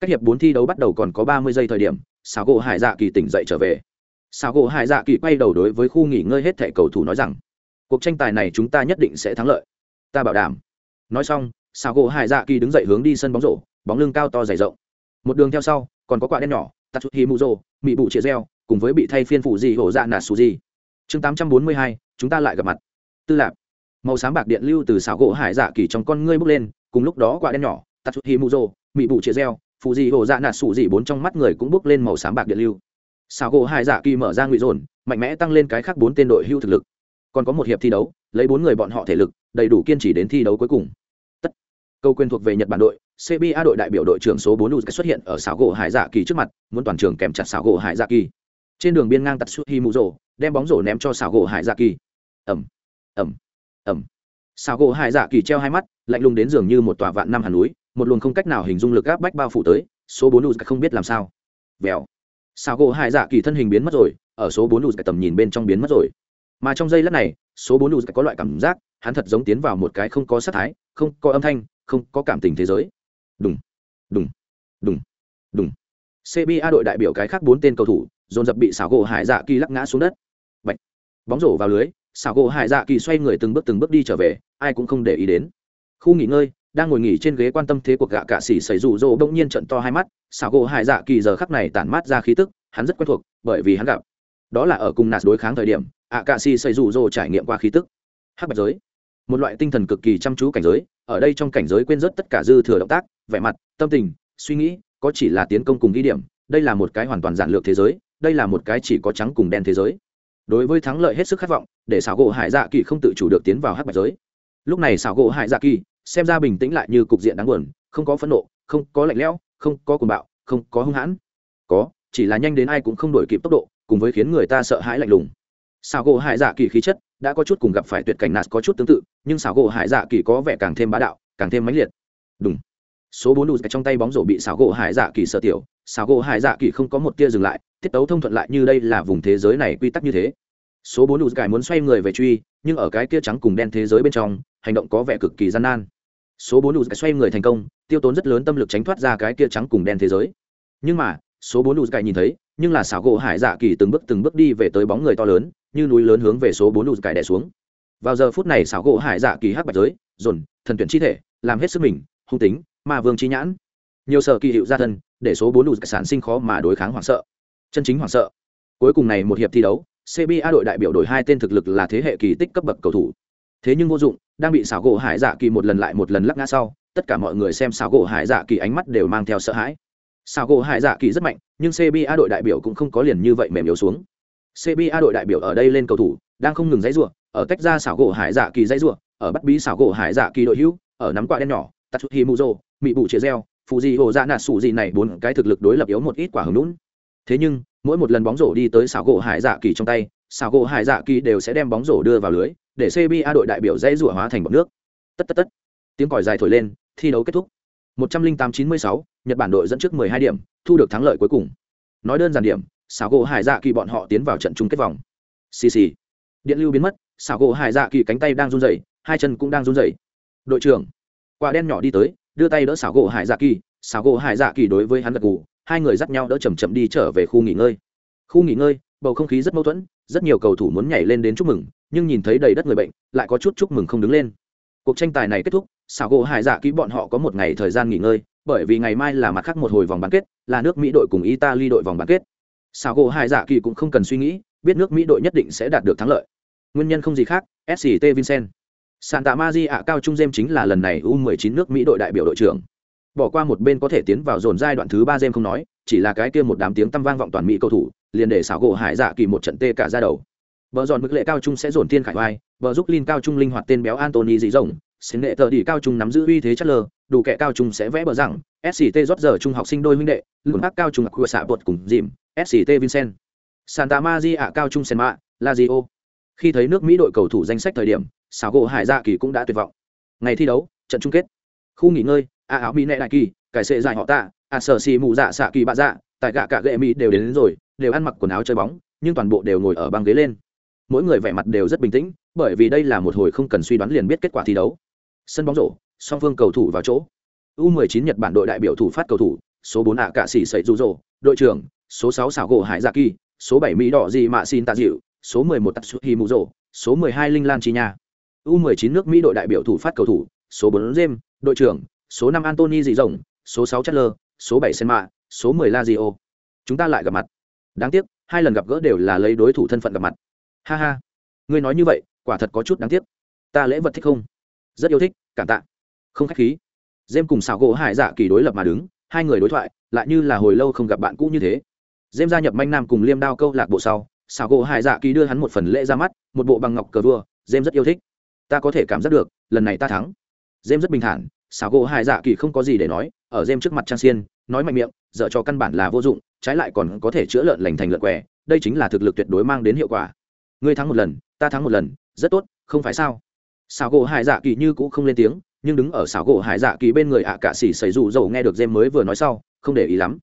cách hiệp bốn thi đấu bắt đầu còn có ba mươi giây thời điểm, Sào gỗ hải dạ kỳ tỉnh dậy trở về. Sào gỗ hải dạ kỳ quay đầu đối với khu nghỉ ngơi hết thảy cầu thủ nói rằng, cuộc tranh tài này chúng ta nhất định sẽ thắng lợi. Ta bảo đảm. Nói xong, sào gỗ hải dạ kỳ đứng dậy hướng đi sân bóng rổ, bóng lưng cao to dày rộng. Một đường theo sau, còn có quả đen nhỏ tatsuhi muzo, mị bụ chia reo, cùng với bị thay phiên phụ gì hổ dạ nạt Suji. gì chương tám trăm bốn mươi hai, chúng ta lại gặp mặt. Tư lạp. Màu xám bạc điện lưu từ xảo gỗ hải dạ kỳ trong con ngươi bốc lên, cùng lúc đó quả đen nhỏ tatsuhi muzo, mị bụ chia reo phụ gì hổ dạ nạt sủ gì bốn trong mắt người cũng bước lên màu sáng bạc điện lưu. Xào gỗ hải dạ kỳ mở ra ngụy dồn, mạnh mẽ tăng lên cái khác bốn tên đội hưu thực lực. Còn có một hiệp thi đấu, lấy bốn người bọn họ thể lực, đầy đủ kiên trì đến thi đấu cuối cùng. Tất. Câu quyền thuộc về nhật bản đội cba đội đại biểu đội trưởng số bốn xuất hiện ở xào gỗ hải dạ kỳ trước mặt, muốn toàn trường kèm chặt xào gỗ hải dạ kỳ. Trên đường biên ngang tatsuhi mù rổ đem bóng rổ ném cho xào gỗ hải dạ kỳ. Ẩm ẩm ẩm xào gỗ hải dạ kỳ treo hai mắt, lạnh lùng đến giường như một tòa vạn năm hàn núi một luồng không cách nào hình dung lực áp bách bao phủ tới, số bốn không biết làm sao. Vèo. Sao gỗ hải dạ kỳ thân hình biến mất rồi, ở số bốn tầm nhìn bên trong biến mất rồi. Mà trong giây lát này, số bốn có loại cảm giác, hắn thật giống tiến vào một cái không có sát thái, không có âm thanh, không có cảm tình thế giới. Đùng. Đùng. Đùng. Đùng. Cba đội đại biểu cái khác bốn tên cầu thủ, dồn dập bị xảo gỗ hải dạ kỳ lắc ngã xuống đất. Bạch. bóng rổ vào lưới xảo gỗ hải dạ kỳ xoay người từng bước từng bước đi trở về, ai cũng không để ý đến. Khu nghỉ ngơi đang ngồi nghỉ trên ghế quan tâm thế cuộc gạ cạ xỉ xảy rủ rỗ bỗng nhiên trận to hai mắt, xảo gỗ hải dạ kỳ giờ khắc này tản mát ra khí tức, hắn rất quen thuộc, bởi vì hắn gặp. Đó là ở cùng nạt đối kháng thời điểm, ạ cạ xỉ xảy rủ rỗ trải nghiệm qua khí tức. Hắc bạch giới. Một loại tinh thần cực kỳ chăm chú cảnh giới, ở đây trong cảnh giới quên rất tất cả dư thừa động tác, vẻ mặt, tâm tình, suy nghĩ, có chỉ là tiến công cùng ghi điểm, đây là một cái hoàn toàn giản lược thế giới, đây là một cái chỉ có trắng cùng đen thế giới. Đối với thắng lợi hết sức khát vọng, để xảo gỗ hải dạ kỳ không tự chủ được tiến vào hắc bạch giới. Lúc này xảo gỗ hải dạ kỳ xem ra bình tĩnh lại như cục diện đáng buồn, không có phẫn nộ, không có lạnh lẽo, không có cuồng bạo, không có hung hãn. Có, chỉ là nhanh đến ai cũng không đổi kịp tốc độ, cùng với khiến người ta sợ hãi lạnh lùng. Xảo gỗ hải dạ kỳ khí chất đã có chút cùng gặp phải tuyệt cảnh nạt có chút tương tự, nhưng xảo gỗ hải dạ kỳ có vẻ càng thêm bá đạo, càng thêm mãnh liệt. Đúng số bốn đủ trong tay bóng rổ bị xảo gỗ hải dạ kỳ sợ tiểu, xảo gỗ hải dạ kỳ không có một tia dừng lại, tiết tấu thông thuận lại như đây là vùng thế giới này quy tắc như thế. Số bốn đủ cải muốn xoay người về truy, nhưng ở cái kia trắng cùng đen thế giới bên trong, hành động có vẻ cực kỳ gian nan số bốn đủ xoay người thành công, tiêu tốn rất lớn tâm lực tránh thoát ra cái kia trắng cùng đen thế giới. Nhưng mà, số bốn đủ nhìn thấy, nhưng là xảo gỗ hải dạ kỳ từng bước từng bước đi về tới bóng người to lớn, như núi lớn hướng về số bốn đủ đè xuống. Vào giờ phút này xảo gỗ hải dạ kỳ hắc bạch giới, dồn, thần tuyển chi thể, làm hết sức mình, hung tính, ma vương chi nhãn. Nhiều sở kỳ hiệu gia thân, để số bốn đủ sản sinh khó mà đối kháng hoảng sợ. Chân chính hoảng sợ. Cuối cùng này một hiệp thi đấu cba đội đại biểu đổi hai tên thực lực là thế hệ kỳ tích cấp bậc cầu thủ thế nhưng vô dụng, đang bị xảo gỗ hải dạ kỳ một lần lại một lần lắc ngã sau, tất cả mọi người xem xảo gỗ hải dạ kỳ ánh mắt đều mang theo sợ hãi. Xảo gỗ hải dạ kỳ rất mạnh, nhưng cba đội đại biểu cũng không có liền như vậy mềm yếu xuống. Cba đội đại biểu ở đây lên cầu thủ, đang không ngừng dãy rủa, ở tách ra xảo gỗ hải dạ kỳ dãy rủa, ở bắt bí xảo gỗ hải dạ kỳ đội hữu, ở nắm quả đen nhỏ tatsuhi muzo mỹ bụ chia reo phụ gì hồ dạ nạt sủ gì này bốn cái thực lực đối lập yếu một ít quả hứng lũn thế nhưng, mỗi một lần bóng rổ đi tới xảo gỗ hải dạ kỳ trong tay, xảo gỗ hải dạ kỳ đều sẽ đem bóng rổ đưa vào lưới để cba đội đại biểu dãy rủa hóa thành bọt nước. Tất tất tất. Tiếng còi dài thổi lên thi đấu kết thúc. 108-96, nhật bản đội dẫn trước 12 điểm thu được thắng lợi cuối cùng. Nói đơn giản điểm Sago hải dạ kỳ bọn họ tiến vào trận chung kết vòng. Xì xì. Điện lưu biến mất Sago hải dạ kỳ cánh tay đang run rẩy hai chân cũng đang run rẩy. Đội trưởng quả đen nhỏ đi tới đưa tay đỡ Sago hải dạ kỳ. Sago hải dạ kỳ đối với hắn gật gù hai người dắt nhau đỡ chậm chậm đi trở về khu nghỉ ngơi. Khu nghỉ ngơi bầu không khí rất mâu thuẫn rất nhiều cầu thủ muốn nhảy lên đến chúc mừng nhưng nhìn thấy đầy đất người bệnh, lại có chút chúc mừng không đứng lên. Cuộc tranh tài này kết thúc, xảo gỗ hải dạ kỳ bọn họ có một ngày thời gian nghỉ ngơi, bởi vì ngày mai là mặt khác một hồi vòng bán kết, là nước mỹ đội cùng italy đội vòng bán kết. Xảo gỗ hải dạ kỳ cũng không cần suy nghĩ, biết nước mỹ đội nhất định sẽ đạt được thắng lợi. Nguyên nhân không gì khác sct vincent. Santa maria cao trung dêm chính là lần này u 19 nước mỹ đội đại biểu đội trưởng. Bỏ qua một bên có thể tiến vào dồn giai đoạn thứ ba dêm không nói, chỉ là cái kia một đám tiếng tăm vang vọng toàn mỹ cầu thủ, liền để xảo gỗ hải dạ kỳ một trận tê cả ra đầu. Bờ giòn mức lệ cao trung sẽ dồn thiên khải vai bờ giúp linh cao trung linh hoạt tên béo antony dị rồng xin nghệ tờ đi cao trung nắm giữ uy thế chất lờ đủ kẻ cao trung sẽ vẽ bờ rằng sct rót giờ trung học sinh đôi huynh đệ lượng bác cao trung của xạ bột cùng dìm sct vincent. Santa maria cao trung senma lazio. Khi thấy nước mỹ đội cầu thủ danh sách thời điểm xảo gỗ hải dạ kỳ cũng đã tuyệt vọng. Ngày thi đấu trận chung kết. Khu nghỉ ngơi a áo mỹ nệ đại kỳ cải sệ dài họ ta a sở xì mù dạ xạ kỳ bạ dạ tại gạ cả gệ mỹ đều đến, đến rồi đều ăn mặc quần áo chơi bóng nhưng toàn bộ đều ngồi ở băng ghế lên mỗi người vẻ mặt đều rất bình tĩnh, bởi vì đây là một hồi không cần suy đoán liền biết kết quả thi đấu. Sân bóng rổ, song phương cầu thủ vào chỗ. U 19 nhật bản đội đại biểu thủ phát cầu thủ, số 4 ạ Cả sĩ sậy rủ rổ đội trưởng, số 6 xảo gỗ hải dạ kỳ, số 7 mỹ đỏ gì mạ xin tạ dịu, số 11 tatsuhi mù rổ số 12 linh lan chi nha. U 19 nước mỹ đội đại biểu thủ phát cầu thủ, số 4 james đội trưởng, số 5 antony dị rồng, số 6 chatler, số 7 senma số 10 lazio. Chúng ta lại gặp mặt. Đáng tiếc, hai lần gặp gỡ đều là lấy đối thủ thân phận gặp mặt ha ha. Ngươi nói như vậy, quả thật có chút đáng tiếc. Ta lễ vật thích không? Rất yêu thích, cảm tạ. Không khách khí. Dêm cùng xảo gỗ hải dạ kỳ đối lập mà đứng, hai người đối thoại, lại như là hồi lâu không gặp bạn cũ như thế. Dêm gia nhập manh nam cùng liêm đao câu lạc bộ sau, xảo gỗ hải dạ kỳ đưa hắn một phần lễ ra mắt, một bộ bằng ngọc cờ vua. Dêm rất yêu thích. Ta có thể cảm giác được, lần này ta thắng. Dêm rất bình thản, xảo gỗ hải dạ kỳ không có gì để nói, ở dêm trước mặt trang xiên, nói mạnh miệng, dở cho căn bản là vô dụng, trái lại còn có thể chữa lợn lành thành lợn què, đây chính là thực lực tuyệt đối mang đến hiệu quả ngươi thắng một lần, ta thắng một lần, rất tốt, không phải sao? Xảo gỗ hải dạ kỳ như cũng không lên tiếng, nhưng đứng ở xảo gỗ hải dạ kỳ bên người ạ à cạ xỉ xảy dù dầu nghe được dêm mới vừa nói sau, không để ý lắm.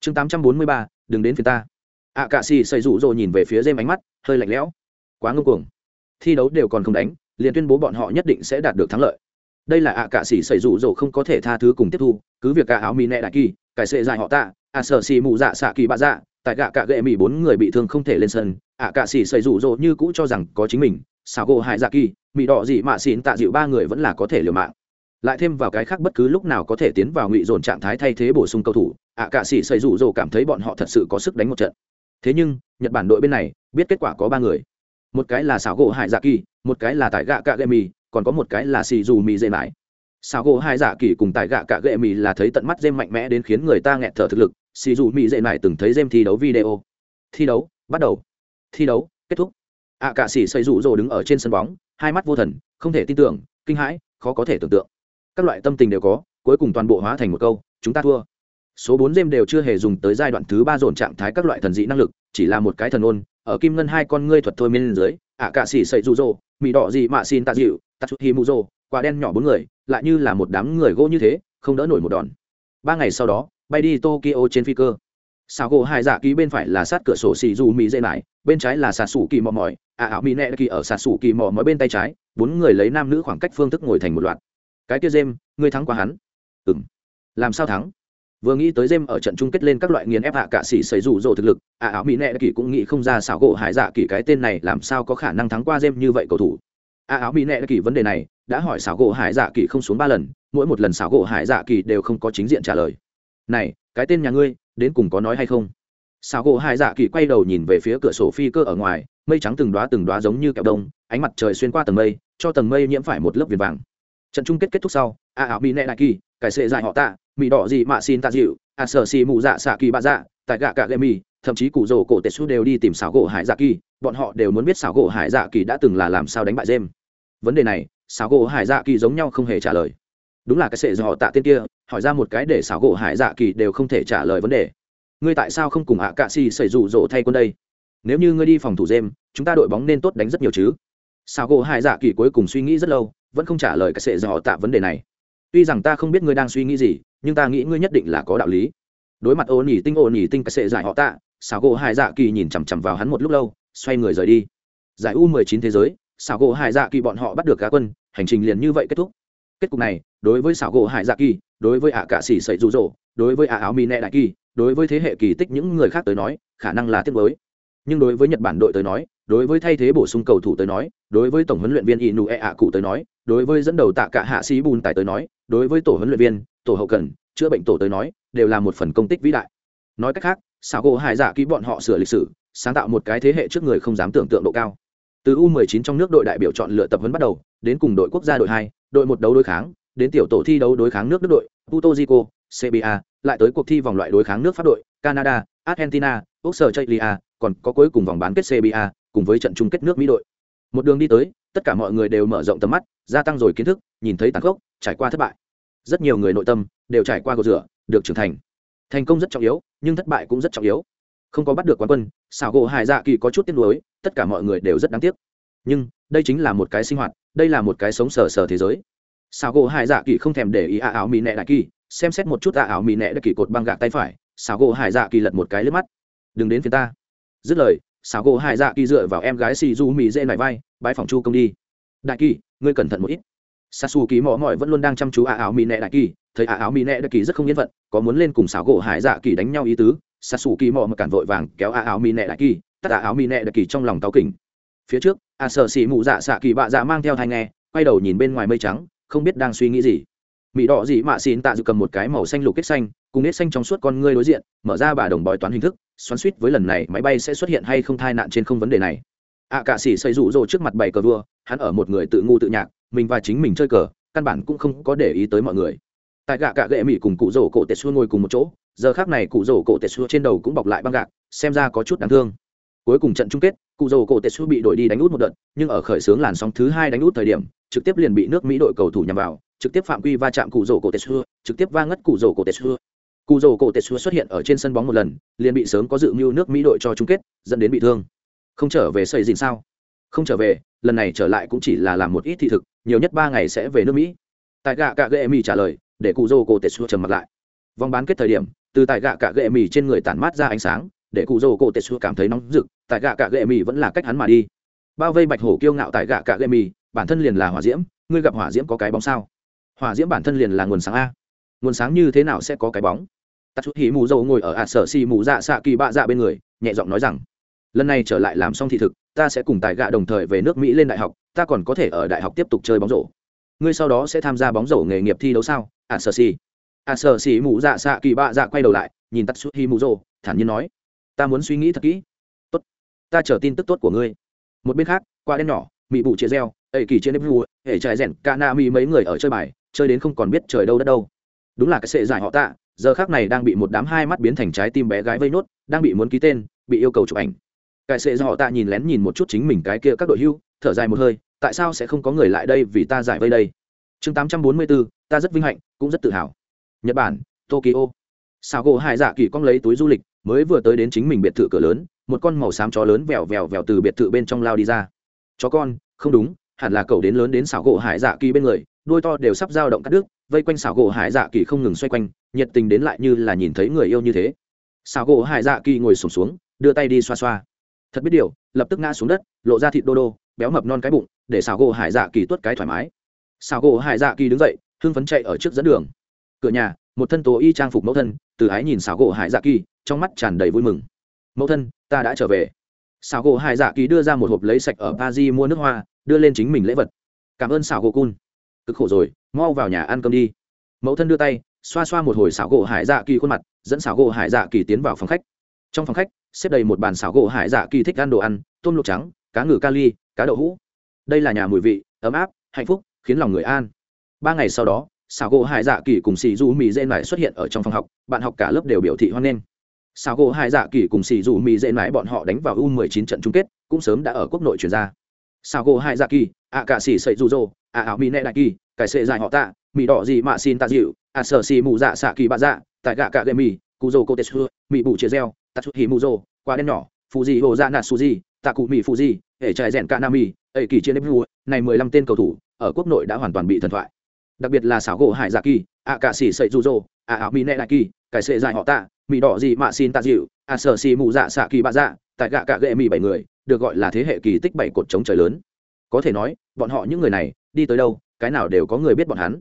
Chương tám trăm bốn mươi ba, đừng đến phía ta. ạ à cạ xỉ xảy dù dầu nhìn về phía dêm ánh mắt, hơi lạnh lẽo. Quá ngưng cuồng. Thi đấu đều còn không đánh, liền tuyên bố bọn họ nhất định sẽ đạt được thắng lợi. Đây là ạ à cạ xỉ xảy dù dầu không có thể tha thứ cùng tiếp thu, cứ việc cả áo mì nẹ đại kỳ, cải sệ dài họ tạ ạ sở xì mù dạ xạ kỳ bạ dạ tại gạ cạ gệ mỹ bốn người bị thương không thể lên sân ạ cạ xỉ xây rủ rỗ như cũ cho rằng có chính mình, xảo gỗ hại dạ kỳ mị đỏ dị mạ xỉn tạ dịu ba người vẫn là có thể liều mạng. Lại thêm vào cái khác bất cứ lúc nào có thể tiến vào ngụy dồn trạng thái thay thế bổ sung cầu thủ, ạ cạ sĩ xây rủ rỗ cảm thấy bọn họ thật sự có sức đánh một trận. Thế nhưng, nhật bản đội bên này, biết kết quả có ba người. Một cái là xảo gỗ hại dạ kỳ, một cái là tại gạ cạ gậy mì, còn có một cái là xì dù mì dây mãi xảo gỗ hai dạ kỳ cùng tại gạ cạ gậy mì là thấy tận mắt dêm mạnh mẽ đến khiến người ta nghẹt thở thực lực, xì dù mì dây mãi từng thấy dêm thi đấu video. Thi đấu bắt đầu thi đấu, kết thúc. Ạ cạ sĩ xây rủ rồ đứng ở trên sân bóng, hai mắt vô thần, không thể tin tưởng, kinh hãi, khó có thể tưởng tượng. Các loại tâm tình đều có, cuối cùng toàn bộ hóa thành một câu, chúng ta thua. Số bốn dêm đều chưa hề dùng tới giai đoạn thứ ba dồn trạng thái các loại thần dị năng lực, chỉ là một cái thần ôn, ở kim ngân hai con ngươi thuật thôi miên dưới ạ cạ sĩ xây rủ rỗ mị đỏ gì mạ xin tạ dịu, tạ chút hi mù rồ quả đen nhỏ bốn người, lại như là một đám người gỗ như thế, không đỡ nổi một đòn. Ba ngày sau đó, bay đi tokyo trên phi cơ sao gỗ hai dạ ký bên phải là sát cửa sổ xì dù mỹ dễ lại bên trái là xà sủ kỳ mò mỏi. À ảo mỹ nẹ kỳ ở xà sủ kỳ mò mỏi bên tay trái, bốn người lấy nam nữ khoảng cách phương thức ngồi thành một loạt. Cái kia jem, ngươi thắng qua hắn. Ừ m làm sao thắng? Vừa nghĩ tới jem ở trận chung kết lên các loại nghiền ép hạ cả xỉ xảy rủ rộ thực lực à ảo mỹ nẹ kỳ cũng nghĩ không ra xảo gỗ hải dạ kỳ cái tên này làm sao có khả năng thắng qua jem như vậy cầu thủ. À ảo mỹ nẹ kỳ vấn đề này đã hỏi xảo gỗ hải dạ kỳ không xuống ba lần, mỗi một lần xảo gỗ hải dạ kỳ đều không có chính diện trả lời. Này, cái tên nhà ngươi đến cùng có nói hay không? Xảo gỗ hải dạ kỳ quay đầu nhìn về phía cửa sổ phi cơ ở ngoài, mây trắng từng đoá từng đoá giống như kẹo đông, ánh mặt trời xuyên qua tầng mây, cho tầng mây nhiễm phải một lớp viền vàng. Trận chung kết kết thúc sau, a ảo mỹ nẹ đại kỳ, cải sệ dại họ tạ mỹ đỏ gì mạ xin tạ dịu, a sở xì mụ dạ xạ kỳ bạ dạ tại gạ cả gậy mì, thậm chí cụ rồ cổ tệ su đều đi tìm xảo gỗ hải dạ kỳ, bọn họ đều muốn biết xảo gỗ hải dạ kỳ đã từng là làm sao đánh bại jem. Vấn đề này xảo gỗ hải dạ kỳ giống nhau không hề trả lời đúng là cái sệ do họ tạ tên kia, hỏi ra một cái để xảo gỗ hải dạ kỳ đều không thể trả lời vấn đề. Ngươi tại sao không cùng ạ cạ xì xảy rủ rỗ thay quân đây? Nếu như ngươi đi phòng thủ dêm chúng ta đội bóng nên tốt đánh rất nhiều chứ? Xảo gỗ hải dạ kỳ cuối cùng suy nghĩ rất lâu, vẫn không trả lời cái sệ do họ tạ vấn đề này. Tuy rằng ta không biết ngươi đang suy nghĩ gì, nhưng ta nghĩ ngươi nhất định là có đạo lý. Đối mặt ô nhỉ tinh, ô nhỉ tinh cái sệ giải họ tạ, xảo gỗ hải dạ kỳ nhìn chằm chằm vào hắn một lúc lâu, xoay người rời đi. Giải u 19 thế giới, xảo gỗ hải dạ kỳ bọn họ bắt được cá quân, hành trình liền như vậy kết thúc. Kết cục này đối với xảo gỗ hải dạ kỳ, đối với ạ cả xỉ sậy rụ rỗ, đối với ạ áo mi nẹ đại kỳ, đối với thế hệ kỳ tích những người khác tới nói, khả năng là tiếc mới nhưng đối với nhật bản đội tới nói, đối với thay thế bổ sung cầu thủ tới nói, đối với tổng huấn luyện viên inu e ạ cụ tới nói, đối với dẫn đầu tạ cả hạ sĩ bùn tài tới nói, đối với tổ huấn luyện viên, tổ hậu cần, chữa bệnh tổ tới nói, đều là một phần công tích vĩ đại. Nói cách khác, xảo gỗ hải dạ ký bọn họ sửa lịch sử, sáng tạo một cái thế hệ trước người không dám tưởng tượng độ cao. Từ u 19 trong nước đội đại biểu chọn lựa tập huấn bắt đầu, đến cùng đội quốc gia đội hai, đội một đấu đối kháng đến tiểu tổ thi đấu đối kháng nước đức đội, puerto rico cba lại tới cuộc thi vòng loại đối kháng nước pháp đội, canada, argentina, australia, còn có cuối cùng vòng bán kết cba cùng với trận chung kết nước mỹ đội. Một đường đi tới, tất cả mọi người đều mở rộng tầm mắt, gia tăng rồi kiến thức, nhìn thấy tàn khốc, trải qua thất bại. Rất nhiều người nội tâm đều trải qua cột rửa, được trưởng thành. Thành công rất trọng yếu, nhưng thất bại cũng rất trọng yếu. Không có bắt được quán quân, xảo gỗ hải dạ kỳ có chút tiếc nuối, tất cả mọi người đều rất đáng tiếc. Nhưng, đây chính là một cái sinh hoạt, đây là một cái sống sờ sờ thế giới xảo gỗ hải dạ kỳ không thèm để ý ạ áo Mị nẹ đại kỳ, xem xét một chút ạ áo Mị nẹ đại kỳ cột băng gạc tay phải xảo gỗ hải dạ kỳ lật một cái lướt mắt. Đừng đến phía ta. Dứt lời xảo gỗ hải dạ kỳ dựa vào em gái xì du mì dễ nải vai bãi phòng chu công đi. Đại kỳ, ngươi cẩn thận một ít. Sasu kỳ mò mỏi vẫn luôn đang chăm chú ả áo mỹ nẹ đại kỳ, thấy ả áo mỹ nẹ đại kỳ rất không yên phận, có muốn lên cùng xảo gỗ hải dạ kỳ đánh nhau ý tứ sasu kỳ mò mà cản vội vàng kéo ả áo mỹ nẹ đại kỳ tắt ả áo mỹ nẹ đại kỳ trong lòng táo kỉnh. Phía trước ả sợ xỉ mụ dạ xạ kỳ bạ dạ mang theo thai nghe, quay đầu nhìn bên ngoài mây trắng không biết đang suy nghĩ gì. Mỹ đỏ dị mạ xin tạ dự cầm một cái màu xanh lục kết xanh, cùng nết xanh trong suốt con ngươi đối diện, mở ra bà đồng bói toán hình thức, xoắn suýt với lần này máy bay sẽ xuất hiện hay không thai nạn trên không vấn đề này. Ạ cạ cả sĩ xây rụ rỗ trước mặt bảy cờ vua, hắn ở một người tự ngu tự nhạc, mình và chính mình chơi cờ, căn bản cũng không có để ý tới mọi người. Tại gạ cạ gệ mỹ cùng cụ rổ cổ tệ xua ngồi cùng một chỗ, giờ khác này cụ rổ cổ tệ xua trên đầu cũng bọc lại băng gạc, xem ra có chút đáng thương cuối cùng trận chung kết cụ dầu cổ tetsu bị đội đi đánh út một đợt, nhưng ở khởi xướng làn sóng thứ hai đánh út thời điểm, trực tiếp liền bị nước mỹ đội cầu thủ nhằm vào, trực tiếp phạm quy va chạm cụ dầu cổ tetsu trực tiếp va ngất cụ dầu cổ tetsu cụ dầu cổ tetsu xuất hiện ở trên sân bóng một lần, liền bị sớm có dự mưu nước mỹ đội cho chung kết, dẫn đến bị thương. Không trở về xây dìn sao? Không trở về, lần này trở lại cũng chỉ là làm một ít thị thực, nhiều nhất ba ngày sẽ về nước mỹ. Tại gạ cạ gệ mì trả lời, để cụ rổ cổ tetsu trầm mặt lại. Vòng bán kết thời điểm, từ tại gạ cạ gệ mì trên người tản mát ra ánh sáng, để cụ rổ cổ tetsu cảm thấy nóng rực tại gạ cạ gệ mì vẫn là cách hắn mà đi. Bao vây bạch hổ kiêu ngạo tại gạ cạ gệ mì, bản thân liền là hỏa diễm, ngươi gặp hỏa diễm có cái bóng sao? Hỏa diễm bản thân liền là nguồn sáng a. Nguồn sáng như thế nào sẽ có cái bóng? Tắt chút hỉ mù dầu ngồi ở ạt sở xì mù dạ xạ kỳ bạ dạ bên người, nhẹ giọng nói rằng, lần này trở lại làm xong thị thực, ta sẽ cùng tài gạ đồng thời về nước mỹ lên đại học, ta còn có thể ở đại học tiếp tục chơi bóng rổ. Ngươi sau đó sẽ tham gia bóng rổ nghề nghiệp thi đấu sao? ạt sở xì. Ạt sở xì mù dạ xạ kỳ bạ dạ quay đầu lại, nhìn tắt chút hỉ mù dầu, thản nhiên nói, ta muốn suy nghĩ thật kỹ ta chờ tin tức tốt của ngươi. Một bên khác qua đen nhỏ, mị bụ chia reo, ẩy kỳ trên nếp vua ẩy trại rèn ca na mi mấy người ở chơi bài, chơi đến không còn biết trời đâu đất đâu. Đúng là cái sệ giải họ tạ, giờ khác này đang bị một đám hai mắt biến thành trái tim bé gái vây nốt, đang bị muốn ký tên, bị yêu cầu chụp ảnh. Cái sệ giải họ tạ nhìn lén nhìn một chút chính mình cái kia các đội hưu, thở dài một hơi, tại sao sẽ không có người lại đây vì ta giải vây đây? Chương tám trăm bốn mươi bốn ta rất vinh hạnh, cũng rất tự hào. Nhật bản, tokyo. Sao gỗ hải dạ kỳ cong lấy túi du lịch, mới vừa tới đến chính mình biệt thự cửa lớn một con màu xám chó lớn vèo vèo vèo từ biệt thự bên trong lao đi ra. Chó con không đúng hẳn là cậu đến lớn đến xảo gỗ hải dạ kỳ bên người đôi to đều sắp dao động cắt đứt vây quanh xảo gỗ hải dạ kỳ không ngừng xoay quanh nhiệt tình đến lại như là nhìn thấy người yêu như thế. Xảo gỗ hải dạ kỳ ngồi sổm xuống, xuống đưa tay đi xoa xoa. Thật biết điều lập tức ngã xuống đất lộ ra thịt đô đô béo mập non cái bụng để xảo gỗ hải dạ kỳ tuất cái thoải mái. Xảo gỗ hải dạ kỳ đứng dậy hưng phấn chạy ở trước dẫn đường. Cửa nhà một thân tố y trang phục mẫu thân từ ái nhìn xảo gỗ hải dạ kỳ trong mắt tràn đầy vui mừng. Mẫu thân ta đã trở về. Xảo gỗ hải dạ kỳ đưa ra một hộp lấy sạch ở pa di mua nước hoa, đưa lên chính mình lễ vật. Cảm ơn xảo gỗ cun. Cực khổ rồi, mau vào nhà ăn cơm đi. Mẫu thân đưa tay, xoa xoa một hồi xảo gỗ hải dạ kỳ khuôn mặt, dẫn xảo gỗ hải dạ kỳ tiến vào phòng khách. Trong phòng khách, xếp đầy một bàn xảo gỗ hải dạ kỳ thích ăn đồ ăn, tôm luộc trắng, cá ngừ kali, cá đậu hũ. Đây là nhà mùi vị, ấm áp, hạnh phúc, khiến lòng người an. Ba ngày sau đó, xảo gỗ hải dạ kỳ cùng xì du mì dê lại xuất hiện ở trong phòng học, bạn học cả lớp đều biểu thị hoan nghênh. Sao gỗ hải dạ kỳ cùng xì dù mì dễ mãi bọn họ đánh vào u 19 trận chung kết, cũng sớm đã ở quốc nội chuyển ra. Sao gỗ hải dạ kỳ, ạ cả xì sậy dù dô, ạ ảo mỹ nệ đại kỳ, cải sệ dài họ tạ mỹ đỏ gì mà xin tạ dịu, ạ sở xì mù dạ xạ kỳ bạ dạ tại gạ cả gậy mì, cụ dô cô tê xưa mỹ bù chia reo tạ chút hì mù dô qua đen nhỏ, phù gì hồ dạ nạt su gì tạ cụ mỹ phù gì hệ trại rèn cả nam mì ấy kỳ chia nếp vua, này mười lăm tên cầu thủ, ở quốc nội đã hoàn toàn bị thần thoại. Đặc biệt là xảo gỗ hải dạ kỳ, ạ cả xì sậy dù dô À, à ảo mỹ nệ đại kỳ cải sệ dài họ tạ mỹ đỏ gì mà xin tạ dịu À, sở xì mù dạ xạ kỳ bạ dạ tại gạ cạ gậy mì bảy người được gọi là thế hệ kỳ tích bảy cột chống trời lớn. Có thể nói bọn họ những người này đi tới đâu cái nào đều có người biết bọn hắn.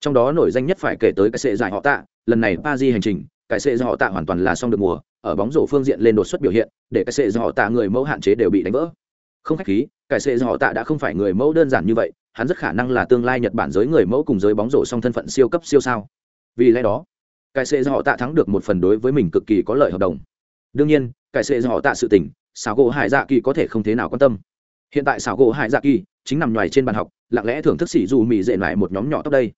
Trong đó nổi danh nhất phải kể tới cái sệ dài họ tạ lần này pa di hành trình cái sệ dài họ tạ hoàn toàn là xong được mùa ở bóng rổ phương diện lên đột xuất biểu hiện để cái sệ dài họ tạ người mẫu hạn chế đều bị đánh vỡ. Không khách khí cái sệ dài họ tạ đã không phải người mẫu đơn giản như vậy hắn rất khả năng là tương lai nhật bản giới người mẫu cùng giới bóng rổ song thân phận siêu cấp siêu sao vì lẽ đó cải sệ do họ tạ thắng được một phần đối với mình cực kỳ có lợi hợp đồng. Đương nhiên cải sệ do họ tạ sự tỉnh, xảo gỗ hải dạ kỳ có thể không thế nào quan tâm. Hiện tại xảo gỗ hải dạ kỳ chính nằm ngoài trên bàn học lặng lẽ thưởng thức xỉ dù mì dệ lại một nhóm nhỏ tóc đây.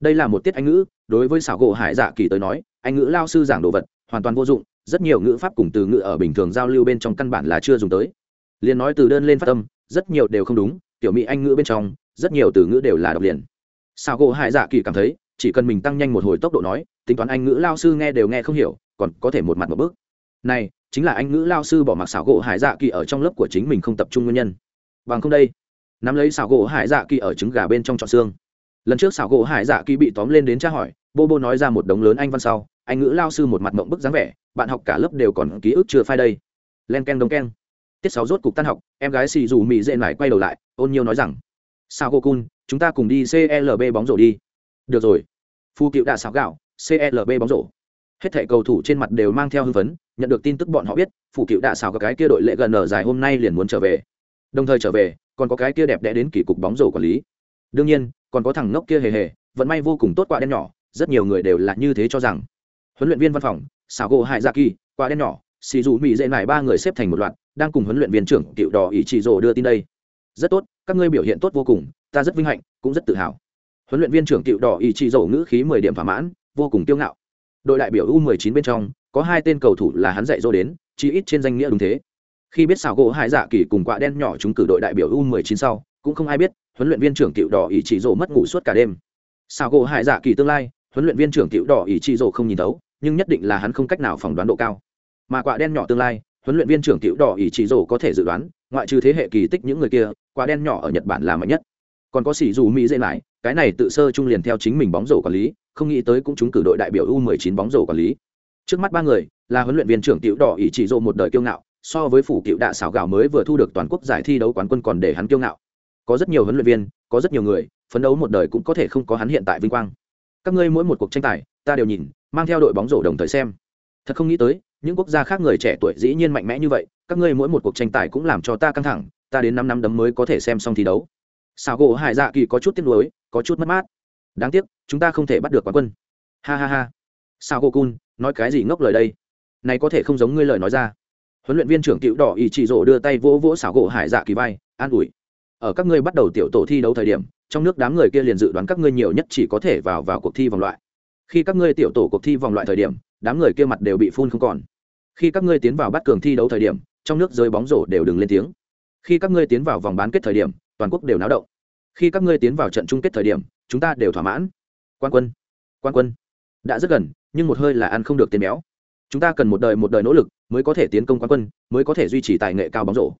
Đây là một tiết anh ngữ đối với xảo gỗ hải dạ kỳ tới nói anh ngữ lao sư giảng đồ vật hoàn toàn vô dụng rất nhiều ngữ pháp cùng từ ngữ ở bình thường giao lưu bên trong căn bản là chưa dùng tới. Liền nói từ đơn lên phát tâm rất nhiều đều không đúng tiểu mỹ anh ngữ bên trong rất nhiều từ ngữ đều là độc liền. Xảo gỗ hải dạ kỳ cảm thấy chỉ cần mình tăng nhanh một hồi tốc độ nói, tính toán anh ngữ lao sư nghe đều nghe không hiểu, còn có thể một mặt một bước. Này, chính là anh ngữ lao sư bỏ mặc xảo gỗ hải dạ kỳ ở trong lớp của chính mình không tập trung nguyên nhân. Bằng không đây, nắm lấy xảo gỗ hải dạ kỳ ở trứng gà bên trong trọn xương. Lần trước xảo gỗ hải dạ kỳ bị tóm lên đến tra hỏi, bô bô nói ra một đống lớn anh văn sau, anh ngữ lao sư một mặt mộng bức dáng vẻ, bạn học cả lớp đều còn ký ức chưa phai đây. Len k e n đông k e n tiết sáu rốt cục tan học, em gái xì dù mỹ dễ lại quay đầu lại, ôn nhiêu nói rằng sao cô cun, chúng ta cùng đi clb bóng rổ đi được rồi. Phu cựu đã xáo gạo clb bóng rổ. Hết thẻ cầu thủ trên mặt đều mang theo hưng phấn, nhận được tin tức bọn họ biết phụ cựu đạ xào có cái kia đội lệ gần ở dài hôm nay liền muốn trở về. Đồng thời trở về, còn có cái kia đẹp đẽ đến kỷ cục bóng rổ quản lý. Đương nhiên, còn có thằng ngốc kia hề hề, vận may vô cùng tốt quả đen nhỏ, rất nhiều người đều là như thế cho rằng. Huấn luyện viên văn phòng xào gỗ hải gia kỳ quả đen nhỏ xì dù mỹ dễ nải ba người xếp thành một loạt, đang cùng huấn luyện viên trưởng cựu đỏ ý chỉ rồ đưa tin đây. Rất tốt, các ngươi biểu hiện tốt vô cùng, ta rất vinh hạnh, cũng rất tự hào huấn luyện viên trưởng cựu đỏ ý chị dầu ngữ khí mười điểm thỏa mãn, vô cùng kiêu ngạo. Đội đại biểu u 19 bên trong, có hai tên cầu thủ là hắn dạy dỗ đến chỉ ít trên danh nghĩa đúng thế. Khi biết xào gỗ hải dạ kỳ cùng quạ đen nhỏ chúng cử đội đại biểu u 19 sau, cũng không ai biết, huấn luyện viên trưởng cựu đỏ ý chỉ Dỗ mất ngủ suốt cả đêm. Xào gỗ hải dạ kỳ tương lai, huấn luyện viên trưởng cựu đỏ ý chỉ Dỗ không nhìn thấu, nhưng nhất định là hắn không cách nào phỏng đoán độ cao. Mà quạ đen nhỏ tương lai, huấn luyện viên trưởng cựu đỏ ý chỉ Dỗ có thể dự đoán, ngoại trừ thế hệ kỳ tích những người kia quạ đen nhỏ ở nhật bản là mạnh nhất. Còn có xỉ dù mỹ dễ lại cái này tự sơ trung liền theo chính mình bóng rổ quản lý, không nghĩ tới cũng chúng cử đội đại biểu u 19 bóng rổ quản lý. Trước mắt ba người, là huấn luyện viên trưởng tiểu đỏ ý chỉ rộ một đời kiêu ngạo, so với phủ cựu đạ xảo gạo mới vừa thu được toàn quốc giải thi đấu quán quân còn để hắn kiêu ngạo. Có rất nhiều huấn luyện viên, có rất nhiều người, phấn đấu một đời cũng có thể không có hắn hiện tại vinh quang. Các ngươi mỗi một cuộc tranh tài, ta đều nhìn, mang theo đội bóng rổ đồng thời xem. Thật không nghĩ tới, những quốc gia khác người trẻ tuổi dĩ nhiên mạnh mẽ như vậy, các ngươi mỗi một cuộc tranh tài cũng làm cho ta căng thẳng, ta đến năm năm đấm mới có thể xem xong thi đấu sao gỗ hải dạ kỳ có chút tiếc nuối, có chút mất mát. Đáng tiếc, chúng ta không thể bắt được quán quân. Ha ha ha. Sao gỗ cun, nói cái gì ngốc lời đây? Này có thể không giống ngươi lời nói ra. Huấn luyện viên trưởng cựu đỏ ý chỉ rổ đưa tay vỗ vỗ xảo gỗ hải dạ kỳ vai, an ủi. Ở các ngươi bắt đầu tiểu tổ thi đấu thời điểm, trong nước đám người kia liền dự đoán các ngươi nhiều nhất chỉ có thể vào vào cuộc thi vòng loại. Khi các ngươi tiểu tổ cuộc thi vòng loại thời điểm, đám người kia mặt đều bị phun không còn. Khi các ngươi tiến vào bắt cường thi đấu thời điểm, trong nước rơi bóng rổ đều đừng lên tiếng khi các ngươi tiến vào vòng bán kết thời điểm, toàn quốc đều náo động. Khi các ngươi tiến vào trận chung kết thời điểm, chúng ta đều thỏa mãn. Quan quân quan quân. Đã rất gần, nhưng một hơi là ăn không được tiền béo. Chúng ta cần một đời một đời nỗ lực mới có thể tiến công quan quân, mới có thể duy trì tài nghệ cao bóng rổ.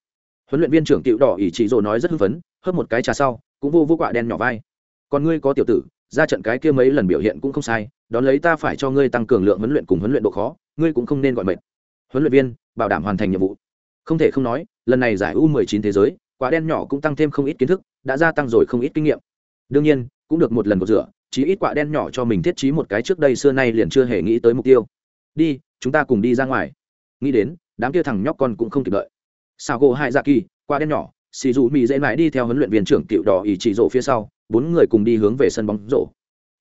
Huấn luyện viên trưởng cựu đỏ ỷ trị rồ nói rất hưng phấn, hớp một cái trà sau, cũng vô vô quạ đen nhỏ vai. Còn ngươi có tiểu tử, ra trận cái kia mấy lần biểu hiện cũng không sai, đón lấy ta phải cho ngươi tăng cường lượng huấn luyện cùng huấn luyện độ khó, ngươi cũng không nên gọi mệt. Huấn luyện viên, bảo đảm hoàn thành nhiệm vụ không thể không nói, lần này giải u 19 thế giới, quả đen nhỏ cũng tăng thêm không ít kiến thức, đã gia tăng rồi không ít kinh nghiệm. Đương nhiên, cũng được một lần một rửa, chí ít quả đen nhỏ cho mình thiết trí một cái trước đây xưa nay liền chưa hề nghĩ tới mục tiêu. Đi, chúng ta cùng đi ra ngoài. Nghĩ đến, đám kia thằng nhóc con cũng không kịp đợi. Sao gỗ hai dạ kỳ quả đen nhỏ xì dù mỹ dễ mãi đi theo huấn luyện viên trưởng cựu đỏ ỷ chỉ rộ phía sau, bốn người cùng đi hướng về sân bóng rổ.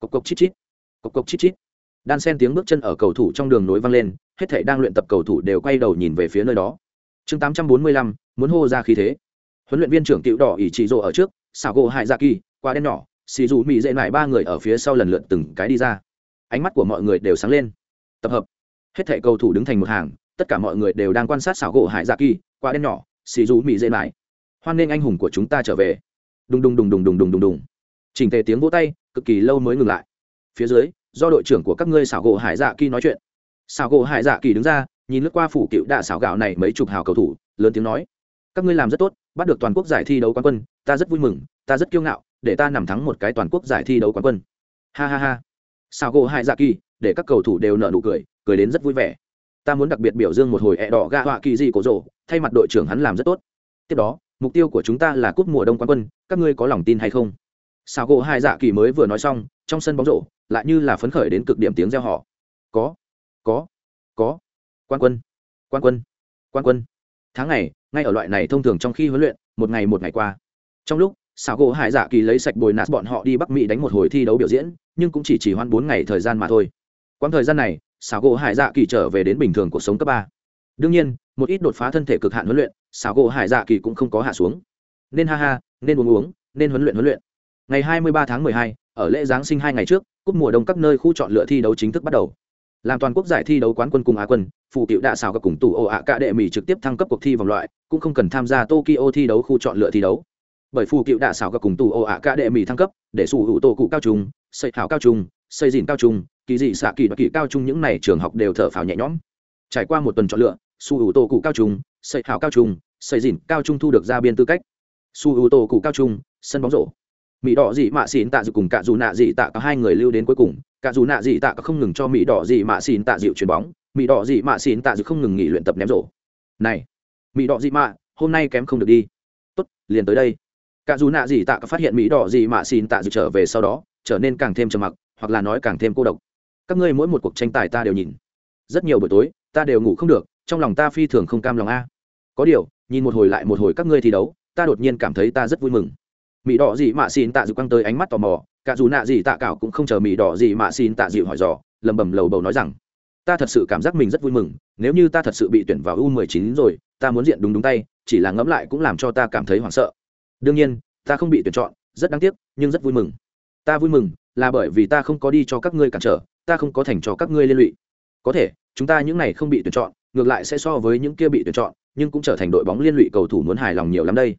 Cộc cộc chít chít, cộc cộc chít chít. Đan sen tiếng bước chân ở cầu thủ trong đường nối vang lên, hết thể đang luyện tập cầu thủ đều quay đầu nhìn về phía nơi đó chương 845, muốn hô ra khí thế. Huấn luyện viên trưởng cựu đỏ ỷ trị rộ ở trước xảo gỗ hải dạ kỳ qua đen nhỏ xì dù mỹ dễ mải ba người ở phía sau lần lượt từng cái đi ra. Ánh mắt của mọi người đều sáng lên. Tập hợp. Hết thảy cầu thủ đứng thành một hàng tất cả mọi người đều đang quan sát xảo gỗ hải dạ kỳ qua đen nhỏ xì dù mỹ dễ mải hoan nghênh anh hùng của chúng ta trở về. Đùng đùng đùng đùng đùng đùng đùng đùng. Chỉnh tề tiếng vỗ tay cực kỳ lâu mới ngừng lại. Phía dưới do đội trưởng của các ngươi xảo gỗ hải dạ kỳ nói chuyện. Xảo gỗ hải dạ kỳ đứng ra nhìn lướt qua phủ cựu đạ xảo gạo này mấy chục hào cầu thủ, lớn tiếng nói, các ngươi làm rất tốt, bắt được toàn quốc giải thi đấu quán quân, ta rất vui mừng, ta rất kiêu ngạo, để ta nằm thắng một cái toàn quốc giải thi đấu quán quân. Ha ha ha. Sao gỗ hai dạ kỳ, để các cầu thủ đều nở nụ cười cười đến rất vui vẻ. Ta muốn đặc biệt biểu dương một hồi ẹ đỏ gạ họa kỳ gì cổ rồ, thay mặt đội trưởng hắn làm rất tốt. Tiếp đó, mục tiêu của chúng ta là cúp mùa đông quán quân, các ngươi có lòng tin hay không? Sao gỗ hai dạ kỳ mới vừa nói xong, trong sân bóng rổ, lại như là phấn khởi đến cực điểm tiếng reo họ có có có quan quân quan quân quan quân. Tháng ngày ngay ở loại này thông thường trong khi huấn luyện một ngày một ngày qua. Trong lúc xảo gỗ hải dạ kỳ lấy sạch bồi nạt bọn họ đi bắc mỹ đánh một hồi thi đấu biểu diễn nhưng cũng chỉ chỉ hoan bốn ngày thời gian mà thôi. Quãng thời gian này xảo gỗ hải dạ kỳ trở về đến bình thường cuộc sống cấp ba. Đương nhiên một ít đột phá thân thể cực hạn huấn luyện xảo gỗ hải dạ kỳ cũng không có hạ xuống. Nên ha ha nên uống uống nên huấn luyện huấn luyện. Ngày 23 tháng 12, ở lễ giáng sinh hai ngày trước cúp mùa đông các nơi khu chọn lựa thi đấu chính thức bắt đầu. Làm toàn quốc giải thi đấu quán quân cùng á quân phụ cựu đạ xào các cùng tủ ồ ạ cả đệ mỹ trực tiếp thăng cấp cuộc thi vòng loại, cũng không cần tham gia tokyo thi đấu khu chọn lựa thi đấu. Bởi phụ cựu đạ xào các cùng tủ ồ ạ cả đệ mỹ thăng cấp, để sủ hữu tổ cụ cao trung, xây thảo cao trung, xây dìn cao trung, kỳ dị xạ kỳ và kỳ cao trung những này trường học đều thở phào nhẹ nhõm. Trải qua một tuần chọn lựa su hữu tổ cụ cao trung, xây thảo cao trung, xây dìn cao trung thu được ra biên tư cách. Su hữu tổ cụ cao trung, sân bóng rổ. Mỹ đỏ dị mạ xỉn tạ dự cùng cả dù nạ dị tạ có hai người lưu đến cuối cùng cả dù nạ dị tạ có không ngừng cho mỹ đỏ dị mạ xỉn tạ dịu chuyền bóng mỹ đỏ dị mạ xỉn tạ dự không ngừng nghỉ luyện tập ném rổ. Này mỹ đỏ dị mạ, hôm nay kém không được đi. Tốt, liền tới đây. Cả dù nạ gì tạ phát hiện mỹ đỏ gì mà xin tạ dự trở về sau đó, trở nên càng thêm trầm mặc, hoặc là nói càng thêm cô độc. Các ngươi mỗi một cuộc tranh tài ta đều nhìn. Rất nhiều buổi tối, ta đều ngủ không được, trong lòng ta phi thường không cam lòng a. Có điều, nhìn một hồi lại một hồi các ngươi thi đấu, ta đột nhiên cảm thấy ta rất vui mừng. Mỹ đỏ gì mà xin tạ dự quăng tới ánh mắt tò mò, cả dù nạ gì tạ cảo cũng không chờ mỹ đỏ gì mà xin tạ dịu hỏi dò lầm bầm lầu bầu nói rằng ta thật sự cảm giác mình rất vui mừng, nếu như ta thật sự bị tuyển vào u 19 rồi, ta muốn diện đúng đúng tay, chỉ là ngẫm lại cũng làm cho ta cảm thấy hoảng sợ. Đương nhiên, ta không bị tuyển chọn, rất đáng tiếc, nhưng rất vui mừng. Ta vui mừng là bởi vì ta không có đi cho các ngươi cản trở, ta không có thành cho các ngươi liên lụy. Có thể, chúng ta những này không bị tuyển chọn, ngược lại sẽ so với những kia bị tuyển chọn, nhưng cũng trở thành đội bóng liên lụy cầu thủ muốn hài lòng nhiều lắm đây.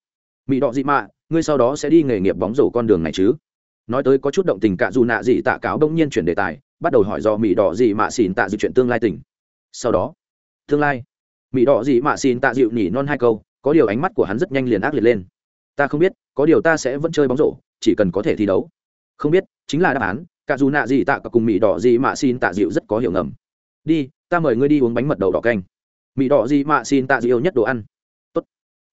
Mỹ đọ dị mạ, ngươi sau đó sẽ đi nghề nghiệp bóng rổ con đường này chứ? Nói tới có chút động tình cả dù nạ gì tạ cáo đông nhiên chuyển đề tài, bắt đầu hỏi do mỹ đỏ gì mạ xỉn tạ dịu chuyện tương lai tình. Sau đó, tương lai mỹ đỏ gì mạ xỉn tạ dịu nhỉ non hai câu, có điều ánh mắt của hắn rất nhanh liền ác liệt lên. Ta không biết, có điều ta sẽ vẫn chơi bóng rổ, chỉ cần có thể thi đấu. Không biết, chính là đáp án cả dù nạ gì tạ cả cùng mỹ đỏ gì mạ xin tạ dịu rất có hiểu ngầm. Đi, ta mời ngươi đi uống bánh mật đậu đỏ canh. Mỹ đỏ gì mạ xin tạ dịu nhất đồ ăn. Tốt.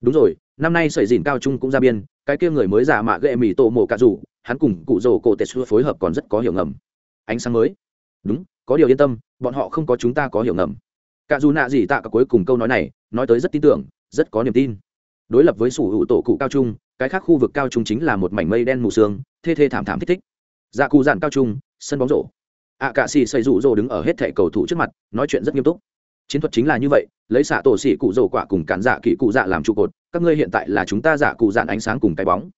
Đúng rồi, năm nay sợi dìn cao trung cũng ra biên, cái kia người mới giả mạ ghệ mỹ tổ mổ cả dù hắn cùng cụ rồ cổ tệ xua phối hợp còn rất có hiểu ngầm. Ánh sáng mới. Đúng, có điều yên tâm, bọn họ không có chúng ta có hiểu ngầm. Cả dù nạ gì tạ cả cuối cùng câu nói này, nói tới rất tin tưởng, rất có niềm tin. Đối lập với sủ hữu tổ cụ cao trung, cái khác khu vực cao trung chính là một mảnh mây đen mù sương, thê thê thảm thảm thích thích. Dạ cụ dạn cao trung, sân bóng rổ. Ạ cạ xì xây rủ rồ đứng ở hết thẻ cầu thủ trước mặt, nói chuyện rất nghiêm túc. Chiến thuật chính là như vậy, lấy xạ tổ xỉ cụ rổ quả cùng cản dạ kỳ cụ dạ làm trụ cột, các ngươi hiện tại là chúng ta dạ cụ dạn ánh sáng cùng cái bóng.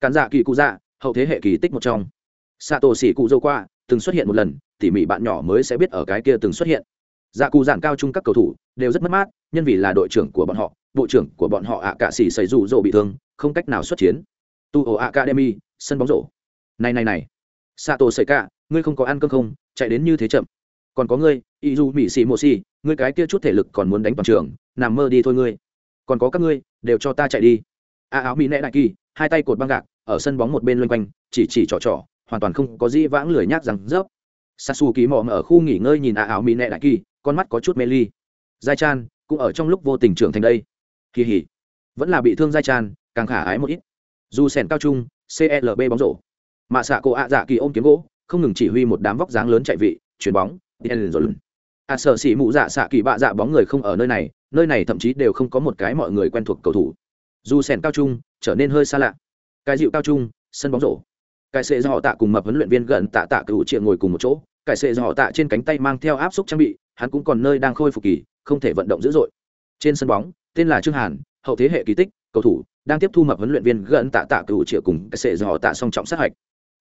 Cản dạ kỳ cụ dạ hậu thế hệ kỳ tích một trong. Xạ tổ xỉ cụ dâu qua từng xuất hiện một lần, tỉ mỉ bạn nhỏ mới sẽ biết ở cái kia từng xuất hiện. Dạ cụ giản cao trung các cầu thủ đều rất mất mát, nhân vì là đội trưởng của bọn họ, bộ trưởng của bọn họ ạ cạ xỉ xảy rủ rồ bị thương, không cách nào xuất chiến. Tu ổ academy, sân bóng rổ. Này này này. Xạ tổ xảy cả, ngươi không có ăn cơm không? Chạy đến như thế chậm. Còn có ngươi y dù mỹ xì mộ xì ngươi cái kia chút thể lực còn muốn đánh toàn trường, nằm mơ đi thôi ngươi. Còn có các ngươi, đều cho ta chạy đi. A áo mỹ nẹ đại kỳ, hai tay cột băng gạc ở sân bóng một bên loanh quanh, chỉ chỉ trò trò, hoàn toàn không có gì vãng lười nhác rằng rớp. Sasu ký mò ở khu nghỉ ngơi nhìn a áo mỹ nệ đại kỳ, con mắt có chút mê ly. Giai chan cũng ở trong lúc vô tình trưởng thành đây. Kỳ hỉ. Vẫn là bị thương giai chan, càng khả ái một ít. Dù sèn cao trung clb bóng rổ. Mạ xạ cổ ạ dạ kỳ ôm kiếm gỗ, không ngừng chỉ huy một đám vóc dáng lớn chạy vị, chuyền bóng điên rồi à sợ xỉ mụ dạ xạ kỳ bạ dạ bóng người không ở nơi này nơi này thậm chí đều không có một cái mọi người quen thuộc cầu thủ. Dù sèn cao trung, trở nên hơi xa lạ cái dịu cao trung, sân bóng rổ. Cái sệ do họ tạ cùng mập huấn luyện viên gần tạ tạ cựu triệu ngồi cùng một chỗ, cái sệ do họ tạ trên cánh tay mang theo áp suất trang bị, hắn cũng còn nơi đang khôi phục kỳ, không thể vận động dữ dội. Trên sân bóng, tên là trương hàn, hậu thế hệ kỳ tích, cầu thủ, đang tiếp thu mập huấn luyện viên gần tạ tạ cựu triệu cùng cái sệ do họ tạ song trọng sát hạch.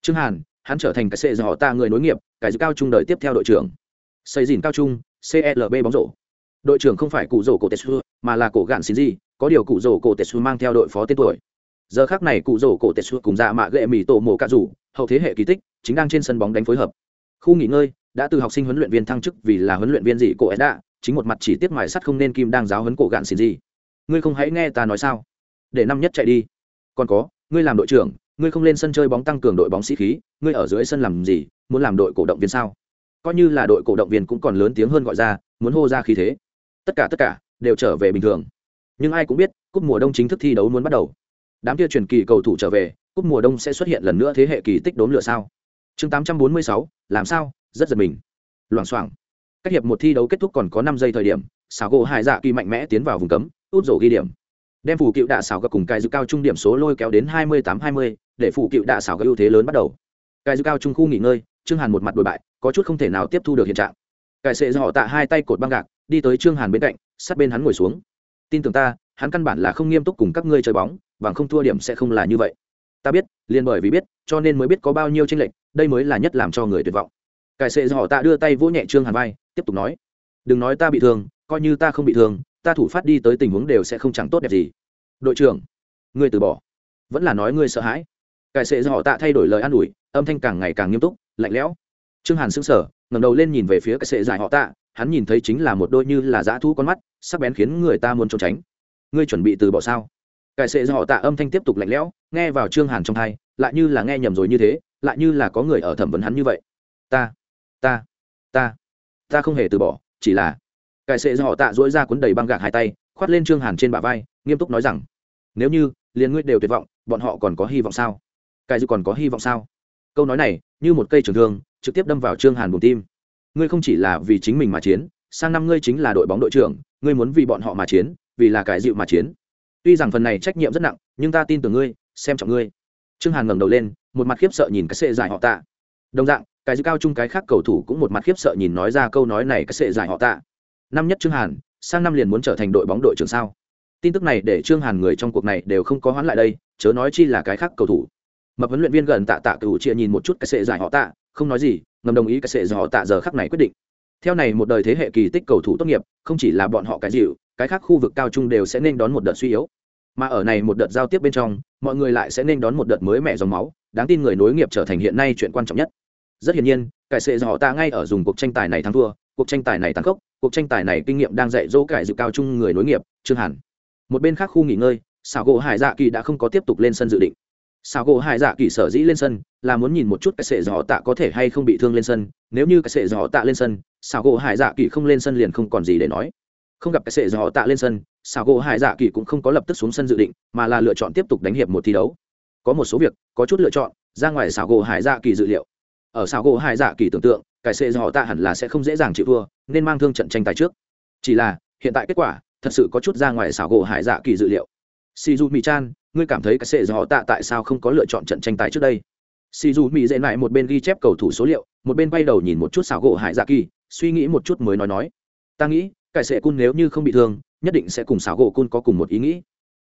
Trương hàn, hắn trở thành cái sệ họ tạ người nối nghiệp, cái dịu cao trung đời tiếp theo đội trưởng. Xây dìn cao trung clb bóng rổ. Đội trưởng không phải cụ rổ cổ tetsu, mà là cổ gạn xin gì có điều cụ rổ cổ tetsu mang theo đội phó tên tuổi giờ khác này cụ rổ cổ tetsu cùng dạ mạ gệ mì tổ mổ cạ rủ, hậu thế hệ kỳ tích, chính đang trên sân bóng đánh phối hợp. Khu nghỉ ngơi, đã từ học sinh huấn luyện viên thăng chức vì là huấn luyện viên gì cổ đã chính một mặt chỉ tiếp ngoài sắt không nên kim đang giáo huấn cổ gạn xin gì. Ngươi không hãy nghe ta nói sao? Để năm nhất chạy đi. Còn có, ngươi làm đội trưởng, ngươi không lên sân chơi bóng tăng cường đội bóng sĩ khí, ngươi ở dưới sân làm gì, muốn làm đội cổ động viên sao? Coi như là đội cổ động viên cũng còn lớn tiếng hơn gọi ra, muốn hô ra khí thế. Tất cả tất cả, đều trở về bình thường. Nhưng ai cũng biết, cúp mùa đông chính thức thi đấu muốn bắt đầu đám kia truyền kỳ cầu thủ trở về cúp mùa đông sẽ xuất hiện lần nữa thế hệ kỳ tích đốn lửa sao? Chương 846, làm sao? Rất giật mình. Loảng xoảng. Cách hiệp một thi đấu kết thúc còn có năm giây thời điểm xảo gỗ hải dạ kỳ mạnh mẽ tiến vào vùng cấm út rổ ghi điểm. Đem phủ cựu đạ xảo gặp cùng cai dư cao trung điểm số lôi kéo đến hai mươi tám hai mươi để phủ cựu đạ xảo gặp ưu thế lớn bắt đầu. Cai dư cao trung khu nghỉ ngơi trương hàn một mặt đổi bại có chút không thể nào tiếp thu được hiện trạng. Cải sệ do họ tạ hai tay cột băng gạc đi tới trương hàn bên cạnh sát bên hắn ngồi xuống. Tin tưởng ta hắn căn bản là không nghiêm túc cùng các ngươi chơi bóng và không thua điểm sẽ không là như vậy. Ta biết, liền bởi vì biết, cho nên mới biết có bao nhiêu tranh lệch, đây mới là nhất làm cho người tuyệt vọng. Cải sệ họ tạ đưa tay vỗ nhẹ trương hàn vai, tiếp tục nói, đừng nói ta bị thương, coi như ta không bị thương, ta thủ phát đi tới tình huống đều sẽ không chẳng tốt đẹp gì. Đội trưởng, ngươi từ bỏ. Vẫn là nói ngươi sợ hãi. Cải sệ họ tạ thay đổi lời an ủi, âm thanh càng ngày càng nghiêm túc, lạnh lẽo. Trương hàn sững sờ, ngẩng đầu lên nhìn về phía cái sệ dài họ tạ, hắn nhìn thấy chính là một đôi như là dã thu con mắt, sắc bén khiến người ta muốn trốn tránh ngươi chuẩn bị từ bỏ sao? Cải sệ do họ tạ âm thanh tiếp tục lạnh lẽo, nghe vào trương hàn trong thai lại như là nghe nhầm rồi như thế, lại như là có người ở thẩm vấn hắn như vậy. Ta ta ta ta không hề từ bỏ, chỉ là cải sệ do họ tạ dỗi ra cuốn đầy băng gạc hai tay, khoát lên trương hàn trên bả vai, nghiêm túc nói rằng, nếu như liền ngươi đều tuyệt vọng, bọn họ còn có hy vọng sao? Cái dư còn có hy vọng sao? Câu nói này, như một cây trường thương, trực tiếp đâm vào trương hàn bùn tim. Ngươi không chỉ là vì chính mình mà chiến, sang năm ngươi chính là đội bóng đội trưởng, ngươi muốn vì bọn họ mà chiến vì là cái dịu mà chiến. Tuy rằng phần này trách nhiệm rất nặng, nhưng ta tin tưởng ngươi, xem trọng ngươi. Trương hàn ngẩng đầu lên, một mặt khiếp sợ nhìn cái sệ giải họ tạ. Đồng dạng, cái dịu cao chung cái khác cầu thủ cũng một mặt khiếp sợ nhìn nói ra câu nói này cái sệ giải họ tạ. Năm nhất trương hàn, sang năm liền muốn trở thành đội bóng đội trưởng sao? Tin tức này để trương hàn người trong cuộc này đều không có hoãn lại đây, chớ nói chi là cái khác cầu thủ. Mập huấn luyện viên gần tạ tạ cựu chia nhìn một chút cái sệ giải họ tạ, không nói gì, ngầm đồng ý cái sệ giải họ tạ giờ khắc này quyết định. Theo này một đời thế hệ kỳ tích cầu thủ tốt nghiệp, không chỉ là bọn họ cái dịu cái khác khu vực cao trung đều sẽ nên đón một đợt suy yếu. Mà ở này một đợt giao tiếp bên trong, mọi người lại sẽ nên đón một đợt mới mẹ dòng máu, đáng tin người nối nghiệp trở thành hiện nay chuyện quan trọng nhất. Rất hiển nhiên, cải sệ họ ta ngay ở dùng cuộc tranh tài này thắng thua, cuộc tranh tài này thắng khốc, cuộc tranh tài này kinh nghiệm đang dạy dỗ cải dự cao trung người nối nghiệp, trương hẳn một bên khác khu nghỉ ngơi, xảo gỗ hải dạ kỳ đã không có tiếp tục lên sân dự định. Xảo gỗ hải dạ kỳ sở dĩ lên sân là muốn nhìn một chút cái sệ dò tạ có thể hay không bị thương lên sân. Nếu như cái sệ dò tạ lên sân, xảo gỗ hải dạ kỳ không lên sân liền không còn gì để nói không gặp cái sệ dò tạ lên sân xảo gỗ hải dạ kỳ cũng không có lập tức xuống sân dự định, mà là lựa chọn tiếp tục đánh hiệp một thi đấu. Có một số việc, có chút lựa chọn, ra ngoài xảo gỗ hải dạ kỳ dự liệu. Ở xảo gỗ hải dạ kỳ tưởng tượng, cái sệ dò tạ hẳn là sẽ không dễ dàng chịu thua, nên mang thương trận tranh tài trước. Chỉ là, hiện tại kết quả, thật sự có chút ra ngoài xảo gỗ hải dạ kỳ dự liệu. Si du mỹ chan ngươi cảm thấy cái sệ dò tạ tại sao không có lựa chọn trận tranh tài trước đây? Si du mỹ dễ lại một bên ghi chép cầu thủ số liệu, một bên bay đầu nhìn một chút xảo gỗ hải dạ kỳ, suy nghĩ một chút mới nói nói. Ta nghĩ cái sệ cun nếu như không bị thương, nhất định sẽ cùng xảo gỗ cun có cùng một ý nghĩ.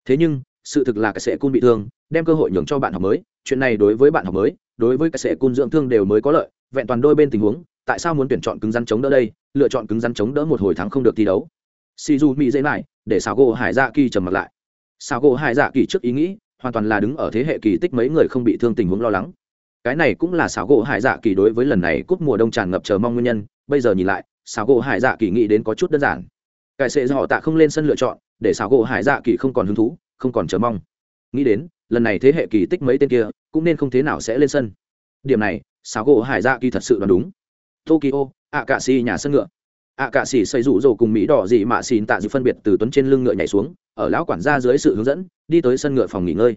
Thế nhưng, sự thực là cái sệ cun bị thương, đem cơ hội nhường cho bạn học mới. Chuyện này đối với bạn học mới, đối với cái sệ cun dưỡng thương đều mới có lợi. Vẹn toàn đôi bên tình huống, tại sao muốn tuyển chọn cứng rắn chống đỡ đây? Lựa chọn cứng rắn chống đỡ một hồi thắng không được thi đấu. Si du mỹ dễ lại để xảo gỗ hải dạ kỳ trầm mặt lại. Xảo gỗ hải dạ kỳ trước ý nghĩ, hoàn toàn là đứng ở thế hệ kỳ tích mấy người không bị thương tình huống lo lắng. Cái này cũng là xảo gỗ hải dạ kỳ đối với lần này cúp mùa đông tràn ngập chờ mong nguyên nhân. Bây giờ nhìn lại xảo gỗ hải dạ kỳ nghĩ đến có chút đơn giản. Cải sệ do họ tạ không lên sân lựa chọn, để xảo gỗ hải dạ kỳ không còn hứng thú, không còn chờ mong. Nghĩ đến, lần này thế hệ kỳ tích mấy tên kia, cũng nên không thế nào sẽ lên sân. Điểm này, xảo gỗ hải dạ kỳ thật sự đoán đúng. Tokyo ạ cạ xì nhà sân ngựa. Ạ cạ xì xây rủ rồ cùng mỹ đỏ dị mạ xìn tạ dự phân biệt từ tuấn trên lưng ngựa nhảy xuống, ở lão quản gia dưới sự hướng dẫn, đi tới sân ngựa phòng nghỉ ngơi.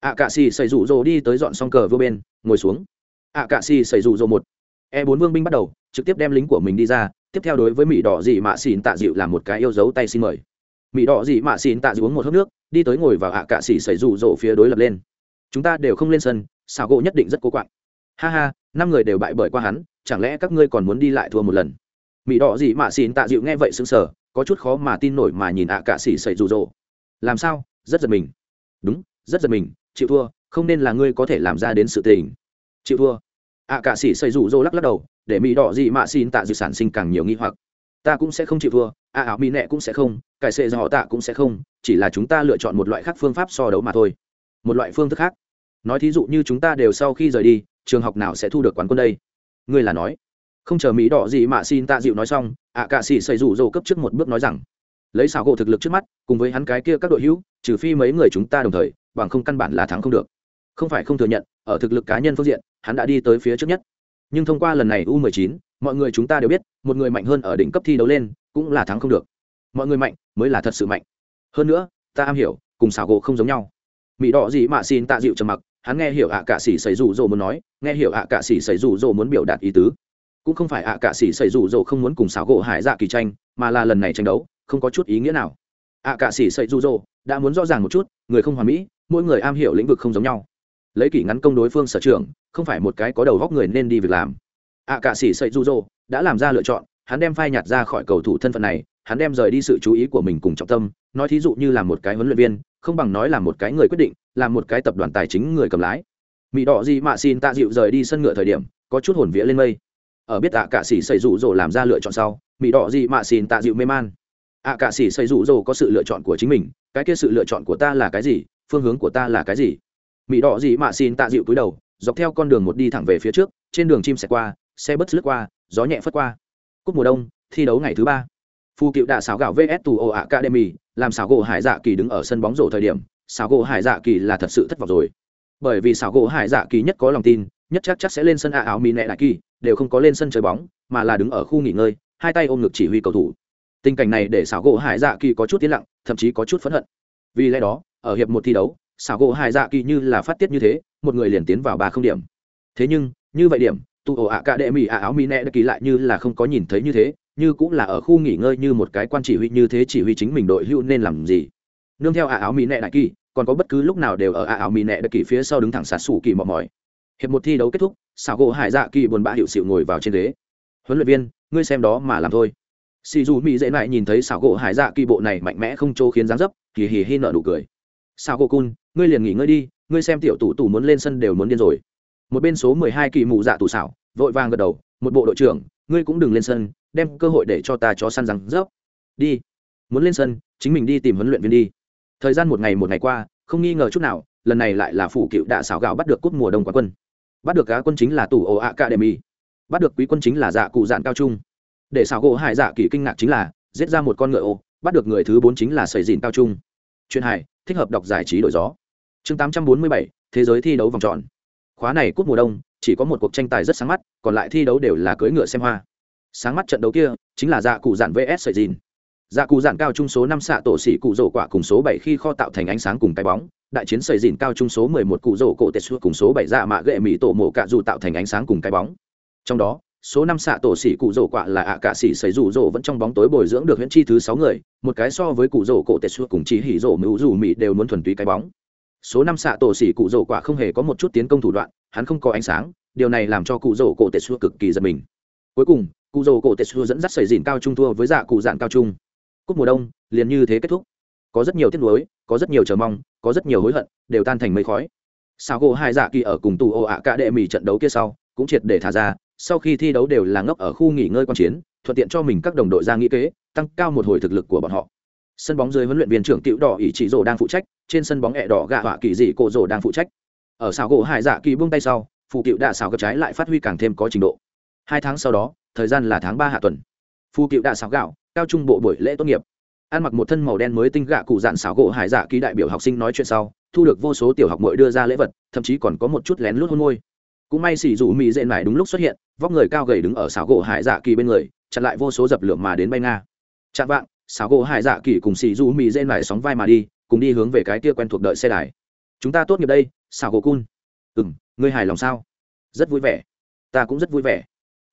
Ạ cạ xì xây rủ rồ đi tới dọn xong cờ vô bên, ngồi xuống. Ạ cạ xì xây rủ rồ một. E bốn vương binh bắt đầu, trực tiếp đem lính của mình đi ra tiếp theo đối với mỹ đỏ dị mạ xin tạ dịu làm một cái yêu dấu tay xin mời. Mỹ đỏ dị mạ xin tạ dịu uống một hớp nước, đi tới ngồi vào ạ cạ xỉ xảy rủ rỗ phía đối lập lên. Chúng ta đều không lên sân xào gỗ nhất định rất cố quạng. Ha ha, năm người đều bại bởi qua hắn, chẳng lẽ các ngươi còn muốn đi lại thua một lần? Mỹ đỏ dị mạ xin tạ dịu nghe vậy sững sờ, có chút khó mà tin nổi mà nhìn ạ cạ xỉ xảy rủ rỗ. Làm sao? Rất giật mình. Đúng, rất giật mình, chịu thua, không nên là ngươi có thể làm ra đến sự tình. Chịu thua. ạ cạ xỉ xảy rủ rỗ lắc lắc đầu để mỹ đỏ gì mà xin tạ dự sản sinh càng nhiều nghi hoặc. Ta cũng sẽ không chịu thua, a ảo mỹ nẹ cũng sẽ không, cải sệ do họ tạ cũng sẽ không, chỉ là chúng ta lựa chọn một loại khác phương pháp so đấu mà thôi. Một loại phương thức khác. Nói thí dụ như chúng ta đều sau khi rời đi, trường học nào sẽ thu được quán quân đây? Ngươi là nói. Không chờ mỹ đỏ gì mà xin tạ dịu nói xong, ạ cạ sĩ xây rủ rồ cấp trước một bước nói rằng, lấy xảo gỗ thực lực trước mắt, cùng với hắn cái kia các đội hữu, trừ phi mấy người chúng ta đồng thời, bằng không căn bản là thắng không được. Không phải không thừa nhận, ở thực lực cá nhân phương diện, hắn đã đi tới phía trước nhất nhưng thông qua lần này u 19 mọi người chúng ta đều biết, một người mạnh hơn ở đỉnh cấp thi đấu lên, cũng là thắng không được. Mọi người mạnh mới là thật sự mạnh. Hơn nữa, ta am hiểu, cùng xảo gỗ không giống nhau. Mỹ đỏ gì mà xin tạ dịu trầm mặc, hắn nghe hiểu ạ cả sĩ xảy rủ rồ muốn nói, nghe hiểu ạ cả sĩ xảy rủ rồ muốn biểu đạt ý tứ. Cũng không phải ạ cả sĩ xảy rủ rồ không muốn cùng xảo gỗ hải dạ kỳ tranh, mà là lần này tranh đấu, không có chút ý nghĩa nào. Ạ cả sĩ xảy rủ rồ đã muốn rõ ràng một chút, người không hoàn mỹ, mỗi người am hiểu lĩnh vực không giống nhau. Lấy kỷ ngắn công đối phương sở trường không phải một cái có đầu góc người nên đi việc làm. À, ạ cạ sĩ sậy du dô đã làm ra lựa chọn, hắn đem phai nhạt ra khỏi cầu thủ thân phận này, hắn đem rời đi sự chú ý của mình cùng trọng tâm, nói thí dụ như là một cái huấn luyện viên, không bằng nói là một cái người quyết định, là một cái tập đoàn tài chính người cầm lái. Mỹ đỏ gì mà xin tạ dịu rời đi sân ngựa thời điểm, có chút hồn vía lên mây. Ở biết ạ cả sĩ sậy rủ rồ làm ra lựa chọn sau mỹ đỏ gì mà xin tạ dịu mê man. Ạ cả sĩ sậy rủ rồ có sự lựa chọn của chính mình, cái kia sự lựa chọn của ta là cái gì, phương hướng của ta là cái gì? Mỹ đỏ gì mà xin tạ dịu cúi đầu dọc theo con đường một đi thẳng về phía trước, trên đường chim xẹt qua, xe bớt lướt qua, gió nhẹ phất qua. Cúp mùa đông, thi đấu ngày thứ ba. Phu cựu đạ xảo gạo vs tù ồ academy, làm xảo gỗ hải dạ kỳ đứng ở sân bóng rổ thời điểm, xảo gỗ hải dạ kỳ là thật sự thất vọng rồi. Bởi vì xảo gỗ hải dạ kỳ nhất có lòng tin, nhất chắc chắc sẽ lên sân a áo mỹ nẹ đại kỳ, đều không có lên sân chơi bóng, mà là đứng ở khu nghỉ ngơi, hai tay ôm ngực chỉ huy cầu thủ. Tình cảnh này để xảo gỗ hải dạ kỳ có chút tiến lặng, thậm chí có chút phẫn hận. Vì lẽ đó, ở hiệp một thi đấu xảo gỗ hải dạ kỳ như là phát tiết như thế, một người liền tiến vào ba không điểm. Thế nhưng, như vậy điểm, tụ ổ ạ cả đệ mỹ ạ áo mỹ nẹ đã kỳ lại như là không có nhìn thấy như thế, như cũng là ở khu nghỉ ngơi như một cái quan chỉ huy như thế chỉ huy chính mình đội hữu nên làm gì. Nương theo ạ áo mỹ nẹ đại kỳ, còn có bất cứ lúc nào đều ở ạ áo mỹ nẹ đại kỳ phía sau đứng thẳng sạt sủ kỳ mò mỏi. Hiệp một thi đấu kết thúc, xảo gỗ hải dạ kỳ buồn bã hiệu xịu ngồi vào trên ghế. Huấn luyện viên, ngươi xem đó mà làm thôi. Xì dù mỹ dễ lại nhìn thấy xảo gỗ hải dạ kỳ bộ này mạnh mẽ không chỗ khiến dáng dấp, hì hì hi nợ nụ cười. Xảo gỗ cun ngươi liền nghỉ ngơi đi, ngươi xem tiểu tủ tủ muốn lên sân đều muốn điên rồi. Một bên số mười hai kỳ mụ dạ tủ xảo, vội vàng gật đầu, một bộ đội trưởng, ngươi cũng đừng lên sân, đem cơ hội để cho ta chó săn răng rớp. Đi. Muốn lên sân, chính mình đi tìm huấn luyện viên đi. Thời gian một ngày một ngày qua, không nghi ngờ chút nào, lần này lại là phủ cựu đạ xảo gạo bắt được cúp mùa đông quán quân. Bắt được cá quân chính là tủ ồ ạ ca đệ mỹ bắt được quý quân chính là dạ cụ dạn cao trung. Để xảo gỗ hải dạ kỳ kinh ngạc chính là, giết ra một con ngựa ô, bắt được người thứ bốn chính là sầy dìn cao trung. Chuyện hải thích hợp đọc giải trí đổi gió chương tám trăm bốn mươi bảy, thế giới thi đấu vòng tròn. Khóa này cúp mùa đông, chỉ có một cuộc tranh tài rất sáng mắt, còn lại thi đấu đều là cưỡi ngựa xem hoa. Sáng mắt trận đấu kia, chính là dạ cụ giản vs sợi dìn. Dạ cụ giản cao trung số năm xạ tổ xỉ cụ rổ quả cùng số bảy khi kho tạo thành ánh sáng cùng cái bóng, đại chiến sợi dìn cao trung số mười một cụ rổ cổ tệ xua cùng số bảy dạ mạ gệ mỹ tổ mổ cạ dù tạo thành ánh sáng cùng cái bóng. Trong đó, số năm xạ tổ xỉ cụ rổ quạ là ạ cả xỉ sấy rủ rổ vẫn trong bóng tối bồi dưỡng được huyễn chi thứ sáu người, một cái so với cụ rổ cổ tệ xua cùng chỉ hỉ rổ mưu dù mỹ đều muốn thuần túy cái bóng số năm xạ tổ xỉ cụ rổ quả không hề có một chút tiến công thủ đoạn, hắn không có ánh sáng, điều này làm cho cụ rổ cổ tệ xua cực kỳ giật mình. Cuối cùng, cụ rổ cổ tệ xua dẫn dắt xảy dìn cao trung thua với dạ cụ dạn cao trung. Cúp mùa đông, liền như thế kết thúc. Có rất nhiều tiếc nuối, có rất nhiều chờ mong, có rất nhiều hối hận, đều tan thành mây khói. Sao gỗ hai dạ kỳ ở cùng tù ồ ạ cả đệ mỹ trận đấu kia sau, cũng triệt để thả ra, sau khi thi đấu đều là ngốc ở khu nghỉ ngơi quan chiến, thuận tiện cho mình các đồng đội ra nghĩ kế, tăng cao một hồi thực lực của bọn họ sân bóng dưới huấn luyện viên trưởng cựu đỏ ỷ trị rồ đang phụ trách, trên sân bóng ẹ đỏ gạ họa kỳ dị cổ rồ đang phụ trách. Ở xào gỗ hải dạ kỳ buông tay sau phụ cựu đạ xào gấp trái lại phát huy càng thêm có trình độ. Hai tháng sau đó, thời gian là tháng ba hạ tuần. Phụ cựu đạ xào gạo, cao trung bộ buổi lễ tốt nghiệp. Ăn mặc một thân màu đen mới tinh gạ cụ dạn xào gỗ hải dạ ký đại biểu học sinh nói chuyện sau, thu được vô số tiểu học mội đưa ra lễ vật, thậm chí còn có một chút lén lút hôn môi. Cũng may xỉ dù mỹ dện mải đúng lúc xuất hiện, vóc người cao gầy đứng ở xào gỗ hải dạ kỳ bên người, chặn lại vô số dập lửa mà đến bay nga. Chạm vạng xảo gỗ hải dạ kỳ cùng xì du mỹ dên mải sóng vai mà đi, cùng đi hướng về cái kia quen thuộc đợi xe đài. Chúng ta tốt nghiệp đây xảo gỗ cun. Ừ m ngươi hài lòng sao? Rất vui vẻ. Ta cũng rất vui vẻ.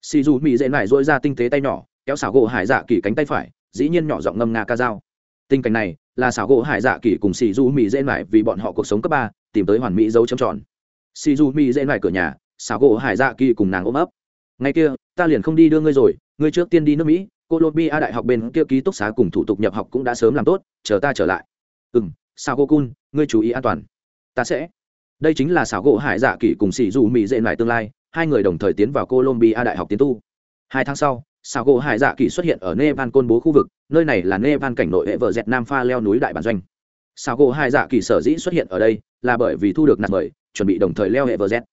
Xì dù mỹ dễ mải dỗi ra tinh tế tay nhỏ, kéo xảo gỗ hải dạ kỳ cánh tay phải, dĩ nhiên nhỏ giọng ngâm nga ca dao. Tình cảnh này, là xảo gỗ hải dạ kỳ cùng xì du mỹ dễ mải vì bọn họ cuộc sống cấp ba, tìm tới hoàn mỹ dấu trầm tròn. Xì du mỹ dễ mải cửa nhà xảo gỗ hải dạ kỳ cùng nàng ôm ấp. Ngay kia, ta liền không đi đưa ngươi rồi, ngươi trước tiên đi nước mỹ colombia đại học bên kia ký túc xá cùng thủ tục nhập học cũng đã sớm làm tốt chờ ta trở lại. Ừm, Sào sao Kun, ngươi chú ý an toàn. Ta sẽ. Đây chính là Sào gỗ hải dạ Kỷ cùng Sĩ Dụ Mị dễ lại tương lai hai người đồng thời tiến vào colombia đại học tiến tu. Hai tháng sau sao gỗ hải dạ Kỷ xuất hiện ở nepal côn bố khu vực nơi này là nepal cảnh nội hệ vợ dẹt nam pha leo núi đại bản doanh. Sao gỗ hải dạ Kỷ sở dĩ xuất hiện ở đây là bởi vì thu được nạt mời chuẩn bị đồng thời leo hệ vợ dẹt.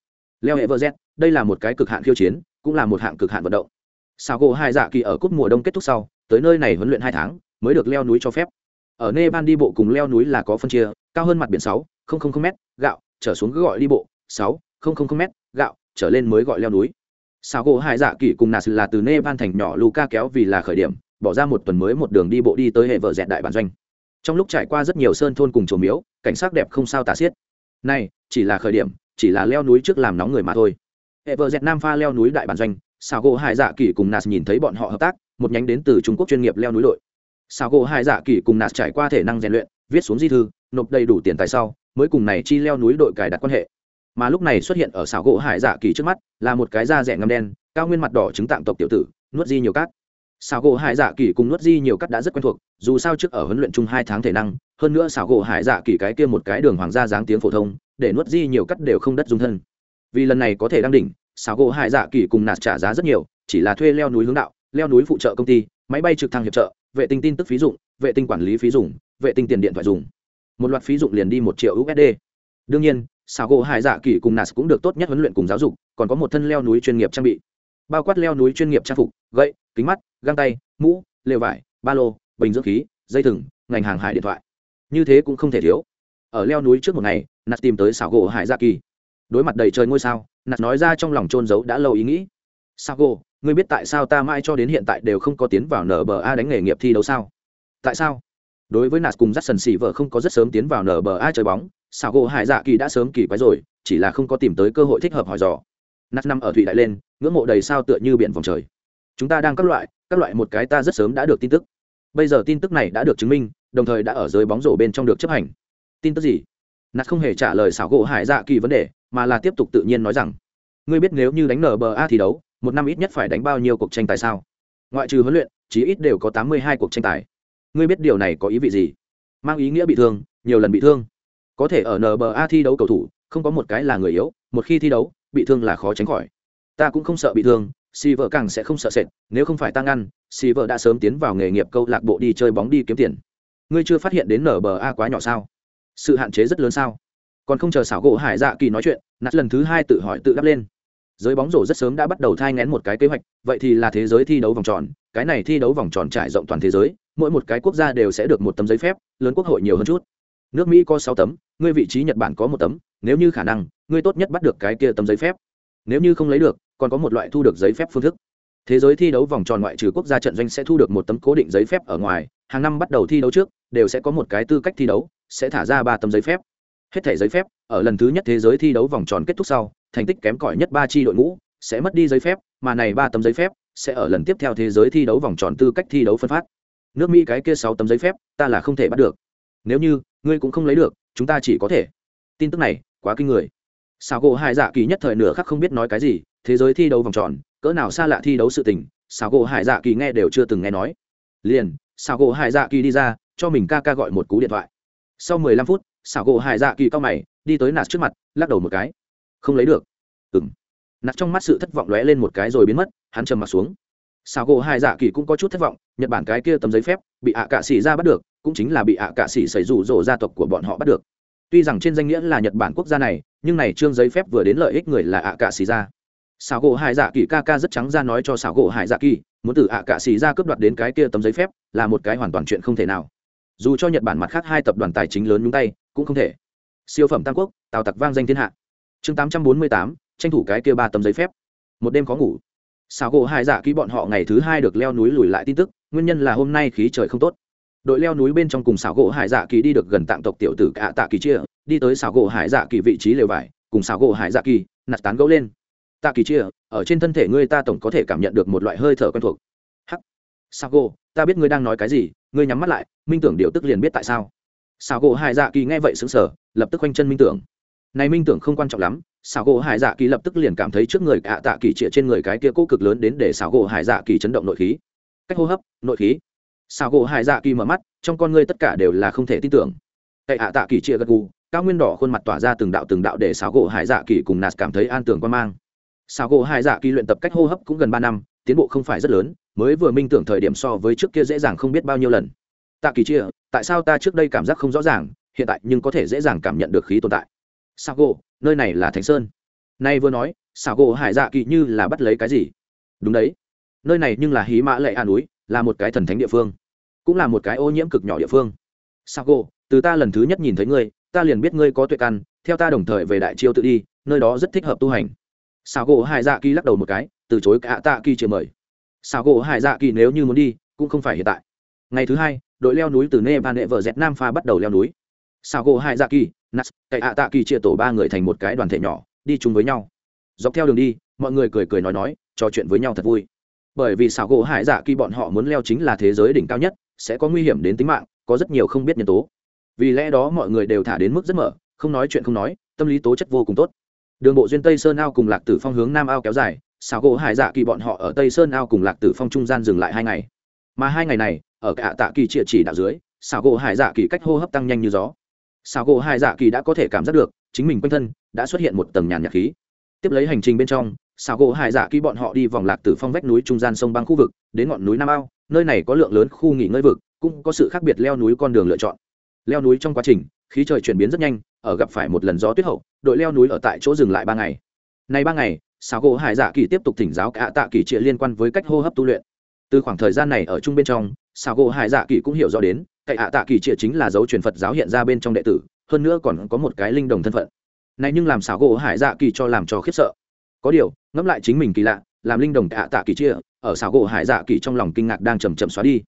leo hệ vợ dẹt, đây là một cái cực hạn khiêu chiến cũng là một hạng cực hạn vận động sao gỗ hải dạ kỳ ở cúp mùa đông kết thúc sau, tới nơi này huấn luyện hai tháng, mới được leo núi cho phép. Ở nepal đi bộ cùng leo núi là có phân chia, cao hơn mặt biển sáu m gạo, trở xuống cứ gọi đi bộ, sáu m gạo, trở lên mới gọi leo núi. Sao gỗ hải dạ kỳ cùng nas là từ nepal thành nhỏ luca kéo vì là khởi điểm, bỏ ra một tuần mới một đường đi bộ đi tới hệ vợ dẹt đại bản doanh. Trong lúc trải qua rất nhiều sơn thôn cùng chỗ miếu, cảnh sắc đẹp không sao tả xiết. Này, chỉ là khởi điểm, chỉ là leo núi trước làm nóng người mà thôi. Hệ vợ dẹt nam pha leo núi đại bản doanh sao gỗ hải dạ kỳ cùng nạt nhìn thấy bọn họ hợp tác, một nhánh đến từ trung quốc chuyên nghiệp leo núi đội sao gỗ hải dạ kỳ cùng nạt trải qua thể năng rèn luyện, viết xuống di thư, nộp đầy đủ tiền tài sau, mới cùng này chi leo núi đội cài đặt quan hệ. Mà lúc này xuất hiện ở xảo gỗ hải dạ kỳ trước mắt, là một cái da rẻ ngâm đen, cao nguyên mặt đỏ chứng tạm tộc tiểu tử, nuốt di nhiều cát. Xảo gỗ hải dạ kỳ cùng nuốt di nhiều cát đã rất quen thuộc, dù sao trước ở huấn luyện chung hai tháng thể năng, hơn nữa xảo gỗ hải dạ kỳ cái kia một cái đường hoàng gia dáng tiếng phổ thông, để nuốt di nhiều cát đều không đất dung thân. Vì lần này có thể đăng đỉnh xảo gỗ hải dạ kỳ cùng nạt trả giá rất nhiều, chỉ là thuê leo núi hướng đạo, leo núi phụ trợ công ty, máy bay trực thăng hiệp trợ, vệ tinh tin tức phí dụng, vệ tinh quản lý phí dụng, vệ tinh tiền điện thoại dùng. Một loạt phí dụng liền đi một triệu usd đương nhiên, xào gỗ hải dạ kỳ cùng nạt cũng được tốt nhất huấn luyện cùng giáo dục, còn có một thân leo núi chuyên nghiệp trang bị. Bao quát leo núi chuyên nghiệp trang phục, gậy, kính mắt, găng tay, mũ, lều vải, ba lô, bình dưỡng khí, dây thừng, ngành hàng hải điện thoại. Như thế cũng không thể thiếu. Ở leo núi trước một ngày, nạt tìm tới xảo gỗ hải dạ kỳ. Đối mặt đầy trời ngôi sao nạt nói ra trong lòng trôn giấu đã lâu ý nghĩ. Sao cô ngươi biết tại sao ta mãi cho đến hiện tại đều không có tiến vào nở bờ a đánh nghề nghiệp thi đấu sao? Tại sao? Đối với nạt cùng dắt sần xỉ vợ không có rất sớm tiến vào nở bờ a chơi bóng sao cô hải dạ kỳ đã sớm kỳ quái rồi, chỉ là không có tìm tới cơ hội thích hợp hỏi dò. Nát năm ở thụy đại lên, ngưỡng mộ đầy sao tựa như biển vòng trời. Chúng ta đang các loại các loại một cái ta rất sớm đã được tin tức. Bây giờ tin tức này đã được chứng minh, đồng thời đã ở dưới bóng rổ bên trong được chấp hành. Tin tức gì? Nạt không hề trả lời xảo gỗ hải dạ kỳ vấn đề, mà là tiếp tục tự nhiên nói rằng, ngươi biết nếu như đánh nở bờ a thi đấu, một năm ít nhất phải đánh bao nhiêu cuộc tranh tài sao? Ngoại trừ huấn luyện, chí ít đều có tám mươi hai cuộc tranh tài. Ngươi biết điều này có ý vị gì? Mang ý nghĩa bị thương, nhiều lần bị thương. Có thể ở nba thi đấu cầu thủ, không có một cái là người yếu, một khi thi đấu, bị thương là khó tránh khỏi. Ta cũng không sợ bị thương si vợ càng sẽ không sợ sệt, nếu không phải ta ngăn si vợ đã sớm tiến vào nghề nghiệp câu lạc bộ đi chơi bóng đi kiếm tiền. Ngươi chưa phát hiện đến nba quá nhỏ sao? Sự hạn chế rất lớn sao? Còn không chờ xảo gỗ hải dạ kỳ nói chuyện nát lần thứ hai tự hỏi tự đáp lên. Giới bóng rổ rất sớm đã bắt đầu thai ngén một cái kế hoạch, vậy thì là thế giới thi đấu vòng tròn, cái này thi đấu vòng tròn trải rộng toàn thế giới, mỗi một cái quốc gia đều sẽ được một tấm giấy phép, lớn quốc hội nhiều hơn chút. Nước mỹ có sáu tấm, ngươi vị trí nhật bản có một tấm, nếu như khả năng, ngươi tốt nhất bắt được cái kia tấm giấy phép. Nếu như không lấy được, còn có một loại thu được giấy phép phương thức. Thế giới thi đấu vòng tròn ngoại trừ quốc gia trận doanh sẽ thu được một tấm cố định giấy phép ở ngoài, hàng năm bắt đầu thi đấu trước, đều sẽ có một cái tư cách thi đấu sẽ thả ra ba tấm giấy phép. Hết thẻ giấy phép, ở lần thứ nhất thế giới thi đấu vòng tròn kết thúc sau, thành tích kém cỏi nhất ba chi đội ngũ sẽ mất đi giấy phép, mà này ba tấm giấy phép sẽ ở lần tiếp theo thế giới thi đấu vòng tròn tư cách thi đấu phân phát. Nước mỹ cái kia sáu tấm giấy phép, ta là không thể bắt được. Nếu như, ngươi cũng không lấy được, chúng ta chỉ có thể. Tin tức này, quá kinh người. Sao gỗ hải dạ kỳ nhất thời nửa khắc không biết nói cái gì, thế giới thi đấu vòng tròn, cỡ nào xa lạ thi đấu sự tình sao gỗ hải dạ kỳ nghe đều chưa từng nghe nói. Liền sao gỗ hải dạ kỳ đi ra, cho mình ca ca gọi một cú điện thoại sau mười lăm phút, xảo gỗ hải dạ kỳ cao mày, đi tới nạt trước mặt, lắc đầu một cái. Không lấy được. Ừ m nạt trong mắt sự thất vọng lóe lên một cái rồi biến mất, hắn trầm mặt xuống. Xảo gỗ hải dạ kỳ cũng có chút thất vọng, nhật bản cái kia tấm giấy phép, bị ạ cạ xỉ ra bắt được, cũng chính là bị ạ cạ xỉ xảy rủ rỗ gia tộc của bọn họ bắt được. Tuy rằng trên danh nghĩa là nhật bản quốc gia này, nhưng này trương giấy phép vừa đến lợi ích người là ạ cạ xỉ ra. Xảo gỗ hải dạ kỳ ca ca rất trắng ra nói cho xảo gỗ hải dạ kỳ, muốn từ ạ cạ xỉ ra cướp đoạt đến cái kia tấm giấy phép, là một cái hoàn toàn chuyện không thể nào dù cho nhật bản mặt khác hai tập đoàn tài chính lớn nhúng tay, cũng không thể. Siêu phẩm tam quốc, tào tặc vang danh thiên hạ. Chương tám trăm bốn mươi tám, tranh thủ cái kia ba tấm giấy phép. Một đêm khó ngủ. Xảo gỗ hải dạ ký bọn họ ngày thứ hai được leo núi lùi lại tin tức, nguyên nhân là hôm nay khí trời không tốt. Đội leo núi bên trong cùng xảo gỗ hải dạ kỳ đi được gần tạng tộc tiểu tử cả tạ kỳ chia, đi tới xảo gỗ hải dạ kỳ vị trí lều vải, cùng xảo gỗ hải dạ kỳ nặt tán gấu lên. Tạ kỳ chia, ở trên thân thể ngươi ta tổng có thể cảm nhận được một loại hơi thở quen thuộc. Hắc. Xảo gỗ, ta biết ngươi đang nói cái gì ngươi nhắm mắt lại, minh tưởng điều tức liền biết tại sao. Xảo gỗ hải dạ kỳ nghe vậy xứng sở lập tức quanh chân minh tưởng. Này minh tưởng không quan trọng lắm, xảo gỗ hải dạ kỳ lập tức liền cảm thấy trước người ạ tạ kỳ trịa trên người cái kia cố cực lớn đến để xảo gỗ hải dạ kỳ chấn động nội khí. Cách hô hấp, nội khí. Xảo gỗ hải dạ kỳ mở mắt, trong con ngươi tất cả đều là không thể tin tưởng. Hệ ạ tạ kỳ trịa gật gù, cao nguyên đỏ khuôn mặt tỏa ra từng đạo từng đạo để xảo gỗ hải dạ kỳ cùng nạt cảm thấy an tưởng quan mang. Xảo gỗ hải dạ kỳ luyện tập cách hô hấp cũng gần ba năm, tiến bộ không phải rất lớn mới vừa minh tưởng thời điểm so với trước kia dễ dàng không biết bao nhiêu lần. Tạ kỳ chia, tại sao ta trước đây cảm giác không rõ ràng, hiện tại nhưng có thể dễ dàng cảm nhận được khí tồn tại. Sao gỗ nơi này là thánh sơn. Nay vừa nói sao gỗ hải dạ kỳ như là bắt lấy cái gì? Đúng đấy. Nơi này nhưng là hí mã lệ a núi, là một cái thần thánh địa phương. Cũng là một cái ô nhiễm cực nhỏ địa phương. Sao gỗ từ ta lần thứ nhất nhìn thấy ngươi, ta liền biết ngươi có tuệ căn, theo ta đồng thời về đại chiêu tự đi, nơi đó rất thích hợp tu hành. Sao gỗ hải dạ kỳ lắc đầu một cái, từ chối cả tạ kỳ chưa mời sao gỗ hải dạ kỳ nếu như muốn đi, cũng không phải hiện tại. Ngày thứ hai, đội leo núi từ nepal nệ vợ dẹt nam pha bắt đầu leo núi. Sao gỗ hải dạ kỳ, nas, cậy ạ tạ kỳ chia tổ ba người thành một cái đoàn thể nhỏ, đi chung với nhau. Dọc theo đường đi, mọi người cười cười nói nói, trò chuyện với nhau thật vui. Bởi vì xảo gỗ hải dạ kỳ bọn họ muốn leo chính là thế giới đỉnh cao nhất, sẽ có nguy hiểm đến tính mạng, có rất nhiều không biết nhân tố. Vì lẽ đó mọi người đều thả đến mức rất mở, không nói chuyện không nói, tâm lý tố chất vô cùng tốt. Đường bộ duyên tây sơn ao cùng lạc tử phong hướng nam ao kéo dài Sao gỗ hải dạ kỳ bọn họ ở tây sơn ao cùng lạc tử phong trung gian dừng lại hai ngày. Mà hai ngày này, ở cả tạ kỳ trịa chỉ đạo dưới sao gỗ hải dạ kỳ cách hô hấp tăng nhanh như gió. Sao gỗ hải dạ kỳ đã có thể cảm giác được, chính mình quanh thân đã xuất hiện một tầng nhàn nhạc khí. Tiếp lấy hành trình bên trong sao gỗ hải dạ kỳ bọn họ đi vòng lạc tử phong vách núi trung gian sông băng khu vực, đến ngọn núi nam ao, nơi này có lượng lớn khu nghỉ ngơi vực, cũng có sự khác biệt leo núi con đường lựa chọn. Leo núi trong quá trình, khí trời chuyển biến rất nhanh, ở gặp phải một lần gió tuyết hậu, đội leo núi ở tại chỗ dừng lại ba ngày. Nay ba ngày Sao gỗ hải dạ kỳ tiếp tục thỉnh giáo cả tạ kỳ trịa liên quan với cách hô hấp tu luyện. Từ khoảng thời gian này ở chung bên trong Sao gỗ hải dạ kỳ cũng hiểu rõ đến cậy ạ tạ kỳ trịa chính là dấu truyền phật giáo hiện ra bên trong đệ tử, hơn nữa còn có một cái linh đồng thân phận. Này nhưng làm Sao gỗ hải dạ kỳ cho làm cho khiếp sợ. Có điều, ngẫm lại chính mình kỳ lạ, làm linh đồng ạ tạ kỳ chia ở xảo gỗ hải dạ kỳ trong lòng kinh ngạc đang chầm chậm xóa đi.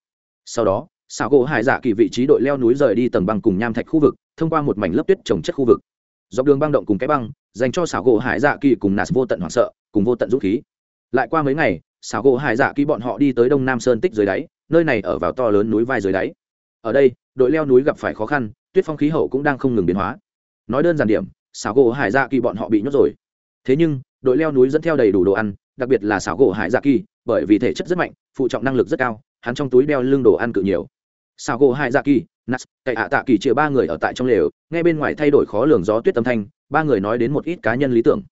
Sau đó xảo gỗ hải dạ kỳ vị trí đội leo núi rời đi tầng băng cùng nham thạch khu vực, thông qua một mảnh lớp tuyết trồng chất khu vực dọc đường băng động cùng cái băng, dành cho xảo gỗ hải dạ kỳ cùng nạt vô tận hoảng sợ, cùng vô tận dũng khí. Lại qua mấy ngày, xảo gỗ hải dạ kỳ bọn họ đi tới đông nam sơn tích dưới đáy, nơi này ở vào to lớn núi vai dưới đáy. Ở đây, đội leo núi gặp phải khó khăn, tuyết phong khí hậu cũng đang không ngừng biến hóa. Nói đơn giản điểm, xảo gỗ hải dạ kỳ bọn họ bị nhốt rồi. Thế nhưng, đội leo núi dẫn theo đầy đủ đồ ăn, đặc biệt là xảo gỗ hải dạ kỳ, bởi vì thể chất rất mạnh, phụ trọng năng lực rất cao, hắn trong túi đeo lưng đồ ăn cự nhiều sao gỗ hai dạ kỳ nas cậy hạ tạ kỳ chia ba người ở tại trong lều Nghe bên ngoài thay đổi khó lường gió tuyết âm thanh ba người nói đến một ít cá nhân lý tưởng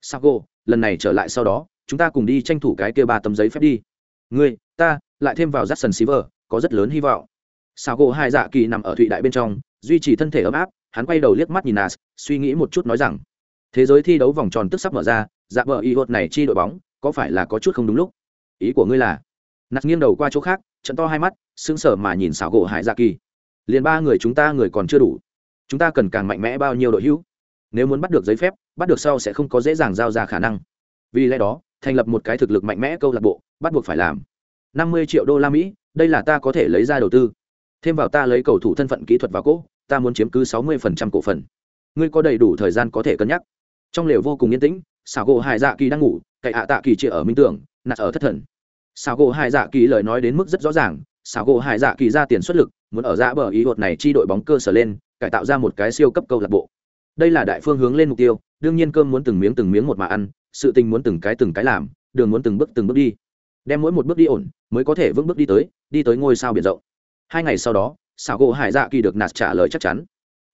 sao gỗ lần này trở lại sau đó chúng ta cùng đi tranh thủ cái kia ba tấm giấy phép đi ngươi ta lại thêm vào Jackson Silver, có rất lớn hy vọng. Sao gỗ hai dạ kỳ nằm ở thụy đại bên trong, duy trì thân thể ấm áp, hắn quay đầu liếc mắt nhìn Nas, suy nghĩ một chút nói rằng, thế giới thi đấu vòng tròn tức sắp mở ra, dạ vợ y hốt này chi đội bóng, có phải là có chút không đúng lúc? Ý của ngươi là? Nas nghiêng đầu qua chỗ khác, trận to hai mắt, sững sờ mà nhìn xảo gỗ Hải Dạ Kỳ. Liền ba người chúng ta người còn chưa đủ, chúng ta cần càng mạnh mẽ bao nhiêu đội hữu? Nếu muốn bắt được giấy phép, bắt được sau sẽ không có dễ dàng giao ra khả năng. Vì lẽ đó, thành lập một cái thực lực mạnh mẽ câu lạc bộ, bắt buộc phải làm năm mươi triệu đô la mỹ đây là ta có thể lấy ra đầu tư thêm vào ta lấy cầu thủ thân phận kỹ thuật vào cỗ ta muốn chiếm cứ sáu mươi phần trăm cổ phần ngươi có đầy đủ thời gian có thể cân nhắc trong lều vô cùng yên tĩnh xảo gỗ hải dạ kỳ đang ngủ cậy hạ tạ kỳ chia ở minh tưởng nạt ở thất thần xảo gỗ hải dạ kỳ lời nói đến mức rất rõ ràng, xảo gỗ hải dạ kỳ ra tiền xuất lực, muốn ở dạ bờ ý hột này chi đội bóng cơ sở lên, cải tạo ra một cái siêu cấp câu lạc bộ. Đây là đại phương hướng lên mục tiêu, đương nhiên cơm muốn từng miếng từng miếng một mà ăn, sự tình muốn từng cái từng cái làm, đường muốn từng bước từng bước đi. Đem mỗi một bước đi ổn, mới có thể vững bước đi tới đi tới ngôi sao biển rộng. Hai ngày sau đó sao gỗ hải dạ kỳ được nạt trả lời chắc chắn.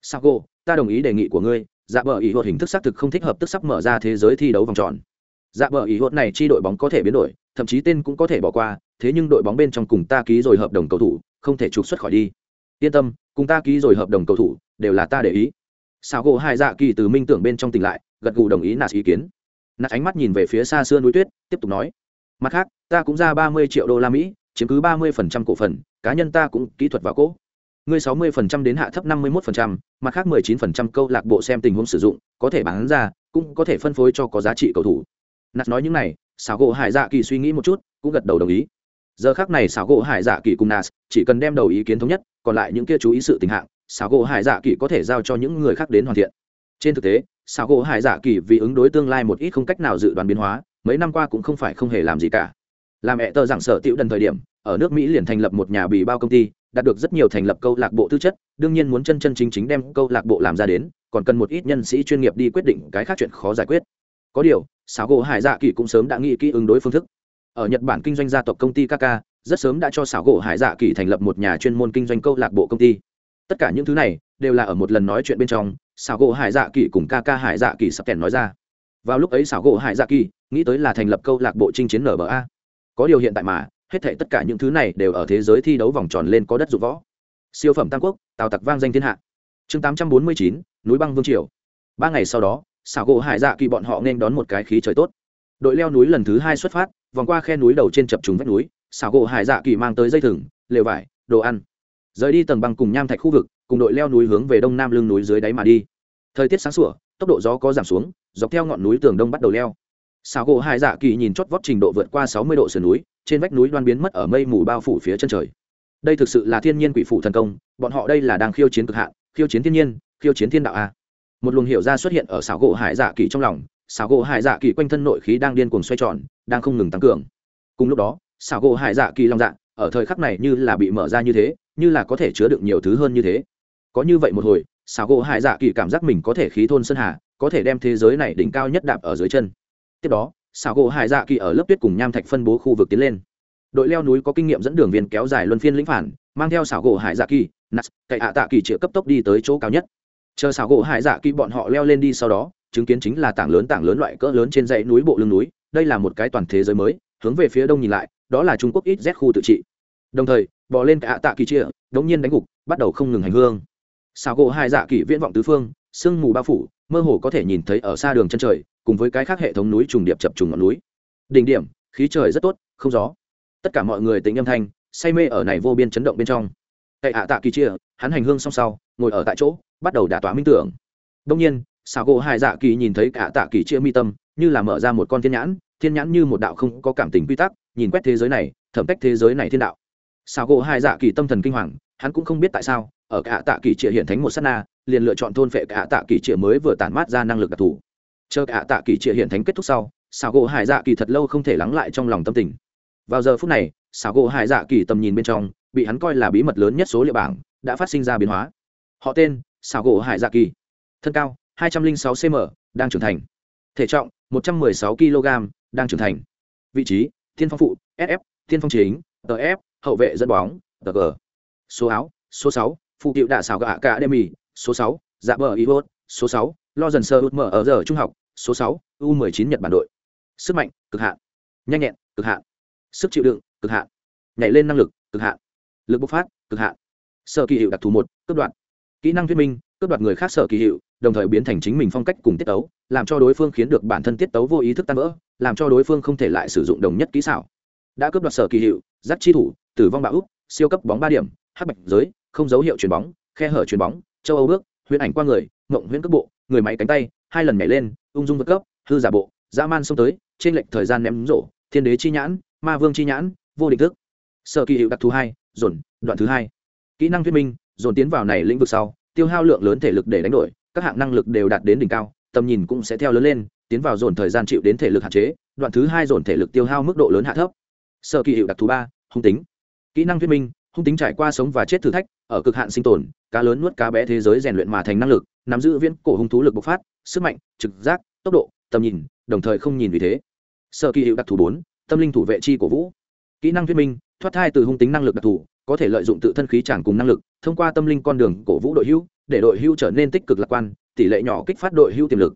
Sao gỗ, ta đồng ý đề nghị của ngươi dạ bờ ý hột hình thức xác thực không thích hợp tức sắp mở ra thế giới thi đấu vòng tròn dạ bờ ý hốt này chi đội bóng có thể biến đổi, thậm chí tên cũng có thể bỏ qua, thế nhưng đội bóng bên trong cùng ta ký rồi hợp đồng cầu thủ, không thể trục xuất khỏi đi. Yên tâm, cùng ta ký rồi hợp đồng cầu thủ, đều là ta để ý. Sao gỗ hai dạ kỳ từ minh tưởng bên trong tỉnh lại, gật gù đồng ý nạt ý kiến. Nạt ánh mắt nhìn về phía xa xưa núi tuyết, tiếp tục nói. Mặt khác, ta cũng ra ba mươi triệu đô la mỹ, chiếm cứ ba mươi phần trăm cổ phần, cá nhân ta cũng kỹ thuật vào cỗ. Ngươi sáu mươi phần trăm đến hạ thấp năm mươi mốt phần trăm, mặt khác mười chín phần trăm câu lạc bộ xem tình huống sử dụng, có thể bán ra, cũng có thể phân phối cho có giá trị cầu thủ nạt nói những này, xảo gỗ hải dạ kỳ suy nghĩ một chút, cũng gật đầu đồng ý. Giờ khác này xảo gỗ hải dạ kỳ cùng nạt chỉ cần đem đầu ý kiến thống nhất, còn lại những kia chú ý sự tình hạng, xảo gỗ hải dạ kỳ có thể giao cho những người khác đến hoàn thiện. Trên thực tế, xảo gỗ hải dạ kỳ vì ứng đối tương lai một ít không cách nào dự đoán biến hóa, mấy năm qua cũng không phải không hề làm gì cả. Làm mẹ tờ giảng sở tiểu đần thời điểm, ở nước mỹ liền thành lập một nhà bì bao công ty, đạt được rất nhiều thành lập câu lạc bộ tư chất, đương nhiên muốn chân chân chính chính đem câu lạc bộ làm ra đến, còn cần một ít nhân sĩ chuyên nghiệp đi quyết định cái khác chuyện khó giải quyết có điều xáo gỗ hải dạ kỳ cũng sớm đã nghĩ kỹ ứng đối phương thức. Ở nhật bản kinh doanh gia tộc công ty kaka, rất sớm đã cho xảo gỗ hải dạ kỳ thành lập một nhà chuyên môn kinh doanh câu lạc bộ công ty. Tất cả những thứ này đều là ở một lần nói chuyện bên trong, xảo gỗ hải dạ kỳ cùng kaka hải dạ kỳ sắp kèn nói ra. Vào lúc ấy xảo gỗ hải dạ kỳ nghĩ tới là thành lập câu lạc bộ chinh chiến nba có điều hiện tại mà, hết thảy tất cả những thứ này đều ở thế giới thi đấu vòng tròn lên có đất dụng võ. Siêu phẩm tam quốc, tào tặc vang danh thiên hạ. Chương tám trăm bốn mươi chín, núi băng vương triều. Ba ngày sau đó xảo gỗ hải dạ kỳ bọn họ nên đón một cái khí trời tốt. Đội leo núi lần thứ hai xuất phát, vòng qua khe núi đầu trên chập trùng vách núi, xảo gỗ hải dạ kỳ mang tới dây thừng, lều vải, đồ ăn. Rời đi tầng băng cùng nham thạch khu vực, cùng đội leo núi hướng về đông nam lưng núi dưới đáy mà đi. Thời tiết sáng sủa, tốc độ gió có giảm xuống, dọc theo ngọn núi tường đông bắt đầu leo. Xảo gỗ hải dạ kỳ nhìn chót vót trình độ vượt qua sáu mươi độ sườn núi, trên vách núi đoan biến mất ở mây mù bao phủ phía chân trời. Đây thực sự là thiên nhiên quỷ phủ thần công, bọn họ đây là đang khiêu chiến cực hạn, khiêu chiến thiên nhiên, khiêu chiến thiên đạo a một luồng hiểu ra xuất hiện ở xảo gỗ hải dạ kỳ trong lòng, xảo gỗ hải dạ kỳ quanh thân nội khí đang điên cuồng xoay tròn, đang không ngừng tăng cường. Cùng lúc đó, xảo gỗ hải dạ kỳ long dạ ở thời khắc này như là bị mở ra như thế, như là có thể chứa được nhiều thứ hơn như thế. Có như vậy một hồi, xảo gỗ hải dạ kỳ cảm giác mình có thể khí thôn sơn hà, có thể đem thế giới này đỉnh cao nhất đạp ở dưới chân. Tiếp đó, xảo gỗ hải dạ kỳ ở lớp tuyết cùng nham thạch phân bố khu vực tiến lên. Đội leo núi có kinh nghiệm dẫn đường viên kéo dài luân phiên lĩnh phản, mang theo xảo gỗ hải dạ kỳ, nats cậy hạ tạ kỳ chĩa cấp tốc đi tới chỗ cao nhất chờ xảo gỗ hải dạ kỳ bọn họ leo lên đi sau đó, chứng kiến chính là tảng lớn tảng lớn loại cỡ lớn trên dãy núi bộ lưng núi, đây là một cái toàn thế giới mới, hướng về phía đông nhìn lại, đó là trung quốc ít z khu tự trị. Đồng thời bỏ lên cả tạ kỳ chia đống nhiên đánh gục, bắt đầu không ngừng hành hương. Xảo gỗ hải dạ kỳ viễn vọng tứ phương, sương mù bao phủ, mơ hồ có thể nhìn thấy ở xa đường chân trời, cùng với cái khác hệ thống núi trùng điệp chập trùng ngọn núi. Đỉnh điểm, khí trời rất tốt, không gió. Tất cả mọi người tính âm thanh, say mê ở này vô biên chấn động bên trong. Cậy hạ tạ kỳ chia hắn hành hương song sau, ngồi ở tại chỗ bắt đầu đả tỏa minh tưởng. Đông nhiên xào gỗ hai dạ kỳ nhìn thấy cả tạ kỳ chia mi tâm, như là mở ra một con thiên nhãn thiên nhãn như một đạo không có cảm tình quy tắc, nhìn quét thế giới này, thẩm cách thế giới này thiên đạo. Xào gỗ hai dạ kỳ tâm thần kinh hoàng, hắn cũng không biết tại sao, ở cả tạ kỳ chia hiện thánh một s á t na, liền lựa chọn thôn phệ cả tạ kỳ chia mới vừa tản mát ra năng lực đặc thù. Chờ cả tạ kỳ chia hiện thánh kết thúc sau xào gỗ hải dạ kỳ thật lâu không thể lắng lại trong lòng tâm tình. Vào giờ phút này xào gỗ hải dạ kỳ tầm nhìn bên trong, bị hắn coi là bí mật lớn nhất số liệu bảng, đã phát sinh ra biến hóa. Họ tên xào gỗ hải dạ kỳ. Thân cao 206 cm đang trưởng thành. Thể trọng 116 kg đang trưởng thành. Vị trí thiên phong phụ sf thiên phong chính tf hậu vệ dẫn bóng tg số áo số 6, phụ cựu đạ xào gạ cả đê mì số 6, dạ bờ y hốt số 6, lo dần sơ út mở ở giờ trung học số 6, u 19 nhật bản đội. Sức mạnh cực hạn. Nhanh nhẹn cực hạn. Sức chịu đựng cực hạn. Nhảy lên năng lực cực hạn. Lực bộc phát cực hạn. Sơ kỳ hiệu đặc thù một cấp đoạn kỹ năng thuyết minh cướp đoạt người khác sở kỳ hiệu đồng thời biến thành chính mình phong cách cùng tiết tấu làm cho đối phương khiến được bản thân tiết tấu vô ý thức tan vỡ làm cho đối phương không thể lại sử dụng đồng nhất kỹ xảo. Đã cướp đoạt sở kỳ hiệu dắt chi thủ tử vong bạo úc, siêu cấp bóng ba điểm hắc bạch giới không dấu hiệu chuyền bóng khe hở chuyền bóng châu âu bước huyễn ảnh qua người mộng huyễn cấp bộ người máy cánh tay hai lần nhảy lên ung dung vượt cấp hư giả bộ dã man xông tới trên lệnh thời gian ném rổ thiên đế chi nhãn ma vương chi nhãn vô địch thức. Sở kỳ hiệu đặc thù hai dồn đoạn thứ hai. Kỹ năng thuyết minh dồn tiến vào này lĩnh vực sau, tiêu hao lượng lớn thể lực để đánh đổi, các hạng năng lực đều đạt đến đỉnh cao, tầm nhìn cũng sẽ theo lớn lên, tiến vào dồn thời gian chịu đến thể lực hạn chế, đoạn thứ hai dồn thể lực tiêu hao mức độ lớn hạ thấp. Sở kỳ hiệu đặc thù ba, hung tính. Kỹ năng thuyết minh, hung tính trải qua sống và chết thử thách, ở cực hạn sinh tồn, cá lớn nuốt cá bé thế giới rèn luyện mà thành năng lực, nắm giữ viễn cổ hung thú lực bộc phát, sức mạnh, trực giác, tốc độ, tầm nhìn, đồng thời không nhìn vì thế. Sở kỳ hiệu đặc thù bốn, tâm linh thủ vệ chi của vũ. Kỹ năng thuyết minh, thoát thai từ hung tính năng lực đặc thù có thể lợi dụng tự thân khí chẳng cùng năng lực, thông qua tâm linh con đường cổ vũ đội hữu, để đội hữu trở nên tích cực lạc quan, tỷ lệ nhỏ kích phát đội hữu tiềm lực.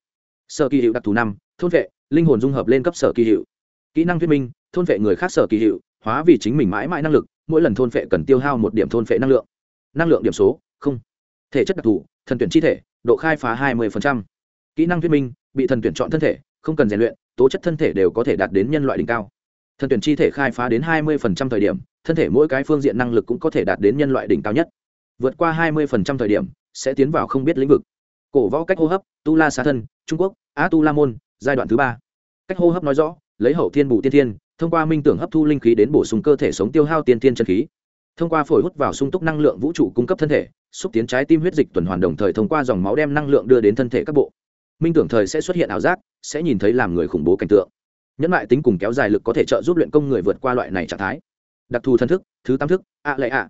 Sở kỳ hiệu đặc thù năm, thôn vệ, linh hồn dung hợp lên cấp sở kỳ hiệu kỹ năng thuyết minh, thôn vệ người khác sở kỳ hiệu hóa vì chính mình mãi mãi năng lực, mỗi lần thôn vệ cần tiêu hao một điểm thôn vệ năng lượng. Năng lượng điểm số, không. Thể chất đặc thù, thần tuyển chi thể, độ khai phá hai mươi kỹ năng thuyết minh, bị thần tuyển chọn thân thể, không cần rèn luyện, tố chất thân thể đều có thể đạt đến nhân loại đỉnh cao. Thần tuyển chi thể khai phá đến hai mươi thời điểm thân thể mỗi cái phương diện năng lực cũng có thể đạt đến nhân loại đỉnh cao nhất. Vượt qua hai mươi thời điểm, sẽ tiến vào không biết lĩnh vực. Cổ võ cách hô hấp, tu la xá thân, trung quốc, á tu la môn, giai đoạn thứ ba. Cách hô hấp nói rõ, lấy hậu thiên bù tiên thiên, thông qua minh tưởng hấp thu linh khí đến bổ sung cơ thể sống tiêu hao tiên thiên chân khí. Thông qua phổi hút vào sung túc năng lượng vũ trụ cung cấp thân thể, xúc tiến trái tim huyết dịch tuần hoàn đồng thời thông qua dòng máu đem năng lượng đưa đến thân thể các bộ. Minh tưởng thời sẽ xuất hiện ảo giác, sẽ nhìn thấy làm người khủng bố cảnh tượng. Nhẫn lại tính cùng kéo dài lực có thể trợ giúp luyện công người vượt qua loại này trạng thái đặc thù thân thức, thứ tam thức, ạ à lệ ạ.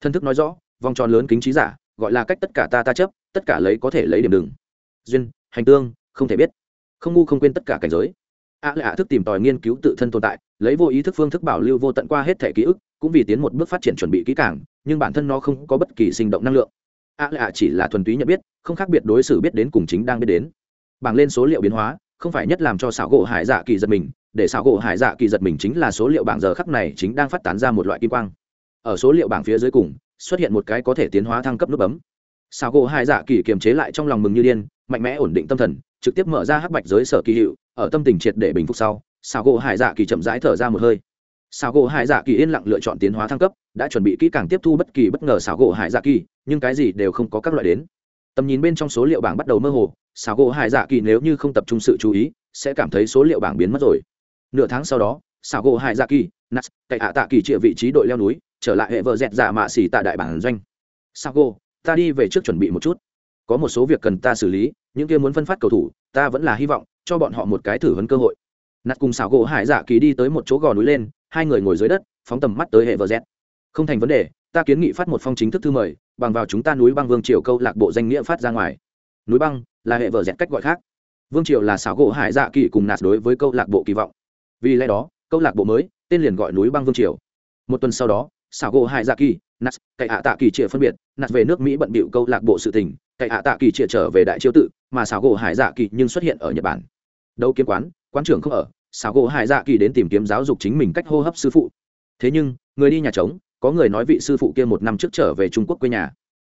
Thân thức nói rõ, vòng tròn lớn kính trí giả, gọi là cách tất cả ta ta chấp, tất cả lấy có thể lấy điểm đừng. Duyên, hành tương, không thể biết. Không ngu không quên tất cả cảnh giới. Ạ lệ ạ thức tìm tòi nghiên cứu tự thân tồn tại, lấy vô ý thức phương thức bảo lưu vô tận qua hết thể ký ức, cũng vì tiến một bước phát triển chuẩn bị kỹ càng, nhưng bản thân nó không có bất kỳ sinh động năng lượng. Ạ lệ ạ chỉ là thuần túy nhận biết, không khác biệt đối xử biết đến cùng chính đang biết đến. Bảng lên số liệu biến hóa, không phải nhất làm cho xảo gỗ hải dạ kỳ giật mình để xảo gỗ hải dạ kỳ giật mình chính là số liệu bảng giờ khắc này chính đang phát tán ra một loại kim quang. Ở số liệu bảng phía dưới cùng, xuất hiện một cái có thể tiến hóa thăng cấp nút bấm. Xảo gỗ hải dạ kỳ kiềm chế lại trong lòng mừng như điên, mạnh mẽ ổn định tâm thần, trực tiếp mở ra hắc bạch giới sở kỳ hiệu, ở tâm tình triệt để bình phục sau, xảo gỗ hải dạ kỳ chậm rãi thở ra một hơi. Xảo gỗ hải dạ kỳ yên lặng lựa chọn tiến hóa thăng cấp, đã chuẩn bị kỹ càng tiếp thu bất kỳ bất ngờ xảo gỗ hải dạ kỳ, nhưng cái gì đều không có các loại đến. Tầm nhìn bên trong số liệu bảng bắt đầu mơ hồ, xảo gỗ hải dạ kỳ nếu như không tập trung sự chú ý, sẽ cảm thấy số liệu bảng biến mất rồi nửa tháng sau đó xảo gỗ hải dạ kỳ nas, cậy hạ tạ kỳ trịa vị trí đội leo núi, trở lại hệ vợ dẹt dạ mạ xỉ tại đại bản doanh. Xảo gỗ ta đi về trước chuẩn bị một chút. Có một số việc cần ta xử lý, những kia muốn phân phát cầu thủ, ta vẫn là hy vọng, cho bọn họ một cái thử hấn cơ hội. Nạt cùng xảo gỗ hải dạ kỳ đi tới một chỗ gò núi lên, hai người ngồi dưới đất, phóng tầm mắt tới hệ vợ dẹt. Không thành vấn đề, ta kiến nghị phát một phong chính thức thư mời, bằng vào chúng ta núi băng vương triều câu lạc bộ danh nghĩa phát ra ngoài. Núi băng là hệ vợ dẹt cách gọi khác. Vương triều là xảo gỗ hải dạ kỳ cùng nạt đối với câu lạc bộ kỳ vọng vì lẽ đó, câu lạc bộ mới, tên liền gọi núi băng vương triều. Một tuần sau đó xảo gỗ hải dạ kỳ nas cậy hạ tạ kỳ trịa phân biệt nas về nước mỹ bận bịu câu lạc bộ sự tình cậy hạ tạ kỳ trịa trở về đại chiêu tự, mà xảo gỗ hải dạ kỳ nhưng xuất hiện ở nhật bản. Đâu kiếm quán quán trưởng không ở xảo gỗ hải dạ kỳ đến tìm kiếm giáo dục chính mình cách hô hấp sư phụ. Thế nhưng, người đi nhà trống, có người nói vị sư phụ kia một năm trước trở về trung quốc quê nhà.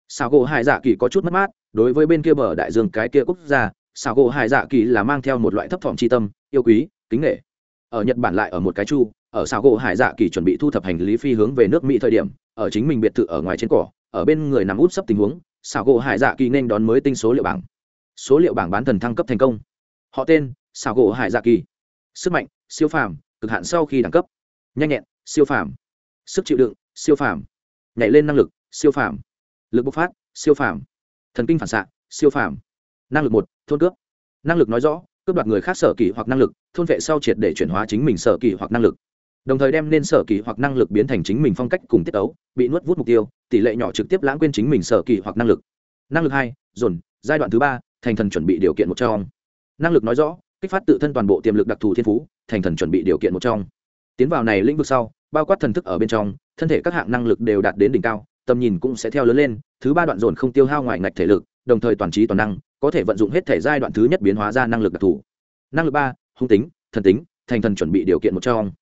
Xảo gỗ hải dạ kỳ có chút mất mát, đối với bên kia bờ đại dương cái kia quốc gia xảo gỗ hải dạ kỳ là mang theo một loại thấp thỏm tri tâm, yêu quý, kính nghệ ở nhật bản lại ở một cái chu, ở sao gỗ hải dạ kỳ chuẩn bị thu thập hành lý phi hướng về nước mỹ thời điểm, ở chính mình biệt thự ở ngoài trên cỏ, ở bên người nằm út sấp tình huống sao gỗ hải dạ kỳ nên đón mới tinh số liệu bảng. Số liệu bảng bán thần thăng cấp thành công. Họ tên sao gỗ hải dạ kỳ. Sức mạnh, siêu phàm, cực hạn sau khi đẳng cấp. Nhanh nhẹn, siêu phàm. Sức chịu đựng, siêu phàm. Nhảy lên năng lực, siêu phàm. Lực bộc phát, siêu phàm. Thần kinh phản xạ, siêu phàm. Năng lực một, thôn cướp. Năng lực nói rõ cướp đoạt người khác sở kỳ hoặc năng lực, thôn vệ sau triệt để chuyển hóa chính mình sở kỳ hoặc năng lực. Đồng thời đem nên sở kỳ hoặc năng lực biến thành chính mình phong cách cùng tiết ấu bị nuốt vút mục tiêu, tỷ lệ nhỏ trực tiếp lãng quên chính mình sở kỳ hoặc năng lực. Năng lực hai, dồn, giai đoạn thứ ba, thành thần chuẩn bị điều kiện một trong. Năng lực nói rõ, kích phát tự thân toàn bộ tiềm lực đặc thù thiên phú, thành thần chuẩn bị điều kiện một trong. Tiến vào này lĩnh vực sau, bao quát thần thức ở bên trong, thân thể các hạng năng lực đều đạt đến đỉnh cao, tầm nhìn cũng sẽ theo lớn lên, thứ ba đoạn dồn không tiêu hao ngoài ngạch thể lực, đồng thời toàn trí toàn năng có thể vận dụng hết thể giai đoạn thứ nhất biến hóa ra năng lực đặc thù. Năng lực ba, hung tính, thần tính, thành thần chuẩn bị điều kiện một trong.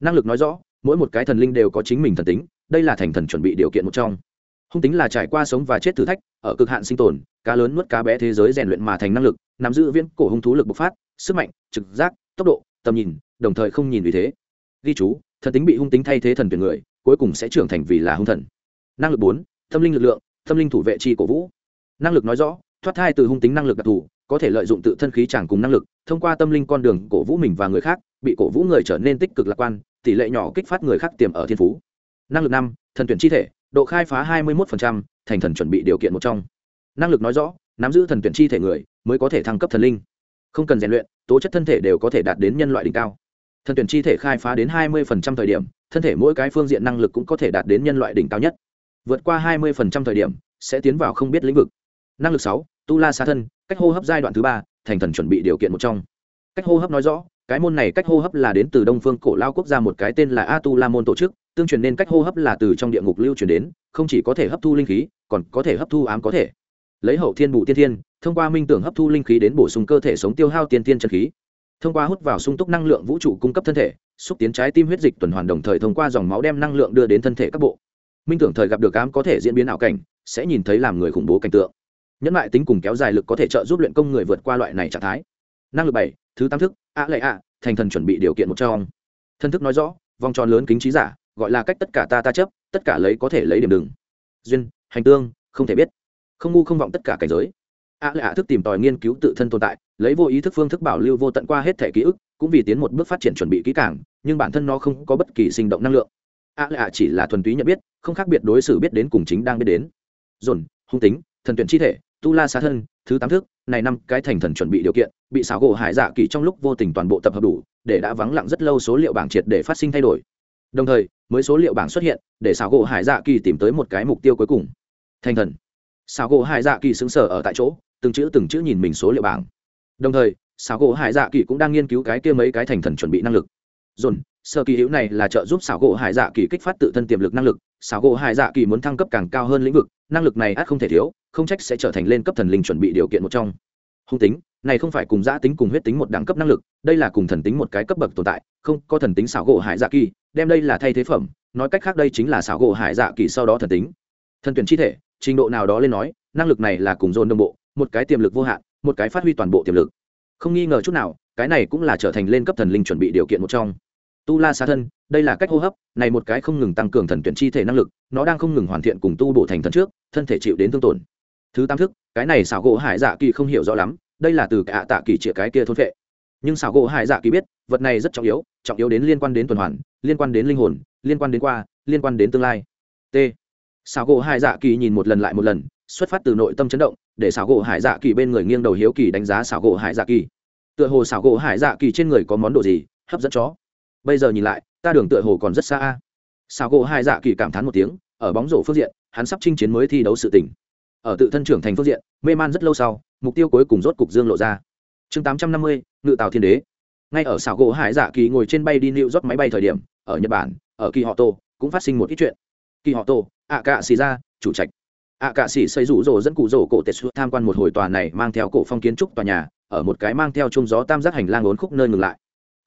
Năng lực nói rõ, mỗi một cái thần linh đều có chính mình thần tính, đây là thành thần chuẩn bị điều kiện một trong. Hung tính là trải qua sống và chết thử thách, ở cực hạn sinh tồn, cá lớn nuốt cá bé thế giới rèn luyện mà thành năng lực, nắm giữ viễn cổ hung thú lực bộc phát, sức mạnh, trực giác, tốc độ, tầm nhìn, đồng thời không nhìn vì thế. Ghi chú, thần tính bị hung tính thay thế thần tuyển người, cuối cùng sẽ trưởng thành vì là hung thần. Năng lực bốn, tâm linh lực lượng, tâm linh thủ vệ tri cổ vũ. Năng lực nói rõ thoát thai từ hung tính năng lực đặc thù, có thể lợi dụng tự thân khí chẳng cùng năng lực, thông qua tâm linh con đường cổ vũ mình và người khác, bị cổ vũ người trở nên tích cực lạc quan, tỷ lệ nhỏ kích phát người khác tiềm ở thiên phú. Năng lực năm, thần tuyển chi thể, độ khai phá hai mươi một thành thần chuẩn bị điều kiện một trong. Năng lực nói rõ, nắm giữ thần tuyển chi thể người mới có thể thăng cấp thần linh. Không cần rèn luyện, tố chất thân thể đều có thể đạt đến nhân loại đỉnh cao. Thần tuyển chi thể khai phá đến hai mươi thời điểm, thân thể mỗi cái phương diện năng lực cũng có thể đạt đến nhân loại đỉnh cao nhất. Vượt qua hai mươi thời điểm, sẽ tiến vào không biết lĩnh vực năng lực sáu, tu la xa thân, cách hô hấp giai đoạn thứ ba, thành thần chuẩn bị điều kiện một trong. Cách hô hấp nói rõ, cái môn này cách hô hấp là đến từ đông phương cổ lao quốc gia một cái tên là a tu la môn tổ chức, tương truyền nên cách hô hấp là từ trong địa ngục lưu truyền đến, không chỉ có thể hấp thu linh khí, còn có thể hấp thu ám có thể. Lấy hậu thiên bù tiên thiên, thông qua minh tưởng hấp thu linh khí đến bổ sung cơ thể sống tiêu hao tiên thiên chân khí. Thông qua hút vào sung túc năng lượng vũ trụ cung cấp thân thể, xúc tiến trái tim huyết dịch tuần hoàn đồng thời thông qua dòng máu đem năng lượng đưa đến thân thể các bộ. Minh tưởng thời gặp được ám có thể diễn biến ảo cảnh, sẽ nhìn thấy làm người khủng bố cảnh tượng nhẫn lại tính cùng kéo dài lực có thể trợ giúp luyện công người vượt qua loại này trạng thái. Năng lực bảy, thứ tám thức, ạ lệ ạ, thành thần chuẩn bị điều kiện một trong. Thân thức nói rõ, vòng tròn lớn kính trí giả, gọi là cách tất cả ta ta chấp, tất cả lấy có thể lấy điểm đừng. Duyên, hành tương, không thể biết. Không ngu không vọng tất cả cảnh giới. Ạ lệ ạ thức tìm tòi nghiên cứu tự thân tồn tại, lấy vô ý thức phương thức bảo lưu vô tận qua hết thể ký ức, cũng vì tiến một bước phát triển chuẩn bị kỹ càng, nhưng bản thân nó không có bất kỳ sinh động năng lượng. Ạ lệ ạ chỉ là thuần túy nhận biết, không khác biệt đối xử biết đến cùng chính đang biết đến. Dồn, hung tính, thần tuyển chi thể tu la xá thân, thứ tám thức, này năm cái thành thần chuẩn bị điều kiện, bị xảo gỗ hải dạ kỳ trong lúc vô tình toàn bộ tập hợp đủ, để đã vắng lặng rất lâu số liệu bảng triệt để phát sinh thay đổi. Đồng thời, mới số liệu bảng xuất hiện, để xảo gỗ hải dạ kỳ tìm tới một cái mục tiêu cuối cùng. Thành thần. Xảo gỗ hải dạ kỳ xứng sở ở tại chỗ, từng chữ từng chữ nhìn mình số liệu bảng. Đồng thời, xảo gỗ hải dạ kỳ cũng đang nghiên cứu cái kia mấy cái thành thần chuẩn bị năng lực dồn, sở kỳ hữu này là trợ giúp xảo gỗ hải dạ kỳ kích phát tự thân tiềm lực năng lực. Xảo gỗ hải dạ kỳ muốn thăng cấp càng cao hơn lĩnh vực, năng lực này ắt không thể thiếu, không trách sẽ trở thành lên cấp thần linh chuẩn bị điều kiện một trong. Hung tính, này không phải cùng giã tính cùng huyết tính một đẳng cấp năng lực, đây là cùng thần tính một cái cấp bậc tồn tại, không có thần tính xảo gỗ hải dạ kỳ, đem đây là thay thế phẩm, nói cách khác đây chính là xảo gỗ hải dạ kỳ sau đó thần tính. Thần tuyển chi thể, trình độ nào đó lên nói, năng lực này là cùng dồn đồng bộ, một cái tiềm lực vô hạn, một cái phát huy toàn bộ tiềm lực. Không nghi ngờ chút nào, cái này cũng là trở thành lên cấp thần linh chuẩn bị điều kiện một trong tu la xa thân, đây là cách hô hấp, này một cái không ngừng tăng cường thần tuyển chi thể năng lực, nó đang không ngừng hoàn thiện cùng tu bổ thành thần trước, thân thể chịu đến thương tổn. Thứ tam thức, cái này xảo gỗ hải dạ kỳ không hiểu rõ lắm, đây là từ cả tạ kỳ chĩa cái kia thôn vệ nhưng xảo gỗ hải dạ kỳ biết, vật này rất trọng yếu trọng yếu đến liên quan đến tuần hoàn, liên quan đến linh hồn, liên quan đến qua, liên quan đến tương lai. T. Xảo gỗ hải dạ kỳ nhìn một lần lại một lần, xuất phát từ nội tâm chấn động, để xảo gỗ hải dạ kỳ bên người nghiêng đầu hiếu kỳ đánh giá xảo gỗ hải dạ kỳ. Tựa hồ xảo gỗ hải dạ kỳ trên người có món đồ gì, hấp dẫn chó bây giờ nhìn lại, ta đường tựa hồ còn rất xa a. Sao gỗ hải dạ kỳ cảm thán một tiếng, ở bóng rổ phương diện, hắn sắp chinh chiến mới thi đấu sự tỉnh ở tự thân trưởng thành phương diện, mê man rất lâu sau, mục tiêu cuối cùng rốt cục dương lộ ra. Chương tám trăm năm mươi, ngự tàu thiên đế. Ngay ở xảo gỗ hải dạ kỳ ngồi trên bay đi nịu rót máy bay thời điểm, ở nhật bản, ở kỳ họ tô cũng phát sinh một ít chuyện. Kỳ họ tô ạ cạ xì ra chủ trạch. Ạ cạ xì xây rủ rồ dẫn cụ rổ cổ tết xuất tham quan một hồi tòa này mang theo cổ phong kiến trúc tòa nhà, ở một cái mang theo chung gió tam giác hành lang ốn khúc nơi ngừng lại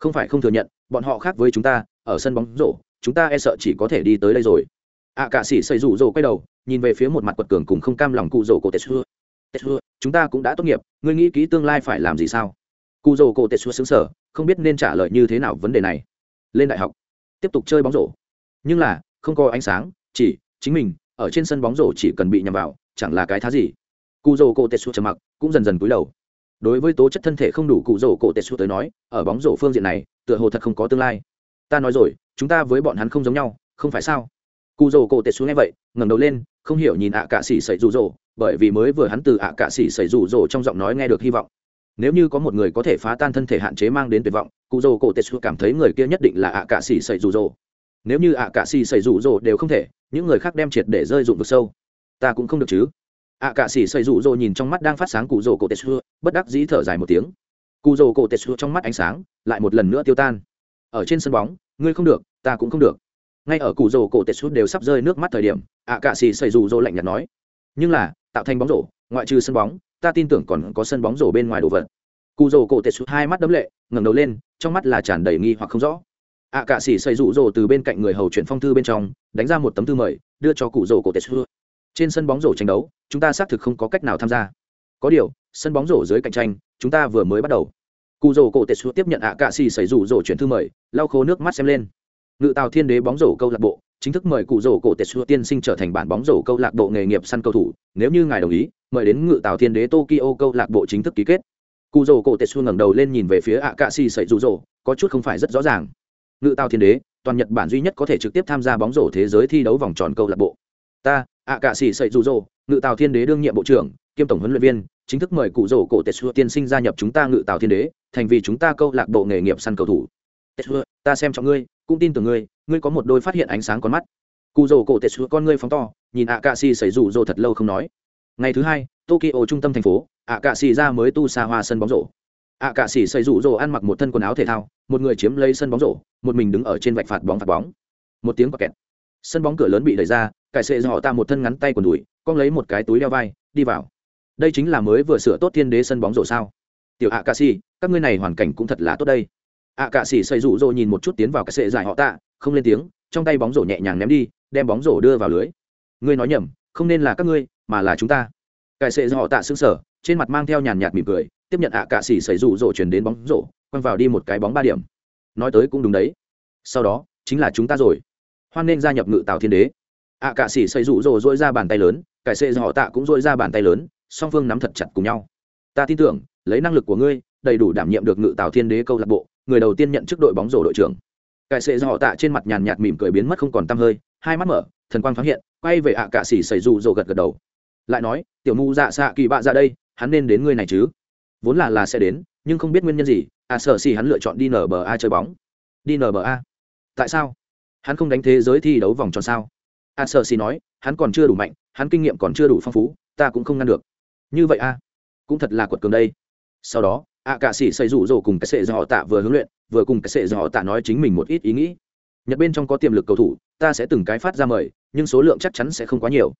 không phải không thừa nhận, bọn họ khác với chúng ta, ở sân bóng rổ, chúng ta e sợ chỉ có thể đi tới đây rồi. À, Ạ cạ sĩ xây rủ rồ quay đầu, nhìn về phía một mặt quật cường cùng không cam lòng cụ rổ cổ tết xưa tết xưa chúng ta cũng đã tốt nghiệp, ngươi nghĩ kỹ tương lai phải làm gì sao? Cụ rổ cổ tết xưa xứng sở không biết nên trả lời như thế nào vấn đề này. Lên đại học, tiếp tục chơi bóng rổ. Nhưng là, không có ánh sáng, chỉ, chính mình, ở trên sân bóng rổ chỉ cần bị nhầm vào, chẳng là cái thá gì. Cụ rổ cổ tết xưa trầm mặc, cũng dần dần cúi đầu đối với tố chất thân thể không đủ cụ rổ cổ tệ xu tới nói ở bóng rổ phương diện này tựa hồ thật không có tương lai. Ta nói rồi chúng ta với bọn hắn không giống nhau không phải sao? Cụ rổ cổ tệ xu nghe vậy ngẩng đầu lên không hiểu nhìn ạ cạ xỉ sẩy rủ rổ, bởi vì mới vừa hắn từ ạ cạ xỉ sẩy rủ rổ trong giọng nói nghe được hy vọng. Nếu như có một người có thể phá tan thân thể hạn chế mang đến tuyệt vọng cụ rổ cổ tệ xu cảm thấy người kia nhất định là ạ cạ xỉ sẩy rủ rổ. nếu như ạ cạ xỉ sẩy rủ rổ đều không thể những người khác đem triệt để rơi dụng vực sâu. Ta cũng không được chứ ạ cạ sĩ xây rụ rỗ nhìn trong mắt đang phát sáng cụ rồ cổ tệ xưa, bất đắc dĩ thở dài một tiếng. Cụ rồ cổ tệ xưa trong mắt ánh sáng lại một lần nữa tiêu tan. Ở trên sân bóng ngươi không được ta cũng không được. Ngay ở cụ rồ cổ tệ xưa đều sắp rơi nước mắt thời điểm ạ cạ sĩ xây rụ rô lạnh nhạt nói. Nhưng là tạo thành bóng rổ ngoại trừ sân bóng ta tin tưởng còn có sân bóng rổ bên ngoài đồ vật. Cụ rồ cổ tệ xưa hai mắt đấm lệ ngẩng đầu lên trong mắt là tràn đầy nghi hoặc không rõ. Ạ cạ sĩ xây rụ rô từ bên cạnh người hầu chuyển phong thư bên trong đánh ra một tấm thư mời đưa cho cụ rồ cổ tệ xưa trên sân bóng rổ tranh đấu, chúng ta xác thực không có cách nào tham gia. Có điều, sân bóng rổ dưới cạnh tranh, chúng ta vừa mới bắt đầu. Cụ rổ cổ tệ xuống tiếp nhận ạ cạ xì xảy rủ rổ chuyển thư mời, lau khô nước mắt xem lên. Ngự tàu thiên đế bóng rổ câu lạc bộ, chính thức mời cụ rổ cổ tetsu tiên sinh trở thành bản bóng rổ câu lạc bộ nghề nghiệp săn cầu thủ. Nếu như ngài đồng ý, mời đến ngự tàu thiên đế tokyo câu lạc bộ chính thức ký kết. Cụ rổ cổ tetsu ngẩng đầu lên nhìn về phía ạ cạ xì xảy rủ rổ, có chút không phải rất rõ ràng. Ngự tàu thiên đế, toàn nhật bản duy nhất có thể trực tiếp tham gia bóng rổ thế giới thi đấu vòng tròn câu lạc bộ. Ta ạ cạ sĩ sậy dù rỗ ngự Tào thiên đế đương nhiệm bộ trưởng, kiêm tổng huấn luyện viên, chính thức mời cụ rổ cổ tetsu tiên sinh gia nhập chúng ta ngự Tào thiên đế, thành vì chúng ta câu lạc bộ nghề nghiệp săn cầu thủ. Tetsu ta xem trọng ngươi, cũng tin tưởng ngươi ngươi có một đôi phát hiện ánh sáng con mắt. Cụ Rổ cổ tệ con ngươi phóng to, nhìn ạ cạ xì xảy rủ rồ thật lâu không nói. Ngày thứ hai, tokyo trung tâm thành phố, ạ cạ xì ra mới tu xa hoa sân bóng rổ. Ạ cạ xì xảy rủ rồ ăn mặc một thân quần áo thể thao, một người chiếm lấy sân bóng rổ, một mình đứng ở trên vạch phạt bóng phạt bóng. Một tiếng kẹt. Sân bóng cửa lớn bị đẩy ra cải sệ họ ta một thân ngắn tay quần đùi, con lấy một cái túi đeo vai, đi vào. Đây chính là mới vừa sửa tốt thiên đế sân bóng rổ sao? Tiểu ạ cà xì các ngươi này hoàn cảnh cũng thật là tốt đây. Ạ cà xỉ xây rủ rỗ nhìn một chút tiến vào cái sệ dài họ tạ, không lên tiếng, trong tay bóng rổ nhẹ nhàng ném đi, đem bóng rổ đưa vào lưới. Ngươi nói nhầm, không nên là các ngươi, mà là chúng ta. Cải sệ họ tạ xứng sở trên mặt mang theo nhàn nhạt mỉm cười, tiếp nhận ạ cà xỉ xây rủ rỗ chuyển đến bóng rổ, quăng vào đi một cái bóng ba điểm. Nói tới cũng đúng đấy. Sau đó, chính là chúng ta rồi. Hoan nên gia nhập ngự tào thiên đế ạ cạ sĩ xây rủ rỗ dỗi ra bàn tay lớn, cải sệ họ tạ cũng dỗi ra bàn tay lớn, song phương nắm thật chặt cùng nhau. Ta tin tưởng, lấy năng lực của ngươi, đầy đủ đảm nhiệm được ngự tào thiên đế câu lạc bộ, người đầu tiên nhận chức đội bóng rổ đội trưởng. Cải sệ họ tạ trên mặt nhàn nhạt mỉm cười biến mất không còn tăm hơi, hai mắt mở, thần quang phát hiện, quay về ạ cạ xỉ xây rủ rồ gật gật đầu. Lại nói, tiểu mu dạ xạ kỳ bạ ra đây, hắn nên đến ngươi này chứ? Vốn là là sẽ đến, nhưng không biết nguyên nhân gì à sợ xì hắn lựa chọn đi nba a chơi bóng. Đi nba a? Tại sao? Hắn không đánh thế giới thi đấu vòng tròn sao? A sợ xì nói, hắn còn chưa đủ mạnh, hắn kinh nghiệm còn chưa đủ phong phú, ta cũng không ngăn được. Như vậy a, cũng thật là quật cường đây. Sau đó ạ cạ sĩ xây rủ rồ cùng cái sệ do họ tạ vừa huấn luyện, vừa cùng cái sệ do họ tạ nói chính mình một ít ý nghĩ. Nhật bên trong có tiềm lực cầu thủ, ta sẽ từng cái phát ra mời, nhưng số lượng chắc chắn sẽ không quá nhiều.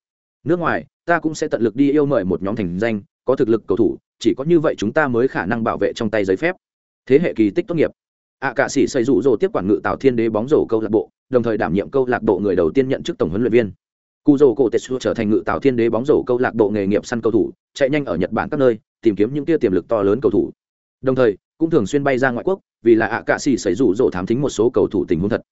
Nước ngoài, ta cũng sẽ tận lực đi yêu mời một nhóm thành danh, có thực lực cầu thủ, chỉ có như vậy chúng ta mới khả năng bảo vệ trong tay giấy phép. Thế hệ kỳ tích tốt nghiệp. Ạ cạ sĩ xây rủ rồ tiếp quản ngự tạo thiên đế bóng rổ câu lạc bộ đồng thời đảm nhiệm câu lạc bộ người đầu tiên nhận chức tổng huấn luyện viên. Cụ rồ cổ tetsu trở thành ngự tạo thiên đế bóng rổ câu lạc bộ nghề nghiệp săn cầu thủ, chạy nhanh ở nhật bản các nơi, tìm kiếm những tia tiềm lực to lớn cầu thủ. Đồng thời, cũng thường xuyên bay ra ngoại quốc, vì là ạ cạ xỉ xảy rủ rỗ thám thính một số cầu thủ tình huống thật.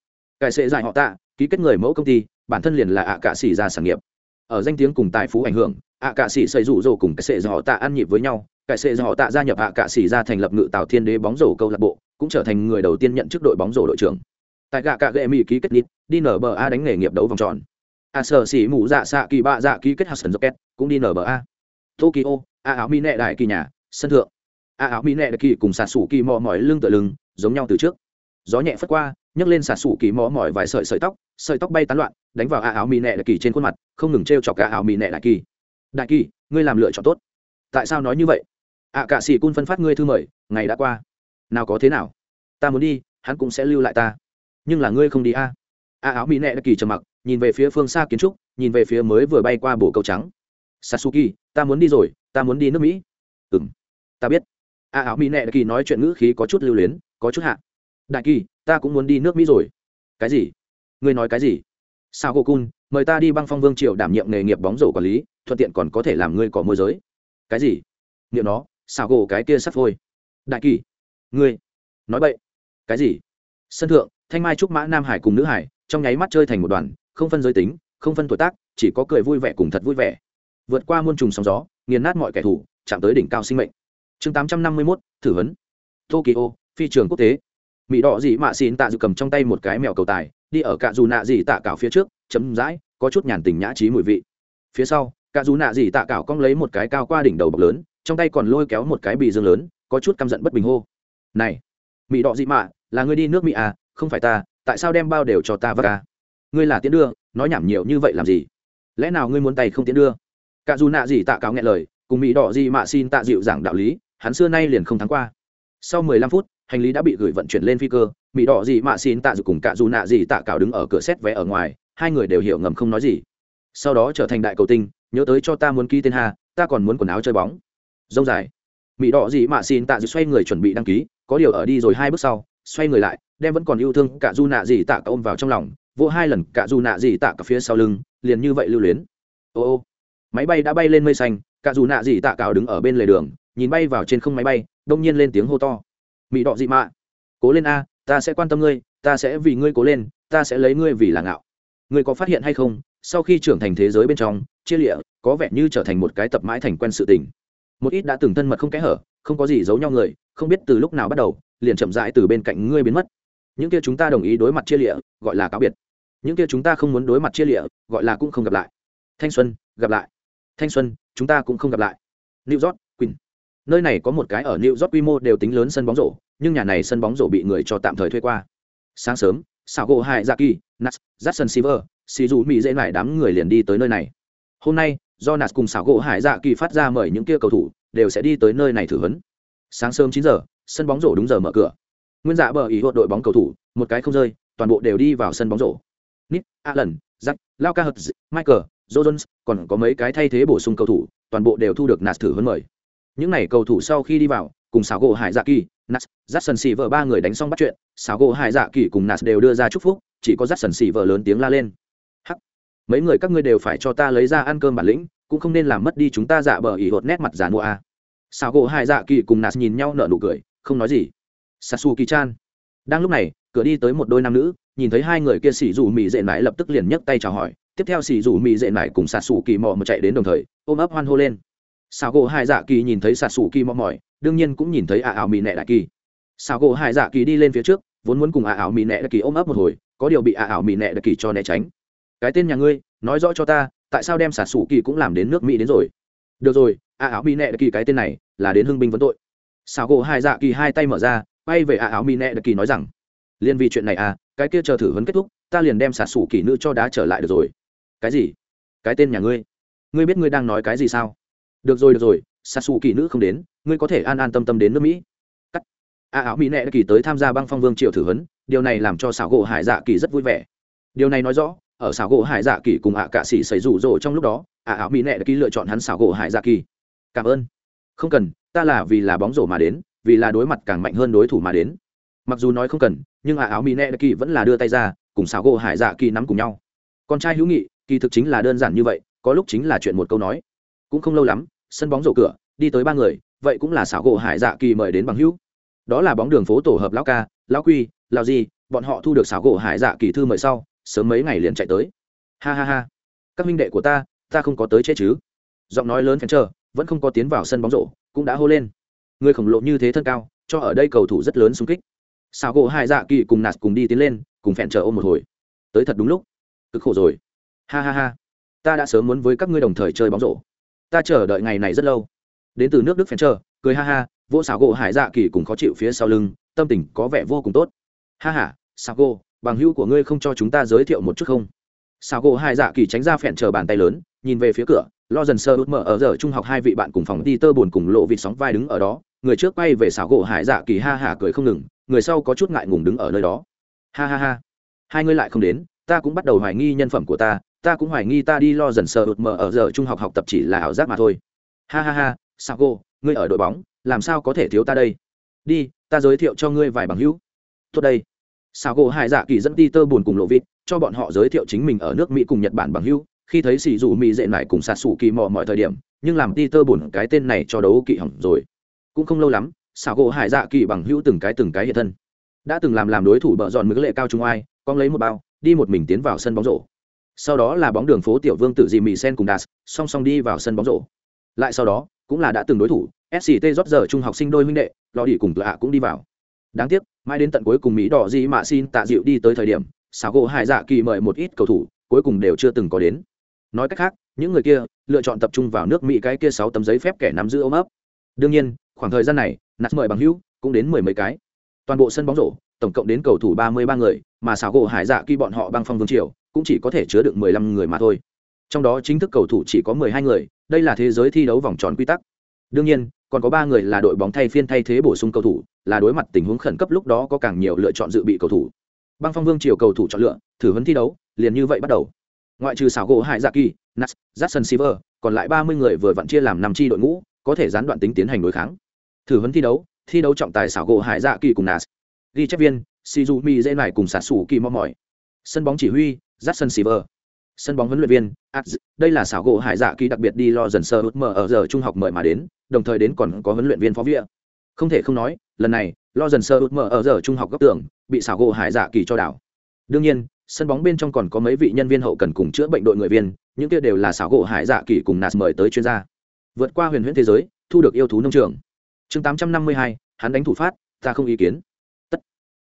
Cải sệ dạy họ tạ, ký kết người mẫu công ty, bản thân liền là ạ cạ xỉ ra sản nghiệp. Ở danh tiếng cùng tài phú ảnh hưởng ạ cạ xỉ xảy rủ rỗ cùng cải sệ dạy họ tạ ăn nhịp với nhau. Cải sệ dạy họ tạ gia nhập ạ cạ xỉ ra thành lập ngự tạo thiên đế bóng rổ câu lạc bộ, cũng trở thành người đầu tiên nhận chức đội bóng rổ đội trưởng tại gạ cạ gệ mỹ ký kết nít đi nở bờ a đánh nghề nghiệp đấu vòng tròn. A sở xỉ mù dạ xạ kỳ bạ dạ ký kết hạt sân rocket cũng đi nở bờ a. Tokyo a áo mi nệ đại kỳ nhà sân thượng. A áo mỹ nệ kỳ cùng xạ sủ kỳ mò mỏi lưng tựa lưng giống nhau từ trước. Gió nhẹ phất qua nhấc lên xạ sủ kỳ mò mỏi vài sợi sợi tóc sợi tóc bay tán loạn đánh vào a áo mỹ nệ kỳ trên khuôn mặt không ngừng trêu chọc cả áo mỹ nệ đại kỳ. Đại kỳ ngươi làm lựa chọn tốt. Tại sao nói như vậy? Ạ à, cả sĩ cun phân phát ngươi thư mời ngày đã qua. Nào có thế nào? Ta muốn đi hắn cũng sẽ lưu lại ta nhưng là ngươi không đi a. A áo mỹ nệ kỳ trầm mặc, nhìn về phía phương xa kiến trúc, nhìn về phía mới vừa bay qua bổ câu trắng. Sasuki ta muốn đi rồi, ta muốn đi nước mỹ. Ừng ta biết. A áo mỹ nệ kỳ nói chuyện ngữ khí có chút lưu luyến, có chút hạ. Đại kỳ, ta cũng muốn đi nước mỹ rồi. Cái gì? Ngươi nói cái gì? Sao cô cun, mời ta đi băng phong vương triều đảm nhiệm nghề nghiệp bóng rổ quản lý, thuận tiện còn có thể làm ngươi có môi giới. Cái gì? Niệm nó, sao gỗ cái kia sắp phôi. Đại kỳ, ngươi, nói vậy cái gì? Sân thượng thanh mai trúc mã nam hải cùng nữ hải, trong nháy mắt chơi thành một đoàn, không phân giới tính, không phân tuổi tác, chỉ có cười vui vẻ cùng thật vui vẻ. Vượt qua muôn trùng sóng gió, nghiền nát mọi kẻ thù, chạm tới đỉnh cao sinh mệnh. Chương tám trăm năm mươi mốt, thử vấn tokyo, phi trường quốc tế. Mỹ đỏ dị mạ xin tạ dự cầm trong tay một cái mèo cầu tài, đi ở cạ dù nạ dị tạ cảo phía trước, chấm dãi, có chút nhàn tình nhã trí mùi vị. Phía sau, cạ dù nạ dị tạ cảo cong lấy một cái cao qua đỉnh đầu bọc lớn, trong tay còn lôi kéo một cái bì dương lớn, có chút căm giận bất bình hô. Này mỹ đỏ dị mạ, là người đi nước mỹ à? Không phải ta, tại sao đem bao đều cho ta và ca ngươi là tiến đưa, nói nhảm nhiều như vậy làm gì? Lẽ nào ngươi muốn tay không tiến đưa? Cả dù nạ gì tạ cáo nghe lời, cùng mỹ đỏ gì mạ xin tạ dịu giảng đạo lý, hắn xưa nay liền không thắng qua. Sau mười lăm phút, hành lý đã bị gửi vận chuyển lên phi cơ, mỹ đỏ gì mạ xin tạ dịu cùng cả dù nạ gì tạ cáo đứng ở cửa xét vé ở ngoài, hai người đều hiểu ngầm không nói gì. Sau đó trở thành đại cầu tinh, nhớ tới cho ta muốn ký tên hà, ta còn muốn quần áo chơi bóng. Dông dài. Mỹ đỏ gì mạ xin tạ dịu xoay người chuẩn bị đăng ký, có điều ở đi rồi hai bước sau, xoay người lại đem vẫn còn yêu thương cả du nạ gì tạ cả ôm vào trong lòng, vỗ hai lần cả du nạ gì tạ cả phía sau lưng, liền như vậy lưu luyến. Ô ô, máy bay đã bay lên mây xanh, cả dù nạ gì tạ cào đứng ở bên lề đường, nhìn bay vào trên không máy bay, đông nhiên lên tiếng hô to. Mỹ đọ dị mạ, cố lên a, ta sẽ quan tâm ngươi, ta sẽ vì ngươi cố lên, ta sẽ lấy ngươi vì là ngạo. Ngươi có phát hiện hay không, sau khi trưởng thành thế giới bên trong, chia lịa, có vẻ như trở thành một cái tập mãi thành quen sự tình. Một ít đã từng thân mật không kẽ hở, không có gì giấu nhau người, không biết từ lúc nào bắt đầu, liền chậm rãi từ bên cạnh ngươi biến mất những kia chúng ta đồng ý đối mặt chia lịa, gọi là cáo biệt. Những kia chúng ta không muốn đối mặt chia lịa, gọi là cũng không gặp lại. Thanh xuân, gặp lại. Thanh xuân, chúng ta cũng không gặp lại. New york quỳnh nơi này có một cái ở new york quy mô đều tính lớn sân bóng rổ, nhưng nhà này sân bóng rổ bị người cho tạm thời thuê qua. Sáng sớm xảo gỗ hai dạ kỳ nas jackson silver xì dù mỹ dễ lại đám người liền đi tới nơi này. Hôm nay, do nas cùng xảo gỗ hải dạ kỳ phát ra mời những kia cầu thủ, đều sẽ đi tới nơi này thử huấn. Sáng sớm chín giờ, sân bóng rổ đúng giờ mở cửa nguyên dạ bờ ý hột đội bóng cầu thủ, một cái không rơi, toàn bộ đều đi vào sân bóng rổ. Nít, allen, jack lao ca hật michael jones, còn có mấy cái thay thế bổ sung cầu thủ, toàn bộ đều thu được nạt thử hơn mời. Những n à y cầu thủ sau khi đi vào, cùng xảo gỗ hải dạ kỳ nạt dắt sần xì vợ ba người đánh xong bắt chuyện xảo gỗ hải dạ kỳ cùng nạt đều đưa ra chúc phúc, chỉ có dắt sần xì vợ lớn tiếng la lên. Hắc. Mấy người các ngươi đều phải cho ta lấy ra ăn cơm bản lĩnh, cũng không nên làm mất đi chúng ta dạ bờ ỉ hột nét mặt giàn mua a. Xảo gỗ hải dạ kỳ cùng nạt nhìn nhau nở nụ cười, không nói gì sasu kỳ chan đang lúc này, cửa đi tới một đôi nam nữ, nhìn thấy hai người kia xỉ dù mị dệ mãi lập tức liền nhấc tay chào hỏi. Tiếp theo xỉ dù mị dệ mãi cùng xà xù kỳ mò mà chạy đến đồng thời, ôm ấp hoan hô lên. Sao gỗ hai dạ kỳ nhìn thấy xà xù kỳ mò mỏi, đương nhiên cũng nhìn thấy ả ảo mị nẹ đại kỳ. Sao gỗ hai dạ kỳ đi lên phía trước, vốn muốn cùng ả ảo mị nẹ đại kỳ ôm ấp một hồi, có điều bị ả ảo mị nẹ đại kỳ cho né tránh. Cái tên nhà ngươi, nói rõ cho ta, tại sao đem xà xù kỳ cũng làm đến nước mỹ đến rồi? Được rồi ả ảo mị nẹ đại kỳ cái tên này là đến hưng binh vấn tội. Sao gỗ hai dạ kỳ hai tay mở ra quay về à áo mỹ nẹ đặc kỳ nói rằng, liên vì chuyện này à cái kia chờ thử vấn kết thúc, ta liền đem xả sủ kỳ nữ cho đá trở lại được rồi. Cái gì? Cái tên nhà ngươi? Ngươi biết ngươi đang nói cái gì sao? Được rồi được rồi xả sủ kỳ nữ không đến, ngươi có thể an an tâm tâm đến nước mỹ. Cắt. À áo mỹ nệ kỳ tới tham gia băng phong vương triều thử vấn điều này làm cho xảo gỗ hải dạ kỳ rất vui vẻ. Điều này nói rõ, ở xảo gỗ hải dạ kỳ cùng ạ à cạ sĩ xảy rủ rỗ trong lúc đó à áo mỹ nệ kỳ lựa chọn hắn xảo gỗ hải dạ kỳ. Cảm ơn. Không cần, ta là vì là bóng rổ mà đến vì là đối mặt càng mạnh hơn đối thủ mà đến. Mặc dù nói không cần, nhưng ả áo mỹ nẹ kỳ vẫn là đưa tay ra, cùng xảo gỗ hải dạ kỳ nắm cùng nhau. Con trai hữu nghị, kỳ thực chính là đơn giản như vậy, có lúc chính là chuyện một câu nói. Cũng không lâu lắm, sân bóng rổ cửa, đi tới ba người, vậy cũng là xảo gỗ hải dạ kỳ mời đến bằng hữu. Đó là bóng đường phố tổ hợp lão ca, lão quy, lão gì bọn họ thu được xảo gỗ hải dạ kỳ thư mời sau, sớm mấy ngày liền chạy tới. Ha ha ha. Các minh đệ của ta ta không có tới chết chứ. Giọng nói lớn phèn chờ vẫn không có tiến vào sân bóng rổ, cũng đã hô lên người khổng lồ như thế thân cao, cho ở đây cầu thủ rất lớn xung kích. Sao gỗ hai dạ kỳ cùng nạt cùng đi tiến lên, cùng phẹn chờ ôm một hồi. Tới thật đúng lúc. Cực khổ rồi. Ha ha ha. Ta đã sớm muốn với các ngươi đồng thời chơi bóng rổ. Ta chờ đợi ngày này rất lâu. Đến từ nước đức phèn chờ, cười ha ha vô xảo gỗ hải dạ kỳ cùng khó chịu phía sau lưng, tâm tình có vẻ vô cùng tốt. Ha ha sao gỗ, bằng hữu của ngươi không cho chúng ta giới thiệu một chút không? Sao gỗ hải dạ kỳ tránh ra phèn chờ bàn tay lớn, nhìn về phía cửa, lo dần sơ út mở ở giờ trung học hai vị bạn cùng phòng đi tơ buồn cùng lộ vịt sóng vai đứng ở đó người trước quay về xảo gỗ hải dạ kỳ ha hả cười không ngừng, người sau có chút ngại ngùng đứng ở nơi đó. Ha ha ha. Hai ngươi lại không đến, ta cũng bắt đầu hoài nghi nhân phẩm của ta ta cũng hoài nghi ta đi lo dần sờ ụt mờ ở giờ trung học học tập chỉ là ảo giác mà thôi. Ha ha ha sao cô ngươi ở đội bóng, làm sao có thể thiếu ta đây? Đi, ta giới thiệu cho ngươi vài bằng hữu. Tốt đây. Sao cô hải dạ kỳ dẫn ti tơ buồn cùng lộ vịt, cho bọn họ giới thiệu chính mình ở nước mỹ cùng nhật bản bằng hữu. Khi thấy xì dù mỹ dệ lại cùng sạt sủ kỳ mò mọi thời điểm, nhưng làm ti tơ buồn cái tên này cho đấu kỵ hỏng rồi cũng không lâu lắm, xảo gỗ hải dạ kỳ bằng hữu từng cái từng cái hiện thân. Đã từng làm làm đối thủ bợ dọn mực lệ cao trung oai, con lấy một bao, đi một mình tiến vào sân bóng rổ. Sau đó là bóng đường phố tiểu vương tự dì mì sen cùng đạt song song đi vào sân bóng rổ. Lại sau đó, cũng là đã từng đối thủ sct rót giờ trung học sinh đôi huynh đệ, lò đi cùng lạ cũng đi vào. Đáng tiếc mai đến tận cuối cùng mỹ đỏ dị mạ xin tạ dịu đi tới thời điểm, xảo gỗ hải dạ kỳ mời một ít cầu thủ, cuối cùng đều chưa từng có đến. Nói cách khác, những người kia lựa chọn tập trung vào nước mỹ cái kia sáu tấm giấy phép kẻ nắm giữ ôm ấp. Đương nhiên khoảng thời gian này nạt mời bằng hữu cũng đến mười mấy cái. Toàn bộ sân bóng rổ, tổng cộng đến cầu thủ ba mươi ba người, mà xảo gỗ hải dạ kỳ bọn họ băng phong vương triều, cũng chỉ có thể chứa được mười lăm người mà thôi. Trong đó chính thức cầu thủ chỉ có mười hai người, đây là thế giới thi đấu vòng tròn quy tắc. Đương nhiên, còn có ba người là đội bóng thay phiên thay thế bổ sung cầu thủ, là đối mặt tình huống khẩn cấp lúc đó có càng nhiều lựa chọn dự bị cầu thủ. Băng phong vương triều cầu thủ chọn lựa, thử huấn thi đấu, liền như vậy bắt đầu. Ngoại trừ xảo gỗ hải dạ kỳ nas jackson silver, còn lại ba mươi người vừa vặn chia làm năm tri đội ngũ, có thể gián đoạn tính tiến hành đối kháng thử huấn thi đấu thi đấu trọng tài xảo gỗ hải dạ kỳ cùng nas. Ghi chép viên shizumi dễ này cùng xả sủ kỳ mong mỏi. Sân bóng chỉ huy jackson silver. Sân bóng huấn luyện viên Adz, đây là xảo gỗ hải dạ kỳ đặc biệt đi lo dần sơ ước mở ở giờ trung học mời mà đến đồng thời đến còn có huấn luyện viên phó vĩa không thể không nói lần này lo dần sơ ước mở ở giờ trung học góc tưởng bị xảo gỗ hải dạ kỳ cho đảo. Đương nhiên sân bóng bên trong còn có mấy vị nhân viên hậu cần cùng chữa bệnh đội người viên những kia đều là xảo gỗ hải dạ kỳ cùng nạt mời tới chuyên gia. Vượt qua huyền huyễn thế giới thu được yêu thú nông trường chương tám trăm năm mươi hai, hắn đánh thủ phát, ta không ý kiến. Tất.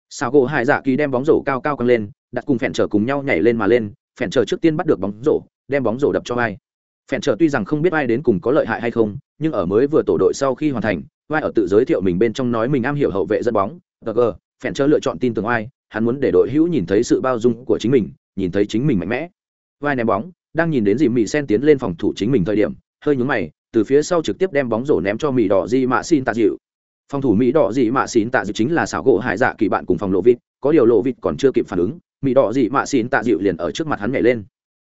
Sào gỗ hải dạ kỳ đem bóng rổ cao cao căng lên, đặt cùng phèn trở cùng nhau nhảy lên mà lên, phèn trở trước tiên bắt được bóng rổ, đem bóng rổ đập cho vai. phèn trở tuy rằng không biết ai đến cùng có lợi hại hay không, nhưng ở mới vừa tổ đội sau khi hoàn thành vai ở tự giới thiệu mình bên trong nói mình am hiểu hậu vệ dẫn bóng gg phèn trở lựa chọn tin tưởng ai, hắn muốn để đội hữu nhìn thấy sự bao dung của chính mình, nhìn thấy chính mình mạnh mẽ. Vai ném bóng, đang nhìn đến dì mị sen tiến lên phòng thủ chính mình thời điểm, hơi nhúng mày từ phía sau trực tiếp đem bóng rổ ném cho mỹ đỏ di mạ xin tạ dịu. Phòng thủ mỹ đỏ dị mạ xin tạ dịu chính là xảo gỗ hải dạ kỳ bạn cùng phòng lộ vịt, có điều lộ vịt còn chưa kịp phản ứng, mỹ đỏ dị mạ xin tạ dịu liền ở trước mặt hắn nhảy lên.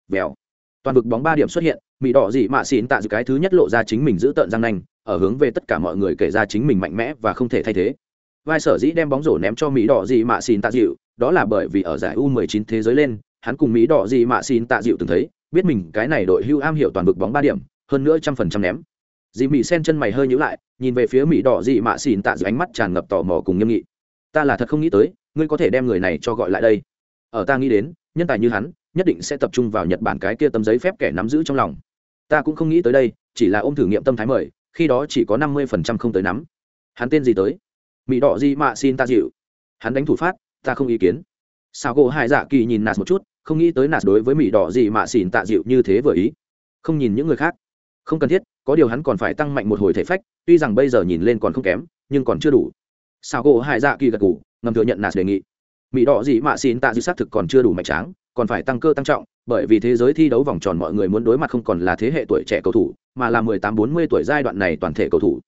Vèo. Toàn vực bóng ba điểm xuất hiện, mỹ đỏ dị mạ xin tạ dịu cái thứ nhất lộ ra chính mình giữ tợn răng nanh, ở hướng về tất cả mọi người kể ra chính mình mạnh mẽ và không thể thay thế. Vai sở dĩ đem bóng rổ ném cho mỹ đỏ dị mạ xin tạ dịu, đó là bởi vì ở giải u 19 thế giới lên, hắn cùng mỹ đỏ dị mạ xin tạ dịu từng thấy, biết mình cái này đội hưu am hiểu toàn vực bóng ba điểm hơn nữa trăm phần trăm ném. Dì mỹ sen chân mày hơi nhữ lại, nhìn về phía mỹ đỏ dị mạ xin tạ dưới ánh mắt tràn ngập tò mò cùng nghiêm nghị. Ta là thật không nghĩ tới, ngươi có thể đem người này cho gọi lại đây. Ở ta nghĩ đến, nhân tài như hắn, nhất định sẽ tập trung vào nhật bản cái kia tấm giấy phép kẻ nắm giữ trong lòng. Ta cũng không nghĩ tới đây, chỉ là ôm thử nghiệm tâm thái mời, khi đó chỉ có năm mươi phần trăm không tới nắm. Hắn tên gì tới? Mỹ đỏ gì mạ xin ta dịu. Hắn đánh thủ phát, ta không ý kiến. Sao gỗ hải dạ kỳ nhìn nạt một chút, không nghĩ tới nạt đối với mỹ đỏ gì mạ xin tạ dịu như thế vừa ý. Không nhìn những người khác không cần thiết, có điều hắn còn phải tăng mạnh một hồi thể phách, tuy rằng bây giờ nhìn lên còn không kém, nhưng còn chưa đủ. Sao gỗ hải dạ kỳ gật ngủ ngầm thừa nhận nạt đề nghị. Mỹ đỏ dị mạ xin tạ dư xác thực còn chưa đủ mạnh tráng, còn phải tăng cơ tăng trọng, bởi vì thế giới thi đấu vòng tròn mọi người muốn đối mặt không còn là thế hệ tuổi trẻ cầu thủ, mà là 18-40 tuổi giai đoạn này toàn thể cầu thủ.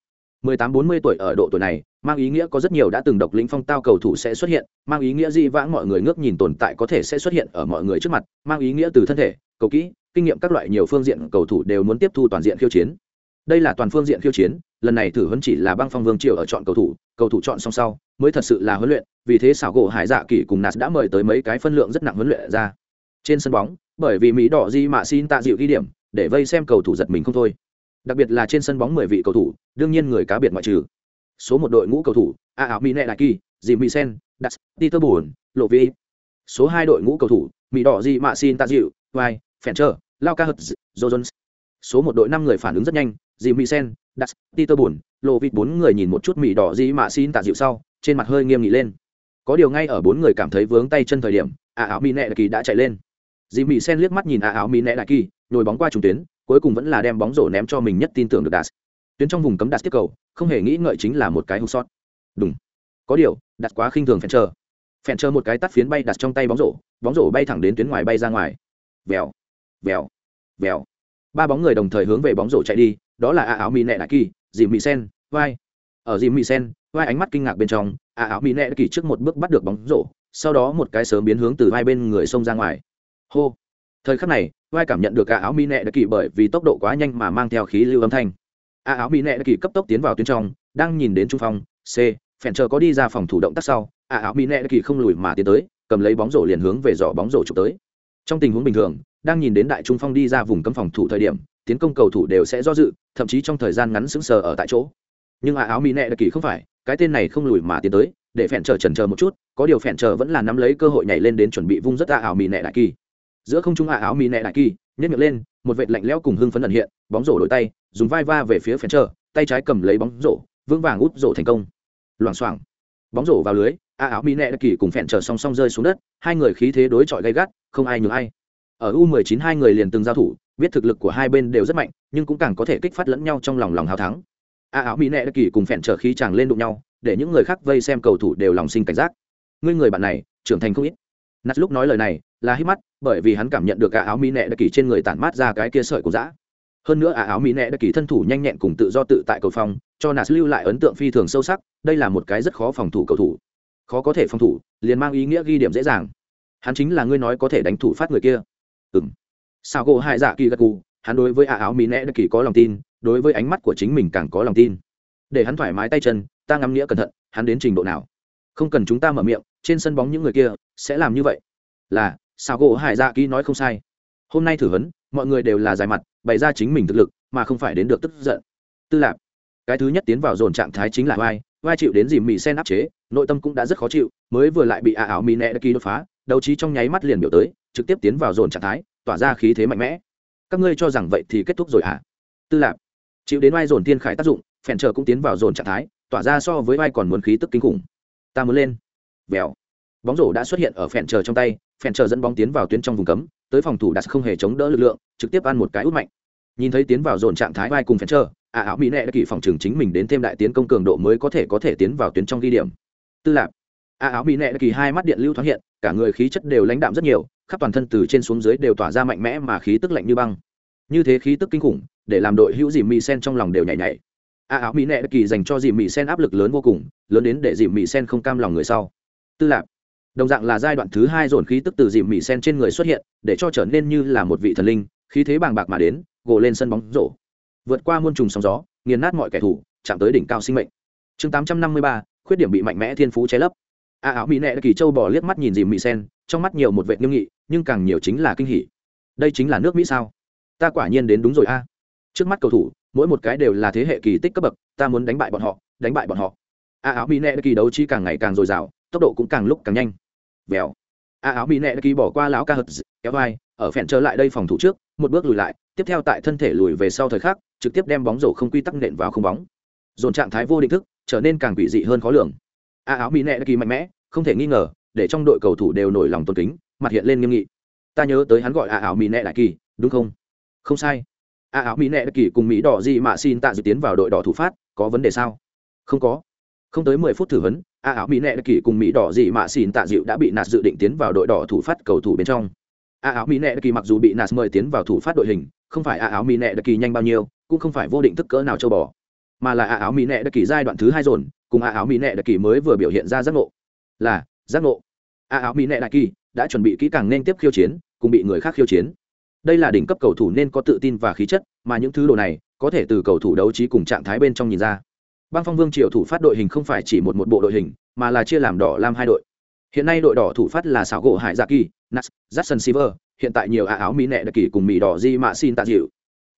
18-40 tuổi ở độ tuổi này, mang ý nghĩa có rất nhiều đã từng độc lĩnh phong tao cầu thủ sẽ xuất hiện, mang ý nghĩa dị vãng mọi người ngước nhìn tồn tại có thể sẽ xuất hiện ở mọi người trước mặt, mang ý nghĩa từ thân thể, cầu kỹ kinh nghiệm các loại nhiều phương diện cầu thủ đều muốn tiếp thu toàn diện khiêu chiến. Đây là toàn phương diện khiêu chiến, lần này thử huấn chỉ là băng phong vương triều ở chọn cầu thủ cầu thủ chọn xong sau, mới thật sự là huấn luyện, vì thế xảo gỗ hải dạ kỳ cùng nạt đã mời tới mấy cái phân lượng rất nặng huấn luyện ra. Trên sân bóng, bởi vì mỹ đỏ di mạ xin tạ dịu ghi điểm, để vây xem cầu thủ giật mình không thôi. Đặc biệt là trên sân bóng mười vị cầu thủ, đương nhiên người cá biệt ngoại trừ. Số một đội ngũ cầu thủ, a ảo mỹ nệ đại kỳ, dì mỹ sen đặt peter bùn, lộ vi số hai đội ngũ cầu thủ, mỹ đỏ di mạ xin tạ dịu, vai Fencher, lao ca hật jones số một đội năm người phản ứng rất nhanh Jimmy sen đặt peter buồn lộ vịt bốn người nhìn một chút mì đỏ di mạ xin tạ dịu sau trên mặt hơi nghiêm nghị lên. Có điều ngay ở bốn người cảm thấy vướng tay chân thời điểm a áo mỹ nệ đại kỳ đã chạy lên. Jimmy sen liếc mắt nhìn a áo mỹ nệ đại kỳ nhồi bóng qua trung tuyến cuối cùng vẫn là đem bóng rổ ném cho mình nhất tin tưởng được đạt tuyến trong vùng cấm đạt tiếp cầu không hề nghĩ ngợi chính là một cái hụt sót. Đúng có điều đặt quá khinh thường Fencher. Fencher một cái tắt phiến bay đặt trong tay bóng rổ bóng rổ bay thẳng đến tuyến ngoài bay ra ngoài. Vèo vèo. Vèo. Ba bóng người đồng thời hướng về bóng rổ chạy đi, đó là a áo mỹ nẹ đại kỳ, dìm mỹ sen, vai. Ở dìm mỹ sen, vai ánh mắt kinh ngạc bên trong, a áo mỹ nẹ đại kỳ trước một bước bắt được bóng rổ, sau đó một cái sớm biến hướng từ vai bên người xông ra ngoài. Hô. Thời khắc này, vai cảm nhận được a áo mỹ nẹ đại kỳ bởi vì tốc độ quá nhanh mà mang theo khí lưu âm thanh. A áo mỹ nẹ đại kỳ cấp tốc tiến vào tuyến trong, đang nhìn đến trung phong, c, phèn chờ có đi ra phòng thủ động tác sau, a áo mỹ nẹ đại kỳ không lùi mà tiến tới, cầm lấy bóng rổ liền hướng về giỏ bóng rổ chụp tới. Trong tình huống bình thường đang nhìn đến đại trung phong đi ra vùng cấm phòng thủ thời điểm, tiến công cầu thủ đều sẽ do dự, thậm chí trong thời gian ngắn sững sờ ở tại chỗ. Nhưng à áo mỹ nệ đại kỳ không phải, cái tên này không lùi mà tiến tới, để phèn chờ chần chờ một chút, có điều phèn chờ vẫn là nắm lấy cơ hội nhảy lên đến chuẩn bị vung rất à áo mỹ nệ đại kỳ. Giữa không trung à áo mỹ nệ đại kỳ nhét miệng lên, một vệt lạnh lẽo cùng hưng phấn ẩn hiện, bóng rổ đổi tay, dùng vai va về phía phèn chờ tay trái cầm lấy bóng rổ, vững vàng út rổ thành công. Loảng xoảng. Bóng rổ vào lưới a áo mỹ nẹ đặc kỳ cùng phèn chờ song song rơi xuống đất, hai người khí thế đối chọi gay gắt, không ai nhường ai ở u 19 hai người liền từng giao thủ, biết thực lực của hai bên đều rất mạnh, nhưng cũng càng có thể kích phát lẫn nhau trong lòng lòng hào thắng. A áo mỹ nệ đặc kỳ cùng phèn trở khí chàng lên đụng nhau, để những người khác vây xem cầu thủ đều lòng sinh cảnh giác. Ngươi người bạn này, trưởng thành không ít. Nát lúc nói lời này, là hít mắt, bởi vì hắn cảm nhận được a áo mỹ nệ đặc kỳ trên người tản mát ra cái kia sợi của dã. Hơn nữa a áo mỹ nệ đặc kỳ thân thủ nhanh nhẹn cùng tự do tự tại cầu phòng cho nạt lưu lại ấn tượng phi thường sâu sắc, đây là một cái rất khó phòng thủ cầu thủ. Khó có thể phòng thủ, liền mang ý nghĩa ghi điểm dễ dàng. Hắn chính là ngươi nói có thể đánh thủ phát người kia ừng sao gỗ hai dạ kỳ gật gù, hắn đối với ả áo mỹ nẹ đặc kỳ có lòng tin đối với ánh mắt của chính mình càng có lòng tin. Để hắn thoải mái tay chân ta ngắm nghĩa cẩn thận hắn đến trình độ nào? Không cần chúng ta mở miệng trên sân bóng những người kia sẽ làm như vậy. Là sao gỗ hải dạ kỳ nói không sai. Hôm nay thử vấn mọi người đều là dài mặt bày ra chính mình thực lực mà không phải đến được tức giận. Tư lạc cái thứ nhất tiến vào dồn trạng thái chính là vai vai chịu đến dìm mì sen áp chế nội tâm cũng đã rất khó chịu mới vừa lại bị ả ảo mì nẹ kỳ đột phá đấu trí trong nháy mắt liền biểu tới trực tiếp tiến vào dồn trạng thái, tỏa ra khí thế mạnh mẽ. Các ngươi cho rằng vậy thì kết thúc rồi hả? Tư lạc chịu đến vai dồn tiên khải tác dụng, phèn chờ cũng tiến vào dồn trạng thái, tỏa ra so với vai còn muốn khí tức kinh khủng. Ta muốn lên. Vèo. Bóng rổ đã xuất hiện ở phèn chờ trong tay, phèn chờ dẫn bóng tiến vào tuyến trong vùng cấm, tới phòng thủ đặt không hề chống đỡ lực lượng, trực tiếp ăn một cái út mạnh. Nhìn thấy tiến vào dồn trạng thái vai cùng phèn chờ ả ảo mỹ nệ đã kỳ phòng trường chính mình đến thêm đại tiến công cường độ mới có thể có thể tiến vào tuyến trong ghi điểm. Tư lạc a áo mỹ nệ kỳ hai mắt điện lưu thoáng hiện, cả người khí chất đều lãnh đạm rất nhiều, khắp toàn thân từ trên xuống dưới đều tỏa ra mạnh mẽ mà khí tức lạnh như băng. Như thế khí tức kinh khủng, để làm đội hữu dìm mỹ sen trong lòng đều nhảy nhảy. A áo mỹ nệ kỳ dành cho dìm mỹ sen áp lực lớn vô cùng, lớn đến để dìm mỹ sen không cam lòng người sau. Tư lạc đồng dạng là giai đoạn thứ hai dồn khí tức từ dìm mỹ sen trên người xuất hiện, để cho trở nên như là một vị thần linh, khí thế bàng bạc mà đến, gồ lên sân bóng rổ. Vượt qua muôn trùng sóng gió, nghiền nát mọi kẻ thù, chạm tới đỉnh cao sinh mệnh. Chương tám trăm năm mươi ba, khuyết điểm bị mạnh mẽ thiên phú che lấp. À, a áo mỹ nệ kỳ châu bỏ liếc mắt nhìn dìm mỹ sen, trong mắt nhiều một vệ nghiêm nghị, nhưng càng nhiều chính là kinh hỉ. Đây chính là nước mỹ sao? Ta quả nhiên đến đúng rồi a. Trước mắt cầu thủ, mỗi một cái đều là thế hệ kỳ tích cấp bậc, ta muốn đánh bại bọn họ, đánh bại bọn họ. À, a áo mỹ nệ kỳ đấu chi càng ngày càng dồi dào, tốc độ cũng càng lúc càng nhanh. Vèo. À, a áo mỹ nệ kỳ bỏ qua lão ca hật kéo vai, ở phèn trở lại đây phòng thủ trước, một bước lùi lại, tiếp theo tại thân thể lùi về sau thời khắc, trực tiếp đem bóng rổ không quy tắc nện vào không bóng. Dồn trạng thái vô định thức, trở nên càng quỷ dị hơn khó lường a áo mỹ nệ kỳ mạnh mẽ, không thể nghi ngờ, để trong đội cầu thủ đều nổi lòng tôn kính, mặt hiện lên nghiêm nghị. Ta nhớ tới hắn gọi a áo mỹ nệ đại kỳ, đúng không? Không sai. A áo mỹ nệ đại kỳ cùng mỹ đỏ gì mà xin tạ dự tiến vào đội đỏ thủ phát, có vấn đề sao? Không có. Không tới mười phút thử vấn a áo mỹ nệ đại kỳ cùng mỹ đỏ gì mà xin tạ dịu đã bị nạt dự định tiến vào đội đỏ thủ phát cầu thủ bên trong. A áo mỹ nệ đại kỳ mặc dù bị nạt mời tiến vào thủ phát đội hình, không phải a áo mỹ nệ đại kỳ nhanh bao nhiêu, cũng không phải vô định thức cỡ nào châu bò, mà là a áo mỹ nệ đại kỳ giai đoạn thứ hai dồn cùng a áo mỹ nệ đại kỳ mới vừa biểu hiện ra giác ngộ. Là, giác ngộ. A áo mỹ nệ đại kỳ đã chuẩn bị kỹ càng nên tiếp khiêu chiến, cùng bị người khác khiêu chiến. Đây là đỉnh cấp cầu thủ nên có tự tin và khí chất, mà những thứ đồ này có thể từ cầu thủ đấu trí cùng trạng thái bên trong nhìn ra. Băng phong vương triều thủ phát đội hình không phải chỉ một một bộ đội hình, mà là chia làm đỏ lam hai đội. Hiện nay đội đỏ thủ phát là xảo gỗ hải dạ kỳ, nas, jackson silver, hiện tại nhiều a áo mỹ nệ đặc kỳ cùng mỹ đỏ di mạ xin tạ dịu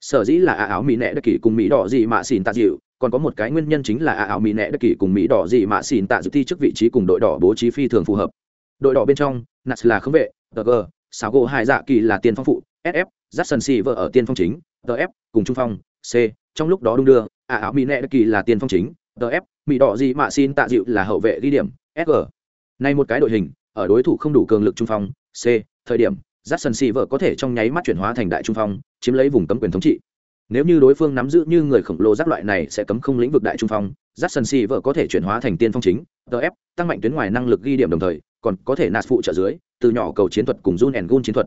sở dĩ là a áo mỹ nệ đặc kỳ cùng mỹ đỏ di mạ xin tạ dịu còn có một cái nguyên nhân chính là ả ảo mỹ nệ đặc kỳ cùng mỹ đỏ dị mạ xin tạ dự thi trước vị trí cùng đội đỏ bố trí phi thường phù hợp đội đỏ bên trong nats là khống vệ tg xáo gỗ hai dạ kỳ là tiền phong phụ sf jackson vợ ở tiên phong chính tf cùng trung phong c trong lúc đó đung đưa ả ảo mỹ nệ đặc kỳ là tiền phong chính tf mỹ đỏ dị mạ xin tạ dịu là hậu vệ ghi điểm sg nay một cái đội hình ở đối thủ không đủ cường lực trung phong c thời điểm Jackson vợ có thể trong nháy mắt chuyển hóa thành đại trung phong, chiếm lấy vùng cấm quyền thống trị. Nếu như đối phương nắm giữ như người khổng lồ giác loại này sẽ cấm không lĩnh vực đại trung phong, Jackson Silver có thể chuyển hóa thành tiên phong chính, DF, tăng mạnh tuyến ngoài năng lực ghi điểm đồng thời, còn có thể nạt phụ trợ dưới, từ nhỏ cầu chiến thuật cùng run and Gun chiến thuật.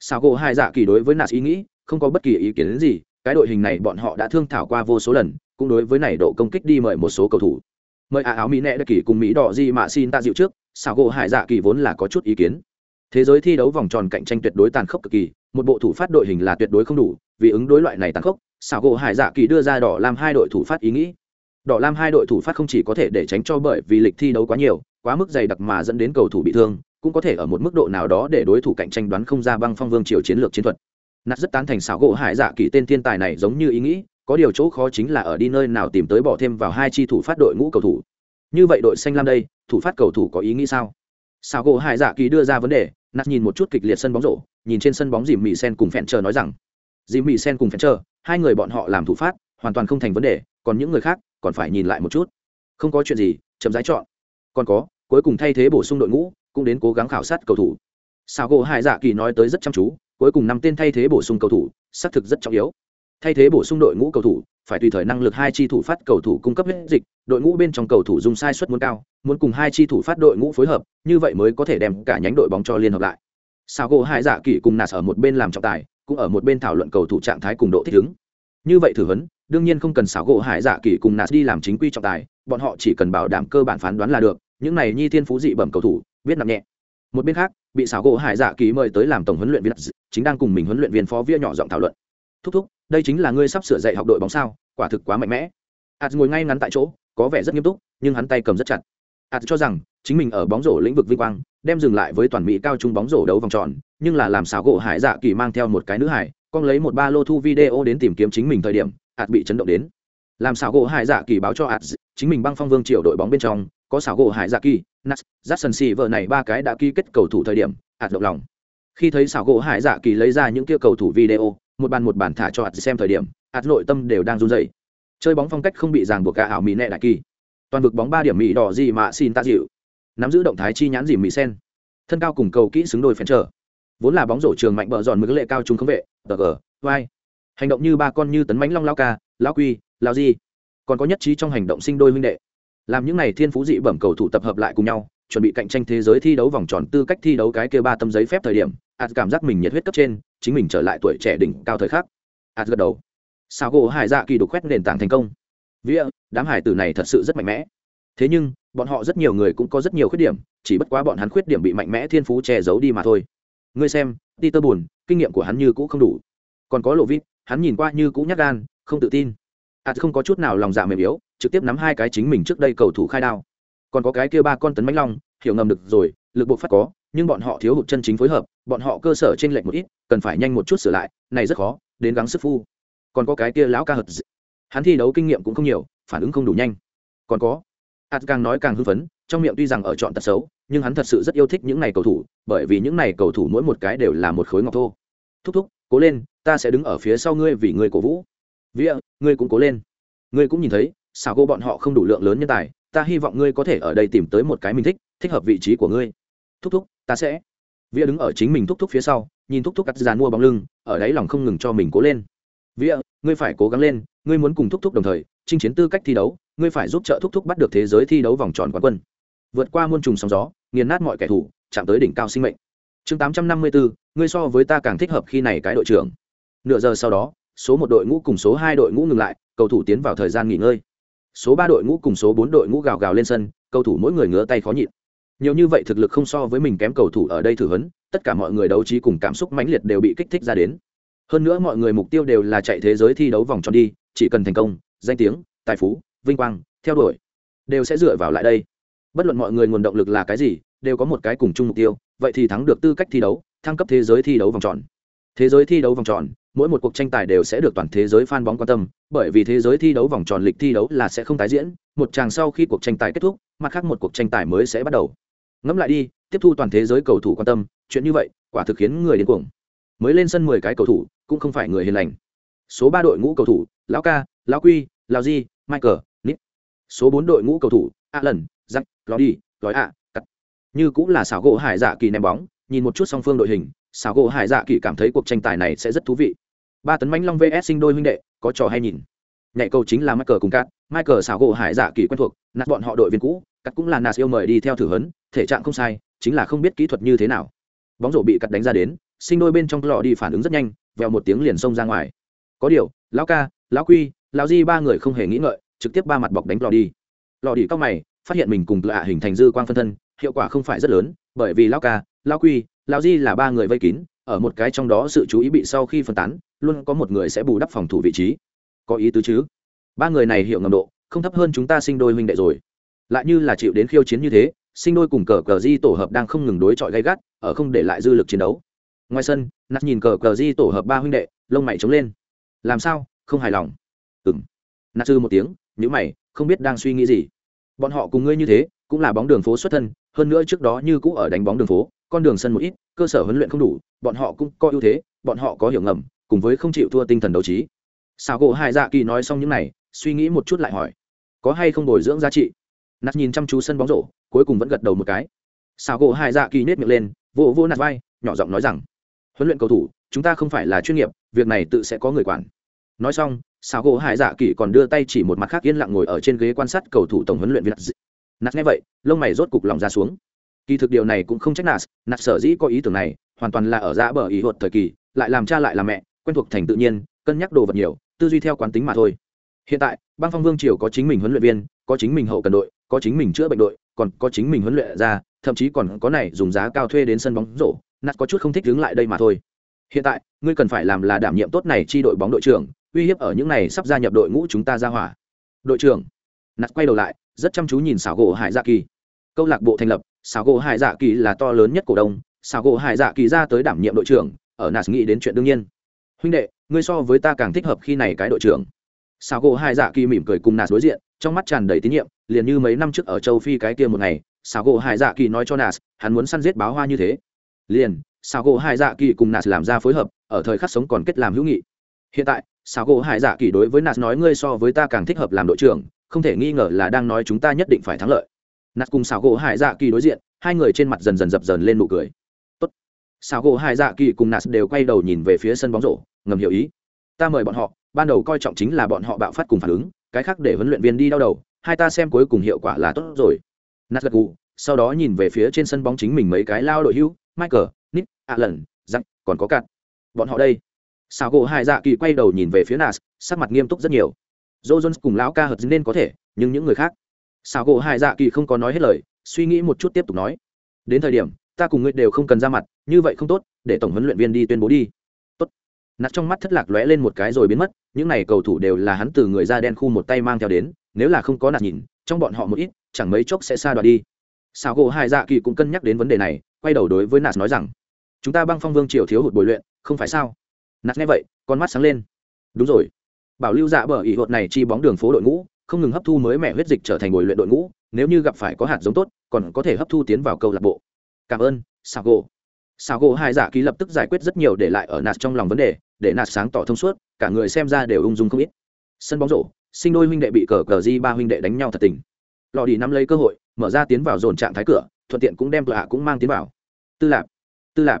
Sago hai dạ kỳ đối với nạt ý nghĩ, không có bất kỳ ý kiến gì, cái đội hình này bọn họ đã thương thảo qua vô số lần, cũng đối với này độ công kích đi mời một số cầu thủ. Mời áo áo mỹ nẹ đã kỳ cùng mỹ đỏ gì mà xin ta dịu trước, Sago hải dạ kỳ vốn là có chút ý kiến thế giới thi đấu vòng tròn cạnh tranh tuyệt đối tàn khốc cực kỳ, một bộ thủ phát đội hình là tuyệt đối không đủ, vì ứng đối loại này tàn khốc, xảo gỗ hải dạ kỳ đưa ra đỏ lam hai đội thủ phát ý nghĩ. Đỏ lam hai đội thủ phát không chỉ có thể để tránh cho bởi vì lịch thi đấu quá nhiều, quá mức dày đặc mà dẫn đến cầu thủ bị thương, cũng có thể ở một mức độ nào đó để đối thủ cạnh tranh đoán không ra băng phong vương triều chiến lược chiến thuật. Nát rất tán thành xảo gỗ hải dạ kỳ tên thiên tài này giống như ý nghĩ, có điều chỗ khó chính là ở đi nơi nào tìm tới bỏ thêm vào hai chi thủ phát đội ngũ cầu thủ. Như vậy đội xanh lam đây, thủ phát cầu thủ có ý nghĩ sao? Xảo gỗ hải dạ kỳ đưa ra vấn đề nạt nhìn một chút kịch liệt sân bóng rổ, nhìn trên sân bóng dìm mì sen cùng phèn chờ nói rằng, dìm mì sen cùng phèn chờ, hai người bọn họ làm thủ phát, hoàn toàn không thành vấn đề, còn những người khác, còn phải nhìn lại một chút. Không có chuyện gì, chậm rãi chọn. Còn có, cuối cùng thay thế bổ sung đội ngũ, cũng đến cố gắng khảo sát cầu thủ. Sao gỗ hải dạ kỳ nói tới rất chăm chú, cuối cùng năm tên thay thế bổ sung cầu thủ, xác thực rất trọng yếu. Thay thế bổ sung đội ngũ cầu thủ phải tùy thời năng lực hai chi thủ phát cầu thủ cung cấp huyết dịch, đội ngũ bên trong cầu thủ dùng sai suất muốn cao, muốn cùng hai chi thủ phát đội ngũ phối hợp, như vậy mới có thể đem cả nhánh đội bóng cho liên hợp lại. Sao gỗ hải dạ kỳ cùng nạt ở một bên làm trọng tài, cũng ở một bên thảo luận cầu thủ trạng thái cùng độ thích ứng. Như vậy thử vấn đương nhiên không cần Sáo gỗ hải dạ kỳ cùng nạt đi làm chính quy trọng tài, bọn họ chỉ cần bảo đảm cơ bản phán đoán là được, những này nhi thiên phú dị bẩm cầu thủ biết nặng nhẹ. Một bên khác, bị Sáo gỗ hải dạ kỳ mời tới làm tổng huấn luyện viên, chính đang cùng mình huấn luyện viên phó vía nhỏ giọng thảo luận. Thúc thúc đây chính là ngươi sắp sửa dạy học đội bóng sao, quả thực quá mạnh mẽ. Ạt ngồi ngay ngắn tại chỗ, có vẻ rất nghiêm túc, nhưng hắn tay cầm rất chặt. Ạt cho rằng, chính mình ở bóng rổ lĩnh vực vinh quang, đem dừng lại với toàn mỹ cao trung bóng rổ đấu vòng tròn, nhưng là làm xảo gỗ hải dạ kỳ mang theo một cái nữ hải, con lấy một ba lô thu video đến tìm kiếm chính mình thời điểm, ạt bị chấn động đến. Làm xảo gỗ hải dạ kỳ báo cho ạt, chính mình băng phong vương triều đội bóng bên trong, có xảo gỗ hải dạ kỳ nas jackson xì vợ này ba cái đã ký kết cầu thủ thời điểm, ạt động lòng. Khi thấy xảo gỗ hải dạ kỳ lấy ra những kia cầu thủ video một bàn một bàn thả cho ạt xem thời điểm ạt nội tâm đều đang run dày chơi bóng phong cách không bị ràng buộc cả ảo mỹ nẹ đại kỳ. Toàn vực bóng ba điểm mỹ đỏ gì mà xin ta dịu. Nắm giữ động thái chi nhãn dìm mỹ sen. Thân cao cùng cầu kỹ xứng đôi phèn trở. Vốn là bóng rổ trường mạnh bờ giòn mực lệ cao trung không vệ, tờ gờ, vai. Hành động như ba con như tấn mánh long lao ca lao quy lao di. Còn có nhất trí trong hành động sinh đôi huynh đệ. Làm những n à y thiên phú dị bẩm cầu thủ tập hợp lại cùng nhau, chuẩn bị cạnh tranh thế giới thi đấu vòng tròn tư cách thi đấu cái kia ba tâm giấy phép thời điểm ạt cảm giác mình nhiệt huyết cấp trên, chính mình trở lại tuổi trẻ đỉnh cao thời khắc. Ạt gật đầu. Sao gỗ hải dạ kỳ đục khoét nền tảng thành công. Vĩa đám hải tử này thật sự rất mạnh mẽ. Thế nhưng, bọn họ rất nhiều người cũng có rất nhiều khuyết điểm, chỉ bất quá bọn hắn khuyết điểm bị mạnh mẽ thiên phú che giấu đi mà thôi. Ngươi xem ti tơ buồn, kinh nghiệm của hắn như cũ không đủ. Còn có lộ vít, hắn nhìn qua như cũ nhắc gan, không tự tin. Ạt không có chút nào lòng dạ mềm yếu, trực tiếp nắm hai cái chính mình trước đây cầu thủ khai đao. Còn có cái kia ba con tấn mánh long, hiểu ngầm được rồi, lực buộc phát có nhưng bọn họ thiếu hụt chân chính phối hợp, bọn họ cơ sở trên lệch một ít, cần phải nhanh một chút sửa lại, này rất khó, đến gắng sức phu. Còn có cái kia lão ca hật hắn thi đấu kinh nghiệm cũng không nhiều, phản ứng không đủ nhanh. Còn có, hạt càng nói càng hưng phấn, trong miệng tuy rằng ở chọn tật xấu, nhưng hắn thật sự rất yêu thích những này cầu thủ, bởi vì những này cầu thủ mỗi một cái đều là một khối ngọc thô. Thúc thúc, cố lên, ta sẽ đứng ở phía sau ngươi vì ngươi cổ vũ. Vĩa ngươi cũng cố lên. Ngươi cũng nhìn thấy, xảo cô bọn họ không đủ lượng lớn nhân tài, ta hy vọng ngươi có thể ở đây tìm tới một cái mình thích thích hợp vị trí của ngươi. Thúc thúc ta sẽ. Vía đứng ở chính mình thúc thúc phía sau, nhìn thúc thúc cắt dàn mua bóng lưng, ở đấy lòng không ngừng cho mình cố lên. Vía, ngươi phải cố gắng lên, ngươi muốn cùng thúc thúc đồng thời, chinh chiến tư cách thi đấu, ngươi phải giúp trợ thúc thúc bắt được thế giới thi đấu vòng tròn quán quân. Vượt qua muôn trùng sóng gió, nghiền nát mọi kẻ thù, chạm tới đỉnh cao sinh mệnh. Chương tám trăm năm mươi bốn ngươi so với ta càng thích hợp khi này cái đội trưởng. Nửa giờ sau đó, số một đội ngũ cùng số hai đội ngũ ngừng lại, cầu thủ tiến vào thời gian nghỉ ngơi. Số ba đội ngũ cùng số bốn đội ngũ gào gào lên sân, cầu thủ mỗi người ngứa tay khó nhịn nhiều như vậy thực lực không so với mình kém cầu thủ ở đây thử hấn tất cả mọi người đấu trí cùng cảm xúc mãnh liệt đều bị kích thích ra đến. Hơn nữa mọi người mục tiêu đều là chạy thế giới thi đấu vòng tròn đi, chỉ cần thành công, danh tiếng, tài phú, vinh quang, theo đuổi, đều sẽ dựa vào lại đây. Bất luận mọi người nguồn động lực là cái gì, đều có một cái cùng chung mục tiêu, vậy thì thắng được tư cách thi đấu, thăng cấp thế giới thi đấu vòng tròn. Thế giới thi đấu vòng tròn, mỗi một cuộc tranh tài đều sẽ được toàn thế giới fan bóng quan tâm, bởi vì thế giới thi đấu vòng tròn lịch thi đấu là sẽ không tái diễn, một chàng sau khi cuộc tranh tài kết thúc, mặt khác một cuộc tranh tài mới sẽ bắt đầu ngẫm lại đi, tiếp thu toàn thế giới cầu thủ quan tâm, chuyện như vậy, quả thực khiến người đến cuồng. Mới lên sân mười cái cầu thủ, cũng không phải người hiền lành. Số ba đội ngũ cầu thủ, lão ca, lão quy, lão di, michael, nick. Số bốn đội ngũ cầu thủ alan jack lodi gói ạ cắt như cũng là xảo gỗ hải dạ kỳ ném bóng, nhìn một chút song phương đội hình, xảo gỗ hải dạ kỳ cảm thấy cuộc tranh tài này sẽ rất thú vị. Ba tấn mãnh long vs sinh đôi huynh đệ, có trò hay nhìn. Nhạy câu chính là michael cùng cát michael xảo gỗ hải dạ kỳ quen thuộc, nạt bọn họ đội viên cũ cắt cũng là nas yêu mời đi theo thử hấn, thể trạng không sai chính là không biết kỹ thuật như thế nào. Bóng rổ bị cắt đánh ra đến sinh đôi bên trong lò đi phản ứng rất nhanh vèo một tiếng liền xông ra ngoài. Có điều lão ca lão quy lão di ba người không hề nghĩ ngợi trực tiếp ba mặt bọc đánh lò đi. Lò đi cốc mày phát hiện mình cùng lạ hình thành dư quang phân thân hiệu quả không phải rất lớn bởi vì lão ca lão quy lão di là ba người vây kín ở một cái trong đó sự chú ý bị sau khi phân tán luôn có một người sẽ bù đắp phòng thủ vị trí. Có ý tứ chứ? Ba người này hiệu ngầm độ không thấp hơn chúng ta sinh đôi huynh đệ rồi lại như là chịu đến khiêu chiến như thế, sinh đôi cùng cờ cờ di tổ hợp đang không ngừng đối chọi gay gắt, ở không để lại dư lực chiến đấu. Ngoài sân nạt nhìn cờ cờ di tổ hợp ba huynh đệ, lông mày trống lên. Làm sao? Không hài lòng. Ừng nạt sư một tiếng nhữ mày, không biết đang suy nghĩ gì. Bọn họ cùng ngươi như thế, cũng là bóng đường phố xuất thân, hơn nữa trước đó như cũ ở đánh bóng đường phố, con đường sân một ít, cơ sở huấn luyện không đủ, bọn họ cũng có ưu thế, bọn họ có hiểu ngầm, cùng với không chịu thua tinh thần đấu trí. Sao gỗ hai dạ kỳ nói xong những này, suy nghĩ một chút lại hỏi, có hay không bồi dưỡng giá trị? Nạt nhìn chăm chú sân bóng rổ, cuối cùng vẫn gật đầu một cái. Xào gỗ hai dạ kỳ nết miệng lên vô vô nạt vai, nhỏ giọng nói rằng, huấn luyện cầu thủ, chúng ta không phải là chuyên nghiệp, việc này tự sẽ có người quản. Nói xong xào gỗ hải dạ kỳ còn đưa tay chỉ một mặt khác yên lặng ngồi ở trên ghế quan sát cầu thủ tổng huấn luyện viên nạt nghe vậy, lông mày rốt cục lòng ra xuống. Kỳ thực điều này cũng không trách nạt nạt sở dĩ có ý tưởng này, hoàn toàn là ở dạ bờ ý hột thời kỳ, lại làm cha lại làm mẹ, quen thuộc thành tự nhiên, cân nhắc đồ vật nhiều, tư duy theo quán tính mà thôi. Hiện tại, băng phong vương triều có chính mình huấn luyện viên, có chính mình hậu cần đội có chính mình chữa bệnh đội, còn có chính mình huấn luyện ra, thậm chí còn có này dùng giá cao thuê đến sân bóng rổ nạt có chút không thích đứng lại đây mà thôi. Hiện tại, ngươi cần phải làm là đảm nhiệm tốt này chi đội bóng đội trưởng, uy hiếp ở những này sắp gia nhập đội ngũ chúng ta ra hỏa. Đội trưởng nạt quay đầu lại, rất chăm chú nhìn xảo gỗ hải dạ kỳ. Câu lạc bộ thành lập xảo gỗ hải dạ kỳ là to lớn nhất cổ đông xảo gỗ hải dạ kỳ ra tới đảm nhiệm đội trưởng, ở nạt nghĩ đến chuyện đương nhiên. Huynh đệ, ngươi so với ta càng thích hợp khi này cái đội trưởng. Sao gỗ hải dạ kỳ mỉm cười cùng nạt đối diện, trong mắt tràn đầy tín nhiệm, liền như mấy năm trước ở châu phi cái kia một ngày Sao gỗ hải dạ kỳ nói cho nạt hắn muốn săn giết báo hoa như thế. Liền Sao gỗ hải dạ kỳ cùng nạt làm ra phối hợp, ở thời khắc sống còn kết làm hữu nghị. Hiện tại Sao gỗ hải dạ kỳ đối với nạt nói ngươi so với ta càng thích hợp làm đội trưởng, không thể nghi ngờ là đang nói chúng ta nhất định phải thắng lợi. Nạt cùng Sao gỗ hải dạ kỳ đối diện, hai người trên mặt dần dần dập dần lên nụ cười. Tốt. Sao gỗ hải dạ kỳ cùng nạt đều quay đầu nhìn về phía sân bóng rổ, ngầm hiểu ý. Ta mời bọn họ ban đầu coi trọng chính là bọn họ bạo phát cùng phản ứng cái khác để huấn luyện viên đi đau đầu hai ta xem cuối cùng hiệu quả là tốt rồi. Nát gật gù sau đó nhìn về phía trên sân bóng chính mình mấy cái lao đội hưu, michael nick allen giặc còn có cạn bọn họ đây. Sao gỗ hai dạ kỳ quay đầu nhìn về phía nas sắc mặt nghiêm túc rất nhiều. Joe jones cùng lão ca hợp nên có thể nhưng những người khác. Sao gỗ hai dạ kỳ không có nói hết lời suy nghĩ một chút tiếp tục nói. Đến thời điểm ta cùng ngươi đều không cần ra mặt như vậy không tốt để tổng huấn luyện viên đi tuyên bố đi nạt trong mắt thất lạc lóe lên một cái rồi biến mất, những này cầu thủ đều là hắn từ người da đen khu một tay mang theo đến, nếu là không có nạt nhìn, trong bọn họ một ít, chẳng mấy chốc sẽ xa đoạt đi. Sao gỗ hai dạ kỳ cũng cân nhắc đến vấn đề này, quay đầu đối với nạt nói rằng, chúng ta băng phong vương triều thiếu hụt bồi luyện, không phải sao? Nạt nghe vậy, con mắt sáng lên. Đúng rồi. Bảo lưu dạ bờ ỉ hụt này chi bóng đường phố đội ngũ, không ngừng hấp thu mới mẻ huyết dịch trở thành bồi luyện đội ngũ, nếu như gặp phải có hạt giống tốt, còn có thể hấp thu tiến vào câu lạc bộ. Cảm ơn sao gỗ. Sao gỗ hai dạ kỳ lập tức giải quyết rất nhiều để lại ở nạt trong lòng vấn đề để nạt sáng tỏ thông suốt, cả người xem ra đều ung dung không ít. Sân bóng rổ, sinh đôi huynh đệ bị cờ cờ di ba huynh đệ đánh nhau thật tình. Lò đi nắm lấy cơ hội, mở ra tiến vào dồn trạng thái cửa, thuận tiện cũng đem lạ cũng mang tiến vào. Tư lạp tư lạp.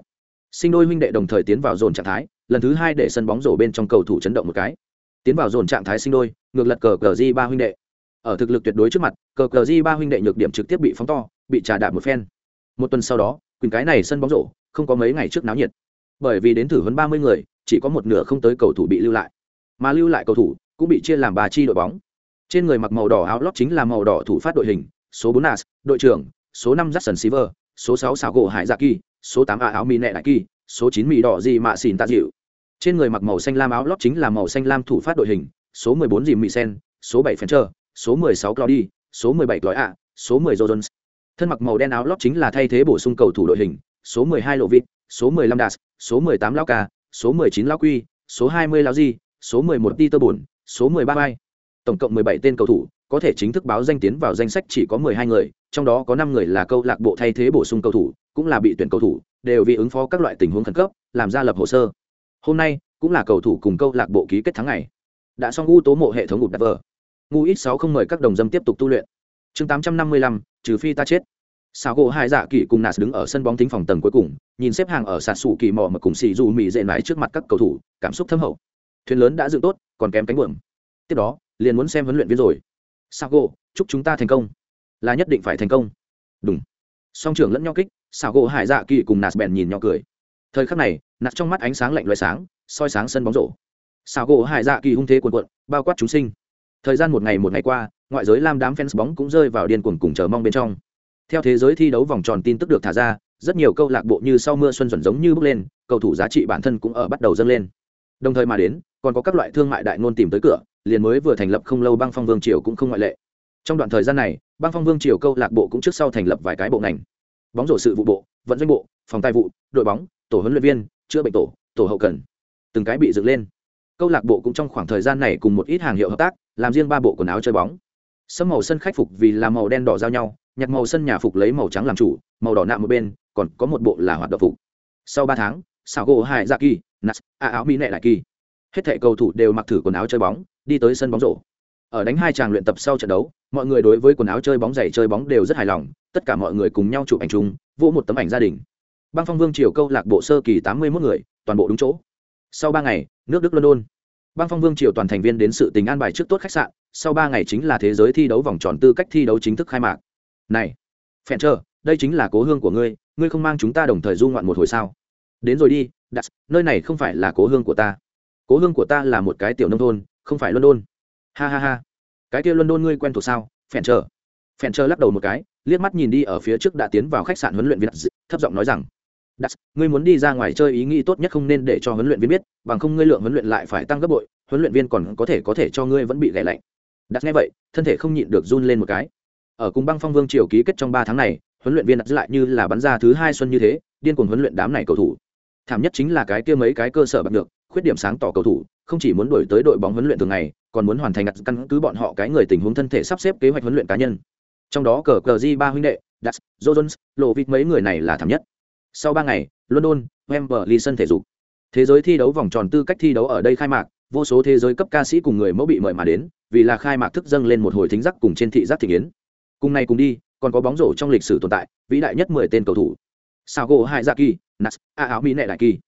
Sinh đôi huynh đệ đồng thời tiến vào dồn trạng thái, lần thứ hai để sân bóng rổ bên trong cầu thủ chấn động một cái. Tiến vào dồn trạng thái sinh đôi, ngược lật cờ cờ di ba huynh đệ. Ở thực lực tuyệt đối trước mặt, cờ cờ di ba huynh đệ nhược điểm trực tiếp bị phóng to, bị trà đạp một phen. Một tuần sau đó quyền cái này sân bóng rổ, không có mấy ngày trước náo nhiệt. Bởi vì đến thử hơn ba mươi người chỉ có một nửa không tới cầu thủ bị lưu lại. Mà lưu lại cầu thủ cũng bị chia làm ba chi đội bóng. Trên người mặc màu đỏ áo lót chính là màu đỏ thủ phát đội hình, số bốn nas đội trưởng, số năm jackson silver, số sáu xào gỗ hải dạ kỳ số tám a áo mì nẹ đại kỳ, số chín mì đỏ gì mạ xỉn tạ dịu. Trên người mặc màu xanh lam áo lót chính là màu xanh lam thủ phát đội hình, số mười bốn dìm mì sen số bảy fencher số mười sáu claudi số mười bảy clói ạ số mười jones. Thân mặc màu đen áo lót chính là thay thế bổ sung cầu thủ đội hình, số mười hai lộ vịt số mười lăm das số mười tám lao ca số mười chín quy, số hai mươi lao di, số mười một peter bổn số mười ba tổng cộng mười bảy tên cầu thủ, có thể chính thức báo danh tiến vào danh sách chỉ có mười hai người, trong đó có năm người là câu lạc bộ thay thế bổ sung cầu thủ, cũng là bị tuyển cầu thủ, đều vì ứng phó các loại tình huống khẩn cấp, làm ra lập hồ sơ. Hôm nay, cũng là cầu thủ cùng câu lạc bộ ký kết tháng ngày. Đã xong u tố mộ hệ thống ngục đặt vở. ngu ít sáu không mời các đồng dâm tiếp tục tu luyện. Chương tám trăm năm mươi lăm, trừ phi ta chết sao gỗ hai dạ kỳ cùng nạt đứng ở sân bóng tính phòng tầng cuối cùng, nhìn xếp hàng ở sạt sủ kỳ mò mà cùng xì dù mì dệ mãi trước mặt các cầu thủ, cảm xúc thâm hậu. Thuyền lớn đã dựng tốt, còn kém cánh buồm. Tiếp đó, liền muốn xem huấn luyện viên rồi. Sao gỗ, chúc chúng ta thành công. Là nhất định phải thành công. Đúng song trưởng lẫn nhau kích sao gỗ hải dạ kỳ cùng nạt bèn nhìn nhau cười. Thời khắc này nạt trong mắt ánh sáng lạnh loại sáng, soi sáng sân bóng rổ. Sao gỗ hải dạ kỳ hung thế cuồn cuộn, bao quát chúng sinh. Thời gian một ngày một ngày qua, ngoại giới lam đám fans bóng cũng rơi vào điên cuồng cùng chờ mong bên trong theo thế giới thi đấu vòng tròn tin tức được thả ra, rất nhiều câu lạc bộ như sau mưa xuân dần giống như bước lên, cầu thủ giá trị bản thân cũng ở bắt đầu dâng lên. Đồng thời mà đến, còn có các loại thương mại đại ngôn tìm tới cửa, liền mới vừa thành lập không lâu băng phong vương triều cũng không ngoại lệ. Trong đoạn thời gian này, băng phong vương triều câu lạc bộ cũng trước sau thành lập vài cái bộ ngành. Bóng rổ sự vụ bộ, vận doanh bộ, phòng tài vụ, đội bóng, tổ huấn luyện viên, chữa bệnh tổ tổ hậu cần. Từng cái bị dựng lên. Câu lạc bộ cũng trong khoảng thời gian này cùng một ít hàng hiệu hợp tác, làm riêng ba bộ quần áo chơi bóng. Sâm màu sân khách phục vì làm màu đen đỏ giao nhau nhặt màu sân nhà phục lấy màu trắng làm chủ, màu đỏ nạm một bên, còn có một bộ là hoạt động phục. Sau ba tháng, xảo gỗ hải dạ kỳ nas a áo mỹ nệ đại kỳ. Hết thệ cầu thủ đều mặc thử quần áo chơi bóng, đi tới sân bóng rổ. Ở đánh hai tràng luyện tập sau trận đấu, mọi người đối với quần áo chơi bóng, giày chơi bóng đều rất hài lòng, tất cả mọi người cùng nhau chụp ảnh chung, vỗ một tấm ảnh gia đình. Băng phong vương triều câu lạc bộ sơ kỳ tám mươi mốt người, toàn bộ đúng chỗ. Sau ba ngày, nước đức london. Băng phong vương triều toàn thành viên đến sự tình an bài trước tốt khách sạn, sau ba ngày chính là thế giới thi đấu vòng tròn tư cách thi đấu chính thức khai mạc này phèn trơ đây chính là cố hương của ngươi ngươi không mang chúng ta đồng thời du ngoạn một hồi sao? Đến rồi đi, đặt, nơi này không phải là cố hương của ta. Cố hương của ta là một cái tiểu nông thôn, không phải london. Ha ha ha. Cái kia london ngươi quen thuộc sao? Phèn trơ phèn trơ lắc đầu một cái, liếc mắt nhìn đi ở phía trước đã tiến vào khách sạn huấn luyện viên thấp giọng nói rằng, đặt, ngươi muốn đi ra ngoài chơi ý nghĩ tốt nhất không nên để cho huấn luyện viên biết, bằng không ngươi lượng huấn luyện lại phải tăng gấp bội, huấn luyện viên còn có thể có thể cho ngươi vẫn bị ghẻ lạnh. Đặt nghe vậy, thân thể không nhịn được run lên một cái ở cùng băng phong vương triều ký kết trong ba tháng này, huấn luyện viên đặt lại như là bắn ra thứ hai xuân như thế, điên cuồng huấn luyện đám này cầu thủ. Thảm nhất chính là cái kia mấy cái cơ sở bật được, khuyết điểm sáng tỏ cầu thủ, không chỉ muốn đổi tới đội bóng huấn luyện thường ngày, còn muốn hoàn thành đặt căn cứ bọn họ cái người tình huống thân thể sắp xếp kế hoạch huấn luyện cá nhân. Trong đó cờ cờ di ba huynh đệ đặt jones, lộ vịt mấy người này là thảm nhất. Sau ba ngày, london, wembley sân thể dục. Thế giới thi đấu vòng tròn tư cách thi đấu ở đây khai mạc, vô số thế giới cấp ca sĩ cùng người mẫu bị mời mà đến, vì là khai mạc thức dâng lên một hồi thính giác cùng trên thị giác thị kiến cùng này cùng đi, còn có bóng rổ trong lịch sử tồn tại, vĩ đại nhất mười tên cầu thủ. Sao gỗ hai dạ kỳ nas, a áo mỹ nệ đại kỳ.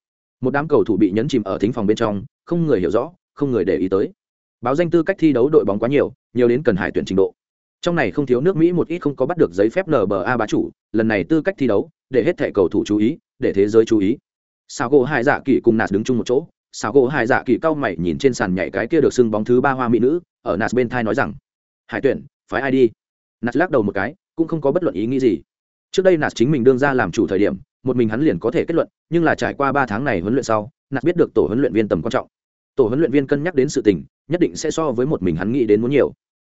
Một đám cầu thủ bị nhấn chìm ở thính phòng bên trong, không người hiểu rõ, không người để ý tới. Báo danh tư cách thi đấu đội bóng quá nhiều nhiều đến cần hải tuyển trình độ. Trong này không thiếu nước mỹ một ít không có bắt được giấy phép nba bá chủ, lần này tư cách thi đấu, để hết thẻ cầu thủ chú ý, để thế giới chú ý. Sao gỗ hai dạ kỳ cùng nạt đứng chung một chỗ. Sao gỗ hai dạ kỳ cao mày nhìn trên sàn nhảy cái kia được xưng bóng thứ ba hoa mỹ nữ, ở nạt bên thai nói rằng, hải tuyển, phái ai đi? Nạt lắc đầu một cái, cũng không có bất luận ý nghĩ gì. Trước đây nạt chính mình đương ra làm chủ thời điểm, một mình hắn liền có thể kết luận, nhưng là trải qua ba tháng này huấn luyện sau, nạt biết được tổ huấn luyện viên tầm quan trọng. Tổ huấn luyện viên cân nhắc đến sự tình, nhất định sẽ so với một mình hắn nghĩ đến muốn nhiều.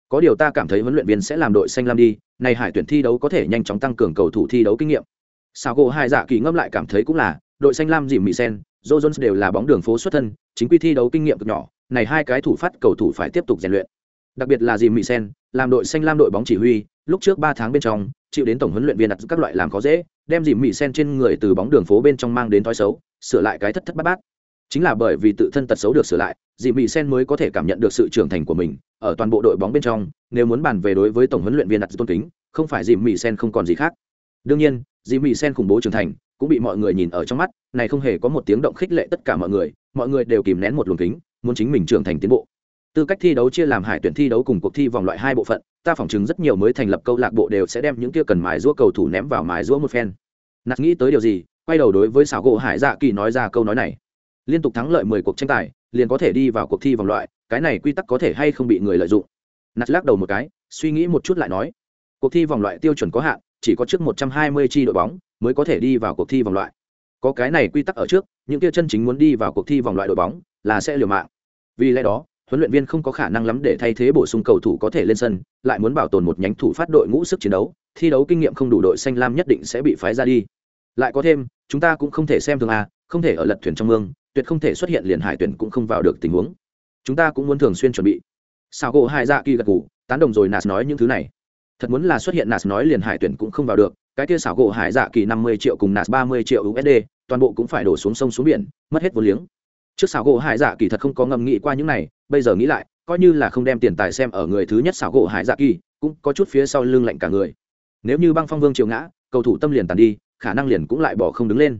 Có điều ta cảm thấy huấn luyện viên sẽ làm đội xanh lam đi, này hải tuyển thi đấu có thể nhanh chóng tăng cường cầu thủ thi đấu kinh nghiệm. Sao gỗ hai dạ kỳ ngâm lại cảm thấy cũng là, đội xanh lam dìm mỹ sen, joe jones đều là bóng đường phố xuất thân, chính quy thi đấu kinh nghiệm cực nhỏ, này hai cái thủ phát cầu thủ phải tiếp tục rèn luyện. Đặc biệt là dìm mỹ sen làm đội xanh lam đội bóng chỉ huy, lúc trước ba tháng bên trong, chịu đến tổng huấn luyện viên đặt các loại làm khó dễ, đem dìm mỹ sen trên người từ bóng đường phố bên trong mang đến thói xấu, sửa lại cái thất thất bát bát. Chính là bởi vì tự thân tật xấu được sửa lại, dìm mỹ sen mới có thể cảm nhận được sự trưởng thành của mình, ở toàn bộ đội bóng bên trong, nếu muốn bàn về đối với tổng huấn luyện viên đặt tôn kính, không phải dìm mỹ sen không còn gì khác. Đương nhiên, dìm mỹ sen khủng bố trưởng thành, cũng bị mọi người nhìn ở trong mắt, này không hề có một tiếng động khích lệ tất cả mọi người mọi người đều kìm nén một luồng kính, muốn chính mình trưởng thành tiến bộ tư cách thi đấu chia làm hải tuyển thi đấu cùng cuộc thi vòng loại hai bộ phận, ta phỏng chứng rất nhiều mới thành lập câu lạc bộ đều sẽ đem những kia cần mài giũa cầu thủ ném vào mài giũa một phen. Nạt nghĩ tới điều gì, quay đầu đối với xảo gỗ hải dạ kỳ nói ra câu nói này. Liên tục thắng lợi mười cuộc tranh tài, liền có thể đi vào cuộc thi vòng loại, cái này quy tắc có thể hay không bị người lợi dụng? Nạt lắc đầu một cái, suy nghĩ một chút lại nói. Cuộc thi vòng loại tiêu chuẩn có hạn, chỉ có trước một trăm hai mươi chi đội bóng mới có thể đi vào cuộc thi vòng loại. Có cái này quy tắc ở trước, những kia chân chính muốn đi vào cuộc thi vòng loại đội bóng là sẽ liều mạng. Vì lẽ đó huấn luyện viên không có khả năng lắm để thay thế bổ sung cầu thủ có thể lên sân lại muốn bảo tồn một nhánh thủ phát đội ngũ sức chiến đấu thi đấu kinh nghiệm không đủ đội xanh lam nhất định sẽ bị phái ra đi. Lại có thêm chúng ta cũng không thể xem thường à, không thể ở lật thuyền trong mương tuyệt không thể xuất hiện liền hải tuyển cũng không vào được tình huống. Chúng ta cũng muốn thường xuyên chuẩn bị. Sao gỗ hai dạ kỳ gật gù, tán đồng rồi nas nói những thứ này. Thật muốn là xuất hiện nas nói liền hải tuyển cũng không vào được cái kia xảo gỗ hải dạ kỳ năm mươi triệu cùng nas ba mươi triệu usd toàn bộ cũng phải đổ xuống sông xuống biển mất hết vô liếng trước xảo gỗ hải dạ kỳ thật không có ngầm nghĩ qua những này, bây giờ nghĩ lại, coi như là không đem tiền tài xem ở người thứ nhất xảo gỗ hải dạ kỳ, cũng có chút phía sau lưng lạnh cả người. Nếu như băng phong vương triều ngã, cầu thủ tâm liền tàn đi, khả năng liền cũng lại bỏ không đứng lên.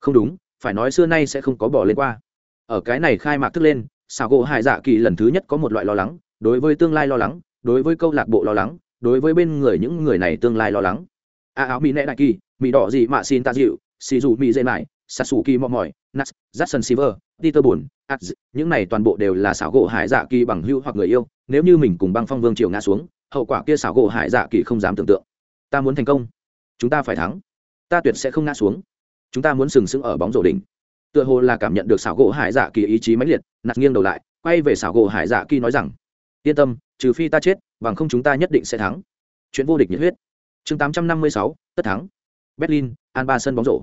Không đúng, phải nói xưa nay sẽ không có bỏ lên qua. Ở cái này khai mạc thức lên, xảo gỗ hải dạ kỳ lần thứ nhất có một loại lo lắng, đối với tương lai lo lắng, đối với câu lạc bộ lo lắng, đối với bên người những người này tương lai lo lắng. A áo mỹ nệ đại kỳ mỹ đỏ gì mà xin ta dịu, xì dù mỹ dễ mải Sasuke mò mỏi, Nats, Jackson Silver, Peter Buồn, Ats, những này toàn bộ đều là xảo gỗ hải dạ kỳ bằng hữu hoặc người yêu, nếu như mình cùng băng phong vương triều ngã xuống, hậu quả kia xảo gỗ hải dạ kỳ không dám tưởng tượng. Ta muốn thành công, chúng ta phải thắng. Ta tuyệt sẽ không ngã xuống. Chúng ta muốn sừng sững ở bóng rổ đỉnh. Tựa hồ là cảm nhận được xảo gỗ hải dạ kỳ ý chí mãnh liệt, Nats nghiêng đầu lại, quay về xảo gỗ hải dạ kỳ nói rằng: "Yên tâm, trừ phi ta chết, bằng không chúng ta nhất định sẽ thắng." Chuyện vô địch nhiệt huyết. Chương 856, tất thắng. Berlin, Alba sân bóng rổ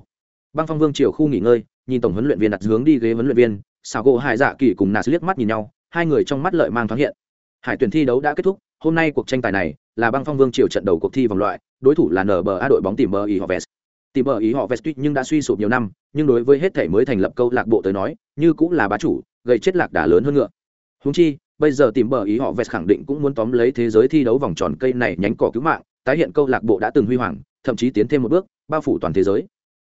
băng phong vương triều khu nghỉ ngơi, nhìn tổng huấn luyện viên đặt hướng đi ghế huấn luyện viên xào gỗ hải dạ kỳ cùng nạt liếc mắt nhìn nhau, hai người trong mắt lợi mang thoáng hiện. Hải tuyển thi đấu đã kết thúc, hôm nay cuộc tranh tài này là băng phong vương triều trận đầu cuộc thi vòng loại, đối thủ là nba đội bóng tìm bờ ý họ vest. Tìm bờ ý họ vest tuy nhưng đã suy sụp nhiều năm, nhưng đối với hết thể mới thành lập câu lạc bộ tới nói, như cũng là bá chủ, gây chết lạc đà lớn hơn ngựa. Húng chi, bây giờ tìm bờ ý họ vest khẳng định cũng muốn tóm lấy thế giới thi đấu vòng tròn cây này nhánh cỏ cứu mạng, tái hiện câu lạc bộ đã từng huy hoàng, thậm chí tiến thêm một bước, bao phủ toàn thế giới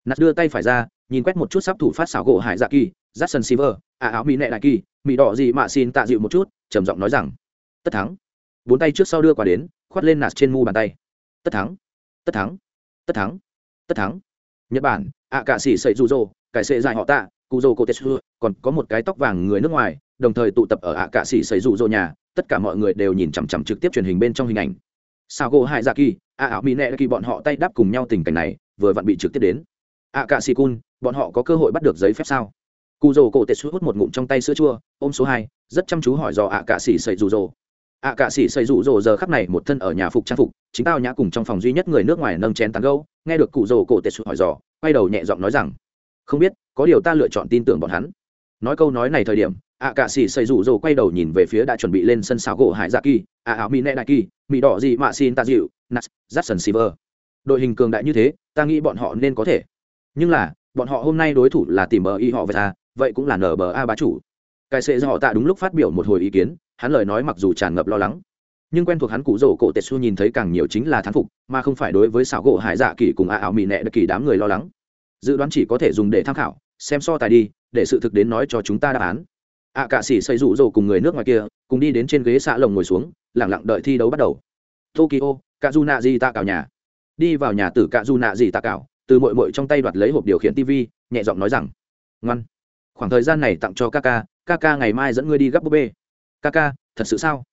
nạt đưa tay phải ra, nhìn quét một chút sắp thủ phát xảo gỗ hải dạ kỳ, jackson silver à áo mỹ nệ đại kỳ, mỹ đỏ gì mà xin tạ dịu một chút, trầm giọng nói rằng, tất thắng. Bốn tay trước sau đưa qua đến, khoát lên nạt trên mu bàn tay. Tất thắng tất thắng tất thắng tất thắng. Nhật bản ạ cạ xỉ sậy rụ rỗ cải sệ dài họ tạ cụ rồ cô tetsu còn có một cái tóc vàng người nước ngoài, đồng thời tụ tập ở ạ cạ xỉ sậy rụ rỗ nhà, tất cả mọi người đều nhìn chằm chằm trực tiếp truyền hình bên trong hình ảnh. Sao gỗ hải dạ kỳ à ạ ảo mỹ nệ kỳ bọn họ tay đáp cùng nhau tình cảnh này, vừa vặn bị trực tiếp đến ạ cạ xì cun bọn họ có cơ hội bắt được giấy phép sao? Cụ rồ cổ tetsu hút một ngụm trong tay sữa chua, ôm số hai, rất chăm chú hỏi dò ạ cạ xì sậy rụ rồ. ạ cạ xì xây rụ rồ giờ khắp này một thân ở nhà phục trang phục, chính tao nhã cùng trong phòng duy nhất người nước ngoài nâng chén tán gâu nghe được cụ rồ cổ tệ xuất hỏi dò, quay đầu nhẹ giọng nói rằng, không biết, có điều ta lựa chọn tin tưởng bọn hắn. Nói câu nói này thời điểm ạ cạ xỉ xây rụ rồ quay đầu nhìn về phía đã chuẩn bị lên sân xào gỗ hải dạ kỳ ạ áo mỹ nệ đại kỳ mỹ đỏ gì mạ xin ta dịu nats, jackson silver. Đội hình cường đại như thế, ta nghĩ bọn họ nên có thể nhưng là, bọn họ hôm nay đối thủ là tìm bờ y họ về ta, vậy cũng là nở bờ a bá chủ. Cài sệ do họ tạ đúng lúc phát biểu một hồi ý kiến, hắn lời nói mặc dù tràn ngập lo lắng. Nhưng quen thuộc hắn cụ rổ cổ tetsu nhìn thấy càng nhiều chính là thán phục, mà không phải đối với xảo gỗ hải dạ kỳ cùng a ảo mỹ nẹ đặc kỳ đám người lo lắng. Dự đoán chỉ có thể dùng để tham khảo, xem so tài đi, để sự thực đến nói cho chúng ta đáp án. Ạ cạ sĩ xây rủ rồ cùng người nước ngoài kia, cùng đi đến trên ghế xạ lồng ngồi xuống lẳng lặng đợi thi đấu bắt đầu. Tokyo cạ du nạ di tạ cào nhà. Đi vào nhà tử cạ du nạ di tạ cào từ mội mội trong tay đoạt lấy hộp điều khiển tv nhẹ giọng nói rằng, ngoan, khoảng thời gian này tặng cho ca ca ca ca ngày mai dẫn ngươi đi gấp búp bê. Ca ca, thật sự sao?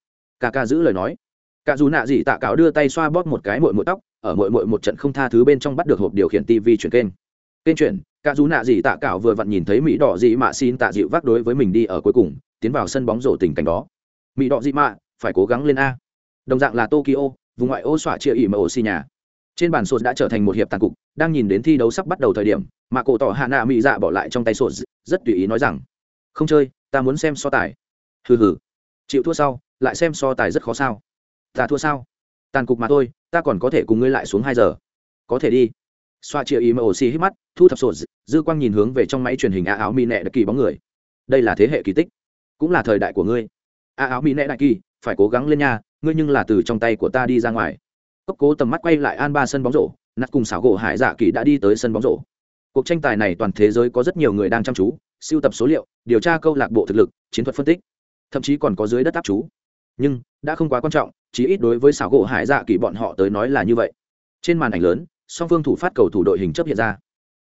Ca ca giữ lời nói. Cả dù nạ gì tạ cáo đưa tay xoa bóp một cái mội mội tóc, ở mội mội một trận không tha thứ bên trong bắt được hộp điều khiển tv chuyển kênh. Kênh chuyển, cả dù nạ gì tạ cáo vừa vặn nhìn thấy mỹ đỏ dị mạ xin tạ dịu vác đối với mình đi ở cuối cùng, tiến vào sân bóng rổ tình cảnh đó. Mỹ đỏ dị mạ, phải cố gắng lên a. Đồng dạng là tokyo, vùng ngoại ô xỏa chia ỉ mà ổ xì nhà trên bàn sột đã trở thành một hiệp tàn cục, đang nhìn đến thi đấu sắp bắt đầu thời điểm, mà cổ tỏ hạ nạ mỹ dạ bỏ lại trong tay sột, rất tùy ý nói rằng, không chơi, ta muốn xem so tài. Hừ hừ. Chịu thua sau, lại xem so tài rất khó sao. Ta thua sao? Tàn cục mà thôi, ta còn có thể cùng ngươi lại xuống hai giờ. Có thể đi. Xoa chia ý mà ổ xì hít mắt, thu thập sổ dư quang nhìn hướng về trong máy truyền hình a áo mi nẹ đặc kỳ bóng người. Đây là thế hệ kỳ tích, cũng là thời đại của ngươi. A áo mi nẹ đại kỳ, phải cố gắng lên nha, ngươi nhưng là từ trong tay của ta đi ra ngoài cốc cố tầm mắt quay lại an ba sân bóng rổ, nát cùng xảo gỗ hải dạ kỳ đã đi tới sân bóng rổ. Cuộc tranh tài này toàn thế giới có rất nhiều người đang chăm chú siêu tập số liệu, điều tra câu lạc bộ thực lực, chiến thuật phân tích, thậm chí còn có dưới đất áp chú. Nhưng, đã không quá quan trọng, chí ít đối với xảo gỗ hải dạ kỳ bọn họ tới nói là như vậy. Trên màn ảnh lớn, song phương thủ phát cầu thủ đội hình chấp hiện ra.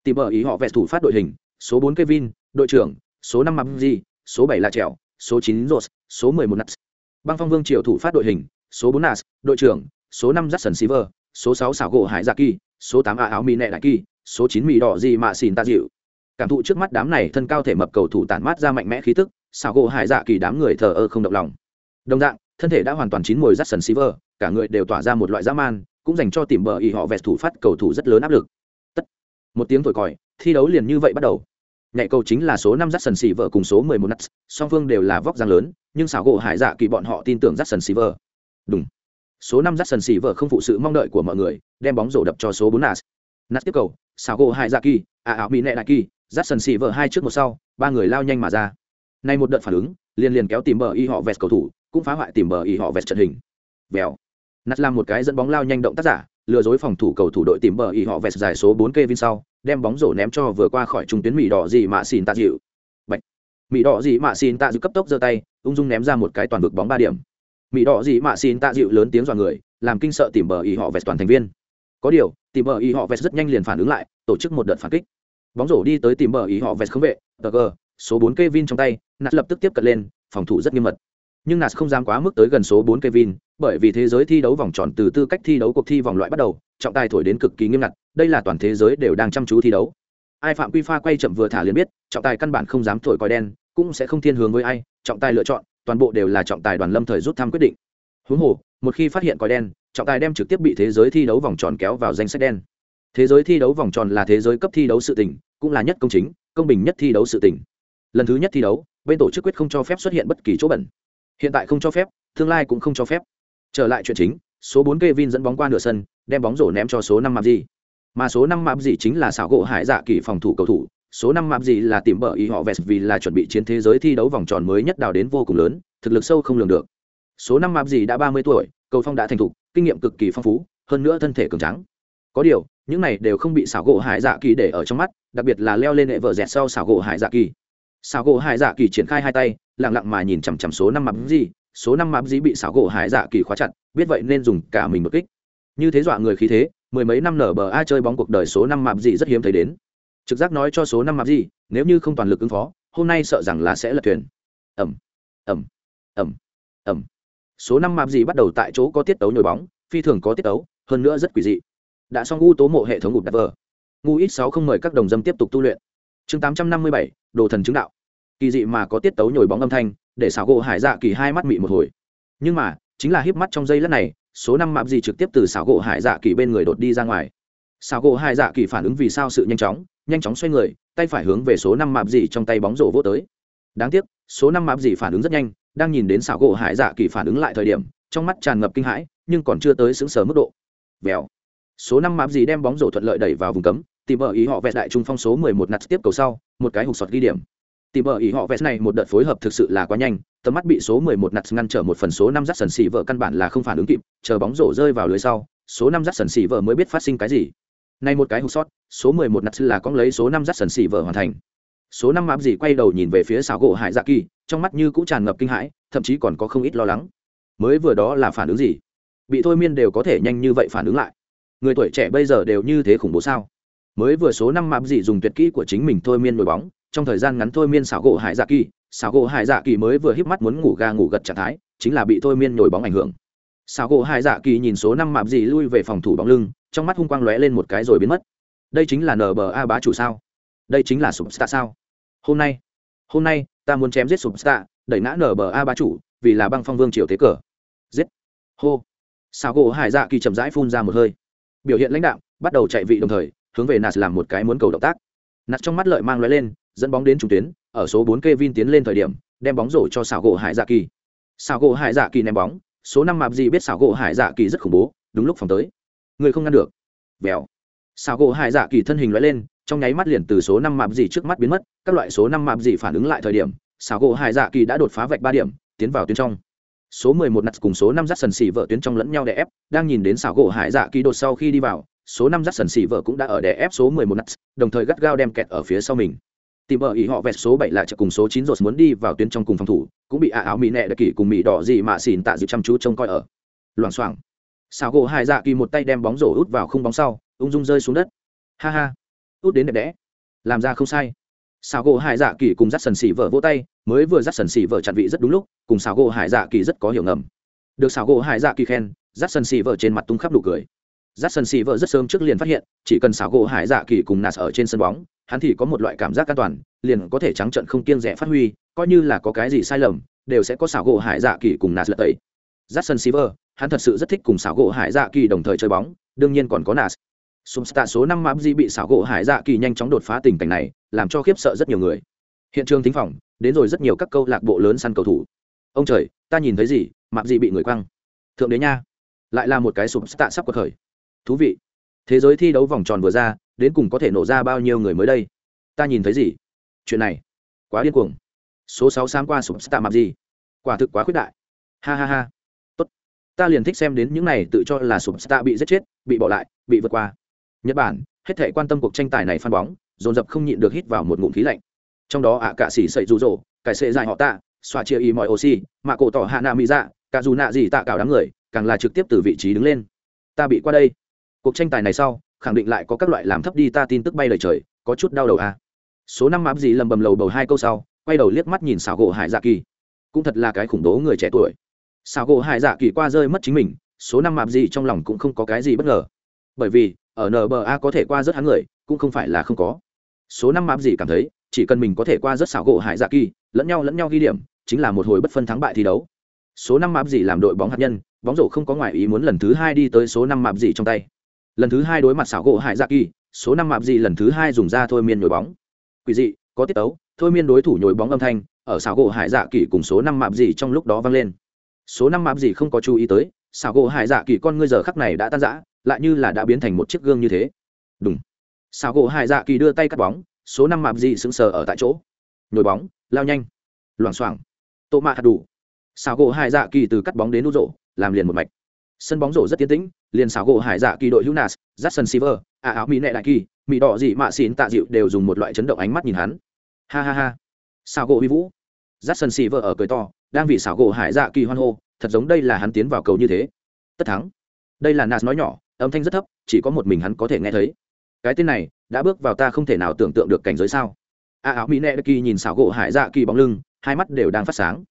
Tìm ở ý họ vẹt thủ phát đội hình, số bốn kevin, đội trưởng, số năm mắm di, số bảy là trèo, số chín rột số mười một nats. Băng phong vương triều thủ phát đội hình, số bốn nas đội trưởng số năm jackson silver, số sáu xảo gỗ hải dạ kỳ, số tám a áo Mi nệ đại kỳ, số chín mì đỏ gì mạ xìn ta dịu. Cảm thụ trước mắt đám này thân cao thể mập cầu thủ tản mát ra mạnh mẽ khí tức xảo gỗ hải dạ kỳ đám người thờ ơ không động lòng. Đồng dạng, thân thể đã hoàn toàn chín mùi jackson sần silver, cả người đều tỏa ra một loại dã man, cũng dành cho tìm bờ ý họ vẹt thủ phát cầu thủ rất lớn áp lực. Tất. Một tiếng thổi còi, thi đấu liền như vậy bắt đầu. Nhạy cầu chính là số năm dắt sần xì vợ cùng số mười một nuts song phương đều là vóc dáng lớn, nhưng xảo gỗ hải dạ kỳ bọn họ tin tưởng dắt sần xì vợ đúng số năm dắt sần xì vợ không phụ sự mong đợi của mọi người, đem bóng rổ đập cho số bốn nas. Nas tiếp cầu, Sago gỗ hải dạ kỳ à áo bị nẹ đại kỳ dắt sần xì vợ hai trước một sau, ba người lao nhanh mà ra. Nay một đợt phản ứng, liền liền kéo tìm bờ y họ vẹt cầu thủ, cũng phá hoại tìm bờ y họ vẹt trận hình. Vèo. Nas làm một cái dẫn bóng lao nhanh động tác giả, lừa dối phòng thủ cầu thủ đội tìm bờ y họ vẹt giải số bốn Kevin sau, đem bóng rổ ném cho vừa qua khỏi trung tuyến mỹ đỏ gì mà xin tạ dịu. Bạch. mỹ đỏ gì mà xin tạ dịu cấp tốc giơ tay, ung dung ném ra một cái toàn vực bóng ba điểm mỹ đỏ gì mạ xin tạ dịu lớn tiếng dọa người làm kinh sợ tìm bờ y họ vẹt toàn thành viên. Có điều tìm bờ y họ vẹt rất nhanh liền phản ứng lại tổ chức một đợt phản kích. Bóng rổ đi tới tìm bờ y họ vẹt không vệ tg số bốn Kevin trong tay nạt lập tức tiếp cận lên phòng thủ rất nghiêm mật. Nhưng nạt không dám quá mức tới gần số bốn Kevin, bởi vì thế giới thi đấu vòng tròn từ tư cách thi đấu cuộc thi vòng loại bắt đầu, trọng tài thổi đến cực kỳ nghiêm ngặt, đây là toàn thế giới đều đang chăm chú thi đấu. Ai phạm quy pha quay chậm vừa thả liền biết, trọng tài căn bản không dám thổi còi đen, cũng sẽ không thiên hướng với ai, trọng tài lựa chọn, toàn bộ đều là trọng tài đoàn lâm thời rút thăm quyết định. Huống hồ, một khi phát hiện còi đen, trọng tài đem trực tiếp bị thế giới thi đấu vòng tròn kéo vào danh sách đen. Thế giới thi đấu vòng tròn là thế giới cấp thi đấu sự tình, cũng là nhất công chính, công bình nhất thi đấu sự tình. Lần thứ nhất thi đấu, bên tổ chức quyết không cho phép xuất hiện bất kỳ chỗ bẩn hiện tại không cho phép tương lai cũng không cho phép trở lại chuyện chính số bốn Kevin dẫn bóng qua nửa sân đem bóng rổ ném cho số năm mạp gì mà số năm mạp gì chính là xảo gỗ hải dạ kỳ phòng thủ cầu thủ số năm mạp gì là tìm bờ ý họ vest vì là chuẩn bị chiến thế giới thi đấu vòng tròn mới nhất đào đến vô cùng lớn, thực lực sâu không lường được. Số năm mạp gì đã ba mươi tuổi, cầu phong đã thành thục, kinh nghiệm cực kỳ phong phú, hơn nữa thân thể cường trắng có điều, những này đều không bị xảo gỗ hải dạ kỳ để ở trong mắt, đặc biệt là leo lên hệ vợ dẹt sau xảo gỗ hải dạ kỳ. Xảo gỗ hải dạ kỳ triển khai hai tay lẳng lặng mà nhìn chằm chằm số năm mập gì, số năm mập gì bị xảo gỗ hải dạ kỳ khóa chặt, biết vậy nên dùng cả mình một kích. Như thế dọa người khí thế, mười mấy năm nở bờ a chơi bóng cuộc đời số năm mập gì rất hiếm thấy đến trực giác nói cho số năm mập gì, nếu như không toàn lực ứng phó, hôm nay sợ rằng là sẽ lật thuyền. Ẩm ẩm ẩm ẩm số năm mạp gì bắt đầu tại chỗ có tiết tấu nhồi bóng, phi thường có tiết tấu, hơn nữa rất quỷ dị. Đã xong u tố mộ hệ thống ngụt đặt vờ. Ngu ít sáu không mời các đồng dâm tiếp tục tu luyện. Chương tám trăm năm mươi bảy, đồ thần chứng đạo. Kỳ dị mà có tiết tấu nhồi bóng âm thanh, để xảo gỗ hải dạ kỳ hai mắt mị một hồi. Nhưng mà, chính là híp mắt trong giây lát này, số năm mạp gì trực tiếp từ xảo gỗ hải dạ kỳ bên người đột đi ra ngoài. Sao gỗ hải dạ kỳ phản ứng vì sao sự nhanh chóng nhanh chóng xoay người, tay phải hướng về số năm mạp dì trong tay bóng rổ vô tới. Đáng tiếc, số năm mạp dì phản ứng rất nhanh, đang nhìn đến xảo gỗ hải dạ kỳ phản ứng lại thời điểm, trong mắt tràn ngập kinh hãi, nhưng còn chưa tới xứng sở mức độ. Vèo. Số năm mạp dì đem bóng rổ thuận lợi đẩy vào vùng cấm tìm Bờ ý họ vẹt đại trung phong số mười một nặt tiếp cầu sau, một cái hụt sọt ghi điểm. Tìm Bờ ý họ vẹt này một đợt phối hợp thực sự là quá nhanh, tầm mắt bị số mười một nặt ngăn trở một phần số năm dắt sần xì vợ căn bản là không phản ứng kịp, chờ bóng rổ rơi vào lưới sau, số năm dắt sần xì vợ mới biết phát sinh cái gì này một cái hụt sót, số mười một nặt là con lấy số năm dắt sần xì vợ hoàn thành. Số năm map gì quay đầu nhìn về phía xảo gỗ hải dạ kỳ, trong mắt như cũ tràn ngập kinh hãi, thậm chí còn có không ít lo lắng. Mới vừa đó là phản ứng gì? Bị thôi miên đều có thể nhanh như vậy phản ứng lại. Người tuổi trẻ bây giờ đều như thế khủng bố sao? Mới vừa số năm mạp gì dùng tuyệt kỹ của chính mình thôi miên nổi bóng, trong thời gian ngắn thôi miên xảo gỗ hải dạ kỳ, xảo gỗ hải dạ kỳ mới vừa híp mắt muốn ngủ ga ngủ gật trạng thái, chính là bị thôi miên nổi bóng ảnh hưởng. Xảo gỗ hải dạ kỳ nhìn số năm mạp gì lui về phòng thủ bóng lưng trong mắt hung quang lóe lên một cái rồi biến mất. Đây chính là nba bá chủ sao? Đây chính là sụp stạ sao? Hôm nay hôm nay, ta muốn chém giết sụp stạ đẩy ngã nba bá chủ, vì là băng phong vương triều thế cờ. Giết. Hô. Sao gỗ hải dạ kỳ chậm rãi phun ra một hơi. Biểu hiện lãnh đạo bắt đầu chạy vị đồng thời, hướng về nas làm một cái muốn cầu động tác. Nạt trong mắt lợi mang lóe lên, dẫn bóng đến trung tuyến, ở số bốn Kevin tiến lên thời điểm, đem bóng rổ cho xảo gỗ hải dạ kỳ. Xảo gỗ hải dạ kỳ ném bóng, số năm mạp gì biết xảo gỗ hải dạ kỳ rất khủng bố, đúng lúc phòng tới người không ngăn được. Vèo. Xào gỗ hải dạ kỳ thân hình loại lên, trong nháy mắt liền từ số năm mạp dì trước mắt biến mất, các loại số năm mạp dì phản ứng lại thời điểm, xào gỗ hải dạ kỳ đã đột phá vạch ba điểm, tiến vào tuyến trong. Số mười một nặt cùng số năm dắt sần xỉ vợ tuyến trong lẫn nhau đè ép, đang nhìn đến xào gỗ hải dạ kỳ đột sau khi đi vào, số năm dắt sần xỉ vợ cũng đã ở đè ép số mười một nặt đồng thời gắt gao đem kẹt ở phía sau mình. Tìm vợ ý họ vẹt số bảy lại chợ cùng số chín rột muốn đi vào tuyến trong cùng phòng thủ, cũng bị ả áo mỹ nẹ đặc kỷ cùng mỹ đỏ gì mà xỉn tạ dịu chăm chú trông coi ở. Loảng xoảng xảo gỗ hải dạ kỳ một tay đem bóng rổ út vào khung bóng sau, ung dung rơi xuống đất. Ha ha, út đến đẹp đẽ. Làm ra không sai. Xảo gỗ hải dạ kỳ cùng dắt sần xỉ vợ vỗ tay, mới vừa dắt sần xỉ vợ chặn vị rất đúng lúc, cùng xảo gỗ hải dạ kỳ rất có hiểu ngầm. Được xảo gỗ hải dạ kỳ khen dắt sần xỉ vợ trên mặt tung khắp nụ cười. Dắt sần xỉ vợ rất sớm trước liền phát hiện, chỉ cần xảo gỗ hải dạ kỳ cùng nạt ở trên sân bóng, hắn thì có một loại cảm giác an toàn, liền có thể trắng trận không kiêng rẻ phát huy, coi như là có cái gì sai lầm, đều sẽ có xảo gỗ hải dạ kỳ cùng nạt lật tẩy. Dắt sần xỉ vợ hắn thật sự rất thích cùng xảo gỗ hải dạ kỳ đồng thời chơi bóng đương nhiên còn có nạt Sumsta số năm Mabji bị xảo gỗ Hải Dạ Kỳ nhanh chóng đột phá tình cảnh này, làm cho khiếp sợ rất nhiều người. Hiện trường thính phòng, đến rồi rất nhiều các câu lạc bộ lớn săn cầu thủ. Ông trời, ta nhìn thấy gì, Mabji bị người quăng. Thượng đế nha, lại là một cái Sumsta sắp cuộc khởi. Thú vị. Thế giới thi đấu vòng tròn vừa ra, đến cùng có thể nổ ra bao nhiêu người mới đây? Ta nhìn thấy gì? Chuyện này, quá điên cuồng. Số sáu sáng qua Sumsta Mabji. Quả thực quá khuyết đại. Ha ha ha. Ta liền thích xem đến những này tự cho là sụp ta bị giết chết, bị bỏ lại, bị vượt qua. Nhật bản hết thể quan tâm cuộc tranh tài này phan bóng dồn dập không nhịn được hít vào một ngụm khí lạnh. Trong đó ạ à cạ xỉ sậy rụ rỗ cải sệ dài họ tạ xoa chia y mọi oxy mạ cổ tỏ hạ nạ mỹ dạ cả dù nạ gì tạ cào đám người càng là trực tiếp từ vị trí đứng lên. Ta bị qua đây. Cuộc tranh tài này sau khẳng định lại có các loại làm thấp đi ta tin tức bay lời trời có chút đau đầu à. số năm map gì lầm bầm lầu bầu hai câu sau quay đầu liếc mắt nhìn xảo gỗ hải dạ kỳ. Cũng thật là cái khủng bố người trẻ tuổi xảo gỗ hải dạ kỳ qua rơi mất chính mình, số năm mạp gì trong lòng cũng không có cái gì bất ngờ. Bởi vì, ở nba có thể qua rất hắn người, cũng không phải là không có. Số năm mạp gì cảm thấy, chỉ cần mình có thể qua rất xảo gỗ hải dạ kỳ, lẫn nhau lẫn nhau ghi điểm, chính là một hồi bất phân thắng bại thi đấu. Số năm mạp gì làm đội bóng hạt nhân, bóng rổ không có ngoại ý muốn lần thứ hai đi tới số năm mạp gì trong tay. Lần thứ hai đối mặt xảo gỗ hải dạ kỳ, số năm mạp gì lần thứ hai dùng ra thôi miên nhồi bóng. Quỷ dị, có tiết tấu, thôi miên đối thủ nhồi bóng âm thanh, ở xảo gỗ hải dạ kỳ cùng số năm mạp gì trong lúc đó vang lên số năm mạp gì không có chú ý tới, xảo gỗ hải dạ kỳ con ngươi giờ khắc này đã tan rã, lại như là đã biến thành một chiếc gương như thế. Đúng xảo gỗ hải dạ kỳ đưa tay cắt bóng, số năm mạp gì sững sờ ở tại chỗ. Nhồi bóng, lao nhanh. Loảng xoảng. Tô mạ hạt đủ. Xảo gỗ hải dạ kỳ từ cắt bóng đến nút rổ, làm liền một mạch. Sân bóng rổ rất tiến tĩnh, liền xảo gỗ hải dạ kỳ đội hữu nas jackson silver, a áo mỹ nệ đại kỳ, mỹ đỏ dị mạ xin tạ dịu đều dùng một loại chấn động ánh mắt nhìn hắn. Ha ha ha. Xảo gỗ huy vũ. Jackson silver ở cười to đang vì xảo gỗ hải dạ kỳ hoan hô thật giống đây là hắn tiến vào cầu như thế. Tất thắng. Đây là nas nói nhỏ âm thanh rất thấp chỉ có một mình hắn có thể nghe thấy. Cái tên này đã bước vào ta không thể nào tưởng tượng được cảnh giới sao? A áo mỹ nệ kỳ nhìn xảo gỗ hải dạ kỳ bóng lưng hai mắt đều đang phát sáng.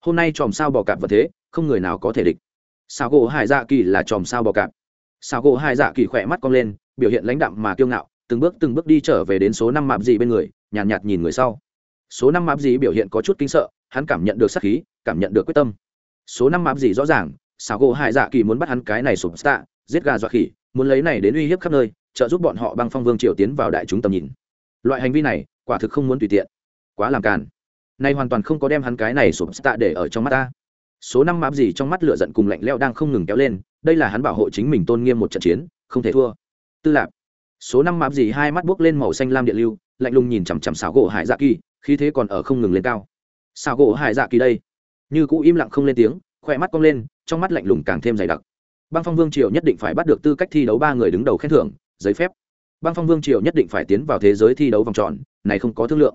Hôm nay chòm sao bò cạp vật thế không người nào có thể địch. Xảo gỗ hải dạ kỳ là chòm sao bò cạp. Xảo gỗ hải dạ kỳ khỏe mắt cong lên biểu hiện lãnh đạm mà kiêu ngạo từng bước từng bước đi trở về đến số năm mạp gì bên người nhàn nhạt, nhạt nhìn người sau. Số năm mạp gì biểu hiện có chút kinh sợ hắn cảm nhận được sát khí cảm nhận được quyết tâm. Số năm mạp gì rõ ràng xảo gỗ hải dạ kỳ muốn bắt hắn cái này sụp tạ, giết gà dọa khỉ muốn lấy này đến uy hiếp khắp nơi trợ giúp bọn họ băng phong vương triều tiến vào đại chúng tầm nhìn. Loại hành vi này quả thực không muốn tùy tiện. Quá làm càn. Nay hoàn toàn không có đem hắn cái này sụp tạ để ở trong mắt ta. Số năm mạp gì trong mắt lửa giận cùng lạnh leo đang không ngừng kéo lên đây là hắn bảo hộ chính mình tôn nghiêm một trận chiến không thể thua. Tư lạc số năm mạp gì hai mắt buốc lên màu xanh lam điện lưu lạnh lùng nhìn chằm chằm xảo gỗ hải dạ kỳ khí thế còn ở không ngừng lên cao. Sao gỗ hải dạ kỳ đây. Như cũ im lặng không lên tiếng, khỏe mắt cong lên, trong mắt lạnh lùng càng thêm dày đặc. Băng phong vương triều nhất định phải bắt được tư cách thi đấu ba người đứng đầu khen thưởng, giấy phép. Băng phong vương triều nhất định phải tiến vào thế giới thi đấu vòng tròn, này không có thương lượng.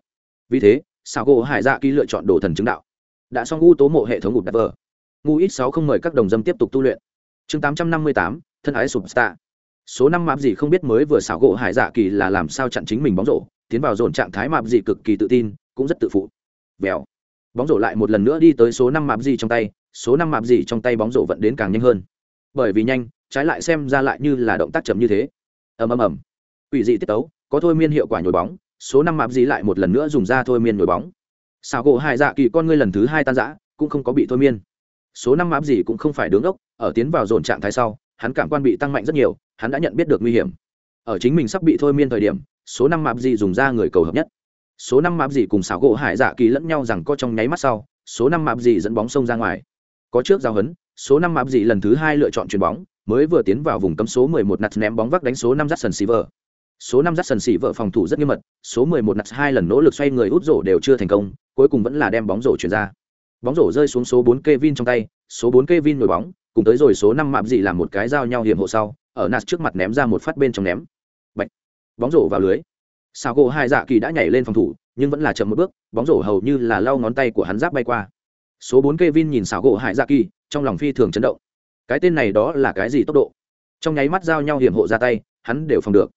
Vì thế sao gỗ hải dạ kỳ lựa chọn đồ thần chứng đạo. Đã xong u tố mộ hệ thống ngục đặt vờ. Ngu ít sáu không mời các đồng dâm tiếp tục tu luyện. Chương tám trăm năm mươi tám, thân ái sụp star số năm mạp gì không biết mới vừa xảo gỗ hải dạ kỳ là làm sao chặn chính mình bóng rổ, tiến vào dồn trạng thái mạp gì cực kỳ tự tin, cũng rất tự phụ. Vèo bóng rổ lại một lần nữa đi tới số năm mạp gì trong tay, số năm mạp gì trong tay bóng rổ vận đến càng nhanh hơn. Bởi vì nhanh, trái lại xem ra lại như là động tác chậm như thế. Ầm ầm ầm. Ủy dị tiết tấu, có thôi miên hiệu quả nhồi bóng, số năm mạp gì lại một lần nữa dùng ra thôi miên nhồi bóng. Xào gỗ hai dạ kỳ con ngươi lần thứ hai tan giã cũng không có bị thôi miên. Số năm mạp gì cũng không phải đứng ốc, ở tiến vào dồn trạng thái sau, hắn cảm quan bị tăng mạnh rất nhiều, hắn đã nhận biết được nguy hiểm. Ở chính mình sắp bị thôi miên thời điểm, số năm mạp gì dùng ra người cầu hợp nhất số năm mạp gì cùng xảo gỗ hải dạ kỳ lẫn nhau rằng có trong nháy mắt sau số năm mạp gì dẫn bóng sông ra ngoài có trước giao hấn số năm mạp gì lần thứ hai lựa chọn chuyền bóng mới vừa tiến vào vùng cấm số 11 nặt ném bóng vác đánh số 5 xì vợ Số 5 xì vợ phòng thủ rất nghiêm mật, số 11 nặt hai lần nỗ lực xoay người út rổ đều chưa thành công, cuối cùng vẫn là đem bóng rổ chuyển ra. Bóng rổ rơi xuống số 4 Kevin trong tay, số 4 Kevin nổi bóng, cùng tới rồi số 5 mạp gì làm một cái giao nhau hiểm hộ sau, ở nạt trước mặt ném ra một phát bên trong ném. Bạch. Bóng rổ vào lưới. Sao gỗ hai dạ kỳ đã nhảy lên phòng thủ, nhưng vẫn là chậm một bước, bóng rổ hầu như là lau ngón tay của hắn giáp bay qua. Số 4 Kevin nhìn xảo gỗ Hải Dạ Kỳ, trong lòng phi thường chấn động. Cái tên này đó là cái gì tốc độ? trong nháy mắt giao nhau hiểm hộ ra tay hắn đều phòng được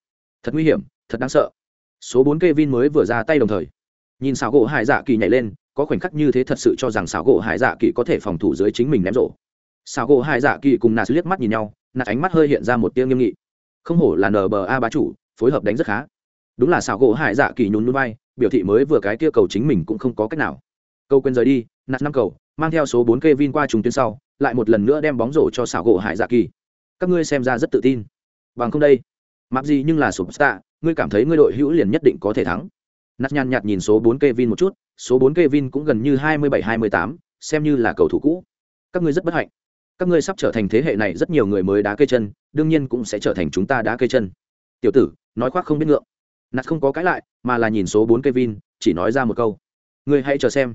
thật nguy hiểm thật đáng sợ số bốn k vin mới vừa ra tay đồng thời nhìn xảo gỗ hải dạ kỳ nhảy lên có khoảnh khắc như thế thật sự cho rằng xảo gỗ hải dạ kỳ có thể phòng thủ dưới chính mình ném rổ xảo gỗ hải dạ kỳ cùng nạt liếc mắt nhìn nhau nạt ánh mắt hơi hiện ra một tia nghiêm nghị không hổ là nba bá chủ phối hợp đánh rất khá đúng là xảo gỗ hải dạ kỳ nhún núi bay, biểu thị mới vừa cái kia cầu chính mình cũng không có cách nào. Câu quên rời đi nạt năm cầu, mang theo số bốn k vin qua trùng tuyến sau, lại một lần nữa đem bóng rổ cho xảo gỗ hải dạ kỳ. Các ngươi xem ra rất tự tin. Bằng không đây, mặc gì nhưng là sụp tạ ngươi cảm thấy ngươi đội hữu liền nhất định có thể thắng. Nát nhàn nhạt nhìn số bốn k vin một chút, số bốn k vin cũng gần như hai mươi bảy, hai mươi tám, xem như là cầu thủ cũ. Các ngươi rất bất hạnh. Các ngươi sắp trở thành thế hệ này rất nhiều người mới đá cây chân, đương nhiên cũng sẽ trở thành chúng ta đá cây chân. Tiểu tử, nói khoác không biết ngượng nạt không có cãi lại, mà là nhìn số bốn cây vin chỉ nói ra một câu. Người hãy chờ xem.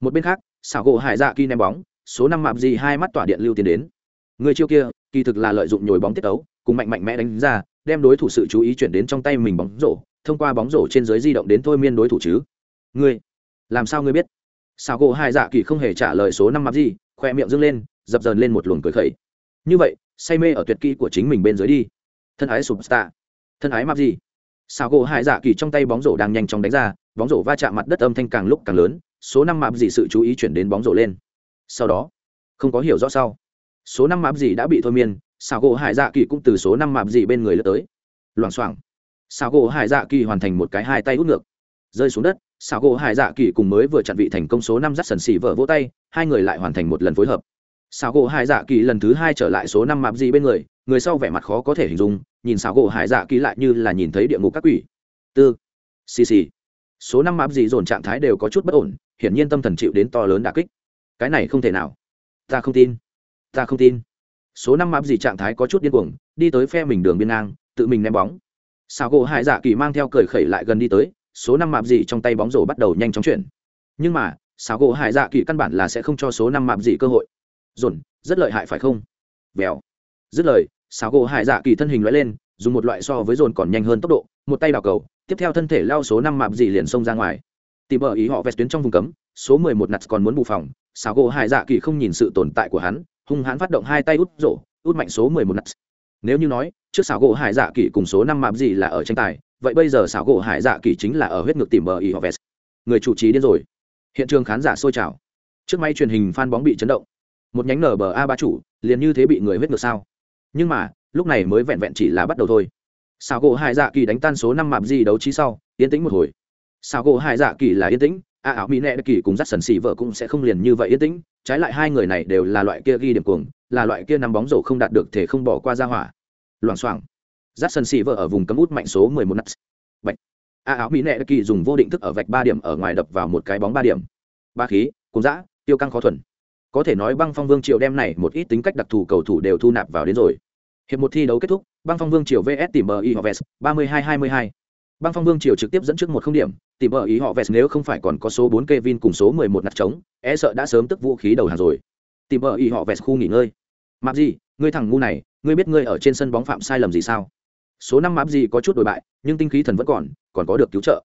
Một bên khác, xảo gỗ hải dạ kỳ ném bóng, số năm mạp gì hai mắt tỏa điện lưu tiến đến. Người chiêu kia, kỳ thực là lợi dụng nhồi bóng tiết tấu, cùng mạnh mạnh mẽ đánh ra, đem đối thủ sự chú ý chuyển đến trong tay mình bóng rổ, thông qua bóng rổ trên dưới di động đến thôi miên đối thủ chứ. Ngươi, làm sao ngươi biết? Xảo gỗ hải dạ kỳ không hề trả lời số năm mạp gì, khoe miệng dâng lên, dập dờn lên một luồng cười khẩy. Như vậy, say mê ở tuyệt kỹ của chính mình bên dưới đi. Thân ái sụp star thân ái mạp gì? Sao gỗ Hải dạ kỳ trong tay bóng rổ đang nhanh chóng đánh ra, bóng rổ va chạm mặt đất âm thanh càng lúc càng lớn, số năm mạp dì sự chú ý chuyển đến bóng rổ lên. Sau đó, không có hiểu rõ sau số năm mạp dì đã bị thôi miên, xào gỗ hải dạ kỳ cũng từ số năm mạp dì bên người lướt tới. Loảng xoảng, xào gỗ hải dạ kỳ hoàn thành một cái hai tay út ngược. Rơi xuống đất, xào gỗ hải dạ kỳ cùng mới vừa chặn vị thành công số năm dắt sần xì vợ vỗ tay, hai người lại hoàn thành một lần phối hợp xảo gỗ hải dạ kỳ lần thứ hai trở lại số năm mạp gì bên người người sau vẻ mặt khó có thể hình dung, nhìn xảo gỗ hải dạ kỳ lại như là nhìn thấy địa ngục các quỷ. Tư, xì xì. Số năm mạp gì dồn trạng thái đều có chút bất ổn, hiển nhiên tâm thần chịu đến to lớn đà kích. Cái này không thể nào. Ta không tin. Ta không tin. Số năm mạp gì trạng thái có chút điên cuồng, đi tới phe mình đường biên ngang, tự mình ném bóng. Sao gỗ hải dạ kỳ mang theo cười khẩy lại gần đi tới, số năm mạp gì trong tay bóng rổ bắt đầu nhanh chóng chuyển. Nhưng mà sao gỗ hải dạ kỳ căn bản là sẽ không cho số năm mạp gì cơ hội dồn, rất lợi hại phải không? Vèo. Dứt lời xảo gỗ hải dạ kỳ thân hình loại lên, dùng một loại so với dồn còn nhanh hơn tốc độ, một tay đào cầu, tiếp theo thân thể lao số năm mạp dị liền xông ra ngoài. Tìm bờ ý họ vẹt tuyến trong vùng cấm, số mười một nặt còn muốn bù phòng xảo gỗ hải dạ kỳ không nhìn sự tồn tại của hắn, hung hãn phát động hai tay út rổ, út mạnh số mười một nặt nếu như nói, trước xảo gỗ hải dạ kỳ cùng số năm mạp dị là ở tranh tài, vậy bây giờ xảo gỗ hải dạ kỳ chính là ở huyết ngược tìm bờ ý họ vẹt người chủ trì điên rồi. Hiện trường khán giả sôi trào. Trước máy truyền hình phan bóng bị chấn động một nhánh nở bờ a ba chủ, liền như thế bị người huyết ngược sao? Nhưng mà, lúc này mới vẹn vẹn chỉ là bắt đầu thôi. Sao gỗ hai dạ kỳ đánh tan số năm mạp di đấu trí sau, yên tĩnh một hồi. Sao gỗ hai dạ kỳ là yên tĩnh, a ảo mỹ nẹ kỳ cùng dắt sần xì vợ cũng sẽ không liền như vậy yên tĩnh, trái lại hai người này đều là loại kia ghi điểm cuồng, là loại kia nắm bóng rổ không đạt được thể không bỏ qua ra hỏa. Loảng xoảng. Dắt sần xì vợ ở vùng cấm út mạnh số mười một nắp vạch a áo mỹ nẹ kỳ dùng vô định thức ở vạch ba điểm ở ngoài đập vào một cái bóng ba điểm. Ba khí cùng dã, tiêu căng khó thuần có thể nói băng phong vương triều đem này một ít tính cách đặc thù cầu thủ đều thu nạp vào đến rồi. Hiệp một thi đấu kết thúc, băng phong vương triều vs tìm bờ y họ vest ba mươi hai hai mươi hai. Băng phong vương triều trực tiếp dẫn trước một không điểm, tìm bờ ý họ vest nếu không phải còn có số bốn Kevin cùng số mười một nặt trống e sợ đã sớm tức vũ khí đầu hàng rồi. Tìm bờ ý họ vest khu nghỉ ngơi. Mặc gì ngươi thằng ngu này, ngươi biết ngươi ở trên sân bóng phạm sai lầm gì sao? Số năm map gì có chút đổi bại, nhưng tinh khí thần vẫn còn còn có được cứu trợ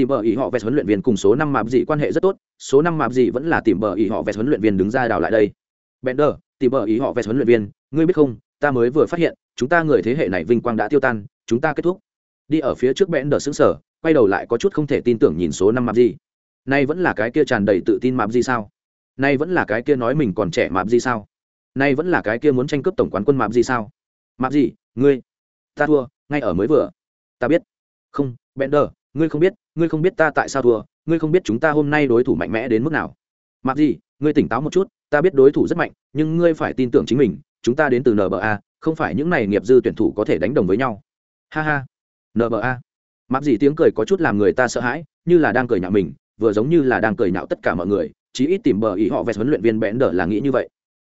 tìm bờ ý họ vest huấn luyện viên cùng số năm mạp gì quan hệ rất tốt số năm mạp gì vẫn là tìm bờ ý họ vest huấn luyện viên đứng ra đào lại đây. Bender tìm bờ ý họ vest huấn luyện viên ngươi biết không ta mới vừa phát hiện chúng ta người thế hệ này vinh quang đã tiêu tan chúng ta kết thúc. Đi ở phía trước Bender đờ xứng sở quay đầu lại có chút không thể tin tưởng nhìn số năm mạp gì nay vẫn là cái kia tràn đầy tự tin mạp gì sao? Nay vẫn là cái kia nói mình còn trẻ mạp gì sao? Nay vẫn là cái kia muốn tranh cướp tổng quán quân mạp gì sao? Mạp gì ngươi ta thua ngay ở mới vừa. Ta biết. Không Bender, đờ ngươi không biết ngươi không biết ta tại sao thua, ngươi không biết chúng ta hôm nay đối thủ mạnh mẽ đến mức nào. Mặc gì ngươi tỉnh táo một chút, ta biết đối thủ rất mạnh, nhưng ngươi phải tin tưởng chính mình, chúng ta đến từ nba không phải những này nghiệp dư tuyển thủ có thể đánh đồng với nhau. Ha ha. Nba mặc gì tiếng cười có chút làm người ta sợ hãi, như là đang cười nhạo mình, vừa giống như là đang cười nhạo tất cả mọi người, chí ít tìm bờ ý họ về huấn luyện viên bẽn đờ là nghĩ như vậy.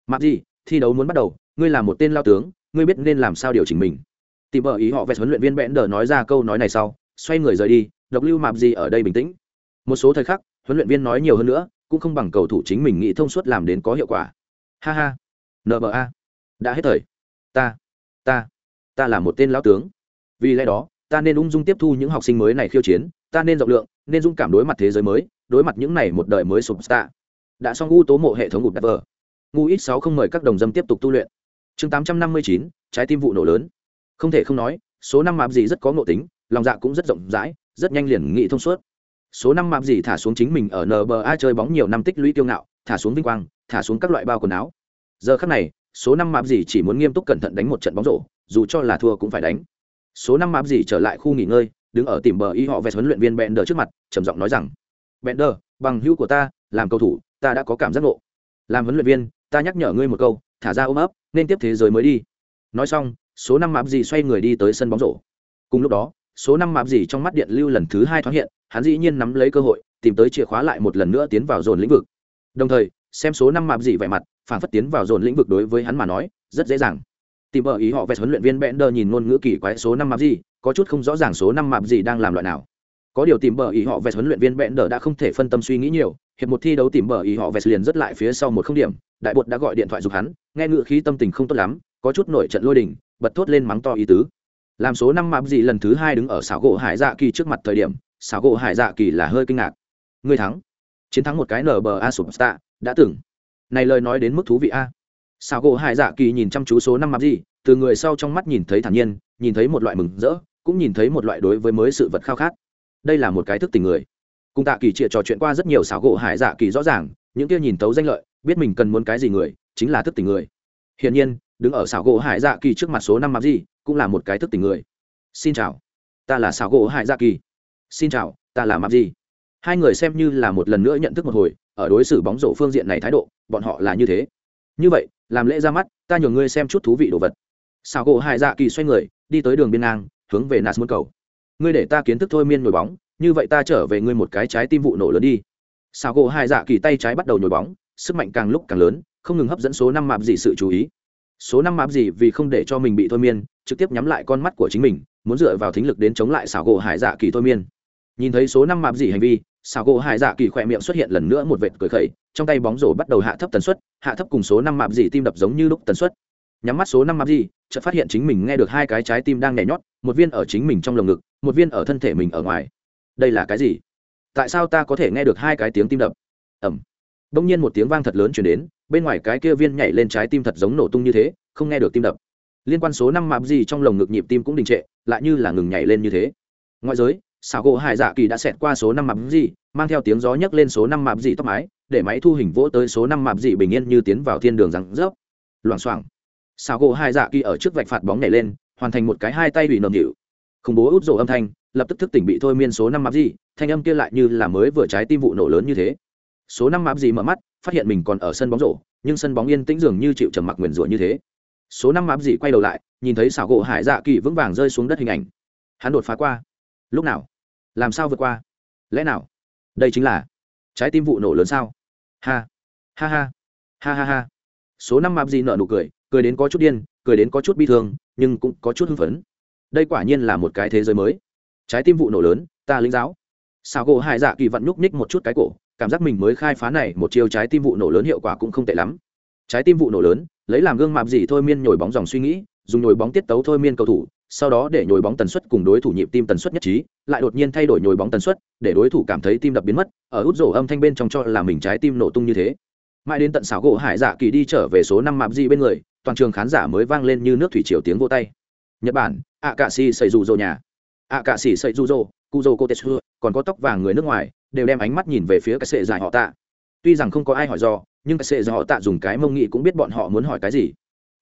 Mặc gì thi đấu muốn bắt đầu, ngươi là một tên lao tướng, ngươi biết nên làm sao điều chỉnh mình. Tìm bờ ý họ về huấn luyện viên bẽn đờ nói ra câu nói này sau, xoay người rời đi độc lưu mạp gì ở đây bình tĩnh. Một số thời khắc, huấn luyện viên nói nhiều hơn nữa, cũng không bằng cầu thủ chính mình nghĩ thông suốt làm đến có hiệu quả. Ha ha. Nba đã hết thời. Ta. Ta. Ta là một tên lão tướng. Vì lẽ đó, ta nên ung dung tiếp thu những học sinh mới này khiêu chiến, ta nên rộng lượng, nên dũng cảm đối mặt thế giới mới, đối mặt những này một đời mới sụp ta. đã xong u tố mộ hệ thống gục đạp vờ ngu ít sáu không mời các đồng dâm tiếp tục tu luyện. Chương tám trăm năm mươi chín, trái tim vụ nổ lớn. Không thể không nói, số năm mạp gì rất có ngộ tính, lòng dạ cũng rất rộng rãi rất nhanh liền nghị thông suốt. Số năm mạp gì thả xuống chính mình ở nba chơi bóng nhiều năm tích lũy tiêu ngạo, thả xuống vinh quang, thả xuống các loại bao quần áo. Giờ khắc này, số năm mạp gì chỉ muốn nghiêm túc cẩn thận đánh một trận bóng rổ, dù cho là thua cũng phải đánh. Số năm mạp gì trở lại khu nghỉ ngơi, đứng ở tìm bờ y họ về huấn luyện viên bender trước mặt, trầm giọng nói rằng, bender, bằng hữu của ta, làm cầu thủ, ta đã có cảm giác ngộ. Làm huấn luyện viên, ta nhắc nhở ngươi một câu, thả ra ôm ấp, nên tiếp thế giới mới đi. Nói xong, số năm mạp gì xoay người đi tới sân bóng rổ. Cùng lúc đó số năm mạp gì trong mắt điện lưu lần thứ hai thoáng hiện, hắn dĩ nhiên nắm lấy cơ hội, tìm tới chìa khóa lại một lần nữa tiến vào dồn lĩnh vực. Đồng thời, xem số năm mạp gì vẻ mặt, phản phất tiến vào dồn lĩnh vực đối với hắn mà nói, rất dễ dàng. Tìm vợ ý họ về huấn luyện viên bender nhìn ngôn ngữ kỳ quái số năm mạp gì, có chút không rõ ràng số năm mạp gì đang làm loại nào. Có điều tìm bờ ý họ về huấn luyện viên bender đã không thể phân tâm suy nghĩ nhiều, hiệp một thi đấu tìm bờ ý họ về liền rất lại phía sau một không điểm, đại bột đã gọi điện thoại giục hắn, nghe ngữ khí tâm tình không tốt lắm, có chút nổi trận lôi đình, bật thốt lên mắng to ý tứ làm số năm mạp gì lần thứ hai đứng ở xảo gỗ hải dạ kỳ trước mặt thời điểm, xảo gỗ hải dạ kỳ là hơi kinh ngạc. Người thắng. Chiến thắng một cái nở bờ asuất tạ đã từng. Này lời nói đến mức thú vị a. Xảo gỗ hải dạ kỳ nhìn chăm chú số năm mạp gì từ người sau trong mắt nhìn thấy thản nhiên, nhìn thấy một loại mừng rỡ, cũng nhìn thấy một loại đối với mới sự vật khao khát. Đây là một cái thức tình người. Cùng tạ kỳ trịa trò chuyện qua rất nhiều xảo gỗ hải dạ kỳ rõ ràng, những kia nhìn tấu danh lợi, biết mình cần muốn cái gì người, chính là thức tình người. Hiển nhiên, đứng ở xảo gỗ hải dạ kỳ trước mặt số năm mạp gì cũng là một cái thức tình người. Xin chào. Ta là xảo gỗ hải gia kỳ. Xin chào, ta là map gì hai người xem như là một lần nữa nhận thức một hồi, ở đối xử bóng rổ phương diện này thái độ, bọn họ là như thế. Như vậy, làm lễ ra mắt, ta nhường ngươi xem chút thú vị đồ vật. Xào gỗ hại dạ kỳ xoay người, đi tới đường biên ngang, hướng về nas muốn cầu. Ngươi để ta kiến thức thôi miên nhồi bóng, như vậy ta trở về ngươi một cái trái tim vụ nổ lớn đi. Xào gỗ hại dạ kỳ tay trái bắt đầu nhồi bóng, sức mạnh càng lúc càng lớn, không ngừng hấp dẫn số năm mạp dị sự chú ý số năm mạp gì vì không để cho mình bị thôi miên, trực tiếp nhắm lại con mắt của chính mình, muốn dựa vào thính lực đến chống lại xảo gỗ hải dạ kỳ thôi miên. Nhìn thấy số năm mạp gì hành vi, xảo gỗ hải dạ kỳ khỏe miệng xuất hiện lần nữa một vệt cười khẩy, trong tay bóng rổ bắt đầu hạ thấp tần suất, hạ thấp cùng số năm mạp dị tim đập giống như lúc tần suất. Nhắm mắt số năm mạp gì, chợt phát hiện chính mình nghe được hai cái trái tim đang nhảy nhót, một viên ở chính mình trong lồng ngực, một viên ở thân thể mình ở ngoài. Đây là cái gì? Tại sao ta có thể nghe được hai cái tiếng tim đập? Ẩm đông nhiên một tiếng vang thật lớn truyền đến, bên ngoài cái kia viên nhảy lên trái tim thật giống nổ tung như thế, không nghe được tim đập. Liên quan số năm mạp gì trong lồng ngực nhịp tim cũng đình trệ, lại như là ngừng nhảy lên như thế. Ngoại giới, xảo gỗ hải dạ kỳ đã xẹt qua số năm mạp gì, mang theo tiếng gió nhấc lên số năm mạp gì tóc mái, để máy thu hình vỗ tới số năm mạp gì bình yên như tiến vào thiên đường răng rớp. Loạng xoảng. Xảo gỗ hải dạ kỳ ở trước vạch phạt bóng nhảy lên, hoàn thành một cái hai tay bị nồng nhũ. khủng bố út rồ âm thanh, lập tức thức tỉnh bị thôi miên số năm mạp gì, thanh âm kia lại như là mới vừa trái tim vụ nổ lớn như thế số năm mạp gì mở mắt, phát hiện mình còn ở sân bóng rổ, nhưng sân bóng yên tĩnh dường như chịu trầm mặc nguyền rủa như thế. Số năm mạp gì quay đầu lại, nhìn thấy xảo gỗ hải dạ kỳ vững vàng rơi xuống đất hình ảnh. Hắn đột phá qua. Lúc nào? Làm sao vượt qua? Lẽ nào? Đây chính là trái tim vụ nổ lớn sao? Ha. Ha ha. Ha ha ha. Số năm mạp gì nợ nụ cười cười đến có chút điên, cười đến có chút bi thương, nhưng cũng có chút hưng phấn. Đây quả nhiên là một cái thế giới mới. Trái tim vụ nổ lớn, ta lính giáo. Xảo gỗ hải dạ kỳ vặn nhúc ních một chút cái cổ cảm giác mình mới khai phá này một chiều trái tim vụ nổ lớn hiệu quả cũng không tệ lắm. Trái tim vụ nổ lớn, lấy làm gương mạp gì thôi miên nhồi bóng dòng suy nghĩ, dùng nhồi bóng tiết tấu thôi miên cầu thủ, sau đó để nhồi bóng tần suất cùng đối thủ nhịp tim tần suất nhất trí, lại đột nhiên thay đổi nhồi bóng tần suất, để đối thủ cảm thấy tim đập biến mất, ở út rổ âm thanh bên trong cho là mình trái tim nổ tung như thế. Mãi đến tận xảo gỗ hải dạ kỳ đi trở về số năm mạp gì bên người, toàn trường khán giả mới vang lên như nước thủy triều tiếng vô tay. Nhật bản ạ cạ xì xây dù dô nhà. Ạ cạ xì xây dù dô cu dô cô còn có tóc vàng người nước ngoài đều đem ánh mắt nhìn về phía cái sệ dài họ tạ. Tuy rằng không có ai hỏi do, nhưng cái sệ dài họ tạ dùng cái mông nghị cũng biết bọn họ muốn hỏi cái gì.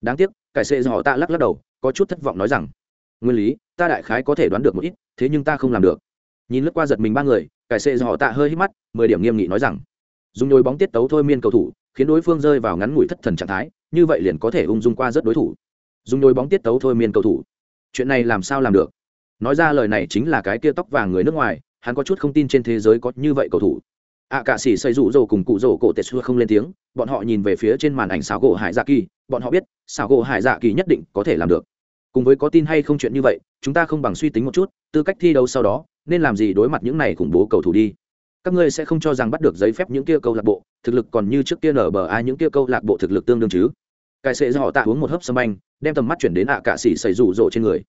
Đáng tiếc, cái sệ dài họ tạ lắc lắc đầu, có chút thất vọng nói rằng, nguyên lý, ta đại khái có thể đoán được một ít, thế nhưng ta không làm được. Nhìn lướt qua giật mình ba người, cái sệ dài họ tạ hơi hít mắt, mười điểm nghiêm nghị nói rằng, dùng nhồi bóng tiết tấu thôi miên cầu thủ, khiến đối phương rơi vào ngắn ngủi thất thần trạng thái, như vậy liền có thể ung dung qua rất đối thủ. Dùng nhồi bóng tiết tấu thôi miên cầu thủ. Chuyện này làm sao làm được? Nói ra lời này chính là cái kia tóc vàng người nước ngoài hắn có chút không tin trên thế giới có như vậy cầu thủ. Ạ à, cả sĩ xây rủ rồ cùng cụ rồ cổ tetsu không lên tiếng bọn họ nhìn về phía trên màn ảnh xảo gỗ hải dạ kỳ bọn họ biết xảo gỗ hải dạ kỳ nhất định có thể làm được. Cùng với có tin hay không chuyện như vậy chúng ta không bằng suy tính một chút tư cách thi đấu sau đó nên làm gì đối mặt những này khủng bố cầu thủ đi. Các ngươi sẽ không cho rằng bắt được giấy phép những kia câu lạc bộ thực lực còn như trước kia nở bờ ai những kia câu lạc bộ thực lực tương đương chứ. Cài sệ do họ tạ uống một hớp sâm anh đem tầm mắt chuyển đến ạ à cả xỉ xảy rủ rộ trên người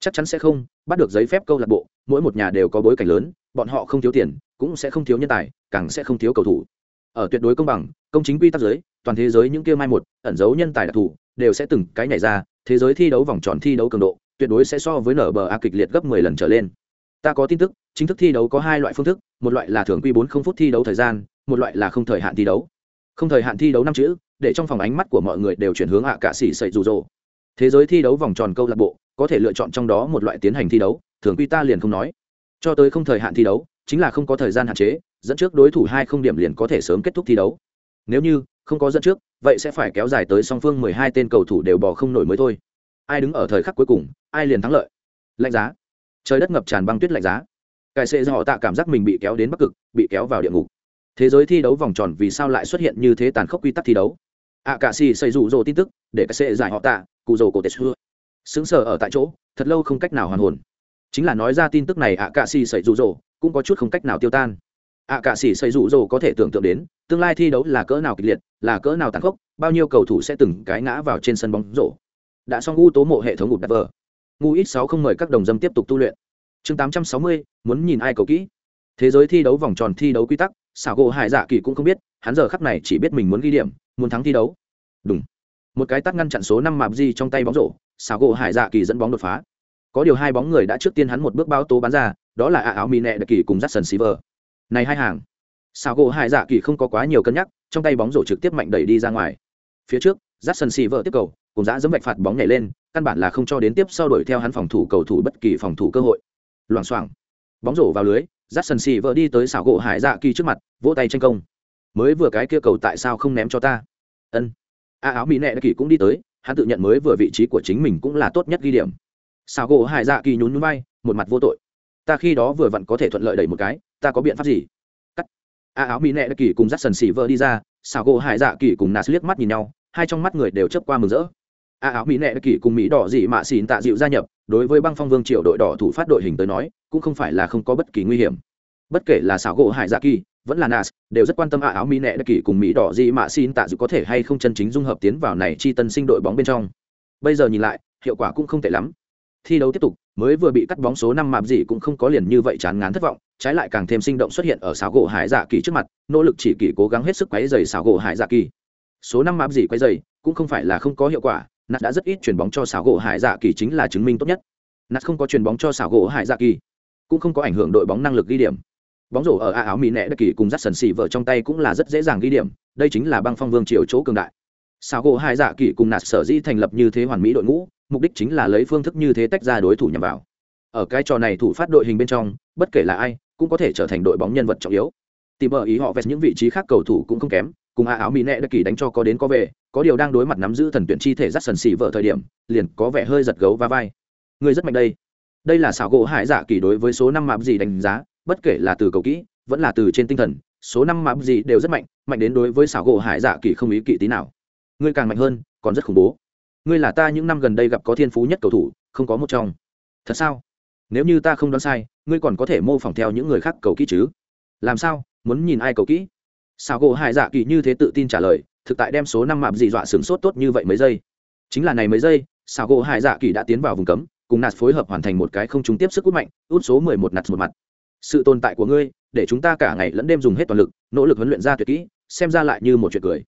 chắc chắn sẽ không, bắt được giấy phép câu lạc bộ, mỗi một nhà đều có bối cảnh lớn, bọn họ không thiếu tiền, cũng sẽ không thiếu nhân tài, càng sẽ không thiếu cầu thủ. Ở tuyệt đối công bằng, công chính quy tắc giới, toàn thế giới những kia mai một, ẩn giấu nhân tài đặc thù, đều sẽ từng cái nhảy ra, thế giới thi đấu vòng tròn thi đấu cường độ, tuyệt đối sẽ so với nở bờ a kịch liệt gấp 10 lần trở lên. Ta có tin tức, chính thức thi đấu có hai loại phương thức, một loại là thường quy bốn không phút thi đấu thời gian, một loại là không thời hạn thi đấu. Không thời hạn thi đấu năm chữ, để trong phòng ánh mắt của mọi người đều chuyển hướng hạ cả xỉ sậy rủ rỗ. Thế giới thi đấu vòng tròn câu lạc bộ có thể lựa chọn trong đó một loại tiến hành thi đấu, thường quy ta liền không nói. Cho tới không thời hạn thi đấu, chính là không có thời gian hạn chế, dẫn trước đối thủ hai không điểm liền có thể sớm kết thúc thi đấu. Nếu như không có dẫn trước, vậy sẽ phải kéo dài tới song phương mười hai tên cầu thủ đều bỏ không nổi mới thôi. Ai đứng ở thời khắc cuối cùng, ai liền thắng lợi. Lạnh giá. Trời đất ngập tràn băng tuyết lạnh giá. Cải sệ do họ tạ cảm giác mình bị kéo đến bắc cực, bị kéo vào địa ngục. Thế giới thi đấu vòng tròn vì sao lại xuất hiện như thế tàn khốc quy tắc thi đấu? Ạ Cả xì xây rụ rỗ tin tức, để cải sệ giải họ tạ, cụ rồ cổ tệ xưa sững sờ ở tại chỗ, thật lâu không cách nào hoàn hồn. Chính là nói ra tin tức này ạ cạ xì xảy rụ rỗ cũng có chút không cách nào tiêu tan. ạ cạ xì xảy rụ rỗ có thể tưởng tượng đến, tương lai thi đấu là cỡ nào kịch liệt, là cỡ nào tàn khốc, bao nhiêu cầu thủ sẽ từng cái ngã vào trên sân bóng rổ. Đã xong u tố mộ hệ thống gục đặt vờ. Ngu ít sáu không mời các đồng dâm tiếp tục tu luyện. Chương tám trăm sáu mươi, muốn nhìn ai cầu kỹ. Thế giới thi đấu vòng tròn thi đấu quy tắc xảo gỗ hải dạ kỳ cũng không biết, hắn giờ khắc này chỉ biết mình muốn ghi điểm, muốn thắng thi đấu. Đúng một cái tắt ngăn chặn số năm mạp di trong tay bóng rổ xảo gỗ hải dạ kỳ dẫn bóng đột phá. Có điều hai bóng người đã trước tiên hắn một bước bao tố bắn ra, đó là ạ áo mì nẹ đặc kỳ cùng jackson silver. Này hai hàng xảo gỗ hải dạ kỳ không có quá nhiều cân nhắc, trong tay bóng rổ trực tiếp mạnh đẩy đi ra ngoài. Phía trước, jackson silver tiếp cầu, cùng giã dẫm vạch phạt bóng nhảy lên, căn bản là không cho đến tiếp sau đuổi theo hắn phòng thủ cầu thủ bất kỳ phòng thủ cơ hội. Loảng xoảng, bóng rổ vào lưới dắt sần xì vợ đi tới xảo gỗ hải dạ kỳ trước mặt, vỗ tay tranh công. Mới vừa cái kia cầu tại sao không ném cho ta? Ân. A áo mỹ nệ kỳ cũng đi tới hắn tự nhận mới vừa vị trí của chính mình cũng là tốt nhất ghi điểm. Sao gỗ hải dạ kỳ nhún núi bay một mặt vô tội. Ta khi đó vừa vặn có thể thuận lợi đẩy một cái, ta có biện pháp gì? Cắt. A áo mỹ nệ kỳ cùng dắt sần xỉ vợ đi ra sao gỗ hải dạ kỳ cùng nạt liếc mắt nhìn nhau, hai trong mắt người đều chớp qua mừng rỡ. A áo mỹ nệ kỳ cùng mỹ đỏ dị mạ xỉn tạ dịu gia nhập, đối với băng phong vương triều đội đỏ thủ phát đội hình tới nói, cũng không phải là không có bất kỳ nguy hiểm. Bất kể là xảo gỗ hải dạ kỳ vẫn là nas, đều rất quan tâm a áo mỹ nệ kỳ cùng mỹ đỏ gì mạ xin tạ dù có thể hay không chân chính dung hợp tiến vào này chi tân sinh đội bóng bên trong. Bây giờ nhìn lại, hiệu quả cũng không tệ lắm. Thi đấu tiếp tục, mới vừa bị cắt bóng số năm mạp gì cũng không có liền như vậy chán ngán thất vọng, trái lại càng thêm sinh động xuất hiện ở xáo gỗ hải dạ kỳ trước mặt, nỗ lực chỉ kỳ cố gắng hết sức quấy dày xáo gỗ hải dạ kỳ. Số năm mạp gì quấy dày cũng không phải là không có hiệu quả nạt đã rất ít chuyền bóng cho xáo gỗ hải dạ kỳ chính là chứng minh tốt nhất. Nạt không có chuyền bóng cho xáo gỗ hải dạ kỳ, cũng không có ảnh hưởng đội bóng năng lực ghi điểm bóng rổ ở a áo mỹ nẹ đất kỳ cùng dắt sần xì vợ trong tay cũng là rất dễ dàng ghi điểm, đây chính là băng phong vương triều chỗ cường đại. Sao gỗ hai dạ kỳ cùng nạt sở dĩ thành lập như thế hoàn mỹ đội ngũ, mục đích chính là lấy phương thức như thế tách ra đối thủ nhằm vào. Ở cái trò này thủ phát đội hình bên trong, bất kể là ai, cũng có thể trở thành đội bóng nhân vật trọng yếu. Tìm ở ý họ vẹt những vị trí khác cầu thủ cũng không kém, cùng a áo mỹ nẹ đất kỳ đánh cho có đến có về, có điều đang đối mặt nắm giữ thần tuyển chi thể dắt sần xì vợ thời điểm, liền có vẻ hơi giật gấu và vai. Người rất mạnh đây. Đây là xảo gỗ hải dạ kỳ đối với số năm mạp gì đánh giá bất kể là từ cầu kỹ, vẫn là từ trên tinh thần, số năm mạp gì đều rất mạnh mạnh đến đối với xảo gỗ hải dạ kỳ không ý kỵ tí nào. Ngươi càng mạnh hơn, còn rất khủng bố. Ngươi là ta những năm gần đây gặp có thiên phú nhất cầu thủ, không có một trong. Thật sao? Nếu như ta không đoán sai, ngươi còn có thể mô phỏng theo những người khác cầu kỹ chứ? Làm sao? Muốn nhìn ai cầu kỹ? Xảo gỗ hải dạ kỳ như thế tự tin trả lời, thực tại đem số năm mạp dị dọa sửng sốt tốt như vậy mấy giây. Chính là này mấy giây, xảo gỗ hải dạ kỳ đã tiến vào vùng cấm, cùng nạt phối hợp hoàn thành một cái không trúng tiếp sức út mạnh, út số mười một nạt một mặt sự tồn tại của ngươi, để chúng ta cả ngày lẫn đêm dùng hết toàn lực, nỗ lực huấn luyện ra tuyệt kỹ, xem ra lại như một chuyện cười.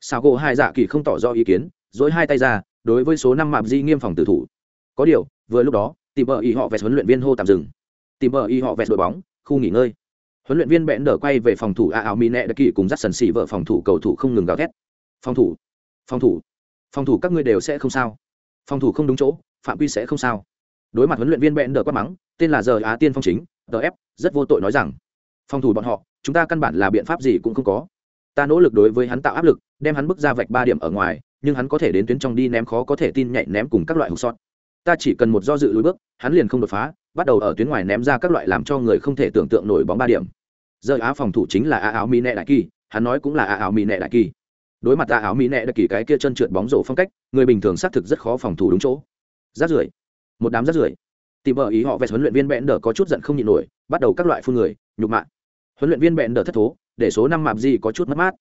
Sao gỗ hai dạ kỳ không tỏ rõ ý kiến dối hai tay ra, đối với số năm mạp di nghiêm phòng tử thủ. Có điều, vừa lúc đó, tìm bờ y họ vẹt huấn luyện viên hô tạm dừng. Tìm bờ y họ vẹt đội bóng, khu nghỉ ngơi. Huấn luyện viên bẽn đờ quay về phòng thủ a áo mỹ nẹ đặc kỳ cùng dắt sần xỉ vợ phòng thủ cầu thủ không ngừng gào thét. Phòng thủ phòng thủ phòng thủ các ngươi đều sẽ không sao. Phòng thủ không đúng chỗ, phạm quy sẽ không sao. Đối mặt huấn luyện viên bẽn đờ quát mắng, tên là giờ á tiên phong chính df rất vô tội nói rằng, phòng thủ bọn họ, chúng ta căn bản là biện pháp gì cũng không có. Ta nỗ lực đối với hắn tạo áp lực, đem hắn bước ra vạch ba điểm ở ngoài, nhưng hắn có thể đến tuyến trong đi ném khó có thể tin nhạy ném cùng các loại hụt sót ta chỉ cần một do dự lùi bước, hắn liền không đột phá, bắt đầu ở tuyến ngoài ném ra các loại làm cho người không thể tưởng tượng nổi bóng ba điểm. Giờ á phòng thủ chính là a áo mỹ nệ đại kỳ, hắn nói cũng là a áo mỹ nệ đại kỳ. Đối mặt a áo mỹ nệ đại kỳ cái kia chân trượt bóng rổ phong cách, người bình thường xác thực rất khó phòng thủ đúng chỗ. Rát rưởi. Một đám rát rưởi tìm bờ ý họ về huấn luyện viên bẹn đờ có chút giận không nhịn nổi, bắt đầu các loại phương người, nhục mạ. Huấn luyện viên bẹn đờ thất thố, để số năm mạp gì có chút mất mát.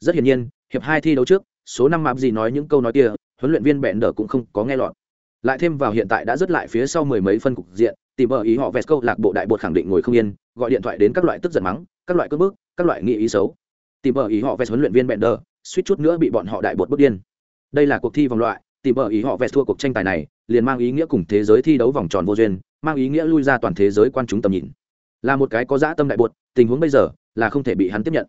Rất hiển nhiên, hiệp hai thi đấu trước, số năm mạp gì nói những câu nói kia, huấn luyện viên bẹn đờ cũng không có nghe lọt. Lại thêm vào hiện tại đã dứt lại phía sau mười mấy phân cục diện, tìm bờ ý họ vẹt câu lạc bộ đại bột khẳng định ngồi không yên, gọi điện thoại đến các loại tức giận mắng, các loại cướp bước các loại nghị ý xấu. Tìm bờ ý họ vẹt huấn luyện viên bẹn đờ suýt chút nữa bị bọn họ đại bột bước điên. Đây là cuộc thi vòng loại, tìm bờ ý họ vẹt thua cuộc tranh tài này liền mang ý nghĩa cùng thế giới thi đấu vòng tròn vô duyên, mang ý nghĩa lui ra toàn thế giới quan chúng tầm nhìn. Là một cái có dã tâm đại bột tình huống bây giờ là không thể bị hắn tiếp nhận.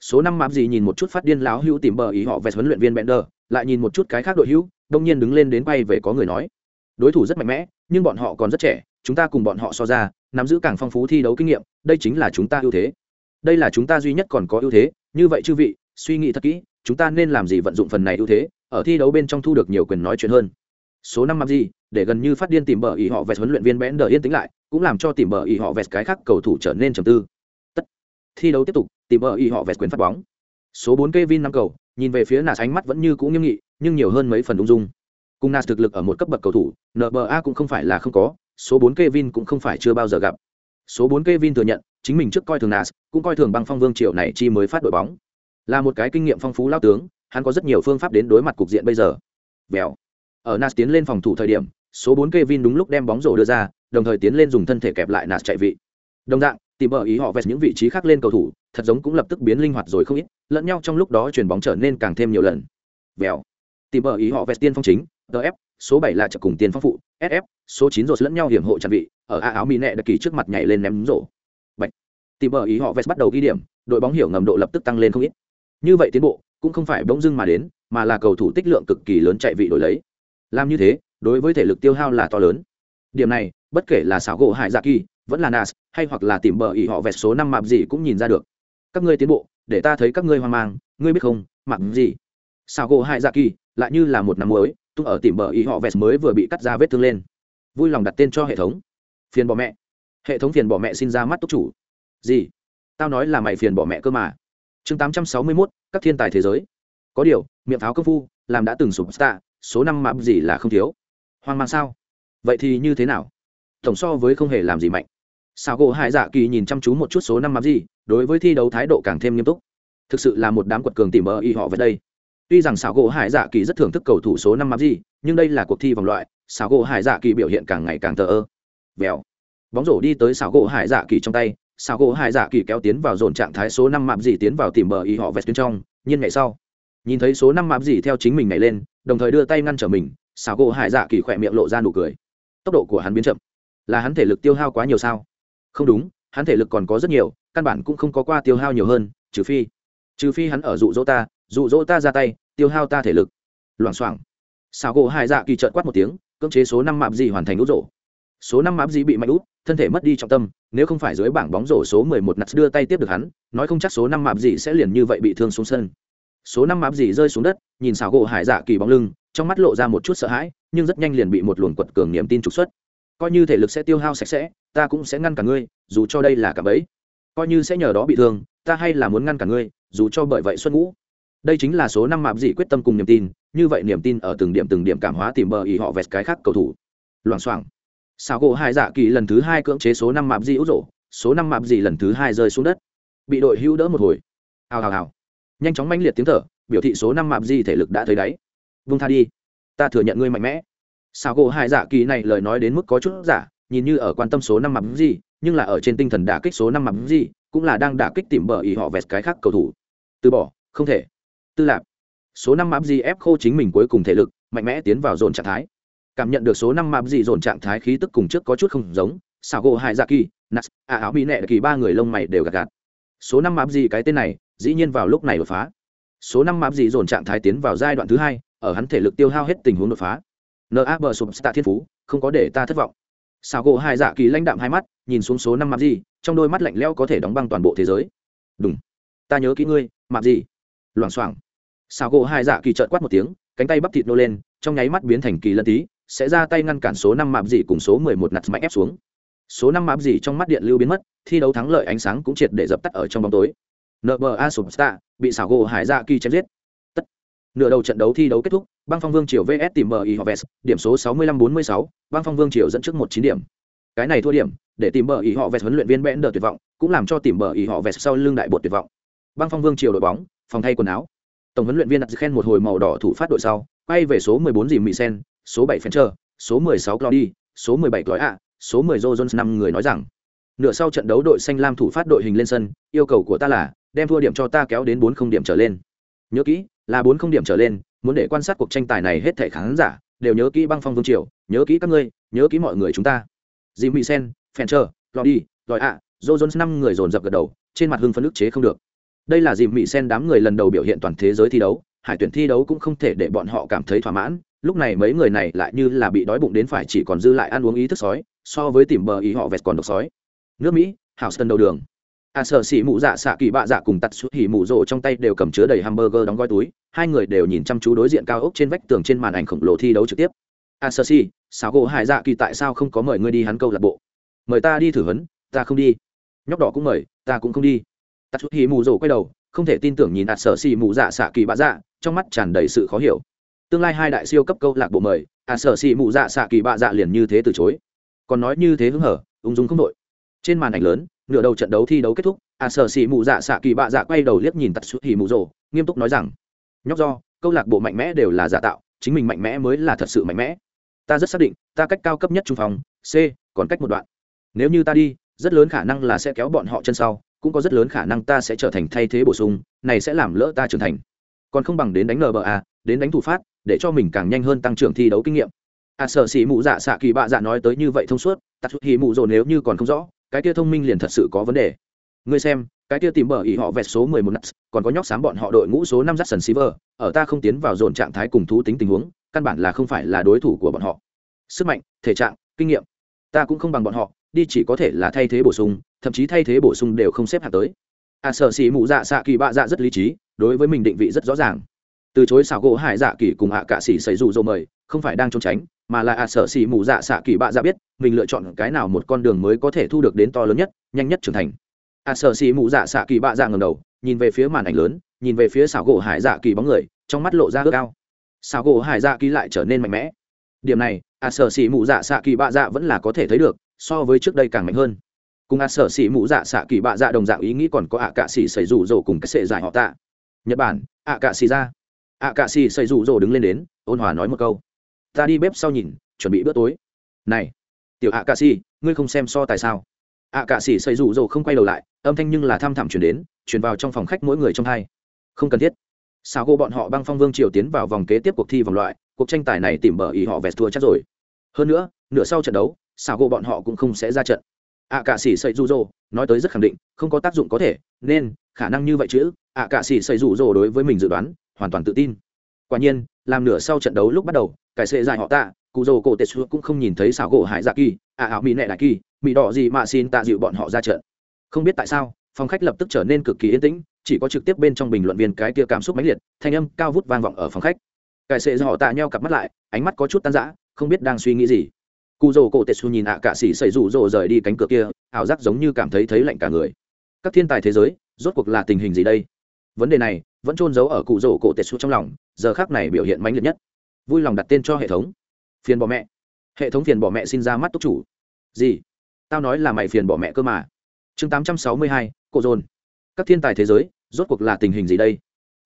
Số năm mạp gì nhìn một chút phát điên láo hữu tìm bờ ý họ về huấn luyện viên bender, lại nhìn một chút cái khác đội hữu, đông nhiên đứng lên đến bay về có người nói. Đối thủ rất mạnh mẽ, nhưng bọn họ còn rất trẻ, chúng ta cùng bọn họ so ra, nắm giữ càng phong phú thi đấu kinh nghiệm, đây chính là chúng ta ưu thế. Đây là chúng ta duy nhất còn có ưu thế, như vậy chư vị, suy nghĩ thật kỹ, chúng ta nên làm gì vận dụng phần này ưu thế, ở thi đấu bên trong thu được nhiều quyền nói chuyện hơn số năm mặc gì, để gần như phát điên tìm bờ ý họ về huấn luyện viên bẽn đờ yên tĩnh lại, cũng làm cho tìm bờ ý họ vẹt cái khác cầu thủ trở nên trầm tư. Tất. Thi đấu tiếp tục, tìm bờ ý họ vẹt quyền phát bóng. Số bốn Kevin năm cầu, nhìn về phía nạt ánh mắt vẫn như cũ nghiêm nghị, nhưng nhiều hơn mấy phần ung dung. Cùng nạt thực lực ở một cấp bậc cầu thủ nba cũng không phải là không có, số bốn Kevin cũng không phải chưa bao giờ gặp. Số bốn Kevin thừa nhận, chính mình trước coi thường nạt cũng coi thường băng phong vương triệu này chi mới phát đội bóng. Là một cái kinh nghiệm phong phú lao tướng, hắn có rất nhiều phương pháp đến đối mặt cục diện bây giờ. Vèo ở Nas tiến lên phòng thủ thời điểm, số bốn Kevin đúng lúc đem bóng rổ đưa ra, đồng thời tiến lên dùng thân thể kẹp lại nạt chạy vị. Đồng dạng, tìm bờ ý họ vẹt những vị trí khác lên cầu thủ, thật giống cũng lập tức biến linh hoạt rồi không ít, lẫn nhau trong lúc đó chuyển bóng trở nên càng thêm nhiều lần. Vèo. Tìm bờ ý họ vẹt tiên phong chính df số bảy là chợ cùng tiên phong phụ sf số chín rồi lẫn nhau hiểm hộ chặn vị, ở a áo mì nẹ đặc kỳ trước mặt nhảy lên ném rổ. Bạch. tìm bờ ý họ vẹt bắt đầu ghi điểm, đội bóng hiểu ngầm độ lập tức tăng lên không ít. Như vậy tiến bộ, cũng không phải bỗng dưng mà đến, mà là cầu thủ tích lượng cực kỳ lớn chạy vị đổi lấy làm như thế, đối với thể lực tiêu hao là to lớn. Điểm này, bất kể là xảo gỗ hải dạ kỳ, vẫn là nas, hay hoặc là tìm bờ ỉ họ vẹt số năm mạp gì cũng nhìn ra được. Các ngươi tiến bộ, để ta thấy các ngươi hoang mang, ngươi biết không mặc gì? Xảo gỗ hải dạ kỳ, lại như là một năm mới tung ở tìm bờ ỉ họ vẹt mới vừa bị cắt ra vết thương lên. Vui lòng đặt tên cho hệ thống. Phiền bỏ mẹ. Hệ thống phiền bỏ mẹ xin ra mắt túc chủ. Gì? Tao nói là mày phiền bỏ mẹ cơ mà. Chương tám trăm sáu mươi mốt, các thiên tài thế giới. Có điều, miệng pháo công phu, làm đã từng sụp stạ số năm map gì là không thiếu. Hoang mang sao? Vậy thì như thế nào? Tổng so với không hề làm gì mạnh. Sao gỗ hải dạ kỳ nhìn chăm chú một chút số năm map gì, đối với thi đấu thái độ càng thêm nghiêm túc. Thực sự là một đám quật cường tìm bờ y họ về đây. Tuy rằng xảo gỗ hải dạ kỳ rất thưởng thức cầu thủ số năm map gì, nhưng đây là cuộc thi vòng loại xảo gỗ hải dạ kỳ biểu hiện càng ngày càng thờ ơ. Vèo. Bóng rổ đi tới xảo gỗ hải dạ kỳ trong tay xảo gỗ hải dạ kỳ kéo tiến vào dồn trạng thái số năm map gì tiến vào tìm bờ y họ vest tuyến trong nhiên ngày sau nhìn thấy số năm mạp gì theo chính mình nhảy lên, đồng thời đưa tay ngăn trở mình, xảo gỗ hải dạ kỳ khỏe miệng lộ ra nụ cười. Tốc độ của hắn biến chậm. Là hắn thể lực tiêu hao quá nhiều sao? Không đúng, hắn thể lực còn có rất nhiều, căn bản cũng không có qua tiêu hao nhiều hơn, trừ phi trừ phi hắn ở dụ dỗ ta, dụ dỗ ta ra tay, tiêu hao ta thể lực. Loảng xoảng. Xào gỗ hải dạ kỳ trợn quát một tiếng, cưỡng chế số năm mạp gì hoàn thành út rổ. Số năm mạp gì bị mạnh út, thân thể mất đi trọng tâm, nếu không phải dưới bảng bóng rổ số mười một nặt đưa tay tiếp được hắn, nói không chắc số năm mạp gì sẽ liền như vậy bị thương xuống sân số năm mạp gì rơi xuống đất, nhìn xào gỗ hải dạ kỳ bóng lưng, trong mắt lộ ra một chút sợ hãi, nhưng rất nhanh liền bị một luồng quật cường niềm tin trục xuất. Coi như thể lực sẽ tiêu hao sạch sẽ, ta cũng sẽ ngăn cả ngươi, dù cho đây là cả bấy coi như sẽ nhờ đó bị thương, ta hay là muốn ngăn cả ngươi, dù cho bởi vậy xuất ngũ. Đây chính là số năm mạp dị quyết tâm cùng niềm tin, như vậy niềm tin ở từng điểm từng điểm cảm hóa tìm bờ ý họ vẹt cái khác cầu thủ. Loảng xoảng. Xào gỗ hai dạ kỳ lần thứ hai cưỡng chế số năm mạp dị út rổ số năm mạp dị lần thứ hai rơi xuống đất. Bị đội hữu đỡ một hồi. Hào hào hào nhanh chóng manh liệt tiếng thở, biểu thị số năm mạp di thể lực đã thấy đáy. Vung tha đi. Ta thừa nhận ngươi mạnh mẽ. Sao gỗ hai dạ kỳ này lời nói đến mức có chút giả, nhìn như ở quan tâm số năm mạp di, nhưng là ở trên tinh thần đả kích số năm mạp di, cũng là đang đả kích tìm bờ ý họ vẹt cái khác cầu thủ. Từ bỏ, không thể. Tư lạc số năm mạp di ép khô chính mình cuối cùng thể lực, mạnh mẽ tiến vào dồn trạng thái. Cảm nhận được số năm mạp di dồn trạng thái khí tức cùng trước có chút không giống sao gỗ hai dạ kỳ nas a áo mỹ nẹ kỳ ba người lông mày đều gạt gạt. Số năm mạp di cái tên này dĩ nhiên vào lúc này đột phá. Số năm mạp dị dồn trạng thái tiến vào giai đoạn thứ hai, ở hắn thể lực tiêu hao hết tình huống đột phá. Na bờ sụp stạ thiên phú, không có để ta thất vọng. Xào gỗ hai dạ kỳ lãnh đạm hai mắt, nhìn xuống số năm mạp dị, trong đôi mắt lạnh lẽo có thể đóng băng toàn bộ thế giới. Đúng ta nhớ kỹ ngươi mạp dị. Loảng xoảng. Xào gỗ hai dạ kỳ trợn quát một tiếng, cánh tay bắp thịt nô lên, trong nháy mắt biến thành kỳ lân tí, sẽ ra tay ngăn cản số năm mạp dị cùng số mười một nặt mạnh ép xuống. Số năm mạp dị trong mắt điện lưu biến mất, thi đấu thắng lợi ánh sáng cũng triệt để dập tắt ở trong bóng tối nba star bị xảo gỗ hải dạ kỳ chém giết. Tất. Nửa đầu trận đấu thi đấu kết thúc băng phong vương triều vs tìm bờ họ hoves điểm số sáu mươi lăm bốn mươi sáu băng phong vương triều dẫn trước một chín điểm. Cái này thua điểm để tìm bờ y họ vẹt huấn luyện viên bẽn đờ tuyệt vọng cũng làm cho tìm bờ y họ vẹt sau lưng đại bột tuyệt vọng. Băng phong vương triều đội bóng phòng thay quần áo. Tổng huấn luyện viên đặt khen một hồi màu đỏ thủ phát đội sau quay về số 14 dìm mỹ sen số 7 Fencher, số 16 Claudi, số 17 Clói ạ, số 10 Jones năm người nói rằng nửa sau trận đấu đội xanh lam thủ phát đội hình lên sân yêu cầu của ta là đem thua điểm cho ta kéo đến bốn không điểm trở lên. Nhớ kỹ là bốn không điểm trở lên muốn để quan sát cuộc tranh tài này hết thảy khán giả đều nhớ kỹ băng phong vương triều nhớ kỹ các ngươi nhớ kỹ mọi người chúng ta. Dì mỹ sen Fencher, Claudi, lòi ạ, Jones năm người dồn dập gật đầu trên mặt hưng phấn ức chế không được. Đây là dì mỹ sen đám người lần đầu biểu hiện toàn thế giới thi đấu hải tuyển thi đấu cũng không thể để bọn họ cảm thấy thỏa mãn. Lúc này mấy người này lại như là bị đói bụng đến phải chỉ còn dư lại ăn uống ý thức sói so với tìm bờ ý họ vẹt còn độc sói. Nước mỹ hảo sân đầu đường. A sợ xỉ mụ dạ xạ kỳ bạ dạ cùng tắt xuất hỉ mụ rộ trong tay đều cầm chứa đầy hamburger đóng gói túi. Hai người đều nhìn chăm chú đối diện cao ốc trên vách tường trên màn ảnh khổng lồ thi đấu trực tiếp. A sợ xỉ sao gỗ hải dạ kỳ tại sao không có mời ngươi đi hắn câu lạc bộ? Mời ta đi thử huấn, ta không đi. Nhóc đỏ cũng mời, ta cũng không đi. Tắt xuất hì mụ rồ quay đầu, không thể tin tưởng nhìn A sở sĩ mụ dạ xạ kỳ bạ dạ trong mắt tràn đầy sự khó hiểu. Tương lai hai đại siêu cấp câu lạc bộ mời A sở sĩ mụ dạ xạ kỳ bạ dạ liền như thế từ chối. Còn nói như thế hứng hở, ung dung không đội. Trên màn ảnh lớn nửa đầu trận đấu thi đấu kết thúc, A sở xì mù dạ xạ kỳ bạ dạ quay đầu liếc nhìn tật xuất hì mù rồ, nghiêm túc nói rằng, nhóc do, câu lạc bộ mạnh mẽ đều là giả tạo, chính mình mạnh mẽ mới là thật sự mạnh mẽ. Ta rất xác định, ta cách cao cấp nhất trung phòng, c, còn cách một đoạn. Nếu như ta đi, rất lớn khả năng là sẽ kéo bọn họ chân sau, cũng có rất lớn khả năng ta sẽ trở thành thay thế bổ sung, này sẽ làm lỡ ta trưởng thành. Còn không bằng đến đánh nba đến đánh thủ phát, để cho mình càng nhanh hơn tăng trưởng thi đấu kinh nghiệm. À sở sĩ mụ dạ xạ kỳ bạ dạ nói tới như vậy thông suốt tắt chút hì mụ rồi nếu như còn không rõ cái kia thông minh liền thật sự có vấn đề. Ngươi xem cái kia tìm bờ ý họ vẹt số mười một nuts còn có nhóc sáng bọn họ đội ngũ số năm dắt sần Silver, ở ta không tiến vào dồn trạng thái cùng thú tính tình huống căn bản là không phải là đối thủ của bọn họ. Sức mạnh thể trạng kinh nghiệm ta cũng không bằng bọn họ đi chỉ có thể là thay thế bổ sung thậm chí thay thế bổ sung đều không xếp hạng tới. À sở sĩ mụ dạ xạ kỳ bạ dạ rất lý trí đối với mình định vị rất rõ ràng từ chối xảo gỗ hải dạ kỳ cùng ạ à cạ xỉ xảy dù dô mời, không phải đang trốn tránh, mà là ạ à sở xỉ mù dạ xạ kỳ bạ dạ biết, mình lựa chọn cái nào một con đường mới có thể thu được đến to lớn nhất, nhanh nhất trưởng thành. ạ à sở xỉ mù dạ xạ kỳ bạ dạ ngầm đầu, nhìn về phía màn ảnh lớn, nhìn về phía xảo gỗ hải dạ kỳ bóng người, trong mắt lộ ra ước ao. Xảo gỗ hải dạ kỳ lại trở nên mạnh mẽ. Điểm này, ạ sở xỉ mù dạ xạ kỳ bạ dạ vẫn là có thể thấy được, so với trước đây càng mạnh hơn. Cùng ạ sở xỉ mù dạ xạ kỳ bạ dạ đồng dạng ý nghĩ còn có ạ cạ xỉ xảy rủ rổ cùng cái sệ giải họ tạ. Nhật bản, ạ cạ xỉ ra ạ cạ xì xây rủ rồ đứng lên đến, ôn hòa nói một câu. Ta đi bếp sau nhìn, chuẩn bị bữa tối. Này, tiểu ạ cạ xì, ngươi không xem so tại sao? Ạ cạ xì xây rủ rồ không quay đầu lại, âm thanh nhưng là thăm thẳm chuyển đến, chuyển vào trong phòng khách mỗi người trong hai. Không cần thiết. Sao gỗ bọn họ băng phong vương triều tiến vào vòng kế tiếp cuộc thi vòng loại, cuộc tranh tài này tìm bờ ý họ vẹt thua chắc rồi. Hơn nữa, nửa sau trận đấu sao gỗ bọn họ cũng không sẽ ra trận. Ạ cạ xỉ xây rủ rồ, nói tới rất khẳng định, không có tác dụng có thể, nên, khả năng như vậy chứ, ạ cạ xỉ xây rủ rồ đối với mình dự đoán hoàn toàn tự tin. Quả nhiên, làm nửa sau trận đấu lúc bắt đầu cải sệ dài họ tạ cụ dầu cổ tệ cũng không nhìn thấy xảo gỗ hải dạ kỳ ạ ảo mỹ nệ đại kỳ mỹ đỏ gì mà xin tạ dịu bọn họ ra trận. Không biết tại sao, phòng khách lập tức trở nên cực kỳ yên tĩnh, chỉ có trực tiếp bên trong bình luận viên cái kia cảm xúc mãnh liệt, thanh âm cao vút vang vọng ở phòng khách. Cải sệ họ tạ nheo cặp mắt lại, ánh mắt có chút tan rã, không biết đang suy nghĩ gì. Cụ dầu cổ tetsu nhìn ạ à cạ xỉ xảy rủ rồ rời đi cánh cửa kia, ảo giác giống như cảm thấy thấy lạnh cả người. Các thiên tài thế giới, rốt cuộc là tình hình gì đây? Vấn đề này vẫn trôn giấu ở cụ rổ cổ tetsu trong lòng giờ khác này biểu hiện mãnh liệt nhất. Vui lòng đặt tên cho hệ thống. Phiền bỏ mẹ. Hệ thống phiền bỏ mẹ xin ra mắt túc chủ. Gì? Tao nói là mày phiền bỏ mẹ cơ mà. Chương tám trăm sáu mươi hai cộ dồn. Các thiên tài thế giới rốt cuộc là tình hình gì đây?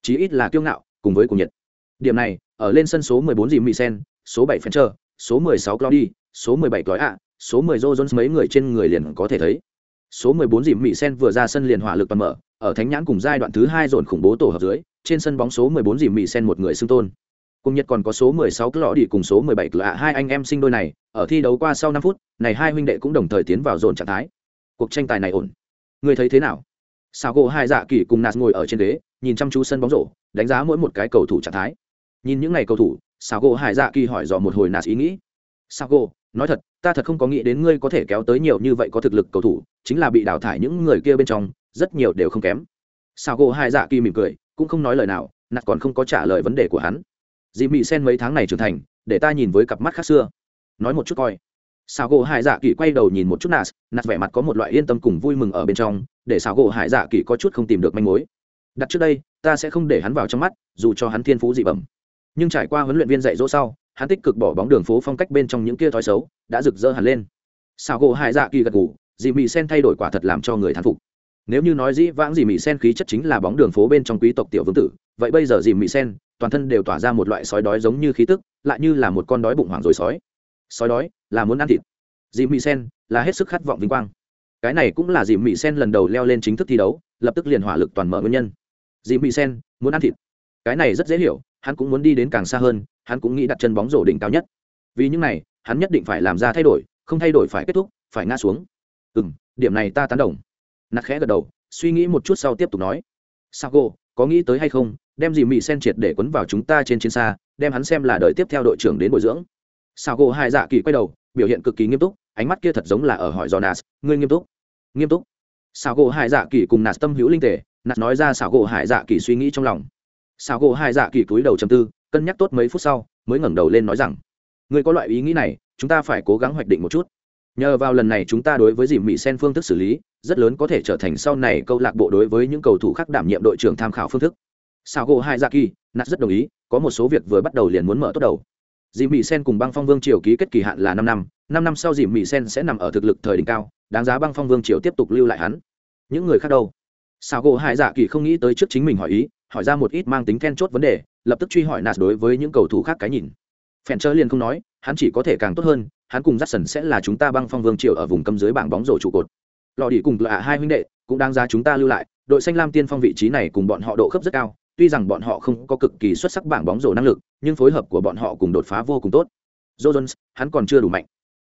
Chí ít là kiêu ngạo cùng với cùng nhiệt. Điểm này ở lên sân số 14 dìm mỹ sen số bảy Fencher, số 16 Claudi, số 17 Cói ạ, số 10 Jones mấy người trên người liền có thể thấy. Số 14 dìm mỹ sen vừa ra sân liền hỏa lực toàn mở, ở thánh nhãn cùng giai đoạn thứ hai dồn khủng bố tổ hợp dưới, trên sân bóng số 14 dìm mỹ sen một người xưng tôn. Cùng nhật còn có số 16 Claudi cùng số 17 lạ hai anh em sinh đôi này, ở thi đấu qua sau 5 phút, này hai huynh đệ cũng đồng thời tiến vào dồn trạng thái. Cuộc tranh tài này ổn. Người thấy thế nào? Sao gỗ hai dạ kỳ cùng Nạt ngồi ở trên ghế, nhìn chăm chú sân bóng rổ, đánh giá mỗi một cái cầu thủ trạng thái nhìn những ngày cầu thủ sao gỗ hải dạ kỳ hỏi dò một hồi nạt ý nghĩ sao gỗ nói thật, ta thật không có nghĩ đến ngươi có thể kéo tới nhiều như vậy có thực lực cầu thủ, chính là bị đào thải những người kia bên trong, rất nhiều đều không kém. Sao gỗ hải dạ kỳ mỉm cười, cũng không nói lời nào, nạt còn không có trả lời vấn đề của hắn. Dì mị sen mấy tháng này trưởng thành, để ta nhìn với cặp mắt khác xưa. Nói một chút coi. Sao gỗ hải dạ kỳ quay đầu nhìn một chút nạt nạt vẻ mặt có một loại yên tâm cùng vui mừng ở bên trong, để sao gỗ hải dạ kỳ có chút không tìm được manh mối. Đặt trước đây, ta sẽ không để hắn vào trong mắt, dù cho hắn thiên phú dị bẩm. Nhưng trải qua huấn luyện viên dạy dỗ sau hắn tích cực bỏ bóng đường phố phong cách bên trong những kia thói xấu, đã rực rỡ hẳn lên. Sao gỗ hai dạ kỳ gật ngủ dì mị sen thay đổi quả thật làm cho người thán phục. Nếu như nói dĩ vãng dì mị sen khí chất chính là bóng đường phố bên trong quý tộc tiểu vương tử, vậy bây giờ dì mị sen, toàn thân đều tỏa ra một loại sói đói giống như khí tức, lại như là một con đói bụng hoảng rồi sói. Sói đói là muốn ăn thịt. Dì mị sen là hết sức khát vọng vinh quang. Cái này cũng là dì mị sen lần đầu leo lên chính thức thi đấu, lập tức liền hỏa lực toàn mở nguyên nhân. Dì mị sen muốn ăn thịt. Cái này rất dễ hiểu, hắn cũng muốn đi đến càng xa hơn hắn cũng nghĩ đặt chân bóng rổ đỉnh cao nhất. Vì những này, hắn nhất định phải làm ra thay đổi, không thay đổi phải kết thúc, phải ngã xuống. Ừ m điểm này ta tán đồng. Nạt khẽ gật đầu, suy nghĩ một chút sau tiếp tục nói. Sao cô có nghĩ tới hay không, đem gì mị sen triệt để quấn vào chúng ta trên chiến xa, đem hắn xem là đợi tiếp theo đội trưởng đến bồi dưỡng. Sao cô hai dạ kỳ quay đầu, biểu hiện cực kỳ nghiêm túc, ánh mắt kia thật giống là ở hỏi do nas ngươi nghiêm túc? Nghiêm túc. Sao cô hai dạ kỳ cùng nạt tâm hữu linh tề nạt nói ra sao cô hải dạ kỳ suy nghĩ trong lòng. Sao cô hai dạ kỳ cúi đầu chầm tư cân nhắc tốt mấy phút sau, mới ngẩng đầu lên nói rằng người có loại ý nghĩ này, chúng ta phải cố gắng hoạch định một chút. Nhờ vào lần này chúng ta đối với dìm mỹ sen phương thức xử lý, rất lớn có thể trở thành sau này câu lạc bộ đối với những cầu thủ khác đảm nhiệm đội trưởng tham khảo phương thức. Sao gỗ hai ra kỳ nạt rất đồng ý, có một số việc vừa bắt đầu liền muốn mở tốt đầu. Dìm mỹ sen cùng băng phong vương triều ký kết kỳ hạn là năm năm năm năm sau dìm mỹ sen sẽ nằm ở thực lực thời đỉnh cao, đáng giá băng phong vương triều tiếp tục lưu lại hắn. Những người khác đâu? Sao gỗ hai dạ kỳ không nghĩ tới trước chính mình hỏi ý, hỏi ra một ít mang tính then chốt vấn đề lập tức truy hỏi nạt đối với những cầu thủ khác cái nhìn. Phèn chơ liền không nói, hắn chỉ có thể càng tốt hơn, hắn cùng Jackson sẽ là chúng ta băng phong vương triều ở vùng cấm dưới bảng bóng rổ trụ cột. Lò đi cùng lạ hai huynh đệ, cũng đang ra chúng ta lưu lại, đội xanh lam tiên phong vị trí này cùng bọn họ độ khớp rất cao, tuy rằng bọn họ không có cực kỳ xuất sắc bảng bóng rổ năng lực, nhưng phối hợp của bọn họ cùng đột phá vô cùng tốt. Jones, hắn còn chưa đủ mạnh.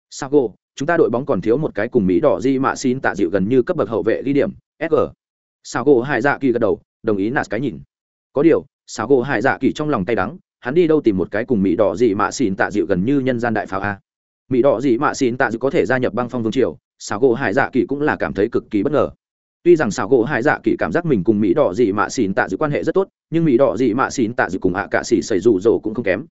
Sago, chúng ta đội bóng còn thiếu một cái cùng mỹ đỏ di mạ xin tạ dịu gần như cấp bậc hậu vệ đi điểm sg sago hai dạ kỳ gật đầu, đồng ý nạt cái nhìn. Có điều xáo gỗ hải dạ kỳ trong lòng tay đắng, hắn đi đâu tìm một cái cùng mỹ đỏ dị mạ xỉn tạ dịu gần như nhân gian đại pháo a? Mỹ đỏ dị mạ xỉn tạ dịu có thể gia nhập băng phong vương triều xáo gỗ hải dạ kỳ cũng là cảm thấy cực kỳ bất ngờ. Tuy rằng xảo gỗ hải dạ kỳ cảm giác mình cùng mỹ đỏ dị mạ xỉn tạ dịu quan hệ rất tốt, nhưng mỹ đỏ dị mạ xỉn tạ dịu cùng hạ cả xỉ xảy rủ rồ cũng không kém.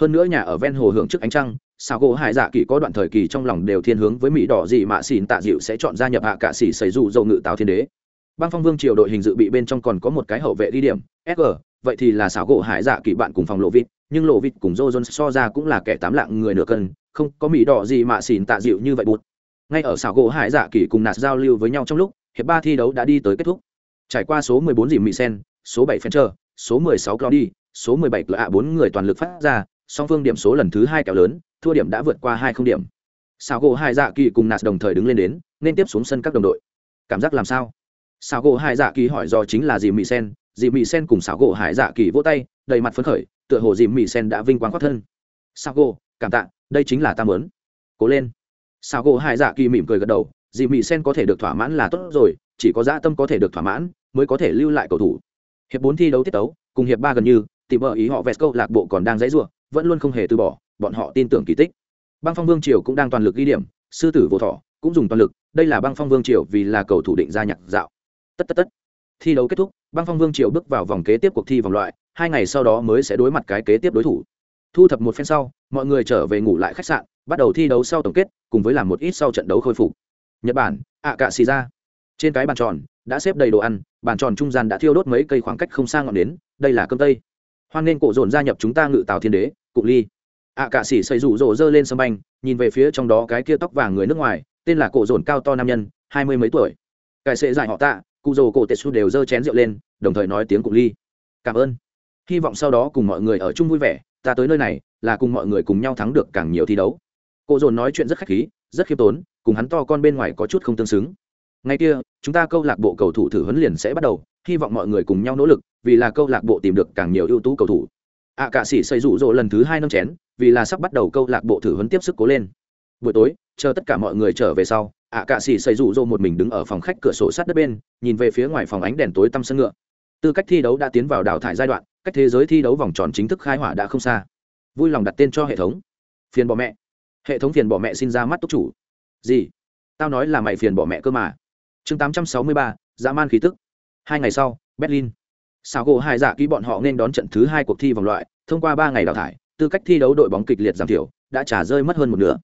Hơn nữa nhà ở ven hồ hưởng trước ánh trăng, xảo gỗ hải dạ kỳ có đoạn thời kỳ trong lòng đều thiên hướng với mỹ đỏ dị mạ xỉn tạ dịu sẽ chọn gia nhập hạ cả xỉ xảy rủ rồ ngự tào thiên đế. Băng phong vương triều đội hình dự bị bên trong còn có một cái hậu vệ đi điểm sg vậy thì là xảo gỗ hải dạ kỳ bạn cùng phòng lộ vịt nhưng lộ vịt cùng joe jones so ra cũng là kẻ tám lạng người nửa cân không có mỹ đỏ gì mà xỉn tạ dịu như vậy bụt. Ngay ở xảo gỗ hải dạ kỳ cùng nạt giao lưu với nhau trong lúc hiệp ba thi đấu đã đi tới kết thúc. Trải qua số 14 dìm mỹ sen số 7 Fencher, số 16 Claudi, số 17 là ạ bốn người toàn lực phát ra song phương điểm số lần thứ hai kéo lớn thua điểm đã vượt qua hai không điểm. Xảo gỗ Hải dạ kỳ cùng nạt đồng thời đứng lên đến nên tiếp xuống sân các đồng đội. Cảm giác làm sao? Xảo gỗ Hải dạ kỳ hỏi do chính là dì mỹ sen dì mì sen cùng xảo gỗ hải dạ kỳ vỗ tay, đầy mặt phấn khởi, tựa hồ dì mì sen đã vinh quang khoác thân. Xảo gỗ, cảm tạ, đây chính là ta mớn cố lên. Xảo gỗ hải dạ kỳ mỉm cười gật đầu, dì mì sen có thể được thỏa mãn là tốt rồi, chỉ có dã tâm có thể được thỏa mãn, mới có thể lưu lại cầu thủ. Hiệp bốn thi đấu tiết tấu, cùng hiệp ba gần như, tìm vợ ý họ vest câu lạc bộ còn đang dãy ruộng, vẫn luôn không hề từ bỏ, bọn họ tin tưởng kỳ tích. Băng phong vương triều cũng đang toàn lực ghi điểm, sư tử vô thọ cũng dùng toàn lực, đây là băng phong vương triều vì là cầu thủ định gia nhạc dạo. Tất tất tất. Thi đấu kết thúc băng phong vương triều bước vào vòng kế tiếp cuộc thi vòng loại, hai ngày sau đó mới sẽ đối mặt cái kế tiếp đối thủ. Thu thập một phen sau, mọi người trở về ngủ lại khách sạn, bắt đầu thi đấu sau tổng kết, cùng với làm một ít sau trận đấu khôi phục. Nhật bản ạ cạ xì ra trên cái bàn tròn, đã xếp đầy đồ ăn, bàn tròn trung gian đã thiêu đốt mấy cây khoảng cách không xa ngọn đến đây là cơm tây. Hoan nên cổ dồn gia nhập chúng ta ngự tào thiên đế, cụng ly. Ạ cạ xỉ xây rủ rộ dơ lên sân banh, nhìn về phía trong đó cái kia tóc vàng người nước ngoài, tên là cổ dồn cao to nam nhân, hai mươi mấy tuổi. Cải sệ dại họ tạ cụ dồ cổ Tetsu đều dơ chén rượu lên đồng thời nói tiếng cụ ly. Cảm ơn. Hy vọng sau đó cùng mọi người ở chung vui vẻ. Ta tới nơi này là cùng mọi người cùng nhau thắng được càng nhiều thi đấu. Cụ dồn nói chuyện rất khách khí rất khiêm tốn cùng hắn to con bên ngoài có chút không tương xứng. Ngay kia chúng ta câu lạc bộ cầu thủ thử huấn liền sẽ bắt đầu. Hy vọng mọi người cùng nhau nỗ lực vì là câu lạc bộ tìm được càng nhiều ưu tú cầu thủ. Ạ à, cạ sĩ xây rủ rỗ lần thứ hai năm chén vì là sắp bắt đầu câu lạc bộ thử huấn tiếp sức cố lên. Buổi tối chờ tất cả mọi người trở về sau ạ à, cạ sĩ xây rủ rô một mình đứng ở phòng khách cửa sổ sát đất bên nhìn về phía ngoài phòng ánh đèn tối tăm sân ngựa. Tư cách thi đấu đã tiến vào đào thải giai đoạn cách thế giới thi đấu vòng tròn chính thức khai hỏa đã không xa. Vui lòng đặt tên cho hệ thống. Phiền bỏ mẹ. Hệ thống phiền bỏ mẹ xin ra mắt túc chủ. Gì? Tao nói là mày phiền bỏ mẹ cơ mà. Chương 863, dã man khí tức. Hai ngày sau berlin. Sao gỗ hai dạ ký bọn họ nên đón trận thứ hai cuộc thi vòng loại thông qua ba ngày đào thải tư cách thi đấu đội bóng kịch liệt giảm thiểu đã trả rơi mất hơn một nửa.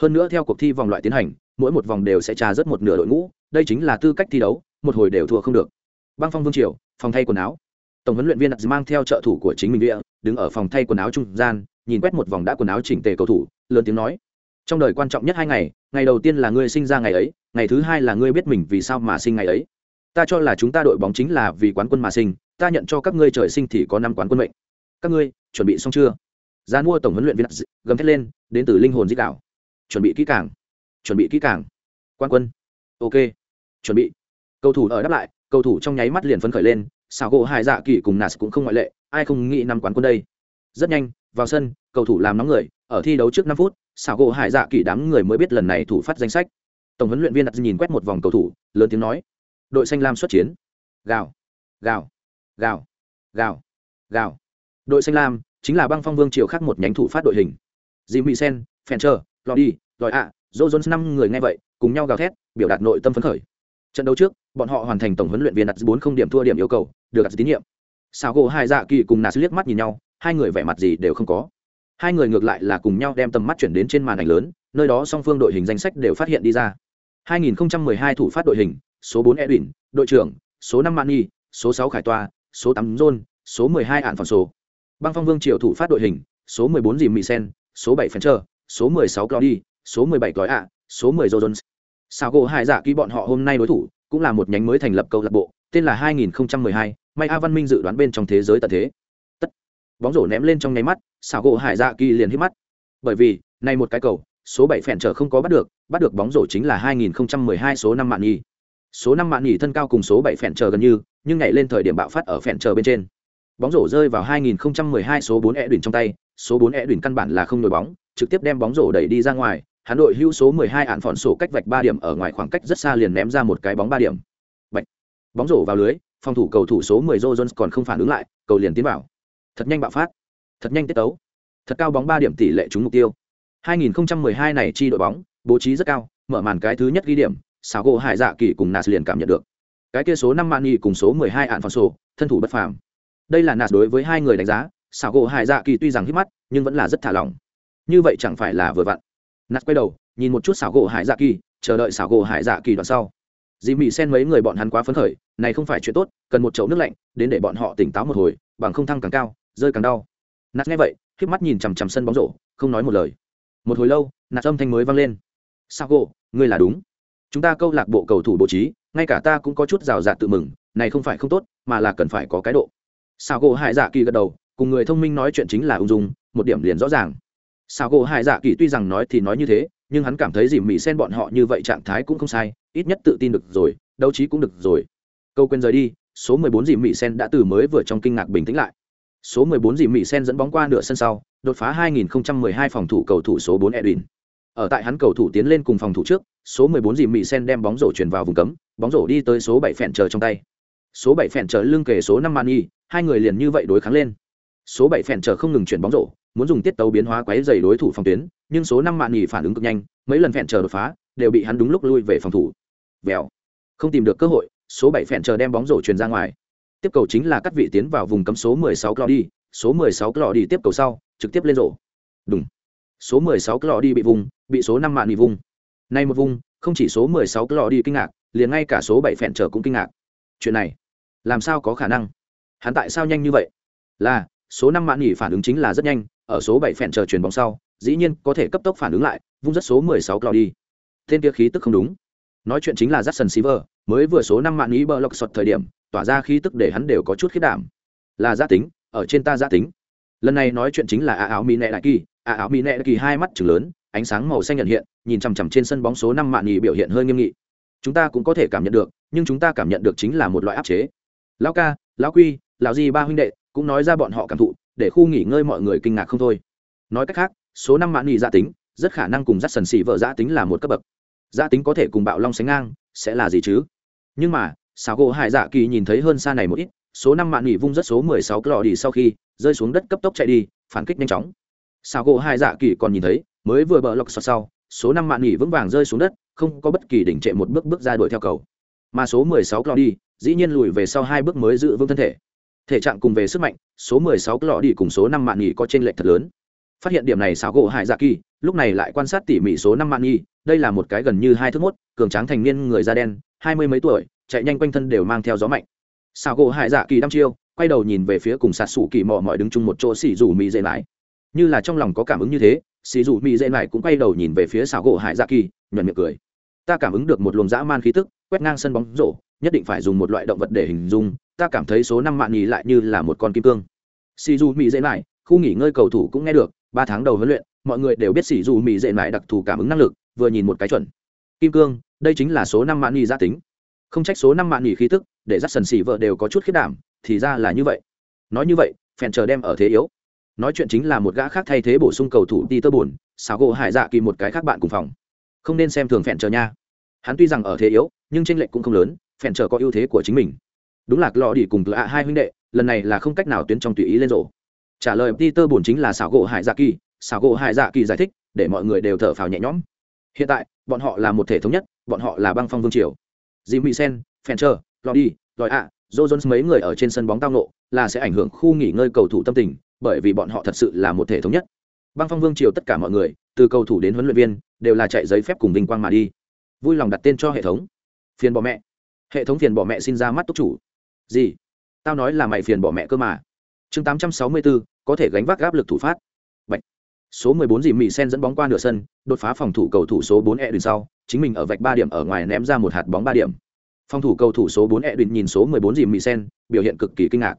Hơn nữa theo cuộc thi vòng loại tiến hành mỗi một vòng đều sẽ trà rất một nửa đội ngũ, đây chính là tư cách thi đấu, một hồi đều thua không được. Băng phong vương triều, phòng thay quần áo. Tổng huấn luyện viên đặt mang theo trợ thủ của chính mình địa, đứng ở phòng thay quần áo trung gian, nhìn quét một vòng đã quần áo chỉnh tề cầu thủ, lớn tiếng nói, trong đời quan trọng nhất hai ngày ngày đầu tiên là ngươi sinh ra ngày ấy, ngày thứ hai là ngươi biết mình vì sao mà sinh ngày ấy. Ta cho là chúng ta đội bóng chính là vì quán quân mà sinh, ta nhận cho các ngươi trời sinh thì có năm quán quân mệnh. Các ngươi, chuẩn bị xong chưa? Gian mua tổng huấn luyện viên gầm thét lên, đến từ linh hồn di đảo. Chuẩn bị kỹ càng chuẩn bị kỹ càng. Quan quân. Ok. Chuẩn bị. Cầu thủ ở đáp lại, cầu thủ trong nháy mắt liền phấn khởi lên xào gỗ hai dạ kỳ cùng nas cũng không ngoại lệ, ai không nghĩ năm quán quân đây. Rất nhanh, vào sân, cầu thủ làm nóng người, ở thi đấu trước năm phút xào gỗ hải dạ kỳ đám người mới biết lần này thủ phát danh sách. Tổng huấn luyện viên đặt nhìn quét một vòng cầu thủ, lớn tiếng nói, đội xanh lam xuất chiến. Gào. Gào. Gào. Gào. Gào. Đội xanh lam chính là băng phong vương triều khác một nhánh thủ phát đội hình. Jimmy sen, fencher lodi lòi ạ dô jones năm người nghe vậy cùng nhau gào thét biểu đạt nội tâm phấn khởi. Trận đấu trước bọn họ hoàn thành tổng huấn luyện viên đặt bốn không điểm thua điểm yêu cầu được đặt tín nhiệm. Sào gỗ hai dạ kỳ cùng nà liếc mắt nhìn nhau hai người vẻ mặt gì đều không có. Hai người ngược lại là cùng nhau đem tầm mắt chuyển đến trên màn ảnh lớn nơi đó song phương đội hình danh sách đều phát hiện đi ra. 2012 thủ phát đội hình số 4 Edwin, đội trưởng số 5 Mani, số 6 Khải Toa, số 8 John, số 12 Ản Phản Sổ. Băng Phong Vương Triều thủ phát đội hình, số 14 Dìm Mị Sen, số 7 Fencher, số 16 Claudi, số 17 Cói ạ, số 10 Jones. Sao gỗ hai dạ ký bọn họ hôm nay đối thủ, cũng là một nhánh mới thành lập câu lạc bộ, tên là 2012, May A Văn Minh dự đoán bên trong thế giới tận thế. Tất. Bóng rổ ném lên trong nháy mắt, Sao gỗ hải dạ kỳ liền hít mắt. Bởi vì, này một cái cầu, số 7 phèn trở không có bắt được, bắt được bóng rổ chính là 2012 số 5 mạn nhì. Số 5 mạn nhì thân cao cùng số 7 phèn trở gần như, nhưng nhảy lên thời điểm bạo phát ở phèn trở bên trên. Bóng rổ rơi vào 2012 số 4 Edwin trong tay, số 4 Edwin căn bản là không nổi bóng, trực tiếp đem bóng rổ đẩy đi ra ngoài, hắn đội hưu số 12 ản phòn sổ cách vạch 3 điểm ở ngoài khoảng cách rất xa liền ném ra một cái bóng 3 điểm. Bạch. Bóng rổ vào lưới, phòng thủ cầu thủ số 10 Jones còn không phản ứng lại, cầu liền tiến vào. Thật nhanh bạo phát, thật nhanh tiết tấu. Thật cao bóng 3 điểm tỷ lệ trúng mục tiêu. 2012 này chi đội bóng, bố trí rất cao, mở màn cái thứ nhất ghi điểm, Sáo gỗ Hải Dạ Kỳ cùng Nas liền cảm nhận được. Cái kia số 5 Mani cùng số 12 hạn phòn sổ, thân thủ bất phàm. Đây là Nas đối với hai người đánh giá, Sáo gỗ Hải Dạ Kỳ tuy rằng hít mắt, nhưng vẫn là rất thả lỏng. Như vậy chẳng phải là vừa vặn nạt quay đầu, nhìn một chút xảo gỗ Hải Dạ Kỳ, chờ đợi xảo gỗ Hải Dạ Kỳ đoạn sau. Dì Mị Sen mấy người bọn hắn quá phấn khởi, này không phải chuyện tốt, cần một chậu nước lạnh, đến để bọn họ tỉnh táo một hồi, bằng không thăng càng cao, rơi càng đau. nạt nghe vậy, khép mắt nhìn chằm chằm sân bóng rổ, không nói một lời. Một hồi lâu nạt âm thanh mới vang lên. Sao gỗ ngươi là đúng. Chúng ta câu lạc bộ cầu thủ bố trí ngay cả ta cũng có chút rào rạt tự mừng này không phải không tốt mà là cần phải có cái độ. Sao gỗ hại dạ kỳ gật đầu cùng người thông minh nói chuyện chính là ung dung một điểm liền rõ ràng sao gỗ hải dạ kỳ tuy rằng nói thì nói như thế, nhưng hắn cảm thấy dìm mỹ sen bọn họ như vậy trạng thái cũng không sai, ít nhất tự tin được rồi, đấu trí cũng được rồi. Câu quên rời đi, số 14 dìm mỹ sen đã từ mới vừa trong kinh ngạc bình tĩnh lại. Số 14 dìm mỹ sen dẫn bóng qua nửa sân sau, đột phá 2012 phòng thủ cầu thủ số 4 Edwin. Ở tại hắn cầu thủ tiến lên cùng phòng thủ trước, số 14 dìm mỹ sen đem bóng rổ chuyển vào vùng cấm, bóng rổ đi tới số 7 phèn chờ trong tay. Số 7 phèn chờ lưng kề số 5 mani hai người liền như vậy đối kháng lên. Số 7 phèn chờ không ngừng chuyển bóng rổ muốn dùng tiết tấu biến hóa quấy dày đối thủ phòng tuyến nhưng số năm mạn nghỉ phản ứng cực nhanh mấy lần phẹn chờ đột phá đều bị hắn đúng lúc lui về phòng thủ vèo không tìm được cơ hội số bảy phẹn chờ đem bóng rổ truyền ra ngoài tiếp cầu chính là cắt vị tiến vào vùng cấm số 16 Claudi, số 16 Claudi tiếp cầu sau, trực tiếp lên rổ. Đúng. Số 16 Claudi bị vùng, bị số 5 mạn bị vùng. Nay một vùng, không chỉ số 16 Claudi kinh ngạc, liền ngay cả số 7 phèn trở cũng kinh ngạc. Chuyện này, làm sao có khả năng? Hắn tại sao nhanh như vậy? Là, số 5 mạn nhỉ phản ứng chính là rất nhanh, ở số 7 phèn chờ chuyển bóng sau, dĩ nhiên có thể cấp tốc phản ứng lại, vung rất số 16 Claudi. Tên kia khí tức không đúng. Nói chuyện chính là Jackson Silver, mới vừa số 5 mạn ý bờ lọc sọt thời điểm, tỏa ra khí tức để hắn đều có chút khiếp đảm là gia tính ở trên ta gia tính lần này nói chuyện chính là a áo mi nệ đại kỳ a áo mi nệ đại kỳ hai mắt trừng lớn ánh sáng màu xanh nhận hiện nhìn chằm chằm trên sân bóng số năm mạn ý biểu hiện hơi nghiêm nghị chúng ta cũng có thể cảm nhận được nhưng chúng ta cảm nhận được chính là một loại áp chế lão ca lão quy lão di ba huynh đệ cũng nói ra bọn họ cảm thụ để khu nghỉ ngơi mọi người kinh ngạc không thôi. Nói cách khác, số năm mạn nhì gia tính, rất khả năng cùng dắt sần xì vợ gia tính là một cấp bậc. Gia tính có thể cùng bạo long sánh ngang, sẽ là gì chứ? Nhưng mà xào gỗ hải dạ kỳ nhìn thấy hơn xa này một ít, số năm mạn nghỉ vung rất số mười sáu clò đi sau khi, rơi xuống đất cấp tốc chạy đi, phản kích nhanh chóng. Xào gỗ hải dạ kỳ còn nhìn thấy, mới vừa bờ lọc sọt sau, số năm mạn nghỉ vững vàng rơi xuống đất, không có bất kỳ đỉnh trệ một bước bước ra đuổi theo cầu. Mà số mười sáu clò đi, dĩ nhiên lùi về sau hai bước mới giữ vững thân thể thể trạng cùng về sức mạnh, số 16 lọ đi cùng số 5 mạn nghỉ có trên lệch thật lớn. Phát hiện điểm này xáo gỗ hải dạ kỳ, lúc này lại quan sát tỉ mỉ số 5 mạn nghỉ đây là một cái gần như hai thước mốt, cường tráng thành niên người da đen, hai mươi mấy tuổi, chạy nhanh quanh thân đều mang theo gió mạnh. Sao gỗ hải dạ kỳ đăm chiêu, quay đầu nhìn về phía cùng sạt sủ kỳ mò mọi đứng chung một chỗ xì rủ mỹ dễ lại như là trong lòng có cảm ứng như thế xì rủ mỹ dễ lại cũng quay đầu nhìn về phía xảo gỗ hải dạ kỳ, nhuận miệng cười. Ta cảm ứng được một luồng dã man khí tức, quét ngang sân bóng rổ, nhất định phải dùng một loại động vật để hình dung ta cảm thấy số năm mạng nhì lại như là một con kim cương. Xì dù mỹ dễ lại khu nghỉ ngơi cầu thủ cũng nghe được, ba tháng đầu huấn luyện, mọi người đều biết xì dù mỹ dễ lại đặc thù cảm ứng năng lực, vừa nhìn một cái chuẩn. Kim cương, đây chính là số năm mạng nhì gia tính. Không trách số năm mạng nhì khí tức, để dắt sần xì vợ đều có chút khiết đảm, thì ra là như vậy. Nói như vậy, phèn chờ đem ở thế yếu. Nói chuyện chính là một gã khác thay thế bổ sung cầu thủ đi tơ bùn xào gỗ hải dạ kỳ một cái khác bạn cùng phòng. Không nên xem thường phèn chờ nha. Hắn tuy rằng ở thế yếu, nhưng tranh lệch cũng không lớn, phèn chờ có ưu thế của chính mình đúng là lò đi cùng lạ hai huynh đệ lần này là không cách nào tuyến trong tùy ý lên rổ trả lời peter bổn chính là xảo gỗ hải dạ kỳ xảo gỗ hải dạ kỳ giải thích để mọi người đều thở phào nhẹ nhõm hiện tại bọn họ là một thể thống nhất bọn họ là băng phong vương triều Jimmy Sen, Fencher, đi lọ ạ, Jones mấy người ở trên sân bóng tao nộ, là sẽ ảnh hưởng khu nghỉ ngơi cầu thủ tâm tình, bởi vì bọn họ thật sự là một thể thống nhất. Băng Phong Vương triều tất cả mọi người, từ cầu thủ đến huấn luyện viên, đều là chạy giấy phép cùng vinh quang mà đi. Vui lòng đặt tên cho hệ thống. Phiền bỏ mẹ. Hệ thống phiền bỏ mẹ xin ra mắt túc chủ. Gì? Tao nói là mày phiền bỏ mẹ cơ mà. Chương 864, có thể gánh vác áp lực thủ phát. Bạch. Số 14 dìm mị sen dẫn bóng qua nửa sân, đột phá phòng thủ cầu thủ số 4 e đường sau, chính mình ở vạch ba điểm ở ngoài ném ra một hạt bóng ba điểm phòng thủ cầu thủ số 4 Edwin nhìn số 14 dìm mị sen biểu hiện cực kỳ kinh ngạc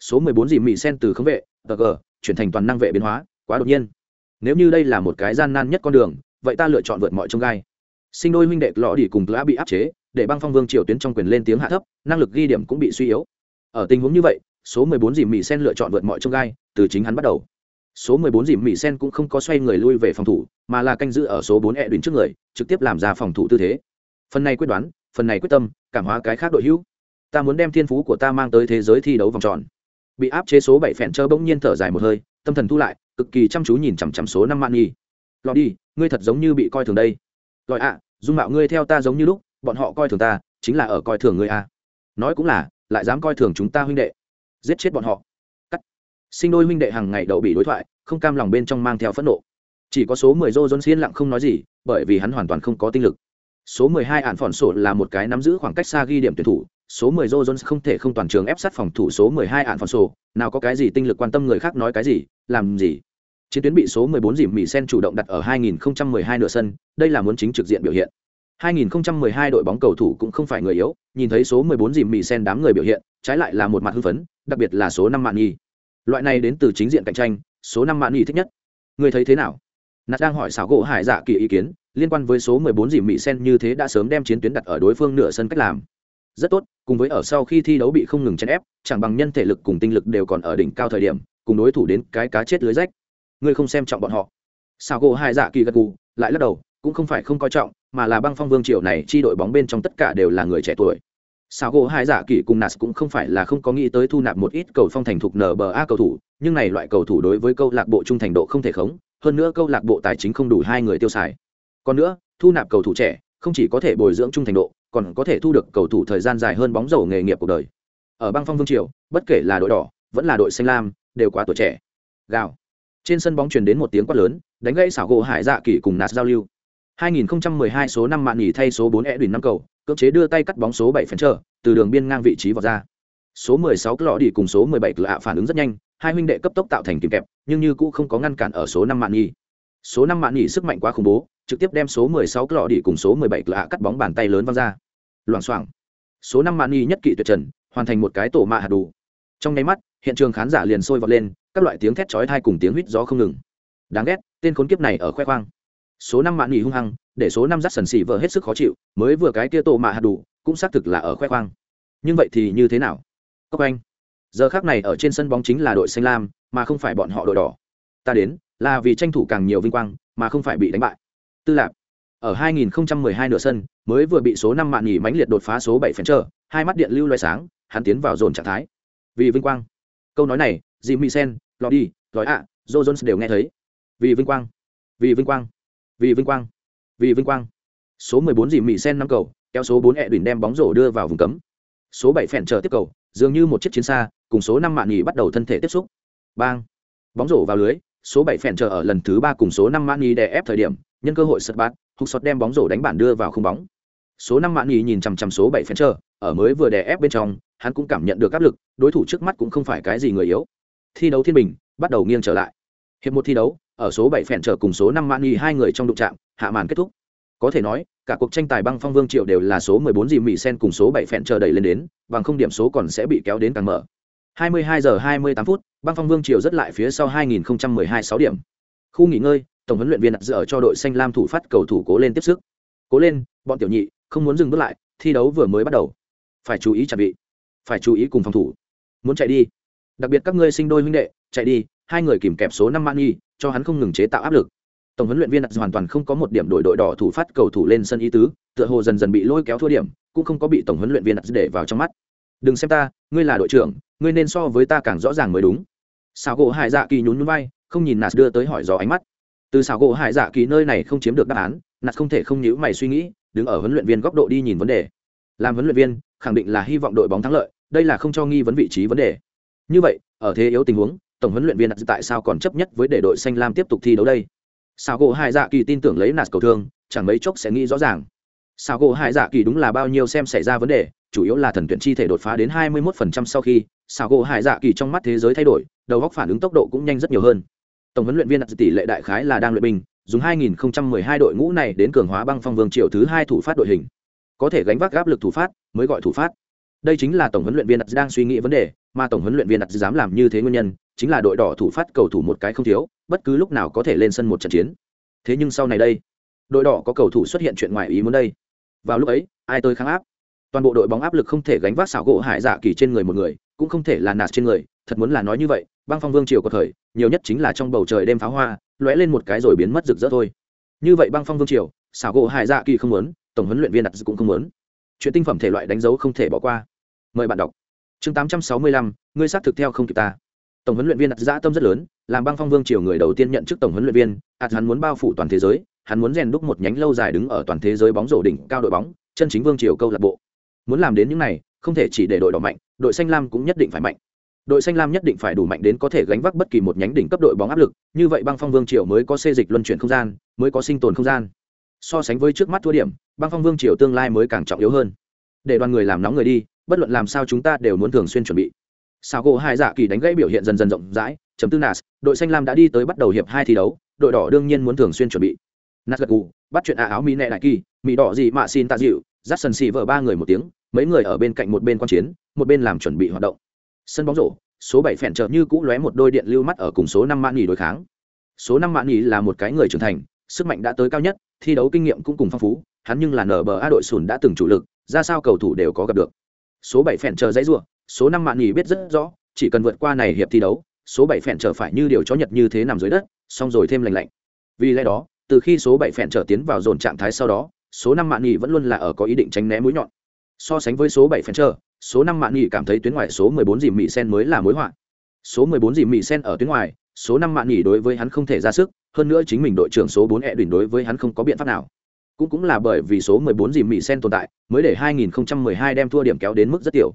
số 14 dìm mị sen từ khống vệ tg chuyển thành toàn năng vệ biến hóa quá đột nhiên nếu như đây là một cái gian nan nhất con đường vậy ta lựa chọn vượt mọi trông gai sinh đôi huynh đệ lọ đi cùng đã bị áp chế để băng phong vương triều tuyến trong quyền lên tiếng hạ thấp, năng lực ghi điểm cũng bị suy yếu. Ở tình huống như vậy, số 14 dìm mỹ sen lựa chọn vượt mọi trông gai, từ chính hắn bắt đầu. Số 14 dìm mỹ sen cũng không có xoay người lui về phòng thủ, mà là canh giữ ở số 4 Edwin trước người, trực tiếp làm ra phòng thủ tư thế. Phần này quyết đoán, phần này quyết tâm, cảm hóa cái khác đội hữu. Ta muốn đem thiên phú của ta mang tới thế giới thi đấu vòng tròn. Bị áp chế số bảy phèn trơ bỗng nhiên thở dài một hơi, tâm thần thu lại, cực kỳ chăm chú nhìn chằm chằm số năm man nhi. Lọ đi, ngươi thật giống như bị coi thường đây. Lọi ạ, dung mạo ngươi theo ta giống như lúc bọn họ coi thường ta chính là ở coi thường ngươi a. Nói cũng là lại dám coi thường chúng ta huynh đệ. Giết chết bọn họ. Cắt. Sinh đôi huynh đệ hàng ngày đậu bị đối thoại không cam lòng bên trong mang theo phẫn nộ. Chỉ có số mười dô dôn xiên lặng không nói gì bởi vì hắn hoàn toàn không có tinh lực. Số 12 ản phỏn sổ là một cái nắm giữ khoảng cách xa ghi điểm tuyển thủ, số 10 dôn không thể không toàn trường ép sát phòng thủ số 12 ản phỏn sổ, nào có cái gì tinh lực quan tâm người khác nói cái gì, làm gì. Chiến tuyến bị số 14 dìm Mỹ Sen chủ động đặt ở 2012 nửa sân, đây là muốn chính trực diện biểu hiện. 2012 đội bóng cầu thủ cũng không phải người yếu, nhìn thấy số 14 dìm Mì Sen đám người biểu hiện, trái lại là một mặt hưng phấn, đặc biệt là số 5 Mạn nhì. loại này đến từ chính diện cạnh tranh số năm mạn nhì thích nhất. Người thấy thế nào? Nạt đang hỏi xảo gỗ hải dạ kỳ ý kiến liên quan với số mười bốn dìm Mì sen như thế đã sớm đem chiến tuyến đặt ở đối phương nửa sân cách làm. Rất tốt cùng với ở sau khi thi đấu bị không ngừng chèn ép chẳng bằng nhân thể lực cùng tinh lực đều còn ở đỉnh cao thời điểm cùng đối thủ đến cái cá chết lưới rách. Ngươi không xem trọng bọn họ. Sào gỗ hải dạ kỳ gật gù lại lắc đầu cũng không phải không coi trọng, mà là băng phong vương triều này chi đội bóng bên trong tất cả đều là người trẻ tuổi. Sao gỗ hai dạ kỳ cùng nas cũng không phải là không có nghĩ tới thu nạp một ít cầu phong thành thục nba cầu thủ, nhưng này loại cầu thủ đối với câu lạc bộ trung thành độ không thể khống, hơn nữa câu lạc bộ tài chính không đủ hai người tiêu xài. Còn nữa, thu nạp cầu thủ trẻ, không chỉ có thể bồi dưỡng trung thành độ, còn có thể thu được cầu thủ thời gian dài hơn bóng rổ nghề nghiệp cuộc đời. Ở băng phong vương triều, bất kể là đội đỏ, vẫn là đội xanh lam, đều quá tuổi trẻ. Gào. Trên sân bóng truyền đến một tiếng quát lớn, đánh gãy xảo gỗ hải dạ kỳ cùng nạt giao lưu. 2012 số 5 mạn nghỉ thay số 4 e đỉnh năm cầu, cưỡng chế đưa tay cắt bóng số 7 phần trở, từ đường biên ngang vị trí vào ra. Số 16 lọ đi cùng số 17 lạ phản ứng rất nhanh, hai huynh đệ cấp tốc tạo thành kìm kẹp, nhưng như cũ không có ngăn cản ở số 5 mạn nghỉ. Số 5 mạn nghỉ sức mạnh quá khủng bố, trực tiếp đem số 16 lọ đi cùng số 17 lạ cắt bóng bàn tay lớn văng ra. Loạng choạng. Số 5 mạn nghỉ nhất kỵ tuyệt trần, hoàn thành một cái tổ mạ hạt đủ. Trong nháy mắt, hiện trường khán giả liền sôi vọt lên, các loại tiếng thét chói tai cùng tiếng huýt gió không ngừng. Đáng ghét, tên khốn kiếp này ở khoe khoang số năm mạn nghỉ hung hăng, để số năm dắt sần xỉ vợ hết sức khó chịu, mới vừa cái kia tổ mạ hạt đủ, cũng xác thực là ở khoe khoang. Nhưng vậy thì như thế nào? Cốc anh, giờ khác này ở trên sân bóng chính là đội xanh lam, mà không phải bọn họ đội đỏ. Ta đến, là vì tranh thủ càng nhiều vinh quang, mà không phải bị đánh bại. Tư lạc ở 2012 nửa sân, mới vừa bị số năm mạn nghỉ mãnh liệt đột phá số bảy phèn trở hai mắt điện lưu loay sáng, hắn tiến vào dồn trạng thái. Vì vinh quang. Câu nói này, jimmy sen lò đi lói ạ joe jones đều nghe thấy. Vì vinh quang. Vì vinh quang vì vinh quang, vì vinh quang. Số 14 dì mỹ sen năm cầu, kéo số 4 ẹ đỉnh đem bóng rổ đưa vào vùng cấm. Số 7 phèn chờ tiếp cầu, dường như một chiếc chiến xa, cùng số 5 mạn nhì bắt đầu thân thể tiếp xúc. Bang! Bóng rổ vào lưới, số 7 phèn chờ ở lần thứ ba cùng số 5 mạn nhì đè ép thời điểm, nhân cơ hội sượt bát hụt sọt đem bóng rổ đánh bản đưa vào không bóng. Số 5 mạn nhì nhìn chằm chằm số 7 phèn chờ, ở mới vừa đè ép bên trong, hắn cũng cảm nhận được áp lực, đối thủ trước mắt cũng không phải cái gì người yếu. Thi đấu thiên bình, bắt đầu nghiêng trở lại. Hiệp một thi đấu ở số bảy phèn trở cùng số năm man nghi hai người trong đụng trạm hạ màn kết thúc. Có thể nói, cả cuộc tranh tài băng phong vương triệu đều là số mười bốn dì mỹ sen cùng số bảy phèn chờ đẩy lên đến, bằng không điểm số còn sẽ bị kéo đến càng mở. Hai mươi hai giờ hai mươi tám phút, băng phong vương triều rất lại phía sau hai nghìn mười hai sáu điểm. Khu nghỉ ngơi, tổng huấn luyện viên đặt dở cho đội xanh lam thủ phát cầu thủ cố lên tiếp sức. Cố lên, bọn tiểu nhị, không muốn dừng bước lại, thi đấu vừa mới bắt đầu. Phải chú ý chuẩn bị, phải chú ý cùng phòng thủ. Muốn chạy đi. Đặc biệt các ngươi sinh đôi huynh đệ, chạy đi hai người kìm kẹp số năm man cho hắn không ngừng chế tạo áp lực. Tổng huấn luyện viên hoàn toàn không có một điểm đội đội đỏ thủ phát cầu thủ lên sân ý tứ, tựa hồ dần dần bị lôi kéo thua điểm, cũng không có bị tổng huấn luyện viên để vào trong mắt. Đừng xem ta, ngươi là đội trưởng, ngươi nên so với ta càng rõ ràng mới đúng. Xào gỗ hải dạ kỳ nhún nhún vai, không nhìn nạt đưa tới hỏi dò ánh mắt. Từ xào gỗ hải dạ kỳ nơi này không chiếm được đáp án nạt không thể không nhữ mày suy nghĩ, đứng ở huấn luyện viên góc độ đi nhìn vấn đề. Làm huấn luyện viên, khẳng định là hy vọng đội bóng thắng lợi, đây là không cho nghi vấn vị trí vấn đề. Như vậy, ở thế yếu tình huống tổng huấn luyện viên tại sao còn chấp nhất với để đội xanh lam tiếp tục thi đấu đây? Sao gỗ hai dạ kỳ tin tưởng lấy nạt cầu thương, chẳng mấy chốc sẽ nghĩ rõ ràng. Sao gỗ hai dạ kỳ đúng là bao nhiêu xem xảy ra vấn đề, chủ yếu là thần tuyển chi thể đột phá đến 21% sau khi sao gỗ hai dạ kỳ trong mắt thế giới thay đổi, đầu góc phản ứng tốc độ cũng nhanh rất nhiều hơn. Tổng huấn luyện viên đặt tỷ lệ đại khái là đang luyện binh dùng 2012 đội ngũ này đến cường hóa băng phong vương triệu thứ hai thủ phát đội hình. Có thể gánh vác áp lực thủ phát, mới gọi thủ phát. Đây chính là tổng huấn luyện viên đặt đang suy nghĩ vấn đề, mà tổng huấn luyện viên đặt dám làm như thế nguyên nhân chính là đội đỏ thủ phát cầu thủ một cái không thiếu, bất cứ lúc nào có thể lên sân một trận chiến. Thế nhưng sau này đây, đội đỏ có cầu thủ xuất hiện chuyện ngoài ý muốn đây. Vào lúc ấy, ai tới kháng áp? Toàn bộ đội bóng áp lực không thể gánh vác xảo gỗ hải dạ kỳ trên người một người, cũng không thể là nạt trên người, thật muốn là nói như vậy, băng phong vương triều có thời, nhiều nhất chính là trong bầu trời đêm pháo hoa, lóe lên một cái rồi biến mất rực rỡ thôi. Như vậy băng phong vương triều, xảo gỗ hải dạ kỳ không muốn, tổng huấn luyện viên đặt cũng không muốn. Chuyện tinh phẩm thể loại đánh dấu không thể bỏ qua. Mời bạn đọc. Chương tám trăm sáu mươi lăm, ngươi xác thực theo không kịp ta tổng huấn luyện viên đặt dã tâm rất lớn, làm băng phong vương triều người đầu tiên nhận chức tổng huấn luyện viên, ạt hắn muốn bao phủ toàn thế giới, hắn muốn rèn đúc một nhánh lâu dài đứng ở toàn thế giới bóng rổ đỉnh cao đội bóng, chân chính vương triều câu lạc bộ. Muốn làm đến những này, không thể chỉ để đội đỏ mạnh, đội xanh lam cũng nhất định phải mạnh. Đội xanh lam nhất định phải đủ mạnh đến có thể gánh vác bất kỳ một nhánh đỉnh cấp đội bóng áp lực, như vậy băng phong vương triều mới có xê dịch luân chuyển không gian, mới có sinh tồn không gian. So sánh với trước mắt thua điểm, băng phong vương triều tương lai mới càng trọng yếu hơn. Để đoàn người làm nóng người đi, bất luận làm sao chúng ta đều muốn thường xuyên chuẩn bị sao gỗ hai dạ kỳ đánh gãy biểu hiện dần dần rộng rãi, chấm tư nas, đội xanh lam đã đi tới bắt đầu hiệp hai thi đấu, đội đỏ đương nhiên muốn thường xuyên chuẩn bị. Nas gật gù, bắt chuyện ả áo mỹ nệ đại kỳ, mỹ đỏ gì mà xin tạ dịu dắt sần xì vợ ba người một tiếng, mấy người ở bên cạnh một bên quan chiến, một bên làm chuẩn bị hoạt động. Sân bóng rổ, số bảy phèn trợ như cũ lóe một đôi điện lưu mắt ở cùng số năm mạn nghỉ đối kháng. Số năm mạn nghỉ là một cái người trưởng thành, sức mạnh đã tới cao nhất, thi đấu kinh nghiệm cũng cùng phong phú, hắn nhưng là nở bờ a đội sùn đã từng chủ lực, ra sao cầu thủ đều có gặp được. Số bảy phèn chờ dãy ruộng số năm mạn nghỉ biết rất rõ, chỉ cần vượt qua này hiệp thi đấu, số bảy phèn trở phải như điều chó nhật như thế nằm dưới đất, xong rồi thêm lành lạnh. Vì lẽ đó, từ khi số bảy phèn trở tiến vào dồn trạng thái sau đó, số năm mạn nghỉ vẫn luôn là ở có ý định tránh né mũi nhọn. So sánh với số bảy phèn trở, số năm mạn nghỉ cảm thấy tuyến ngoài số mười bốn dìm mị sen mới là mối họa. Số mười bốn dìm mị sen ở tuyến ngoài, số năm mạn nghỉ đối với hắn không thể ra sức, hơn nữa chính mình đội trưởng số bốn ẹ đỉnh đối với hắn không có biện pháp nào. Cũng cũng là bởi vì số mười bốn dìm mị sen tồn tại, mới để hai nghìn không trăm mười hai đem thua điểm kéo đến mức rất tiểu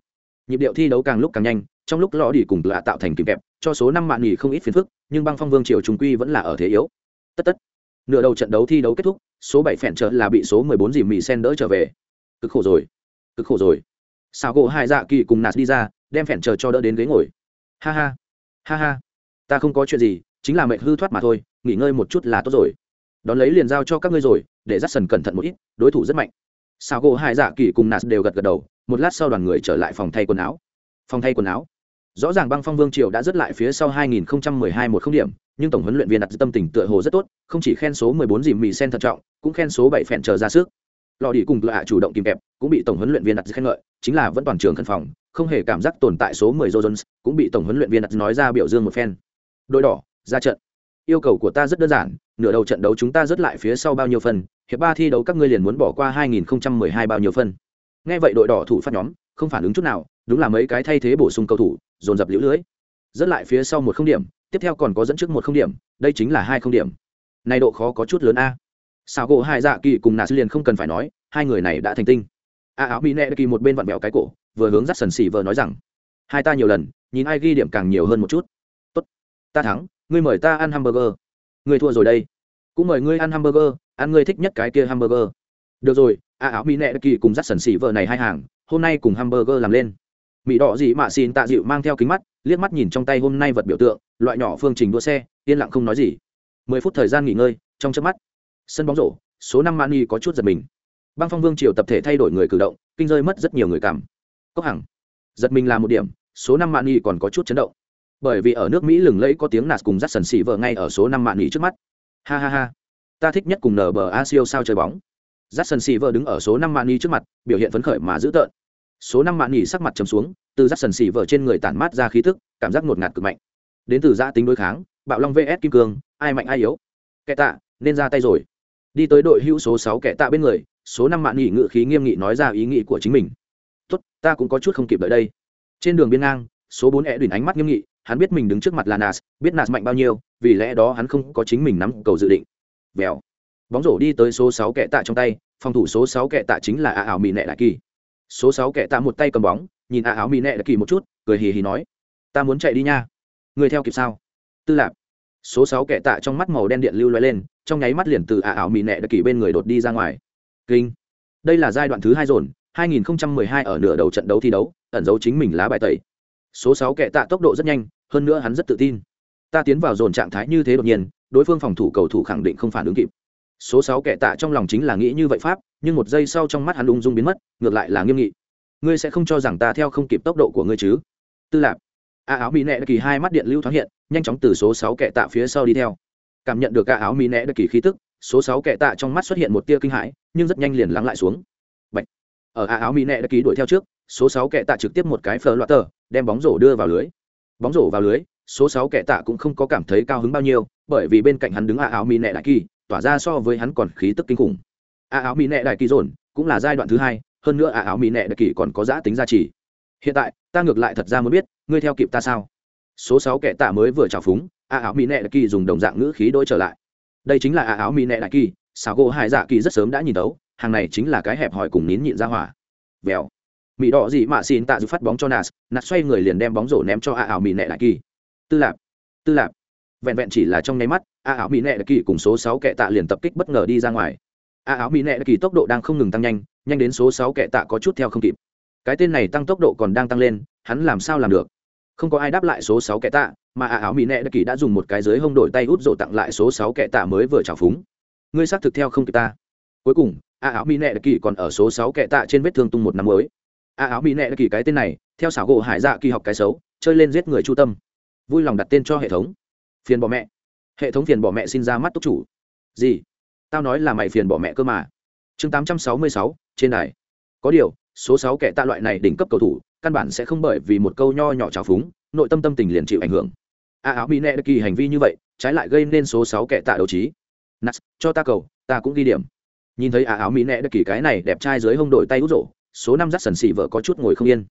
nhịp điệu thi đấu càng lúc càng nhanh, trong lúc lò đi cùng lạ tạo thành kìm kẹp, cho số năm mạn nghỉ không ít phiền phức, nhưng băng phong vương triều trung quy vẫn là ở thế yếu. Tất tất. Nửa đầu trận đấu thi đấu kết thúc, số bảy phèn trợ là bị số mười bốn dìm mì sen đỡ trở về. Cực khổ rồi. Cực khổ rồi. Sao gỗ hai dạ kỳ cùng nạt đi ra, đem phèn trợ cho đỡ đến ghế ngồi. Ha ha. Ha ha. Ta không có chuyện gì, chính là mệt hư thoát mà thôi, nghỉ ngơi một chút là tốt rồi. Đón lấy liền giao cho các ngươi rồi, để dắt sần cẩn thận một ít, đối thủ rất mạnh. Sao gỗ hai dạ kỳ cùng nạt đều gật gật đầu một lát sau đoàn người trở lại phòng thay quần áo. Phòng thay quần áo. Rõ ràng băng phong vương triều đã dứt lại phía sau 2012 một không điểm, nhưng tổng huấn luyện viên đặt tâm tình tựa hồ rất tốt, không chỉ khen số 14 dìm mì sen thận trọng, cũng khen số 7 phèn chờ ra sức. Lò đi cùng lạ chủ động kìm kẹp, cũng bị tổng huấn luyện viên đặt khen ngợi, chính là vẫn toàn trường khẩn phòng, không hề cảm giác tồn tại số 10 Jones, cũng bị tổng huấn luyện viên đặt nói ra biểu dương một phen. Đội đỏ, ra trận. Yêu cầu của ta rất đơn giản, nửa đầu trận đấu chúng ta dứt lại phía sau bao nhiêu phần, hiệp ba thi đấu các ngươi liền muốn bỏ qua 2012 bao nhiêu phần nghe vậy đội đỏ thủ phát nhóm, không phản ứng chút nào, đúng là mấy cái thay thế bổ sung cầu thủ, dồn dập liễu lưới. Dẫn lại phía sau một không điểm, tiếp theo còn có dẫn trước một không điểm, đây chính là hai không điểm. Này độ khó có chút lớn a. Sao gỗ hai dạ kỳ cùng nà sư liền không cần phải nói, hai người này đã thành tinh. A áo bị nẹ kỳ một bên vặn vẹo cái cổ, vừa hướng dắt sần xì vờ nói rằng, hai ta nhiều lần, nhìn ai ghi điểm càng nhiều hơn một chút. Tốt, ta thắng, ngươi mời ta ăn hamburger. Ngươi thua rồi đây. Cũng mời ngươi ăn hamburger, ăn ngươi thích nhất cái kia hamburger. Được rồi a áo mỹ nệ kỳ cùng dắt sần xỉ vợ này hai hàng, hôm nay cùng hamburger làm lên. Mỹ đỏ dị mạ xin tạ dịu mang theo kính mắt, liếc mắt nhìn trong tay hôm nay vật biểu tượng, loại nhỏ phương trình đua xe, yên lặng không nói gì. Mười phút thời gian nghỉ ngơi, trong chớp mắt, sân bóng rổ, số năm mani có chút giật mình. Băng phong vương triều tập thể thay đổi người cử động, kinh rơi mất rất nhiều người cảm. Cốc hằng, giật mình là một điểm, số năm mani còn có chút chấn động. Bởi vì ở nước mỹ lừng lẫy có tiếng nạt cùng dắt sần xỉ vợ ngay ở số năm mani trước mắt. Ha ha ha, ta thích nhất cùng nở bờ a siêu sao chơi bóng dắt Silver vợ đứng ở số năm mani trước mặt, biểu hiện phấn khởi mà dữ tợn. Số năm mạn sắc mặt chấm xuống, từ Jackson Silver trên người tản mát ra khí thức cảm giác ngột ngạt cực mạnh. Đến từ gia tính đối kháng, bạo long vs kim cương, ai mạnh ai yếu. Kẻ tạ, nên ra tay rồi. Đi tới đội hữu số sáu kẻ tạ bên người, số năm mạn ngự khí nghiêm nghị nói ra ý nghĩ của chính mình. Tốt, ta cũng có chút không kịp đợi đây. Trên đường biên ngang, số bốn e đùn ánh mắt nghiêm nghị, hắn biết mình đứng trước mặt là nas, biết nas mạnh bao nhiêu, vì lẽ đó hắn không có chính mình nắm cầu dự định. Vèo bóng rổ đi tới số sáu kẻ tạ trong tay, phòng thủ số sáu kẻ tạ chính là a ảo mì nẹ đại kỳ. Số sáu kẻ tạ một tay cầm bóng, nhìn a áo mì nẹ đã kỳ một chút, cười hì hì nói, ta muốn chạy đi nha. Người theo kịp sao? Tư lạp. Số sáu kẻ tạ trong mắt màu đen điện lưu loay lên, trong nháy mắt liền từ a áo mì nẹ đã kỳ bên người đột đi ra ngoài. Kinh. Đây là giai đoạn thứ hai dồn 2012 ở nửa đầu trận đấu thi đấu, ẩn giấu chính mình lá bài tẩy. Số sáu kẻ tạ tốc độ rất nhanh, hơn nữa hắn rất tự tin. Ta tiến vào dồn trạng thái như thế đột nhiên, đối phương phòng thủ cầu thủ khẳng định không phản ứng kịp số sáu kẻ tạ trong lòng chính là nghĩ như vậy pháp, nhưng một giây sau trong mắt hắn ung dung biến mất, ngược lại là nghiêm nghị. Ngươi sẽ không cho rằng ta theo không kịp tốc độ của ngươi chứ? Tư lạp. A áo mỹ nẹ kỳ hai mắt điện lưu thoáng hiện, nhanh chóng từ số sáu kẻ tạ phía sau đi theo. Cảm nhận được a áo mỹ nẹ kỳ khí tức, số sáu kẻ tạ trong mắt xuất hiện một tia kinh hãi, nhưng rất nhanh liền lắng lại xuống. Bạch. ở a áo mỹ nẹ kỳ đuổi theo trước, số sáu kẻ tạ trực tiếp một cái phờ loạt tờ đem bóng rổ đưa vào lưới. Bóng rổ vào lưới, số sáu kẻ tạ cũng không có cảm thấy cao hứng bao nhiêu, bởi vì bên cạnh hắn đứng a áo mỹ nẹ đại kỳ tỏa ra so với hắn còn khí tức kinh khủng. A áo mỹ nệ đại kỳ dồn cũng là giai đoạn thứ hai, hơn nữa a áo mỹ nệ đại kỳ còn có giã tính gia trì. Hiện tại, ta ngược lại thật ra muốn biết, ngươi theo kịp ta sao? Số sáu kẻ tạ mới vừa trào phúng, a áo mỹ nệ đại kỳ dùng đồng dạng ngữ khí đôi trở lại. Đây chính là a áo mỹ nệ đại kỳ xào gỗ hải dạ kỳ rất sớm đã nhìn tấu hàng này chính là cái hẹp hòi cùng nín nhịn ra hỏa. Vèo. Mỹ đỏ gì mà xin tạ giúp phát bóng cho nas nạt xoay người liền đem bóng rổ ném cho a áo mỹ nệ đại kỳ. Tư lạp. Tư lạp vẹn vẹn chỉ là trong nháy mắt, a áo mỹ nệ kỳ cùng số sáu kệ tạ liền tập kích bất ngờ đi ra ngoài. A áo mỹ nệ kỳ tốc độ đang không ngừng tăng nhanh nhanh đến số sáu kệ tạ có chút theo không kịp. Cái tên này tăng tốc độ còn đang tăng lên, hắn làm sao làm được? Không có ai đáp lại số sáu kệ tạ, mà a áo mỹ nệ kỳ đã dùng một cái dưới hông đổi tay út rộ tặng lại số sáu kệ tạ mới vừa trào phúng. Ngươi xác thực theo không kịp ta. Cuối cùng, a áo mỹ nệ kỳ còn ở số sáu kệ tạ trên vết thương tung một năm mới. A áo mỹ nệ kỳ cái tên này, theo xảo gỗ hải dạ kỳ học cái xấu, chơi lên giết người chu tâm. Vui lòng đặt tên cho hệ thống phiền bỏ mẹ. Hệ thống phiền bỏ mẹ xin ra mắt túc chủ. Gì? Tao nói là mày phiền bỏ mẹ cơ mà. Chương tám trăm sáu mươi sáu, trên đài. Có điều, số sáu kẻ tạ loại này đỉnh cấp cầu thủ, căn bản sẽ không bởi vì một câu nho nhỏ trào phúng, nội tâm tâm tình liền chịu ảnh hưởng. A áo mỹ nệ kỳ hành vi như vậy, trái lại gây nên số sáu kẻ tạ đấu trí. Nas cho ta cầu, ta cũng ghi điểm. Nhìn thấy a áo mỹ nệ kỳ cái này đẹp trai dưới hông đội tay út rổ, số năm dắt sần xỉ vợ có chút ngồi không yên.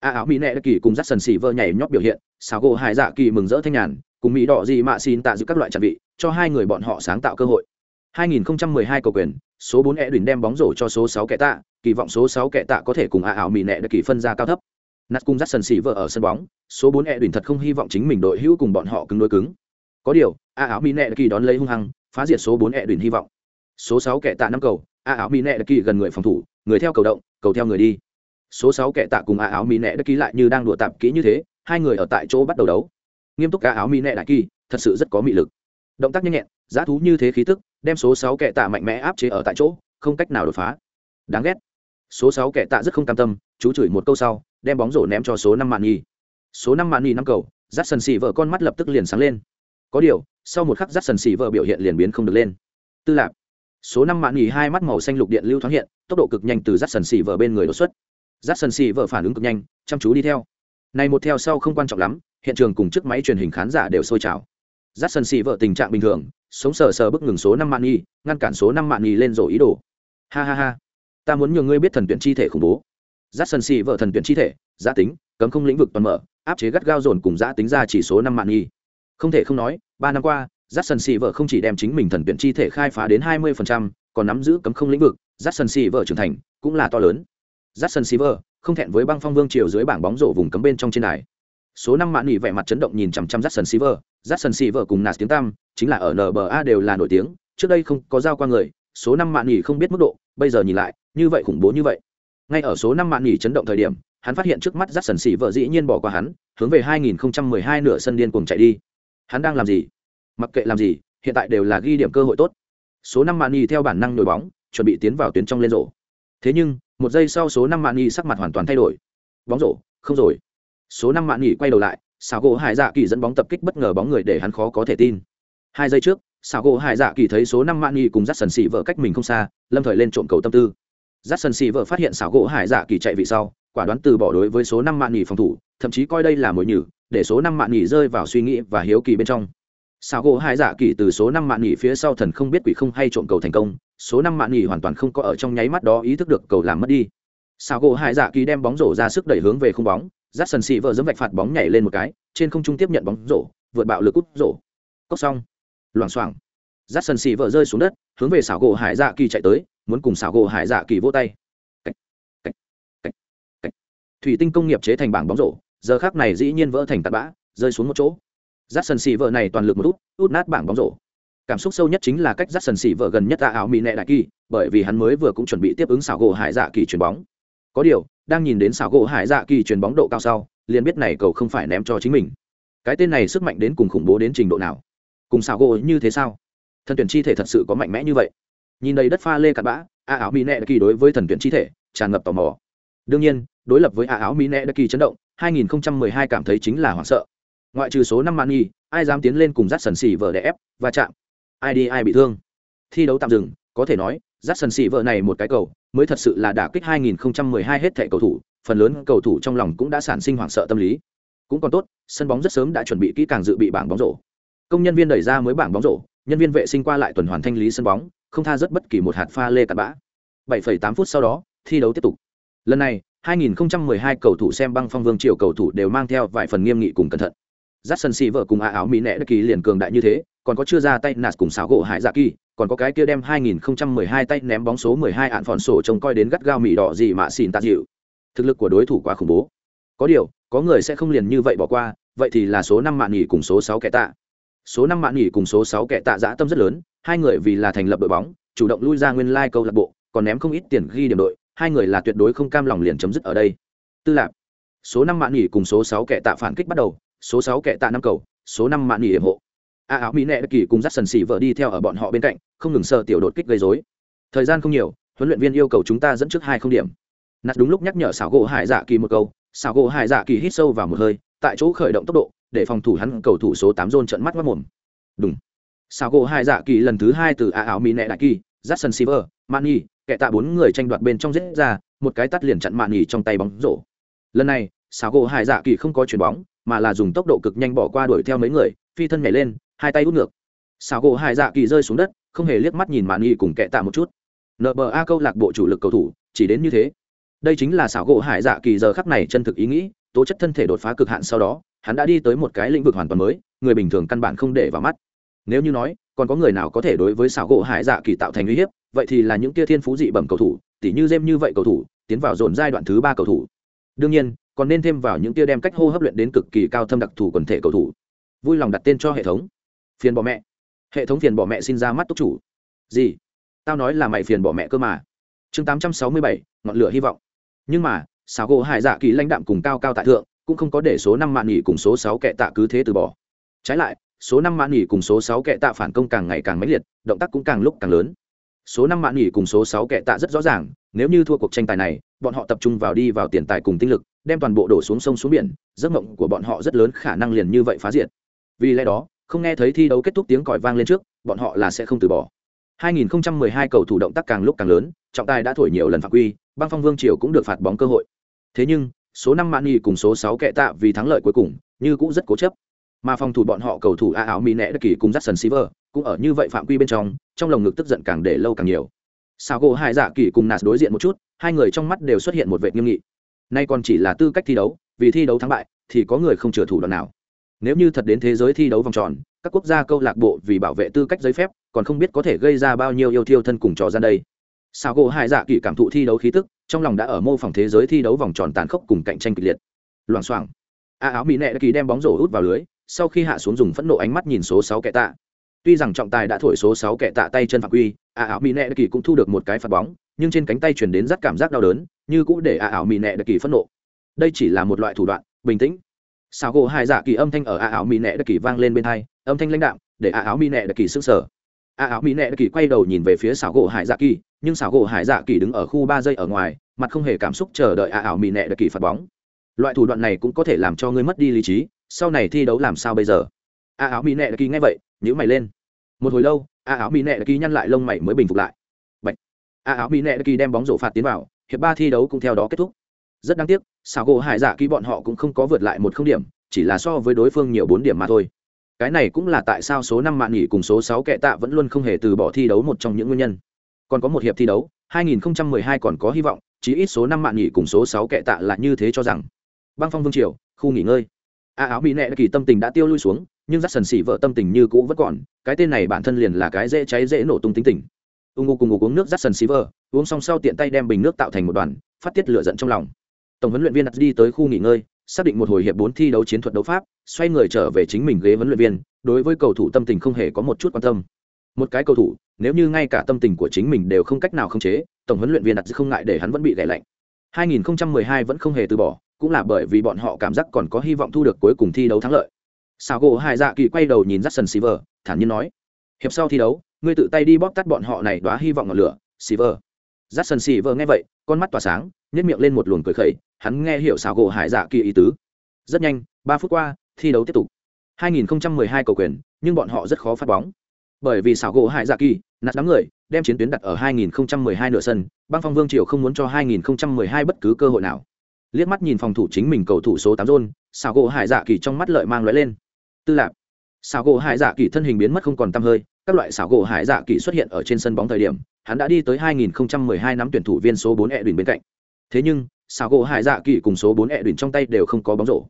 A áo mỹ nệ kỳ cùng dắt sần xỉ vợ nhảy nhót biểu hiện xào gỗ hải dạ kỳ mừng rỡ thanh nhàn cùng mỹ đỏ gì mạ xin tạ giữ các loại trạm vị cho hai người bọn họ sáng tạo cơ hội. 2012 cầu quyền, số 4 e đỉnh đem bóng rổ cho số 6 kẻ tạ, kỳ vọng số 6 kẻ tạ có thể cùng a áo mỹ đã kỳ phân ra cao thấp. Nát cung dắt sần xỉ vợ ở sân bóng, số 4 e đỉnh thật không hy vọng chính mình đội hữu cùng bọn họ cứng đối cứng. Có điều, a áo mỹ đã kỳ đón lấy hung hăng, phá diệt số 4 e đỉnh hy vọng. Số 6 kẻ tạ năm cầu, a áo mỹ đã kỳ gần người phòng thủ, người theo cầu động, cầu theo người đi. Số sáu kẻ tạ cùng a áo mỹ nẹ đã ký lại như đang đùa tạp kỹ như thế, hai người ở tại chỗ bắt đầu đấu nghiêm túc a áo mỹ nệ đại kỳ, thật sự rất có mị lực. Động tác nhanh nhẹn, giá thú như thế khí tức, đem số sáu kẻ tạ mạnh mẽ áp chế ở tại chỗ, không cách nào đột phá. Đáng ghét. Số sáu kẻ tạ rất không cam tâm, chú chửi một câu sau, đem bóng rổ ném cho số năm mạn nhi. Số năm mạn nhi năm cầu dắt sần xì vợ con mắt lập tức liền sáng lên. Có điều, sau một khắc dắt sần xì vợ biểu hiện liền biến không được lên. Tư lạc số năm mạn nhi hai mắt màu xanh lục điện lưu thoáng hiện, tốc độ cực nhanh từ dắt sần xì vợ bên người đột xuất. Dắt sần xì vợ phản ứng cực nhanh, chăm chú đi theo này một theo sau không quan trọng lắm, hiện trường cùng chiếc máy truyền hình khán giả đều sôi trào. Dắt sân xì vợ tình trạng bình thường, sống sờ sờ bức ngừng số năm mạng nghi ngăn cản số năm mạng nghi lên rồi ý đồ. Ha ha ha. Ta muốn nhường ngươi biết thần tuyển chi thể khủng bố. Dắt sân xì vợ thần tuyển chi thể, giá tính, cấm không lĩnh vực toàn mở, áp chế gắt gao dồn cùng giá tính ra chỉ số năm mạng nghi không thể không nói, ba năm qua dắt sân xì vợ không chỉ đem chính mình thần tuyển chi thể khai phá đến hai mươi còn nắm giữ cấm không lĩnh vực. Dắt sân xì vợ trưởng thành cũng là to lớn. Jackson Silver không thẹn với băng phong vương triều dưới bảng bóng rổ vùng cấm bên trong trên đài. Số năm mạn nghỉ vẻ mặt chấn động nhìn chằm chằm Jackson Silver, Jackson Silver cùng Nas tiếng tam, chính là ở NBA đều là nổi tiếng, trước đây không có giao qua người, số năm mạn nghỉ không biết mức độ, bây giờ nhìn lại, như vậy khủng bố như vậy. Ngay ở số năm mạn nghỉ chấn động thời điểm, hắn phát hiện trước mắt Jackson Silver dĩ nhiên bỏ qua hắn, hướng về 2012 nửa sân điên cuồng chạy đi. Hắn đang làm gì? Mặc kệ làm gì, hiện tại đều là ghi điểm cơ hội tốt. Số năm mạn nghỉ theo bản năng nổi bóng, chuẩn bị tiến vào tuyến trong lên rổ. Thế nhưng, một giây sau số năm mạn nghỉ sắc mặt hoàn toàn thay đổi. Bóng rổ không rồi. Số năm mạn nghỉ quay đầu lại xào gỗ hải dạ kỳ dẫn bóng tập kích bất ngờ bóng người để hắn khó có thể tin. Hai giây trước xào gỗ hải dạ kỳ thấy số năm mạn nghỉ cùng dắt sần xị vợ cách mình không xa lâm thời lên trộm cầu tâm tư. Dắt sần xị vợ phát hiện xào gỗ hải dạ kỳ chạy vị sau quả đoán từ bỏ đối với số năm mạn nghỉ phòng thủ thậm chí coi đây là mồi nhử để số năm mạn nghỉ rơi vào suy nghĩ và hiếu kỳ bên trong xào gỗ hải dạ kỳ từ số năm mạn nghỉ phía sau thần không biết quỷ không hay trộm cầu thành công số năm mạn nghỉ hoàn toàn không có ở trong nháy mắt đó ý thức được cầu làm mất đi. Sao gỗ hải dạ kỳ đem bóng rổ ra sức đẩy hướng về khung bóng dắt sần xị vợ dẫm vạch phạt bóng nhảy lên một cái trên không trung tiếp nhận bóng rổ vượt bạo lực cút rổ. Cốc xong. Loảng xoảng. Dắt sần xị vợ rơi xuống đất hướng về xảo gỗ hải dạ kỳ chạy tới muốn cùng xảo gỗ hải dạ kỳ vô tay. Cách, cách, cách, cách. thủy tinh công nghiệp chế thành bảng bóng rổ giờ khác này dĩ nhiên vỡ thành tạt bã rơi xuống một chỗ dắt sần xì vợ này toàn lực một út út nát bảng bóng rổ. Cảm xúc sâu nhất chính là cách dắt sần xì vợ gần nhất tạ áo mỹ nệ đại kỳ, bởi vì hắn mới vừa cũng chuẩn bị tiếp ứng xảo gỗ hải dạ kỳ chuyền bóng. Có điều, đang nhìn đến xảo gỗ hải dạ kỳ chuyền bóng độ cao sau, liền biết này cầu không phải ném cho chính mình. Cái tên này sức mạnh đến cùng khủng bố đến trình độ nào? Cùng xảo gỗ như thế sao? Thần tuyển chi thể thật sự có mạnh mẽ như vậy. Nhìn đầy đất pha lê cặn bã, a áo mỹ nệ đại kỳ đối với thần tuyển chi thể tràn ngập tò mò. Đương nhiên, đối lập với a áo mỹ nệ đại kỳ chấn động 2012 cảm thấy chính là hoảng sợ ngoại trừ số năm man nghi ai dám tiến lên cùng dắt sần xỉ vợ để ép và chạm? Ai đi ai bị thương? Thi đấu tạm dừng có thể nói dắt sần xỉ vợ này một cái cầu mới thật sự là đả kích 2012 hết thẻ cầu thủ phần lớn cầu thủ trong lòng cũng đã sản sinh hoảng sợ tâm lý. Cũng còn tốt sân bóng rất sớm đã chuẩn bị kỹ càng dự bị bảng bóng rổ. Công nhân viên đẩy ra mới bảng bóng rổ nhân viên vệ sinh qua lại tuần hoàn thanh lý sân bóng không tha rất bất kỳ một hạt pha lê cặn bã. 7,8 phút sau đó thi đấu tiếp tục. Lần này 2012 cầu thủ xem băng phong vương triều cầu thủ đều mang theo vài phần nghiêm nghị cùng cẩn thận. Judson xì vợ cùng A áo mỹ nệ đất kỳ liền cường đại như thế, còn có chưa ra tay nạt cùng xảo gỗ hải dạ kỳ, còn có cái kia đem 2012 tay ném bóng số 12 ạn phòn sổ trông coi đến gắt gao mỹ đỏ gì mà xỉn tạ dịu. Thực lực của đối thủ quá khủng bố. Có điều, có người sẽ không liền như vậy bỏ qua, vậy thì là số năm mạn nghỉ cùng số sáu kẻ tạ. Số năm mạn nghỉ cùng số sáu kẻ tạ dã tâm rất lớn, hai người vì là thành lập đội bóng, chủ động lui ra nguyên lai like câu lạc bộ, còn ném không ít tiền ghi điểm đội, hai người là tuyệt đối không cam lòng liền chấm dứt ở đây. Tư lạc. Số năm mạn nghỉ cùng số sáu kẻ tạ phản kích bắt đầu, số sáu kệ tạ năm cầu, số năm mạn nghỉ hiểm hộ. A áo mỹ nệ đất kỳ cùng dắt sần xỉ vợ đi theo ở bọn họ bên cạnh, không ngừng sờ tiểu đột kích gây dối thời gian không nhiều, huấn luyện viên yêu cầu chúng ta dẫn trước hai không điểm. Nạt đúng lúc nhắc nhở xảo gỗ hải dạ kỳ một câu, xảo gỗ hải dạ kỳ hít sâu vào một hơi, tại chỗ khởi động tốc độ, để phòng thủ hắn cầu thủ số tám rôn trận mắt mất mồm. Đúng xảo gỗ hải dạ kỳ lần thứ hai từ a áo mỹ nẹ đại kỳ, jackson silver mani kẻ tạ bốn người tranh đoạt bên trong giết ra, một cái tắt liền chặn mani trong tay bóng rổ. Lần này, xảo gỗ hải dạ kỳ không có chuyền bóng mà là dùng tốc độ cực nhanh bỏ qua đuổi theo mấy người, phi thân nhảy lên, hai tay út ngược. Xào gỗ hải dạ kỳ rơi xuống đất, không hề liếc mắt nhìn mani cùng kẹ tạ một chút. Nợ bờ a câu lạc bộ chủ lực cầu thủ, chỉ đến như thế. Đây chính là xảo gỗ hải dạ kỳ giờ khắc này chân thực ý nghĩ, tố chất thân thể đột phá cực hạn sau đó, hắn đã đi tới một cái lĩnh vực hoàn toàn mới, người bình thường căn bản không để vào mắt. Nếu như nói, còn có người nào có thể đối với xảo gỗ hải dạ kỳ tạo thành uy hiếp, vậy thì là những tia thiên phú dị bẩm cầu thủ, tỉ như dêm như vậy cầu thủ, tiến vào dồn giai đoạn thứ ba cầu thủ. Đương nhiên còn nên thêm vào những tia đem cách hô hấp luyện đến cực kỳ cao thâm đặc thù quần thể cầu thủ. Vui lòng đặt tên cho hệ thống. Phiền bỏ mẹ. Hệ thống phiền bỏ mẹ xin ra mắt túc chủ. Gì? Tao nói là mày phiền bỏ mẹ cơ mà. Chương tám trăm sáu mươi bảy, ngọn lửa hy vọng. Nhưng mà sáu gỗ hải dạ kỳ lãnh đạm cùng cao cao tại thượng, cũng không có để số năm mạn nghỉ cùng số sáu kệ tạ cứ thế từ bỏ. Trái lại, số năm mạn nghỉ cùng số sáu kệ tạ phản công càng ngày càng mãnh liệt, động tác cũng càng lúc càng lớn. Số năm mạn nghỉ cùng số sáu kệ tạ rất rõ ràng nếu như thua cuộc tranh tài này, bọn họ tập trung vào đi vào tiền tài cùng tinh lực, đem toàn bộ đổ xuống sông xuống biển, giấc mộng của bọn họ rất lớn khả năng liền như vậy phá diệt. Vì lẽ đó, không nghe thấy thi đấu kết thúc tiếng còi vang lên trước, bọn họ là sẽ không từ bỏ. 2012 cầu thủ động tác càng lúc càng lớn, trọng tài đã thổi nhiều lần phạm quy, băng phong vương triều cũng được phạt bóng cơ hội. Thế nhưng, số năm mani cùng số sáu kệ tạ vì thắng lợi cuối cùng, như cũng rất cố chấp. Mà phòng thủ bọn họ cầu thủ a áo mỹ nẹ đất kỳ cùng dắt sần Silver cũng ở như vậy phạm quy bên trong trong lồng ngực tức giận càng để lâu càng nhiều sao gỗ Hải dạ kỳ cùng nạt đối diện một chút, hai người trong mắt đều xuất hiện một vệ nghiêm nghị. Nay còn chỉ là tư cách thi đấu, vì thi đấu thắng bại thì có người không chừa thủ đoạn nào. Nếu như thật đến thế giới thi đấu vòng tròn, các quốc gia câu lạc bộ vì bảo vệ tư cách giấy phép, còn không biết có thể gây ra bao nhiêu yêu thiêu thân cùng trò gian đây. Sao gỗ hai dạ kỳ cảm thụ thi đấu khí tức, trong lòng đã ở mô phỏng thế giới thi đấu vòng tròn tàn khốc cùng cạnh tranh kịch liệt. Loảng xoảng, a áo mỹ nệ kỳ đem bóng rổ hút vào lưới, sau khi hạ xuống dùng phẫn nộ ánh mắt nhìn số sáu kẻ tạ tuy rằng trọng tài đã thổi số sáu kẻ tạ tay chân phạm quy a áo Mị nệ kỳ cũng thu được một cái phạt bóng nhưng trên cánh tay truyền đến rất cảm giác đau đớn như cũng để a áo Mị nệ kỳ phẫn nộ. Đây chỉ là một loại thủ đoạn bình tĩnh. Sao gỗ hai dạ kỳ âm thanh ở a áo Mị nệ kỳ vang lên bên tai, âm thanh lãnh đạm để a áo Mị nệ kỳ sửng sở a áo Mị nệ kỳ quay đầu nhìn về phía xảo gỗ hải dạ kỳ nhưng xảo gỗ hải dạ kỳ đứng ở khu ba giây ở ngoài mặt không hề cảm xúc chờ đợi a áo Mị nệ kỳ phạt bóng. Loại thủ đoạn này cũng có thể làm cho ngươi mất đi lý trí sau này thi đấu làm sao bây giờ? A áo Mị nệ kỳ nghe vậy nhữ mày lên. Một hồi lâu, a áo mỹ nệ kỳ nhăn lại lông mày mới bình phục lại. Bạch. a áo mỹ nệ kỳ đem bóng rổ phạt tiến vào, hiệp ba thi đấu cũng theo đó kết thúc. Rất đáng tiếc sao gỗ hải dạ kỳ bọn họ cũng không có vượt lại một không điểm, chỉ là so với đối phương nhiều bốn điểm mà thôi. Cái này cũng là tại sao số năm mạn nghỉ cùng số sáu kệ tạ vẫn luôn không hề từ bỏ thi đấu một trong những nguyên nhân. Còn có một hiệp thi đấu 2012 còn có hy vọng, chí ít số năm mạn nghỉ cùng số sáu kệ tạ là như thế cho rằng. Băng phong vương triều, khu nghỉ ngơi. A áo bị nẹ kỳ tâm tình đã tiêu lui xuống nhưng rắt sần xỉ vợ tâm tình như cũ vẫn còn, cái tên này bản thân liền là cái dễ cháy dễ nổ tung tính tình. Ung ngô cùng ngủ uống nước rắt sần xỉ vợ, uống xong sau tiện tay đem bình nước tạo thành một đoàn, phát tiết lửa giận trong lòng. Tổng huấn luyện viên đặt đi tới khu nghỉ ngơi, xác định một hồi hiệp bốn thi đấu chiến thuật đấu pháp, xoay người trở về chính mình ghế huấn luyện viên, đối với cầu thủ tâm tình không hề có một chút quan tâm. Một cái cầu thủ, nếu như ngay cả tâm tình của chính mình đều không cách nào khống chế, tổng huấn luyện viên đặt không ngại để hắn vẫn bị gãy lạnh. 2012 vẫn không hề từ bỏ, cũng là bởi vì bọn họ cảm giác còn có hy vọng thu được cuối cùng thi đấu thắng lợi sao gỗ hải dạ kỳ quay đầu nhìn Jackson Silver, thản nhiên nói hiệp sau thi đấu ngươi tự tay đi bóp tắt bọn họ này đóa hy vọng ngọn lửa Silver. Jackson Silver nghe vậy con mắt tỏa sáng nhếch miệng lên một luồng cười khẩy hắn nghe hiểu sao gỗ hải dạ kỳ ý tứ. Rất nhanh ba phút qua thi đấu tiếp tục. 2012 cầu quyền nhưng bọn họ rất khó phát bóng. Bởi vì xảo gỗ hải dạ kỳ nạt đám người đem chiến tuyến đặt ở 2012 nửa sân băng phong vương triều không muốn cho 2012 bất cứ cơ hội nào. Liếc mắt nhìn phòng thủ chính mình cầu thủ số tám rôn xảo gỗ hải dạ kỳ trong mắt lợi mang lóe lên tư lạc xảo gỗ hải dạ kỳ thân hình biến mất không còn tăm hơi các loại xảo gỗ hải dạ kỳ xuất hiện ở trên sân bóng thời điểm hắn đã đi tới 2012 năm tuyển thủ viên số 4 e đùn bên cạnh thế nhưng xảo gỗ hải dạ kỳ cùng số 4 e đùn trong tay đều không có bóng rổ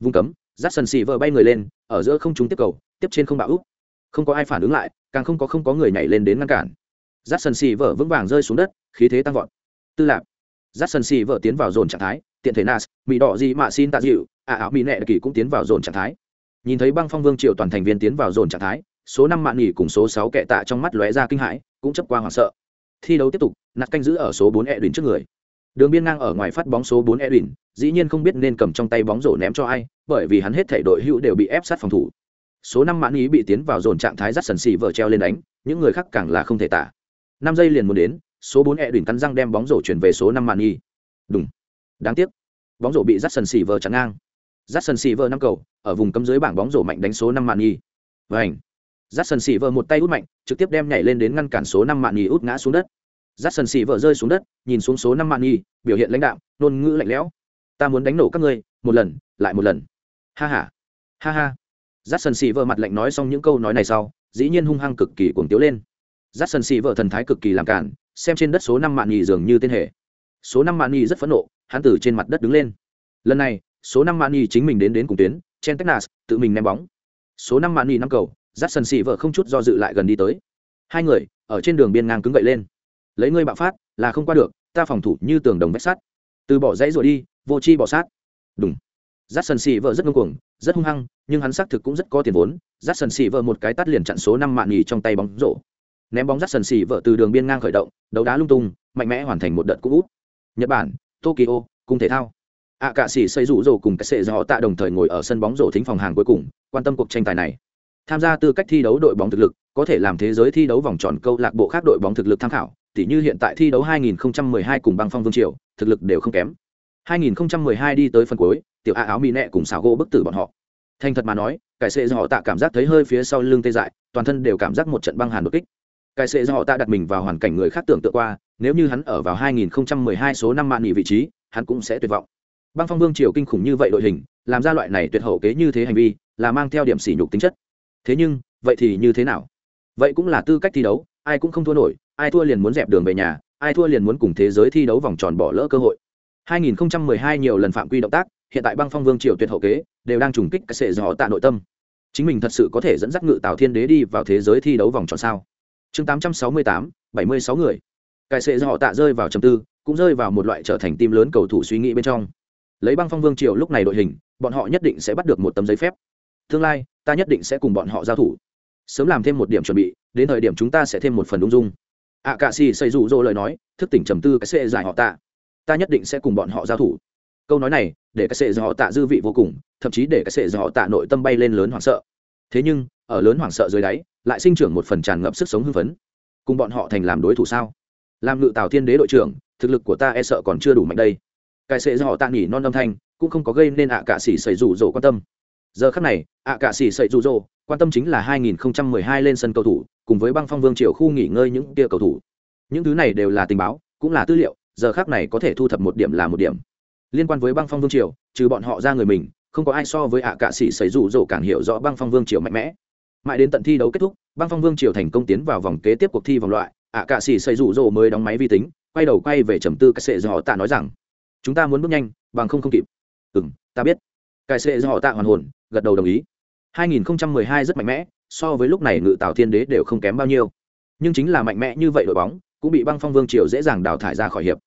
vung cấm rát sân xì vợ bay người lên ở giữa không trung tiếp cầu tiếp trên không bạo úp không có ai phản ứng lại càng không có không có người nhảy lên đến ngăn cản rát sân xì vợ vững vàng rơi xuống đất khí thế tăng vọt tư lạc rát sân xì vợ tiến vào dồn trạng thái tiện thể nas mỹ đỏ gì mà xin tạ dịu à ảo mỹ nệ kỳ cũng tiến vào dồn trạng thái nhìn thấy băng phong vương triều toàn thành viên tiến vào dồn trạng thái, số năm mạng nghỉ cùng số sáu kệ tạ trong mắt lóe ra kinh hãi, cũng chấp qua hoảng sợ. Thi đấu tiếp tục, nạt canh giữ ở số bốn e đùn trước người. Đường biên ngang ở ngoài phát bóng số bốn e đùn dĩ nhiên không biết nên cầm trong tay bóng rổ ném cho ai, bởi vì hắn hết thể đội hữu đều bị ép sát phòng thủ. Số năm mãn ý bị tiến vào dồn trạng thái rắt sần xì vợ treo lên đánh, những người khác càng là không thể tả. Năm giây liền muốn đến, số bốn e đùn cắn răng đem bóng rổ chuyển về số năm mãn ý đúng đáng tiếc. Bóng rổ bị Jackson Silver chặn ngang. Jackson Silver năm cầu, ở vùng cấm dưới bảng bóng rổ mạnh đánh số năm mạn nhi. Vảnh Jackson Silver một tay út mạnh, trực tiếp đem nhảy lên đến ngăn cản số năm mạn nhi út ngã xuống đất. Jackson Silver rơi xuống đất, nhìn xuống số năm mạn nhi, biểu hiện lãnh đạo nôn ngữ lạnh lẽo. Ta muốn đánh nổ các ngươi, một lần, lại một lần. Ha ha. Ha ha. Jackson Silver mặt lạnh nói xong những câu nói này sau, dĩ nhiên hung hăng cực kỳ cuồng tiếu lên. Jackson Silver thần thái cực kỳ làm cản, xem trên đất số năm mạn nhì dường như tên hệ số năm mạn nhì rất phẫn nộ, hắn từ trên mặt đất đứng lên. Lần này số năm mani chính mình đến đến cùng tuyến chen technas tự mình ném bóng. Số năm mani năm cầu, Jackson Silver không chút do dự lại gần đi tới. Hai người, ở trên đường biên ngang cứng gậy lên. Lấy ngươi bạo phát, là không qua được, ta phòng thủ như tường đồng vách sắt. Từ bỏ dãy rồi đi, vô chi bỏ sát. Đúng Jackson Silver rất ngông cuồng, rất hung hăng, nhưng hắn xác thực cũng rất có tiền vốn. Jackson Silver một cái tắt liền chặn số năm mạn nhì trong tay bóng rổ. Ném bóng Jackson Silver từ đường biên ngang khởi động, đấu đá lung tung, mạnh mẽ hoàn thành một đợt cú út nhật bản, tokyo cung thể thao ạ cạ sĩ xây rủ rồ cùng cái sệ do tạ đồng thời ngồi ở sân bóng rổ thính phòng hàng cuối cùng, quan tâm cuộc tranh tài này. Tham gia tư cách thi đấu đội bóng thực lực, có thể làm thế giới thi đấu vòng tròn câu lạc bộ khác đội bóng thực lực tham khảo, tỉ như hiện tại thi đấu 2012 cùng băng phong vương triều, thực lực đều không kém. 2012 đi tới phần cuối, tiểu a áo mỹ nẹ cùng xảo gỗ bức tử bọn họ. Thành thật mà nói cải sệ do họ tạ cảm giác thấy hơi phía sau lưng tê dại, toàn thân đều cảm giác một trận băng hàn đột kích. Cải sệ do họ tạ đặt mình vào hoàn cảnh người khác tưởng tượng qua, nếu như hắn ở vào 2012 số năm mạn nghỉ vị trí, hắn cũng sẽ tuyệt vọng băng phong vương triều kinh khủng như vậy đội hình làm ra loại này tuyệt hậu kế như thế hành vi là mang theo điểm sỉ nhục tính chất. Thế nhưng vậy thì như thế nào? Vậy cũng là tư cách thi đấu ai cũng không thua nổi ai thua liền muốn dẹp đường về nhà ai thua liền muốn cùng thế giới thi đấu vòng tròn bỏ lỡ cơ hội. 2012 nhiều lần phạm quy động tác hiện tại băng phong vương triều tuyệt hậu kế đều đang trùng kích cái sệ do tạ nội tâm. Chính mình thật sự có thể dẫn dắt ngự tào thiên đế đi vào thế giới thi đấu vòng tròn sao? Chương 868, 76 người. Cái sệ do tạ rơi vào trầm tư cũng rơi vào một loại trở thành tim lớn cầu thủ suy nghĩ bên trong lấy băng phong vương triều lúc này đội hình, bọn họ nhất định sẽ bắt được một tấm giấy phép. Tương lai, ta nhất định sẽ cùng bọn họ giao thủ. Sớm làm thêm một điểm chuẩn bị, đến thời điểm chúng ta sẽ thêm một phần ung dung. Ạ cạ xì xây rụ rỗ lời nói, thức tỉnh trầm tư cái xệ giải họ tạ. Ta nhất định sẽ cùng bọn họ giao thủ. Câu nói này, để cái xệ giải họ tạ dư vị vô cùng, thậm chí để cái xệ giải họ tạ nội tâm bay lên lớn hoảng sợ. Thế nhưng, ở lớn hoảng sợ dưới đáy, lại sinh trưởng một phần tràn ngập sức sống hưng phấn. Cùng bọn họ thành làm đối thủ sao? Làm ngự tào thiên đế đội trưởng, thực lực của ta e sợ còn chưa đủ mạnh đây cái sệ do họ tạ nghỉ non âm thanh cũng không có gây nên ạ cạ sĩ xảy rủ rỗ quan tâm. Giờ khắc này, ạ cạ sĩ xảy rủ rỗ quan tâm chính là 2012 lên sân cầu thủ, cùng với băng phong vương triều khu nghỉ ngơi những kia cầu thủ. Những thứ này đều là tình báo, cũng là tư liệu, giờ khác này có thể thu thập một điểm là một điểm. Liên quan với băng phong vương triều, trừ bọn họ ra người mình, không có ai so với ạ cạ sĩ xảy rủ rỗ càng hiểu rõ băng phong vương triều mạnh mẽ. Mãi đến tận thi đấu kết thúc, băng phong vương triều thành công tiến vào vòng kế tiếp cuộc thi vòng loại, ạ cạ sĩ xảy rủ rỗ mới đóng máy vi tính, quay đầu quay về trầm tư các sệ do họ tạ nói rằng chúng ta muốn bước nhanh, bằng không không kịp. Ừ m ta biết. Cài sệ do họ tạ hoàn hồn, gật đầu đồng ý. 2012 rất mạnh mẽ, so với lúc này ngự tào thiên đế đều không kém bao nhiêu. Nhưng chính là mạnh mẽ như vậy đội bóng, cũng bị băng phong vương triều dễ dàng đào thải ra khỏi hiệp.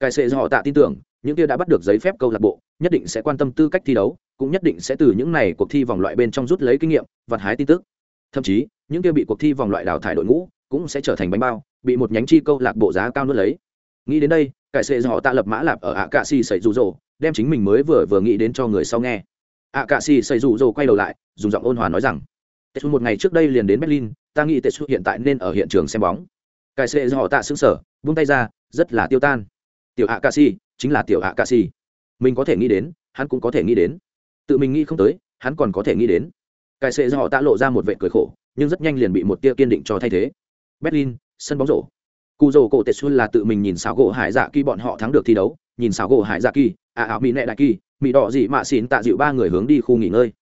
Cài sệ do họ tạ tin tưởng, những kia đã bắt được giấy phép câu lạc bộ, nhất định sẽ quan tâm tư cách thi đấu, cũng nhất định sẽ từ những này cuộc thi vòng loại bên trong rút lấy kinh nghiệm, vặt hái tin tức. Thậm chí, những kia bị cuộc thi vòng loại đào thải đội ngũ cũng sẽ trở thành bánh bao, bị một nhánh chi câu lạc bộ giá cao nuốt lấy. Nghĩ đến đây cải sệ do họ ta lập mã lạp ở ạ cạ xì xảy rụ rỗ đem chính mình mới vừa vừa nghĩ đến cho người sau nghe. Ạ cạ xì xảy rụ rỗ quay đầu lại, dùng giọng ôn hòa nói rằng tết một ngày trước đây liền đến berlin, ta nghĩ tết hiện tại nên ở hiện trường xem bóng. Cải sệ do họ ta xứng sở buông tay ra, rất là tiêu tan. Tiểu ạ cạ xì chính là tiểu ạ cạ xì mình có thể nghĩ đến, hắn cũng có thể nghĩ đến. Tự mình nghĩ không tới, hắn còn có thể nghĩ đến. Cải sệ do họ ta lộ ra một vệ cười khổ, nhưng rất nhanh liền bị một tia kiên định cho thay thế. Berlin, sân bóng rổ cụ rổ cổ tetsu là tự mình nhìn xảo gỗ hải dạ kỳ bọn họ thắng được thi đấu. Nhìn xảo gỗ hải dạ kỳ à, à ảo mỹ nệ đại kỳ mỹ đỏ dị mạ xỉn tạ dịu ba người hướng đi khu nghỉ ngơi.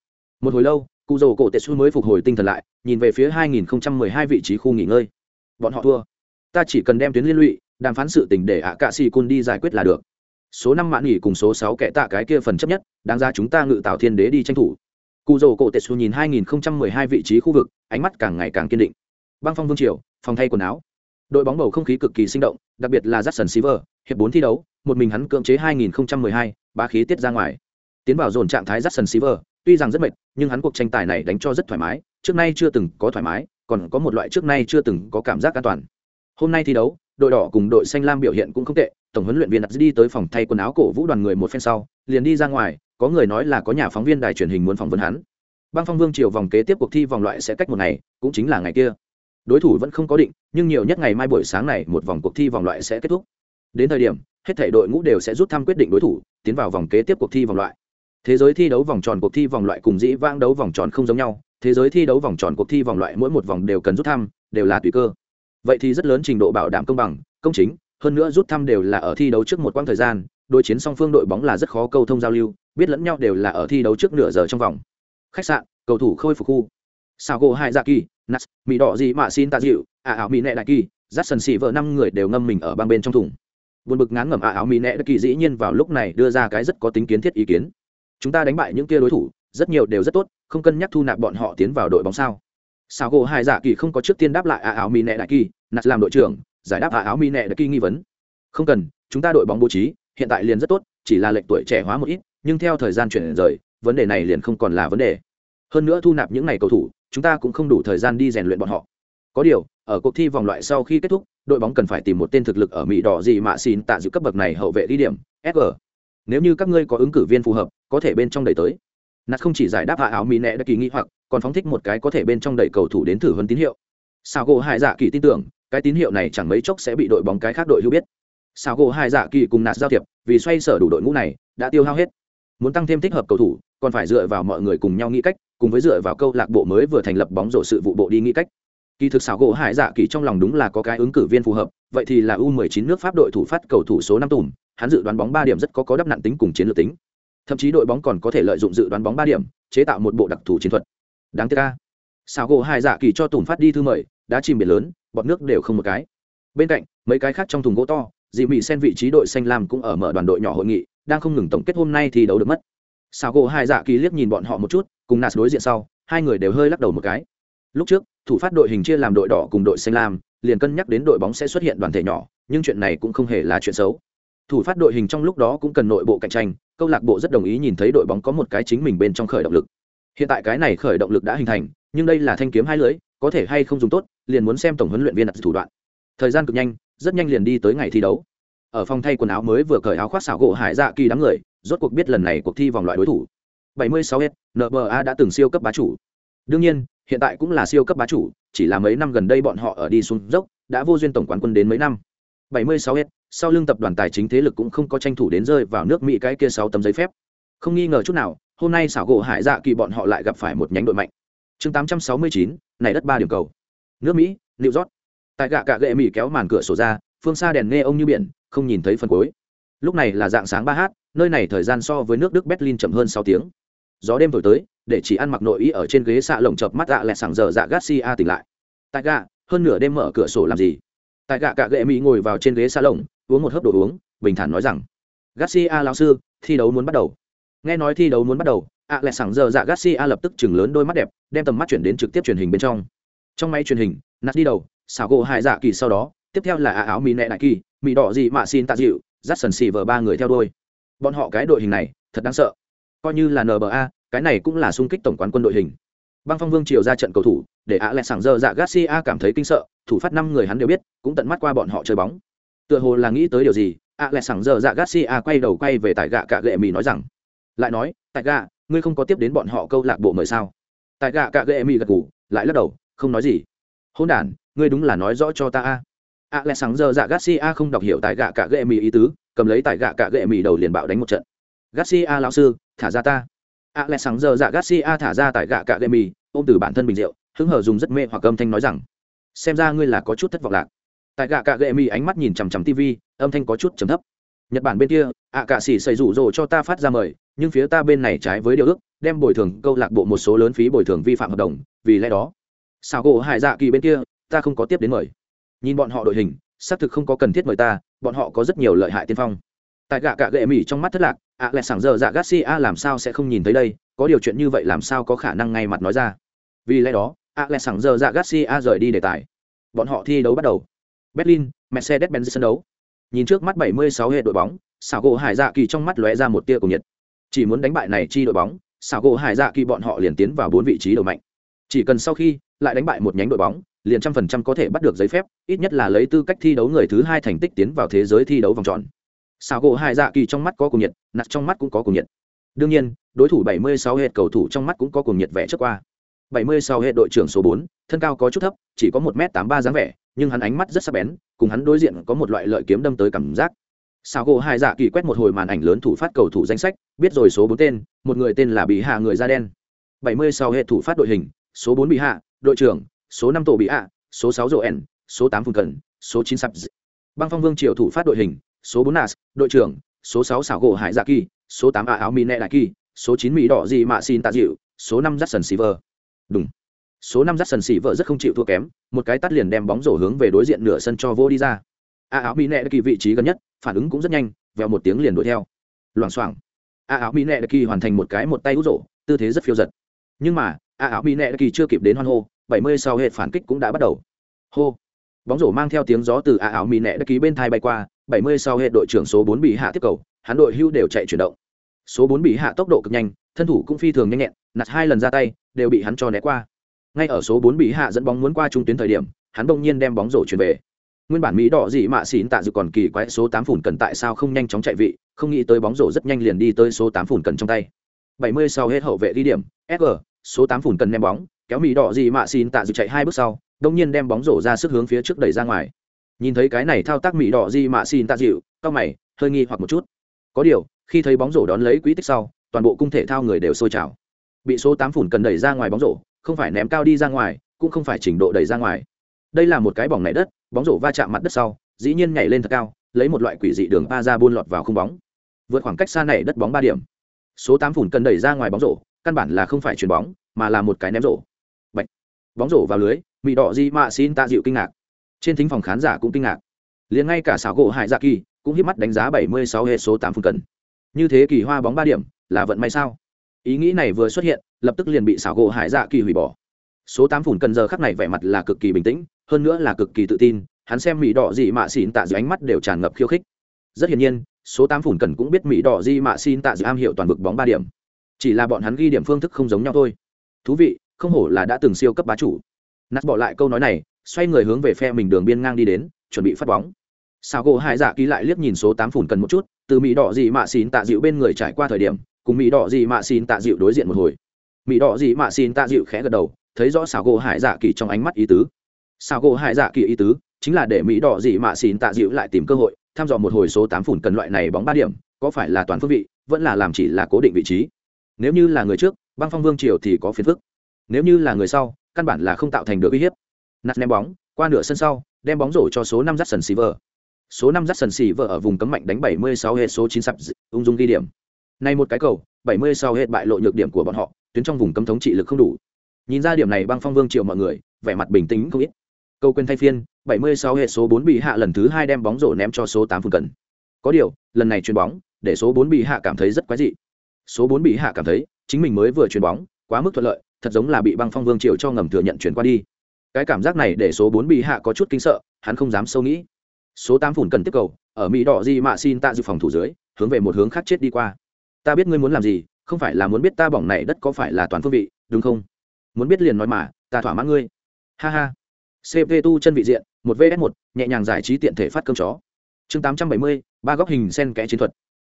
Một hồi lâu, cụ rổ cổ tetsu mới phục hồi tinh thần lại, nhìn về phía 2012 vị trí khu nghỉ ngơi. Bọn họ thua. Ta chỉ cần đem tuyến liên lụy, đàm phán sự tình để ạ cạ xì cun đi giải quyết là được. Số năm mãn nghỉ cùng số sáu kẻ tạ cái kia phần chấp nhất, đáng ra chúng ta ngự tạo thiên đế đi tranh thủ. Cụ rồ cổ tetsu nhìn 2012 vị trí khu vực, ánh mắt càng ngày càng kiên định. Băng phong vương triều, phòng thay quần áo đội bóng bầu không khí cực kỳ sinh động đặc biệt là jackson silver hiệp bốn thi đấu một mình hắn cưỡng chế 2012, bá khí tiết ra ngoài. Tiến vào dồn trạng thái jackson silver tuy rằng rất mệt nhưng hắn cuộc tranh tài này đánh cho rất thoải mái trước nay chưa từng có thoải mái còn có một loại trước nay chưa từng có cảm giác an toàn. Hôm nay thi đấu đội đỏ cùng đội xanh lam biểu hiện cũng không tệ tổng huấn luyện viên đặt đi tới phòng thay quần áo cổ vũ đoàn người một phen sau liền đi ra ngoài có người nói là có nhà phóng viên đài truyền hình muốn phỏng vấn hắn. Bang phong vương triều vòng kế tiếp cuộc thi vòng loại sẽ cách một ngày cũng chính là ngày kia đối thủ vẫn không có định, nhưng nhiều nhất ngày mai buổi sáng này một vòng cuộc thi vòng loại sẽ kết thúc. Đến thời điểm, hết thể đội ngũ đều sẽ rút thăm quyết định đối thủ, tiến vào vòng kế tiếp cuộc thi vòng loại. Thế giới thi đấu vòng tròn cuộc thi vòng loại cùng dĩ vãng đấu vòng tròn không giống nhau, thế giới thi đấu vòng tròn cuộc thi vòng loại mỗi một vòng đều cần rút thăm, đều là tùy cơ. Vậy thì rất lớn trình độ bảo đảm công bằng, công chính, hơn nữa rút thăm đều là ở thi đấu trước một quãng thời gian, đối chiến song phương đội bóng là rất khó câu thông giao lưu, biết lẫn nhau đều là ở thi đấu trước nửa giờ trong vòng. Khách sạn, cầu thủ khôi phục khu sao gỗ hai dạ kỳ nas mỹ đỏ gì mà xin tạ dịu ả ảo mỹ nệ đại kỳ dắt sần xì vợ năm người đều ngâm mình ở băng bên trong thùng. Buồn bực ngán ngẩm ả ảo mỹ nệ đại kỳ dĩ nhiên vào lúc này đưa ra cái rất có tính kiến thiết ý kiến. Chúng ta đánh bại những kia đối thủ, rất nhiều đều rất tốt, không cân nhắc thu nạp bọn họ tiến vào đội bóng sao. Sao gỗ hai dạ kỳ không có trước tiên đáp lại ả ảo mỹ nệ đại kỳ nas làm đội trưởng, giải đáp ả ảo mỹ nệ đại kỳ nghi vấn. Không cần, chúng ta đội bóng bố trí, hiện tại liền rất tốt, chỉ là lệnh tuổi trẻ hóa một ít, nhưng theo thời gian chuyển rời, vấn đề này liền không còn là vấn đề. Hơn nữa thu nạp những ngày cầu thủ chúng ta cũng không đủ thời gian đi rèn luyện bọn họ. Có điều, ở cuộc thi vòng loại sau khi kết thúc, đội bóng cần phải tìm một tên thực lực ở mỹ đỏ gì mà xin tạ giữ cấp bậc này hậu vệ đi điểm sg nếu như các ngươi có ứng cử viên phù hợp, có thể bên trong đẩy tới. Nạt không chỉ giải đáp hạ áo mỹ nẹ đã kỳ nghi hoặc, còn phóng thích một cái có thể bên trong đẩy cầu thủ đến thử huấn tín hiệu. Sao gỗ hai dạ kỳ tin tưởng, cái tín hiệu này chẳng mấy chốc sẽ bị đội bóng cái khác đội hữu biết. Sao gỗ hai dạ kỳ cùng nạt giao thiệp, vì xoay sở đủ đội ngũ này, đã tiêu hao hết. Muốn tăng thêm thích hợp cầu thủ, còn phải dựa vào mọi người cùng nhau nghĩ cách cùng với dựa vào câu lạc bộ mới vừa thành lập bóng rổ sự vụ bộ đi nghĩ cách. Kỳ thực xảo gỗ hải dạ kỳ trong lòng đúng là có cái ứng cử viên phù hợp, vậy thì là u 19 nước pháp đội thủ phát cầu thủ số năm tùm, hắn dự đoán bóng ba điểm rất có có đắp nặng tính cùng chiến lược tính. Thậm chí đội bóng còn có thể lợi dụng dự đoán bóng ba điểm, chế tạo một bộ đặc thù chiến thuật. Đáng tiếc ca xảo gỗ hải dạ kỳ cho tùm phát đi thư mời đã chìm biển lớn, bọt nước đều không một cái. Bên cạnh, mấy cái khác trong thùng gỗ to dị mị sen vị trí đội xanh lam cũng ở mở đoàn đội nhỏ hội nghị, đang không ngừng tổng kết hôm nay thì đấu được mất sao gỗ hai dạ kỳ liếc nhìn bọn họ một chút, cùng nạt đối diện sau, hai người đều hơi lắc đầu một cái. Lúc trước, thủ phát đội hình chia làm đội đỏ cùng đội xanh lam, liền cân nhắc đến đội bóng sẽ xuất hiện đoàn thể nhỏ, nhưng chuyện này cũng không hề là chuyện xấu. Thủ phát đội hình trong lúc đó cũng cần nội bộ cạnh tranh, câu lạc bộ rất đồng ý nhìn thấy đội bóng có một cái chính mình bên trong khởi động lực. Hiện tại cái này khởi động lực đã hình thành, nhưng đây là thanh kiếm hai lưới, có thể hay không dùng tốt, liền muốn xem tổng huấn luyện viên đặt thủ đoạn. Thời gian cực nhanh, rất nhanh liền đi tới ngày thi đấu. Ở phòng thay quần áo mới vừa cởi áo khoác xảo gỗ hải dạ kỳ đám người rốt cuộc biết lần này cuộc thi vòng loại đối thủ. 76 s nba đã từng siêu cấp bá chủ. Đương nhiên hiện tại cũng là siêu cấp bá chủ chỉ là mấy năm gần đây bọn họ ở đi xuống dốc đã vô duyên tổng quán quân đến mấy năm. 76 s sau lưng tập đoàn tài chính thế lực cũng không có tranh thủ đến rơi vào nước mỹ cái kia sáu tấm giấy phép. Không nghi ngờ chút nào hôm nay xảo gỗ hải dạ kỳ bọn họ lại gặp phải một nhánh đội mạnh. Chương 869, này đất ba điểm cầu. Nước mỹ new york. Tại gạ cạ gệ mỹ kéo màn cửa sổ ra phương xa đèn nghe ông như biển không nhìn thấy phần cuối. Lúc này là dạng sáng ba h nơi này thời gian so với nước đức berlin chậm hơn sáu tiếng. Gió đêm thổi tới, để chỉ ăn mặc nội ý ở trên ghế xạ lồng chập mắt gạ lẹ sảng giờ dạ garcia tỉnh lại. Tại gạ, hơn nửa đêm mở cửa sổ làm gì? Tại gạ cạ gệ mỹ ngồi vào trên ghế xạ lồng, uống một hớp đồ uống, bình thản nói rằng, garcia lão sư, thi đấu muốn bắt đầu. Nghe nói thi đấu muốn bắt đầu, ạ lẹ sảng giờ dạ garcia lập tức chừng lớn đôi mắt đẹp, đem tầm mắt chuyển đến trực tiếp truyền hình bên trong. Trong máy truyền hình nạt đi đầu, xảo gỗ hai dạ kỳ sau đó, tiếp theo là ạ áo mỹ nẹ đại kỳ mỹ đỏ gì mà xin tạ dịu dắt sần xì vờ ba người theo đôi bọn họ cái đội hình này, thật đáng sợ. Coi như là nba cái này cũng là xung kích tổng quán quân đội hình. Băng phong vương triều ra trận cầu thủ, để ạ lẹ sảng dơ dạ garcia cảm thấy kinh sợ, thủ phát năm người hắn đều biết, cũng tận mắt qua bọn họ chơi bóng. Tựa hồ là nghĩ tới điều gì, ạ lẹ sảng dơ dạ garcia quay đầu quay về tại gạ cạ gệ mì nói rằng, lại nói tại gạ, ngươi không có tiếp đến bọn họ câu lạc bộ mời sao? Tại gạ cạ gệ mì gật ngủ lại lắc đầu, không nói gì. Hôn đản, ngươi đúng là nói rõ cho ta a ạ lẽ sáng giờ dạ garcia không đọc hiểu tại gạ cả gệ mì ý tứ, cầm lấy tại gạ cả gệ mì đầu liền bạo đánh một trận. Garcia lão sư, thả ra ta. Ạ lẽ sáng giờ dạ garcia thả ra tại gạ cả gệ mì, ôm từ bản thân bình rượu, hứng hở dùng rất mê hoặc âm thanh nói rằng, xem ra ngươi là có chút thất vọng lạc. Tại gạ cả gệ mì ánh mắt nhìn chằm chằm tv âm thanh có chút trầm thấp. Nhật bản bên kia ạ cả xỉ xây rủ rồ cho ta phát ra mời, nhưng phía ta bên này trái với điều ước, đem bồi thường câu lạc bộ một số lớn phí bồi thường vi phạm hợp đồng, vì lẽ đó sao gỗ hải dạ kỳ bên kia, ta không có tiếp đến mời nhìn bọn họ đội hình, xác thực không có cần thiết mời ta, bọn họ có rất nhiều lợi hại tiên phong. Tại gạ cả gệ mỹ trong mắt thất lạc, ạ à lẹ sảng giờ dạ garcia à làm sao sẽ không nhìn thấy đây, có điều chuyện như vậy làm sao có khả năng ngay mặt nói ra. Vì lẽ đó, ạ à lẹ sảng giờ dạ garcia à rời đi đề tài. Bọn họ thi đấu bắt đầu. Berlin mercedes benz sân đấu. Nhìn trước mắt 76 hệ đội bóng, xảo gỗ hải dạ kỳ trong mắt lóe ra một tia cùng nhiệt. Chỉ muốn đánh bại này chi đội bóng, xảo gỗ hải dạ kỳ bọn họ liền tiến vào bốn vị trí đầu mạnh. Chỉ cần sau khi lại đánh bại một nhánh đội bóng liền trăm phần trăm có thể bắt được giấy phép ít nhất là lấy tư cách thi đấu người thứ hai thành tích tiến vào thế giới thi đấu vòng tròn. Sao gỗ hai dạ kỳ trong mắt có cùng nhiệt nặt trong mắt cũng có cùng nhiệt. Đương nhiên đối thủ 76 hệ cầu thủ trong mắt cũng có cùng nhiệt vẻ trước qua. 76 hệ đội trưởng số 4, thân cao có chút thấp chỉ có một m tám ba dáng vẻ nhưng hắn ánh mắt rất sắc bén cùng hắn đối diện có một loại lợi kiếm đâm tới cảm giác. Sao gỗ hai dạ kỳ quét một hồi màn ảnh lớn thủ phát cầu thủ danh sách biết rồi số bốn tên một người tên là bị hạ người da đen. bảy mươi sau hệ thủ phát đội hình số bốn bị hạ đội trưởng số năm tổ bị ạ, số sáu rộ ẻn số tám phùng cần số chín sập. băng phong vương triều thủ phát đội hình số bốn nas đội trưởng số sáu xảo gỗ hải dạ kỳ số tám a áo mi nẹ đại kỳ số chín mỹ đỏ gì mạ xin tạ dịu số năm dắt sần xì vờ đúng số năm dắt sần xì vợ rất không chịu thua kém một cái tắt liền đem bóng rổ hướng về đối diện nửa sân cho vô đi ra. A áo mỹ nẹ đại kỳ vị trí gần nhất phản ứng cũng rất nhanh vẹo một tiếng liền đuổi theo. Loảng xoảng. A áo mỹ nẹ đại kỳ hoàn thành một cái một tay út rổ tư thế rất phiêu giật. Nhưng mà a áo mỹ nẹ đại kỳ chưa kịp đến hoan hô bảy mươi sau hệ phản kích cũng đã bắt đầu. Hô. Bóng rổ mang theo tiếng gió từ a áo mỹ nẹ đã ký bên thai bay qua, bảy mươi sau hệ đội trưởng số bốn bị hạ tiếp cầu, hắn đội hưu đều chạy chuyển động. Số bốn bị hạ tốc độ cực nhanh, thân thủ cũng phi thường nhanh nhẹn, nạt hai lần ra tay, đều bị hắn cho né qua. Ngay ở số bốn bị hạ dẫn bóng muốn qua trung tuyến thời điểm, hắn bỗng nhiên đem bóng rổ chuyển về. Nguyên bản mỹ đỏ gì mà xỉn tạ dự còn kỳ quái số tám phủn cần tại sao không nhanh chóng chạy vị, không nghĩ tới bóng rổ rất nhanh liền đi tới số tám phủn cần trong tay. bảy mươi sau hết hậu vệ đi điểm sg số tám phủn cần ném bóng kéo mỹ đỏ gì mạ xin tạ dự chạy hai bước sau, đông nhiên đem bóng rổ ra sức hướng phía trước đẩy ra ngoài. Nhìn thấy cái này thao tác mỹ đỏ gì mạ xin tạ dịu, cao mày, hơi nghi hoặc một chút. Có điều, khi thấy bóng rổ đón lấy quỹ tích sau, toàn bộ cung thể thao người đều sôi trào. Bị số tám phủn cần đẩy ra ngoài bóng rổ, không phải ném cao đi ra ngoài, cũng không phải trình độ đẩy ra ngoài. Đây là một cái bỏng nảy đất, bóng rổ va chạm mặt đất sau, dĩ nhiên nhảy lên thật cao, lấy một loại quỷ dị đường ba ra buôn lọt vào không bóng. Vượt khoảng cách xa này đất bóng ba điểm. Số tám phủn cần đẩy ra ngoài bóng rổ, căn bản là không phải chuyền bóng, mà là một cái ném rổ bóng rổ vào lưới mỹ đỏ di mạ xin tạ dịu kinh ngạc. Trên thính phòng khán giả cũng kinh ngạc. Liền ngay cả xảo gỗ hải dạ kỳ cũng hiếp mắt đánh giá bảy mươi sáu hệ số tám phần cần. Như thế kỳ hoa bóng ba điểm, là vận may sao? Ý nghĩ này vừa xuất hiện, lập tức liền bị xảo gỗ hải dạ kỳ hủy bỏ. Số tám phủn cần giờ khắc này vẻ mặt là cực kỳ bình tĩnh, hơn nữa là cực kỳ tự tin, hắn xem mỹ đỏ dị mạ xin tạ dịu ánh mắt đều tràn ngập khiêu khích. Rất hiển nhiên, số tám phủn cần cũng biết mỹ đỏ dị mạ xin tạ dịu am hiểu toàn vực bóng ba điểm. Chỉ là bọn hắn ghi điểm phương thức không giống nhau thôi. Thú vị không hổ là đã từng siêu cấp bá chủ. Nát bỏ lại câu nói này, xoay người hướng về phe mình đường biên ngang đi đến, chuẩn bị phát bóng. Sao gỗ hai dạ ký lại liếc nhìn số tám phủn cần một chút, từ mỹ đỏ dị mạ xin tạ dịu bên người trải qua thời điểm, cùng mỹ đỏ dị mạ xin tạ dịu đối diện một hồi. Mỹ đỏ dị mạ xin tạ dịu khẽ gật đầu, thấy rõ sào gỗ hải dạ kỳ trong ánh mắt ý tứ. Sào gỗ hải dạ kỳ ý tứ chính là để mỹ đỏ dị mạ xin tạ dịu lại tìm cơ hội thăm dò một hồi số tám phủn cần loại này bóng ba điểm, có phải là toàn phương vị, vẫn là làm chỉ là cố định vị trí. Nếu như là người trước, băng phong vương triều thì có phiền phức nếu như là người sau, căn bản là không tạo thành được uy hiếp. Nạt ném bóng, qua nửa sân sau, đem bóng rổ cho số năm dắt sần xì vờ số năm dắt sần xì vờ ở vùng cấm mạnh đánh bảy mươi sáu hệ số chín sập ung dung ghi điểm. Nay một cái cầu, bảy mươi sáu hệ bại lộ nhược điểm của bọn họ, tuyến trong vùng cấm thống trị lực không đủ. Nhìn ra điểm này băng phong vương triệu mọi người, vẻ mặt bình tĩnh không ít. Câu quên thay phiên 76 hệ số 4 bị hạ lần thứ hai đem bóng rổ ném cho số 8 phun cần. Có điều, lần này chuyền bóng, để số 4 bị hạ cảm thấy rất quái dị. Số 4 bị hạ cảm thấy, chính mình mới vừa chuyền bóng, quá mức thuận lợi thật giống là bị băng phong vương triều cho ngầm thừa nhận chuyển qua đi. Cái cảm giác này để số bốn bị hạ có chút kinh sợ, hắn không dám sâu nghĩ. Số tám phủn cần tiếp cầu, ở mỹ đỏ di mạ xin tạ dự phòng thủ dưới, hướng về một hướng khác chết đi qua. Ta biết ngươi muốn làm gì, không phải là muốn biết ta bỏng này đất có phải là toàn phương vị, đúng không? Muốn biết liền nói mà, ta thỏa mãn ngươi. Ha ha. Cv tu chân vị diện, một vs một, nhẹ nhàng giải trí tiện thể phát cơm chó. Chương tám trăm bảy mươi, ba góc hình sen kẽ chiến thuật.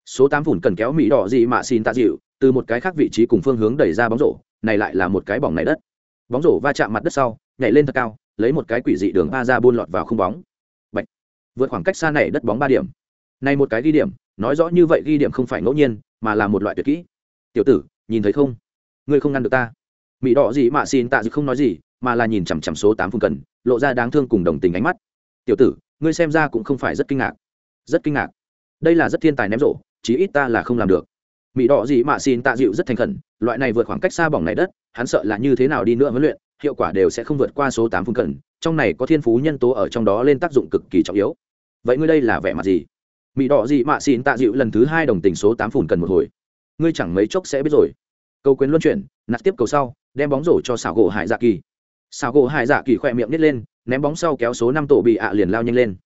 Số tám phủn cần kéo mỹ đỏ gì mà xin tạ dịu, từ một cái khác vị trí cùng phương hướng đẩy ra bóng rổ này lại là một cái bỏng này đất. Bóng rổ va chạm mặt đất sau, nhảy lên thật cao, lấy một cái quỷ dị đường ba ra buôn lọt vào không bóng. Bạch. vượt khoảng cách xa này đất bóng ba điểm. Này một cái ghi điểm, nói rõ như vậy ghi điểm không phải ngẫu nhiên, mà là một loại tuyệt kỹ. Tiểu tử, nhìn thấy không? Ngươi không ngăn được ta. Mỹ đỏ gì mà xin tạ dự không nói gì, mà là nhìn chằm chằm số tám phương cần, lộ ra đáng thương cùng đồng tình ánh mắt. Tiểu tử, ngươi xem ra cũng không phải rất kinh ngạc. Rất kinh ngạc. Đây là rất thiên tài ném rổ, chí ít ta là không làm được mỹ đỏ gì mà xin tạ dịu rất thành khẩn, loại này vượt khoảng cách xa bỏng này đất, hắn sợ là như thế nào đi nữa huấn luyện, hiệu quả đều sẽ không vượt qua số tám phương cần trong này có thiên phú nhân tố ở trong đó lên tác dụng cực kỳ trọng yếu. Vậy ngươi đây là vẻ mặt gì? Mỹ đỏ gì mà xin tạ dịu lần thứ hai đồng tình số tám phùn cần một hồi. Ngươi chẳng mấy chốc sẽ biết rồi. Câu quyến luân chuyển nạt tiếp cầu sau, đem bóng rổ cho xảo gỗ hải dạ kỳ. Xảo gỗ hải dạ kỳ khỏe miệng nít lên, ném bóng sau kéo số năm tổ bị ạ liền lao nhanh lên.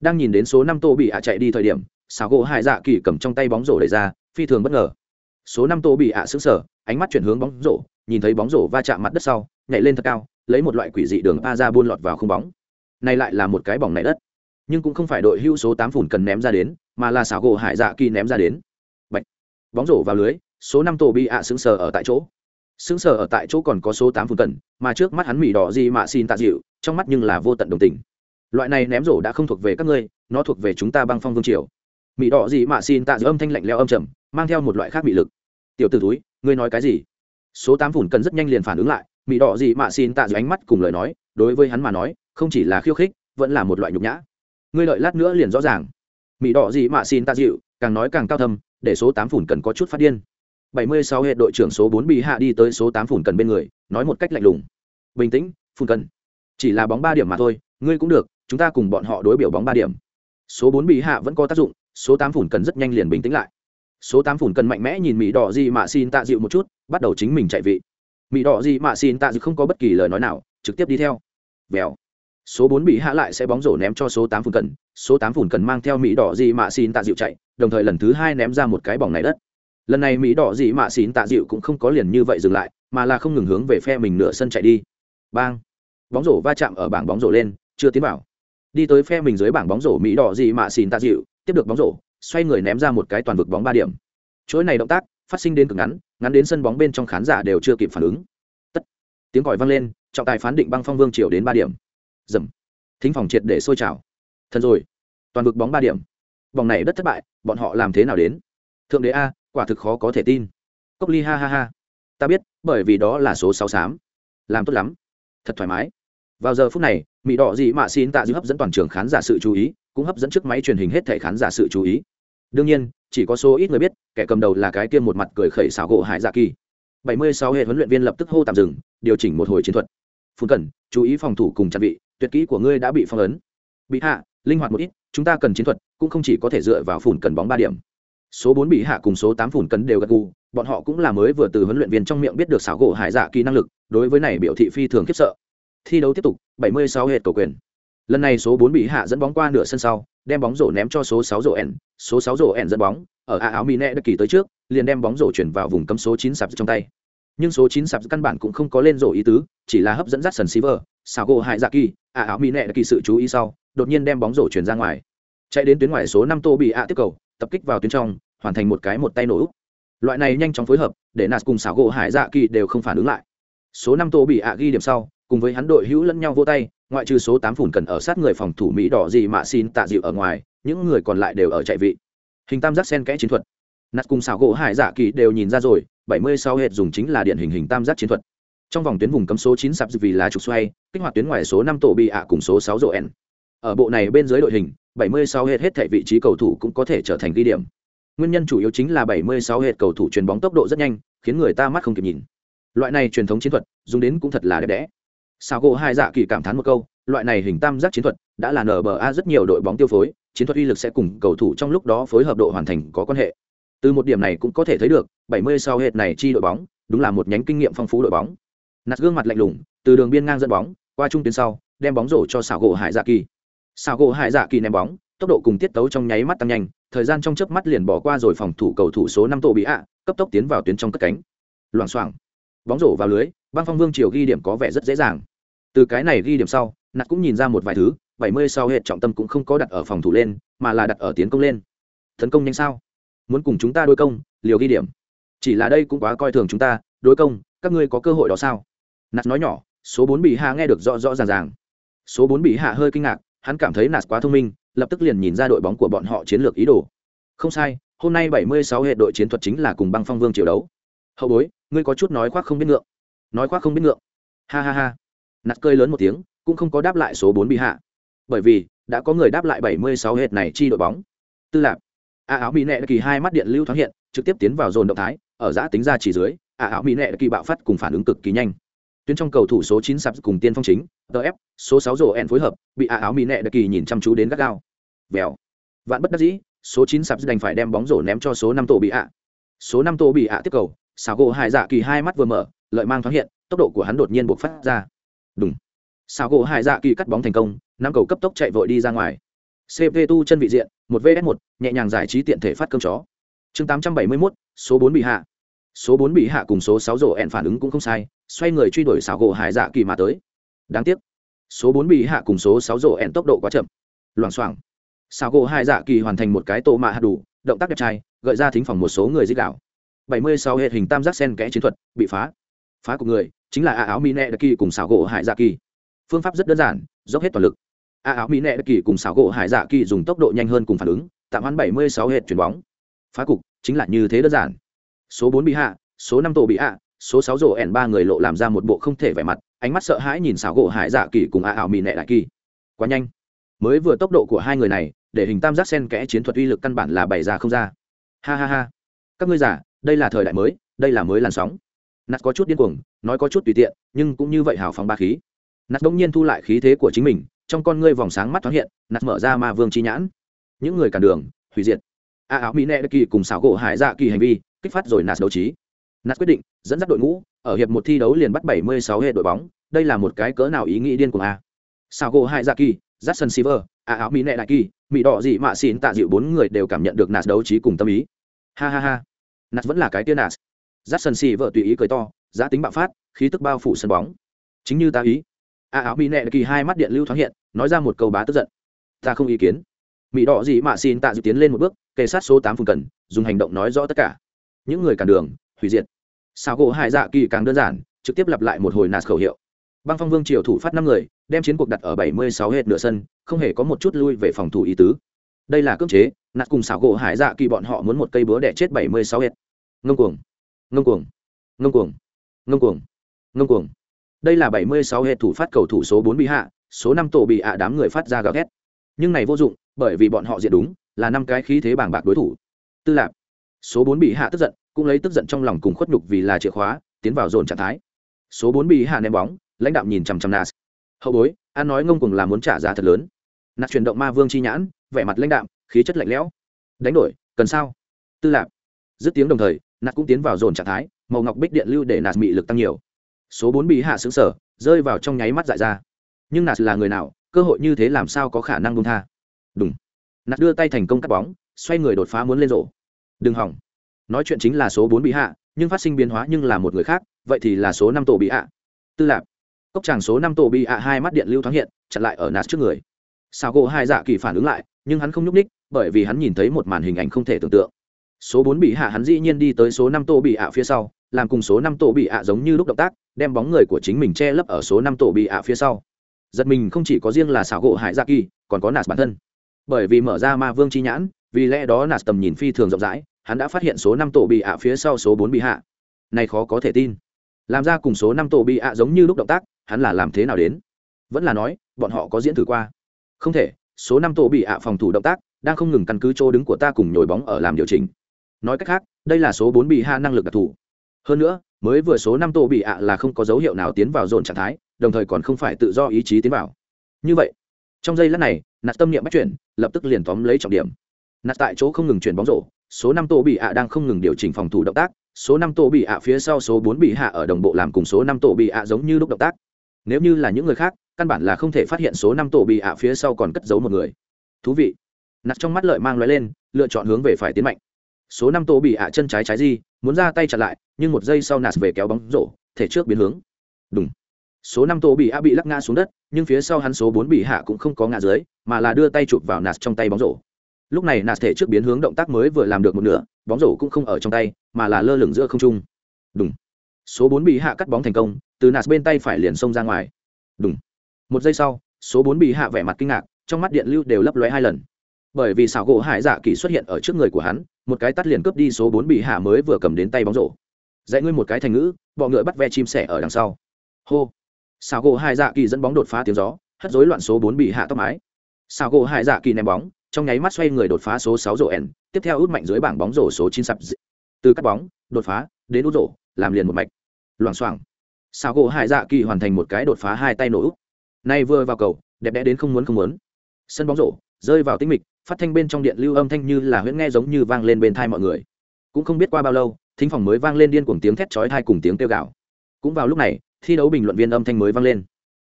Đang nhìn đến số năm tổ bị ạ chạy đi thời điểm, xảo gỗ hải dạ kỳ cầm trong tay bóng rổ đẩy ra, phi thường bất ngờ số năm tô bị ạ xứng sở ánh mắt chuyển hướng bóng rổ, nhìn thấy bóng rổ va chạm mặt đất sau, nhảy lên thật cao, lấy một loại quỷ dị đường a ra buôn lọt vào không bóng. Này lại là một cái bỏng này đất. Nhưng cũng không phải đội hưu số tám phủn cần ném ra đến, mà là xảo gỗ hải dạ kỳ ném ra đến. Bạch. bóng rổ vào lưới, số năm tô bị ạ xứng sở ở tại chỗ. Xứng sở ở tại chỗ còn có số tám phủn cần, mà trước mắt hắn mỉ đỏ gì mà xin tạ dịu, trong mắt nhưng là vô tận đồng tình. Loại này ném rổ đã không thuộc về các ngươi, nó thuộc về chúng ta băng phong vương triều. Mỹ đỏ gì mà xin tạ dịu âm thanh lạnh leo âm trầm mang theo một loại khác bị lực. Tiểu t ử túi ngươi nói cái gì? Số tám phủn cần rất nhanh liền phản ứng lại mỹ đỏ gì mà xin tạ dưới ánh mắt cùng lời nói, đối với hắn mà nói, không chỉ là khiêu khích, vẫn là một loại nhục nhã. Ngươi lợi lát nữa liền rõ ràng. Mỹ đỏ gì mà xin tạ dịu, càng nói càng cao thâm, để số tám phủn cần có chút phát điên. Bảy mươi sáu hệ đội trưởng số bốn bị hạ đi tới số tám phủn cần bên người, nói một cách lạnh lùng. Bình tĩnh, phủn cần. Chỉ là bóng ba điểm mà thôi, ngươi cũng được, chúng ta cùng bọn họ đối biểu bóng ba điểm. Số bốn bị hạ vẫn có tác dụng, số tám phủn cần rất nhanh liền bình tĩnh lại số tám phủn cần mạnh mẽ nhìn mỹ đỏ gì mà xin tạ dịu một chút, bắt đầu chính mình chạy vị. Mỹ đỏ gì mà xin tạ dịu không có bất kỳ lời nói nào, trực tiếp đi theo. Vèo. Số bốn bị hạ lại sẽ bóng rổ ném cho số tám phủn cần, số tám phủn cần mang theo mỹ đỏ gì mà xin tạ dịu chạy, đồng thời lần thứ hai ném ra một cái bóng này đất. Lần này mỹ đỏ gì mà xin tạ dịu cũng không có liền như vậy dừng lại, mà là không ngừng hướng về phe mình nửa sân chạy đi. Bang. Bóng rổ va chạm ở bảng bóng rổ lên, chưa tiến vào. Đi tới phe mình dưới bảng bóng rổ mỹ đỏ gì mà xin tạ dịu, tiếp được bóng rổ xoay người ném ra một cái toàn vực bóng ba điểm. Chuỗi này động tác phát sinh đến cực ngắn ngắn đến sân bóng bên trong khán giả đều chưa kịp phản ứng. Tất, tiếng còi vang lên, trọng tài phán định băng phong vương triều đến ba điểm. Dầm. Thính phòng triệt để sôi trào. Thần rồi. Toàn vực bóng ba điểm. Vòng này đất thất bại, bọn họ làm thế nào đến? Thượng đế a, quả thực khó có thể tin. Cốc ly ha ha ha. Ta biết, bởi vì đó là số sáu xám làm tốt lắm. Thật thoải mái. Vào giờ phút này mỹ đỏ dị mạ xin tạ dư hấp dẫn toàn trường khán giả sự chú ý cũng hấp dẫn chiếc máy truyền hình hết thảy khán giả sự chú ý. Đương nhiên, chỉ có số ít người biết, kẻ cầm đầu là cái kia một mặt cười khẩy xảo gỗ hải dạ kỳ. 76 hệ huấn luyện viên lập tức hô tạm dừng, điều chỉnh một hồi chiến thuật. Phun cần chú ý phòng thủ cùng chuẩn bị, tuyệt kỹ của ngươi đã bị phong ấn. Bị hạ, linh hoạt một ít, chúng ta cần chiến thuật, cũng không chỉ có thể dựa vào phủn cần bóng ba điểm. Số bốn bị hạ cùng số tám phủn cần đều gật gù, bọn họ cũng là mới vừa từ huấn luyện viên trong miệng biết được xảo gỗ hải dạ kỳ năng lực, đối với này biểu thị phi thường khiếp sợ. Thi đấu tiếp tục 76 hệ cầu quyền lần này số bốn bị hạ dẫn bóng qua nửa sân sau đem bóng rổ ném cho số sáu rổ ẻn. Số sáu rổ ẻn dẫn bóng ở a áo mỹ nẹ đất kỳ tới trước liền đem bóng rổ chuyển vào vùng cấm số chín sạp trong tay. Nhưng số chín sạp căn bản cũng không có lên rổ ý tứ chỉ là hấp dẫn dắt sần Silver, xào gỗ hại dạ kỳ a áo mỹ nẹ đất kỳ sự chú ý sau đột nhiên đem bóng rổ chuyển ra ngoài. Chạy đến tuyến ngoài số năm tô bị a tiếp cầu tập kích vào tuyến trong hoàn thành một cái một tay nổ loại này nhanh chóng phối hợp để nạt cùng xảo gỗ hải dạ kỳ đều không phản ứng lại. Số năm tô bị a ghi điểm sau cùng với hắn đội hữu lẫn nhau vô tay ngoại trừ số tám phủn cần ở sát người phòng thủ mỹ đỏ gì mà xin tạ dịu ở ngoài, những người còn lại đều ở chạy vị. Hình tam giác sen kẽ chiến thuật. Nát cùng xảo gỗ hải dạ kỳ đều nhìn ra rồi, bảy mươi sau hệt dùng chính là điện hình hình tam giác chiến thuật. Trong vòng tuyến vùng cấm số chín sạp vì là trục xoay, kích hoạt tuyến ngoài số năm tổ bị ạ cùng số sáu rộ n ở bộ này bên dưới đội hình, bảy mươi sau hệt hết thể vị trí cầu thủ cũng có thể trở thành ghi điểm. Nguyên nhân chủ yếu chính là bảy mươi sáu hệt cầu thủ chuyền bóng tốc độ rất nhanh, khiến người ta mắt không kịp nhìn. Loại này truyền thống chiến thuật, dùng đến cũng thật là đẹp đẽ sao gỗ hai dạ kỳ cảm thán một câu, loại này hình tam giác chiến thuật đã là nba rất nhiều đội bóng tiêu phối, chiến thuật uy lực sẽ cùng cầu thủ trong lúc đó phối hợp độ hoàn thành có quan hệ. Từ một điểm này cũng có thể thấy được 70 sau hệt này chi đội bóng, đúng là một nhánh kinh nghiệm phong phú đội bóng. Nạt gương mặt lạnh lùng, từ đường biên ngang dẫn bóng, qua trung tuyến sau, đem bóng rổ cho xảo gỗ hải dạ kỳ. Xảo gỗ hải dạ kỳ ném bóng, tốc độ cùng tiết tấu trong nháy mắt tăng nhanh, thời gian trong chớp mắt liền bỏ qua rồi phòng thủ cầu thủ số năm tổ bị ạ, cấp tốc tiến vào tuyến trong cất cánh. Loảng xoảng, bóng rổ vào lưới, băng phong vương triều ghi điểm có vẻ rất dễ dàng từ cái này ghi điểm sau nạt cũng nhìn ra một vài thứ, bảy mươi sau hệ trọng tâm cũng không có đặt ở phòng thủ lên, mà là đặt ở tiến công lên. Tấn công nhanh sao? Muốn cùng chúng ta đối công, liều ghi điểm. Chỉ là đây cũng quá coi thường chúng ta, đối công, các ngươi có cơ hội đó sao? Nạt nói nhỏ, số bốn bị hạ nghe được rõ rõ ràng ràng. Số bốn bị hạ hơi kinh ngạc, hắn cảm thấy nạt quá thông minh, lập tức liền nhìn ra đội bóng của bọn họ chiến lược ý đồ. Không sai, hôm nay bảy mươi sáu hệ đội chiến thuật chính là cùng băng phong vương triều đấu. Hậu bối, ngươi có chút nói khoác không biết ngượng. Nói khoác không biết ngượng. Ha ha ha nạt cơi lớn một tiếng, cũng không có đáp lại số bốn bị hạ. Bởi vì, đã có người đáp lại bảy mươi sáu hệt này chi đội bóng. Tư lạc a áo mỹ nệ kỳ hai mắt điện lưu thoáng hiện, trực tiếp tiến vào dồn động thái, ở giã tính ra chỉ dưới, a áo mỹ nệ kỳ bạo phát cùng phản ứng cực kỳ nhanh. Tuyến trong cầu thủ số chín sạp cùng tiên phong chính tf số sáu rổ ẹn phối hợp, bị a áo mỹ nệ kỳ nhìn chăm chú đến gắt gao. Vèo. Vạn bất đắc dĩ, số chín sạp đành phải đem bóng rổ ném cho số năm tổ bị ạ. Số năm tổ bị ạ tiếp cầu xào gỗ hải dạ kỳ hai mắt vừa mở, lợi mang thoáng hiện, tốc độ của hắn đột nhiên buộc phát ra đúng. Xào gỗ hai dạ kỳ cắt bóng thành công, năm cầu cấp tốc chạy vội đi ra ngoài. Cp tu chân vị diện, một vs một, nhẹ nhàng giải trí tiện thể phát cơm chó. Chương tám trăm bảy mươi mốt, số bốn bị hạ. Số bốn bị hạ cùng số sáu rổ ẹn phản ứng cũng không sai, xoay người truy đuổi xảo gỗ hải dạ kỳ mà tới. Đáng tiếc, số bốn bị hạ cùng số sáu rổ ẹn tốc độ quá chậm. Loảng xoảng. Xảo gỗ hải dạ kỳ hoàn thành một cái tổ mạ hạt đủ, động tác đẹp trai, gợi ra thính phòng một số người dích đạo bảy mươi sáu hệ hình tam giác sen kẽ chiến thuật, bị phá phá của người, chính là a áo mỹ nẹ đặc kỳ cùng xảo gỗ hải dạ kỳ. Phương pháp rất đơn giản, dốc hết toàn lực. A áo mỹ nệ kỳ cùng xảo gỗ hải dạ kỳ dùng tốc độ nhanh hơn cùng phản ứng, tạm hoãn 76 hệ chuyển bóng. Phá cục, chính là như thế đơn giản. Số 4 bị hạ, số 5 tổ bị hạ, số 6 rổ ẻn ba người lộ làm ra một bộ không thể vẻ mặt, ánh mắt sợ hãi nhìn xảo gỗ hải dạ kỳ cùng a ảo mỹ nẹ đại kỳ. Quá nhanh. Mới vừa tốc độ của hai người này, để hình tam giác sen kẽ chiến thuật uy lực căn bản là bày ra không ra. Ha ha ha. Các ngươi giả đây là thời đại mới, đây là mới làn sóng nạt có chút điên cuồng nói có chút tùy tiện nhưng cũng như vậy hào phóng ba khí nạt đông nhiên thu lại khí thế của chính mình trong con ngươi vòng sáng mắt thoáng hiện nạt mở ra ma vương chi nhãn những người cản đường hủy diệt a áo mỹ nệ kỳ cùng xảo gỗ hải dạ kỳ hành vi kích phát rồi nạt đấu trí nạt quyết định dẫn dắt đội ngũ ở hiệp một thi đấu liền bắt 76 hệ đội bóng đây là một cái cỡ nào ý nghĩ điên cuồng a xảo gỗ hải dạ kỳ Jackson Silver, a áo mỹ nệ đại kỳ, mỹ đỏ dị mạ xỉn tạ dịu bốn người đều cảm nhận được nạt đấu trí cùng tâm ý. Ha ha ha. Nạt vẫn là cái tiên nạt dắt sân xì vợ tùy ý cười to, giá tính bạo phát, khí tức bao phủ sân bóng. Chính như ta ý. A áo mỹ nệ kỳ hai mắt điện lưu thoáng hiện, nói ra một câu bá tức giận. Ta không ý kiến. Mỹ đỏ gì mạ xin tạ dự tiến lên một bước kề sát số tám phùng cần dùng hành động nói rõ tất cả. Những người cản đường hủy diệt. Sao gỗ hải dạ kỳ càng đơn giản trực tiếp lặp lại một hồi nạt khẩu hiệu. Băng phong vương triều thủ phát năm người đem chiến cuộc đặt ở bảy mươi sáu hết nửa sân không hề có một chút lui về phòng thủ ý tứ. Đây là cưỡng chế nạt cùng xảo gỗ hải dạ kỳ bọn họ muốn một cây búa đẻ chết bảy mươi sáu hết. Ngông cuồng ngông cuồng. Ngông cuồng. Ngông cuồng. Ngông cuồng. Đây là bảy mươi sáu hệ thủ phát cầu thủ số 4 bị hạ, số 5 tổ bị ạ đám người phát ra gào thét. Nhưng này vô dụng, bởi vì bọn họ diện đúng, là năm cái khí thế bảng bạc đối thủ. Tư lạc số 4 bị hạ tức giận, cũng lấy tức giận trong lòng cùng khuất nhục vì là chìa khóa, tiến vào dồn trạng thái. Số 4 bị hạ ném bóng, lãnh đạo nhìn chằm chằm nas. Hậu bối an nói ngông Cuồng là muốn trả giá thật lớn. Nạt chuyển động ma vương chi nhãn, vẻ mặt lãnh đạm, khí chất lạnh lẽo. Đánh đổi, cần sao? Tư lạc dứt tiếng đồng thời Nạt cũng tiến vào dồn trạng thái, màu ngọc bích điện lưu để Nạt mị lực tăng nhiều. Số bốn bị hạ xứng sở rơi vào trong nháy mắt dại ra. Nhưng Nạt là người nào, cơ hội như thế làm sao có khả năng bung tha? Đúng nạt đưa tay thành công cắt bóng, xoay người đột phá muốn lên rổ. Đừng hỏng. Nói chuyện chính là số bốn bị hạ, nhưng phát sinh biến hóa nhưng là một người khác, vậy thì là số năm tổ bị hạ. Tư lạc. cốc tràng số năm tổ bị hạ hai mắt điện lưu thoáng hiện, chặn lại ở nạt trước người. Sao gỗ hai dạ kỳ phản ứng lại, nhưng hắn không nhúc ních bởi vì hắn nhìn thấy một màn hình ảnh không thể tưởng tượng số bốn bị hạ hắn dĩ nhiên đi tới số năm tổ bị ạ phía sau, làm cùng số năm tổ bị ạ giống như lúc động tác, đem bóng người của chính mình che lấp ở số năm tổ bị ạ phía sau. Giật mình không chỉ có riêng là xảo gỗ hải dạ kỳ, còn có nạt bản thân. Bởi vì mở ra ma vương chi nhãn, vì lẽ đó nạt tầm nhìn phi thường rộng rãi, hắn đã phát hiện số năm tổ bị ạ phía sau số bốn bị hạ. Này khó có thể tin. Làm ra cùng số năm tổ bị ạ giống như lúc động tác, hắn là làm thế nào đến? Vẫn là nói, bọn họ có diễn thử qua. Không thể, số năm tổ bị ạ phòng thủ động tác, đang không ngừng căn cứ chỗ đứng của ta cùng nhồi bóng ở làm điều chỉnh nói cách khác, đây là số bốn bị hạ năng lực đặc thù. Hơn nữa, mới vừa số năm tổ bị ạ là không có dấu hiệu nào tiến vào dồn trạng thái, đồng thời còn không phải tự do ý chí tiến vào. Như vậy, trong giây lát này, nạt tâm niệm bắt chuyển, lập tức liền tóm lấy trọng điểm. Nạt tại chỗ không ngừng chuyển bóng rổ, số năm tổ bị ạ đang không ngừng điều chỉnh phòng thủ động tác, số năm tổ bị ạ phía sau số bốn bị hạ ở đồng bộ làm cùng số năm tổ bị ạ giống như lúc động tác. Nếu như là những người khác, căn bản là không thể phát hiện số năm tổ bị ạ phía sau còn cất giấu một người. Thú vị. Nạt trong mắt lợi mang loại lên, lựa chọn hướng về phải tiến mạnh số năm tổ bị ạ chân trái trái di, muốn ra tay chặn lại, nhưng một giây sau nạt về kéo bóng rổ, thể trước biến hướng. Đúng số năm tổ bị ạ bị lắc ngã xuống đất, nhưng phía sau hắn số bốn bị hạ cũng không có ngã dưới, mà là đưa tay chụp vào nạt trong tay bóng rổ. Lúc này nạt thể trước biến hướng động tác mới vừa làm được một nửa, bóng rổ cũng không ở trong tay, mà là lơ lửng giữa không trung. Đúng số bốn bị hạ cắt bóng thành công, từ nạt bên tay phải liền xông ra ngoài. Đúng một giây sau, số bốn bị hạ vẻ mặt kinh ngạc, trong mắt điện lưu đều lấp lóe hai lần bởi vì xảo gỗ hải dạ kỳ xuất hiện ở trước người của hắn, một cái tắt liền cướp đi số bốn bị hạ mới vừa cầm đến tay bóng rổ. Dạy ngươi một cái thành ngữ, bọ ngựa bắt ve chim sẻ ở đằng sau. Hô. Xảo gỗ hải dạ kỳ dẫn bóng đột phá tiếng gió, hất rối loạn số bốn bị hạ tóc mái. Xảo gỗ hải dạ kỳ ném bóng, trong nháy mắt xoay người đột phá số sáu rổ ẻn tiếp theo út mạnh dưới bảng bóng rổ số chín sập từ cắt bóng, đột phá, đến út rổ, làm liền một mạch. Loảng xoảng. Xảo gỗ hải dạ kỳ hoàn thành một cái đột phá hai tay nổ út nay vừa vào cầu, đẹp đẽ đến không muốn không muốn. Sân bóng rổ, rơi vào tinh mịch phát thanh bên trong điện lưu âm thanh như là huyễn nghe giống như vang lên bên thai mọi người. Cũng không biết qua bao lâu, thính phòng mới vang lên điên cuồng tiếng thét chói thai cùng tiếng kêu gạo cũng vào lúc này, thi đấu bình luận viên âm thanh mới vang lên.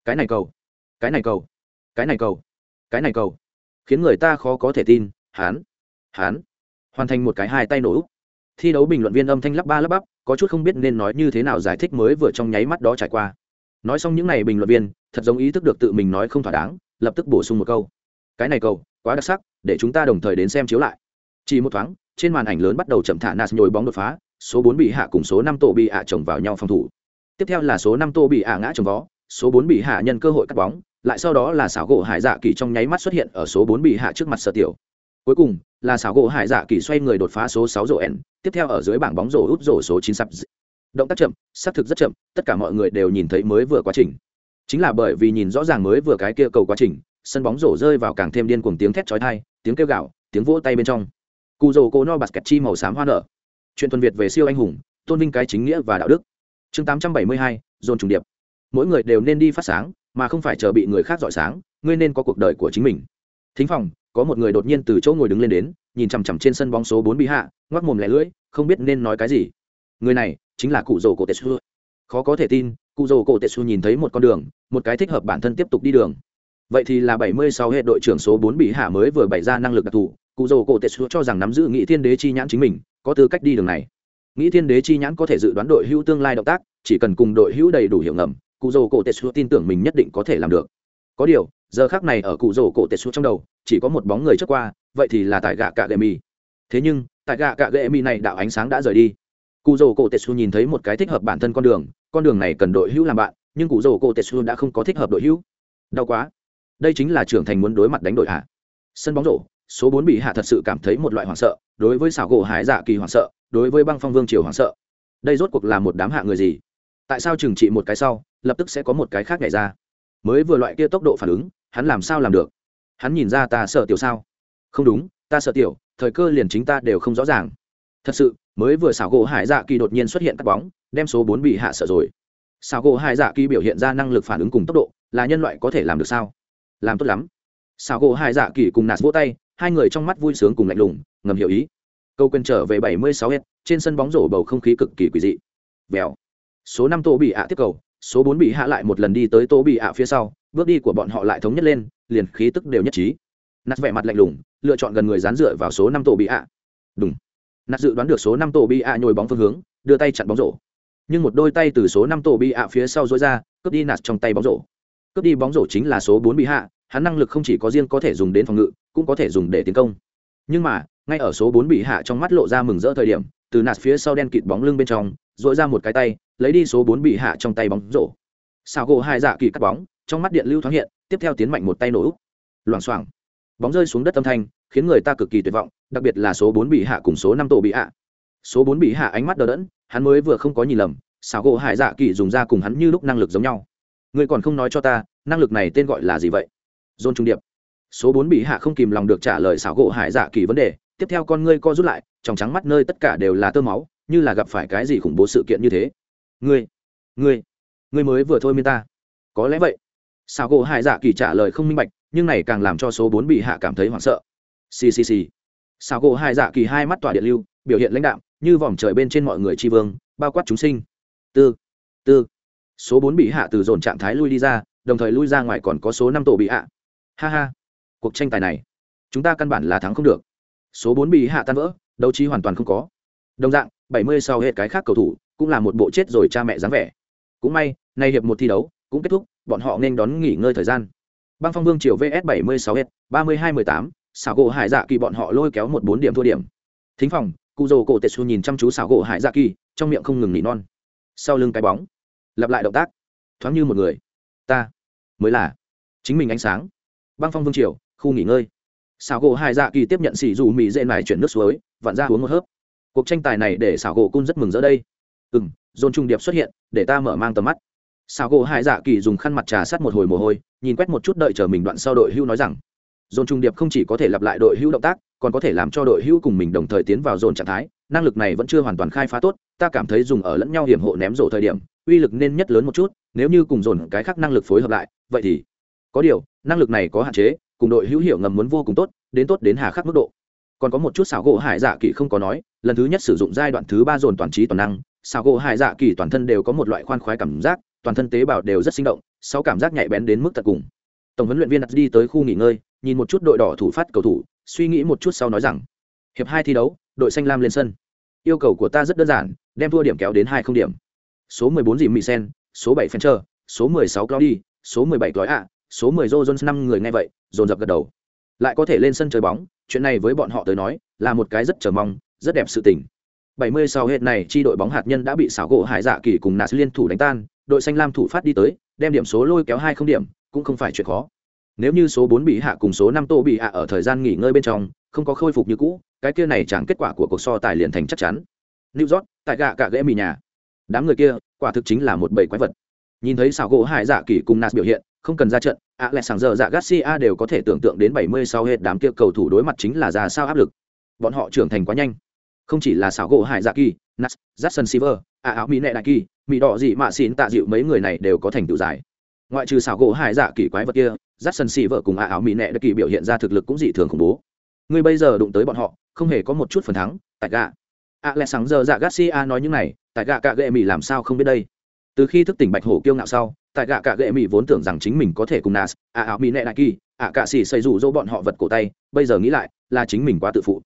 Cái này cầu, cái này cầu, cái này cầu, cái này cầu. Khiến người ta khó có thể tin, hán hán. Hoàn thành một cái hai tay nổ thi đấu bình luận viên âm thanh lắp ba lắp bắp, có chút không biết nên nói như thế nào giải thích mới vừa trong nháy mắt đó trải qua. Nói xong những n à y bình luận viên, thật giống ý thức được tự mình nói không thỏa đáng, lập tức bổ sung một câu. Cái này cầu, quá đặc sắc để chúng ta đồng thời đến xem chiếu lại. Chỉ một thoáng, trên màn ảnh lớn bắt đầu chậm thả nas nhồi bóng đột phá, số bốn bị hạ cùng số năm tổ bị hạ chồng vào nhau phòng thủ. Tiếp theo là số năm tô bị hạ ngã chồng vó, số bốn bị hạ nhân cơ hội cắt bóng, lại sau đó là xảo gỗ hải dạ kỳ trong nháy mắt xuất hiện ở số bốn bị hạ trước mặt sở tiểu. Cuối cùng, là xảo gỗ hải dạ kỳ xoay người đột phá số sáu rổ n, tiếp theo ở dưới bảng bóng rổ út rổ số chín sắp động tác chậm, xác thực rất chậm, tất cả mọi người đều nhìn thấy mới vừa quá trình. Chính là bởi vì nhìn rõ ràng mới vừa cái kia cầu quá trình sân bóng rổ rơi vào càng thêm điên cuồng tiếng thét chói tai, tiếng kêu gạo tiếng vỗ tay bên trong. Cú rổ cô no basket chi màu xám hoa nở. Chuyện thuần việt về siêu anh hùng, tôn vinh cái chính nghĩa và đạo đức. Chương tám trăm bảy mươi hai, dồn trùng điệp. Mỗi người đều nên đi phát sáng, mà không phải chờ bị người khác dọi sáng, ngươi nên có cuộc đời của chính mình. Thính phòng, có một người đột nhiên từ chỗ ngồi đứng lên đến, nhìn chằm chằm trên sân bóng số bốn bị hạ, ngoác mồm lẻ lưỡi, không biết nên nói cái gì. Người này chính là cụ rồ cổ tetsu. Khó có thể tin, cụ rồ cổ tetsu nhìn thấy một con đường, một cái thích hợp bản thân tiếp tục đi đường vậy thì là bảy mươi sáu hệ đội trưởng số bốn bị hạ mới vừa bày ra năng lực đặc thù cụ Dầu cổ tetsu cho rằng nắm giữ nghị thiên đế chi nhãn chính mình có tư cách đi đường này nghĩ thiên đế chi nhãn có thể dự đoán đội hữu tương lai động tác chỉ cần cùng đội hữu đầy đủ hiểu ngầm cụ Dầu cổ tetsu tin tưởng mình nhất định có thể làm được có điều giờ khác này ở cụ rồ cổ tetsu trong đầu chỉ có một bóng người trước qua vậy thì là tại gạ cạ gệ mì thế nhưng tại gạ cạ gệ mì này đạo ánh sáng đã rời đi cụ rồ cổ tetsu nhìn thấy một cái thích hợp bản thân con đường con đường này cần đội hữu làm bạn nhưng cụ rồ cổ tetsu đã không có thích hợp đội hữu đau quá đây chính là trưởng thành muốn đối mặt đánh đội hạ. Sân bóng rổ, số bốn bị hạ thật sự cảm thấy một loại hoảng sợ, đối với xảo gỗ hải dạ kỳ hoảng sợ, đối với băng phong vương triều hoảng sợ. Đây rốt cuộc là một đám hạ người gì? Tại sao trừng trị một cái sau, lập tức sẽ có một cái khác nhảy ra? Mới vừa loại kia tốc độ phản ứng, hắn làm sao làm được? Hắn nhìn ra ta sợ tiểu sao? Không đúng, ta sợ tiểu, thời cơ liền chính ta đều không rõ ràng. Thật sự, mới vừa xảo gỗ hải dạ kỳ đột nhiên xuất hiện cắt bóng, đem số bốn bị hạ sợ rồi. Xảo gỗ hải dạ kỳ biểu hiện ra năng lực phản ứng cùng tốc độ, là nhân loại có thể làm được sao? Làm tốt lắm. Xào gỗ hai dạ kỳ cùng nạt vỗ tay, hai người trong mắt vui sướng cùng lạnh lùng, ngầm hiểu ý. Câu quên trở về 76 hết, trên sân bóng rổ bầu không khí cực kỳ quỷ dị. Vèo. Số năm tô bị ạ tiếp cầu, số bốn bị hạ lại một lần đi tới tô bị ạ phía sau, bước đi của bọn họ lại thống nhất lên, liền khí tức đều nhất trí. Nạt vẻ mặt lạnh lùng, lựa chọn gần người dán dựa vào số năm tô bị ạ. Đúng nạt dự đoán được số năm tô bị ạ nhồi bóng phương hướng, đưa tay chặn bóng rổ. Nhưng một đôi tay từ số năm tổ bị ạ phía sau dối ra, cướp đi nạt trong tay bóng rổ cướp đi bóng rổ chính là số bốn bị hạ, hắn năng lực không chỉ có riêng có thể dùng đến phòng ngự, cũng có thể dùng để tiến công. Nhưng mà, ngay ở số bốn bị hạ trong mắt lộ ra mừng rỡ thời điểm, từ nạt phía sau đen kịt bóng lưng bên trong dội ra một cái tay, lấy đi số bốn bị hạ trong tay bóng rổ. Xào gỗ hai dạ kỳ cắt bóng, trong mắt điện lưu thoáng hiện, tiếp theo tiến mạnh một tay nổ loảng xoảng. Bóng rơi xuống đất âm thanh, khiến người ta cực kỳ tuyệt vọng, đặc biệt là số bốn bị hạ cùng số năm tổ bị hạ. Số bốn bị hạ ánh mắt đờ đẫn, hắn mới vừa không có nhìn lầm, xào gỗ hải dạ kỳ dùng ra cùng hắn như lúc năng lực giống nhau. Ngươi còn không nói cho ta, năng lực này tên gọi là gì vậy? Dôn trung điệp. Số bốn bị hạ không kìm lòng được trả lời xảo gỗ hải dạ kỳ vấn đề, tiếp theo con ngươi co rút lại, trong trắng mắt nơi tất cả đều là tơ máu, như là gặp phải cái gì khủng bố sự kiện như thế. Ngươi ngươi ngươi mới vừa thôi miên ta. Có lẽ vậy. Xảo gỗ hải dạ kỳ trả lời không minh bạch, nhưng này càng làm cho số bốn bị hạ cảm thấy hoảng sợ. Ccc xảo gỗ hải dạ kỳ hai mắt tỏa điện lưu, biểu hiện lãnh đạm, như vòm trời bên trên mọi người tri vương, bao quát chúng sinh. Tư tư số bốn bị hạ từ dồn trạng thái lui đi ra, đồng thời lui ra ngoài còn có số năm tổ bị hạ. Ha ha. Cuộc tranh tài này, chúng ta căn bản là thắng không được. Số bốn bị hạ tan vỡ, đấu trí hoàn toàn không có. Đồng dạng, bảy mươi sau hết cái khác cầu thủ cũng là một bộ chết rồi cha mẹ dáng vẻ. Cũng may, nay hiệp một thi đấu cũng kết thúc, bọn họ nên đón nghỉ ngơi thời gian. Băng phong vương triều vs bảy mươi sáu hết, ba mươi hai mười tám xảo gỗ hải dạ kỳ bọn họ lôi kéo một bốn điểm thua điểm. Thính phòng cụ dồ cổ tetsu nhìn chăm chú xảo gỗ hải dạ kỳ, trong miệng không ngừng nỉ non. Sau lưng cái bóng lặp lại động tác. Thoáng như một người. Ta mới là. Chính mình ánh sáng. Băng phong vương triều, khu nghỉ ngơi. Xảo gỗ hai dạ kỳ tiếp nhận xỉ dù mỹ dễ mài chuyển nước suối, vặn ra uống một hớp. Cuộc tranh tài này để xảo gỗ cung rất mừng rỡ đây. Ừ m dồn trung điệp xuất hiện, để ta mở mang tầm mắt. Xảo gỗ hai dạ kỳ dùng khăn mặt trà sát một hồi mồ hôi, nhìn quét một chút đợi chờ mình đoạn sau đội hưu nói rằng, dồn trung điệp không chỉ có thể lặp lại đội hưu động tác, còn có thể làm cho đội hưu cùng mình đồng thời tiến vào dồn trạng thái, năng lực này vẫn chưa hoàn toàn khai phá tốt, ta cảm thấy dùng ở lẫn nhau hiểm hộ ném rổ thời điểm uy lực nên nhất lớn một chút, nếu như cùng dồn cái khác năng lực phối hợp lại, vậy thì có điều, năng lực này có hạn chế, cùng đội hữu hiệu ngầm muốn vô cùng tốt, đến tốt đến hà khắc mức độ. Còn có một chút xảo gỗ hải dạ kỳ không có nói, lần thứ nhất sử dụng giai đoạn thứ ba dồn toàn trí toàn năng, xảo gỗ hải dạ kỳ toàn thân đều có một loại khoan khoái cảm giác, toàn thân tế bào đều rất sinh động sau cảm giác nhạy bén đến mức tận cùng. Tổng huấn luyện viên đặt đi tới khu nghỉ ngơi, nhìn một chút đội đỏ thủ phát cầu thủ, suy nghĩ một chút sau nói rằng, hiệp hai thi đấu, đội xanh lam lên sân. Yêu cầu của ta rất đơn giản, đem thua điểm kéo đến hai không điểm số 14 dìm mì sen số 7 fencher số 16 claudi số 17 clói ạ số 10 Jones năm người nghe vậy, dồn dập gật đầu. Lại có thể lên sân chơi bóng, chuyện này với bọn họ tới nói, là một cái rất chờ mong, rất đẹp sự tình. 70 sau hết này chi đội bóng hạt nhân đã bị xảo gỗ Hải Dạ Kỳ cùng Nats liên thủ đánh tan, đội xanh lam thủ phát đi tới, đem điểm số lôi kéo hai không điểm, cũng không phải chuyện khó. Nếu như số 4 bị hạ cùng số 5 tô bị hạ ở thời gian nghỉ ngơi bên trong, không có khôi phục như cũ cái kia này chẳng kết quả của cuộc so tài liền thành chắc chắn new york tại gạ cả ghế mì nhà đám người kia, quả thực chính là một bầy quái vật. Nhìn thấy xảo gỗ hải dạ kỳ cùng nas biểu hiện, không cần ra trận, ạ lại sàng giờ dạ garcia đều có thể tưởng tượng đến 70 sau hết đám kia cầu thủ đối mặt chính là ra sao áp lực. Bọn họ trưởng thành quá nhanh. Không chỉ là xảo gỗ hải dạ kỳ nas jackson silver, ạ áo mỹ nệ đại kỳ mỹ đỏ dị mạ xin tạ dịu mấy người này đều có thành tựu giải ngoại trừ xảo gỗ hải dạ kỳ quái vật kia jackson silver cùng ạ áo mỹ nệ đại kỳ biểu hiện ra thực lực cũng dị thường khủng bố. Người bây giờ đụng tới bọn họ, không hề có một chút phần thắng, tại gà ạ lại sáng giờ dạ garcia nói những này tại gạ cạ gệ mỹ làm sao không biết đây? Từ khi thức tỉnh bạch hổ kiêu ngạo sau tại gạ cạ gệ mỹ vốn tưởng rằng chính mình có thể cùng nas À, à áo mỹ nệ đại kỳ ạ cạ xỉ xây rủ dỗ bọn họ vật cổ tay bây giờ nghĩ lại là chính mình quá tự phụ.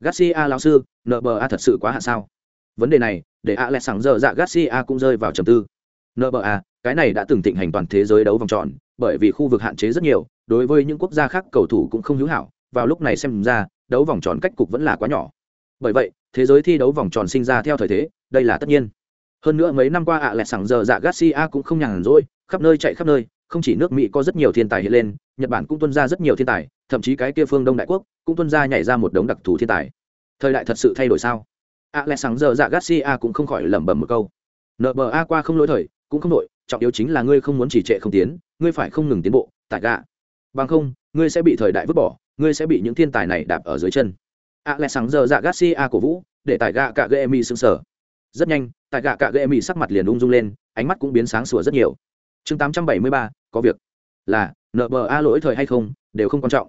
Garcia lão sư nba thật sự quá hạ sao? Vấn đề này để ạ lẽ sáng giờ dạ garcia cũng rơi vào trầm tư. Nba cái này đã từng thịnh hành toàn thế giới đấu vòng tròn bởi vì khu vực hạn chế rất nhiều đối với những quốc gia khác cầu thủ cũng không hữu hảo vào lúc này xem ra đấu vòng tròn cách cục vẫn là quá nhỏ. Bởi vậy thế giới thi đấu vòng tròn sinh ra theo thời thế đây là tất nhiên. Hơn nữa mấy năm qua ạ lẹ sẵn giờ dạ garcia cũng không nhàn rỗi, khắp nơi chạy khắp nơi, không chỉ nước mỹ có rất nhiều thiên tài hiện lên, nhật bản cũng tuân ra rất nhiều thiên tài, thậm chí cái kia phương đông đại quốc cũng tuân ra nhảy ra một đống đặc thù thiên tài. Thời đại thật sự thay đổi sao? Ạ lẹ sẵn giờ dạ garcia cũng không khỏi lẩm bẩm một câu. Nợ mờ a qua không lỗi thời, cũng không đội trọng yếu chính là ngươi không muốn chỉ trệ không tiến, ngươi phải không ngừng tiến bộ, tại gạ. Bằng không, ngươi sẽ bị thời đại vứt bỏ, ngươi sẽ bị những thiên tài này đạp ở dưới chân. Ạ lẹ sáng giờ dạ garcia cổ vũ, để tại gạ cả gây mi sững sờ rất nhanh tại gạ cạ gây mỹ sắc mặt liền ung dung lên ánh mắt cũng biến sáng sủa rất nhiều. Chương 873, có việc. Là nợ bờ a lỗi thời hay không đều không quan trọng.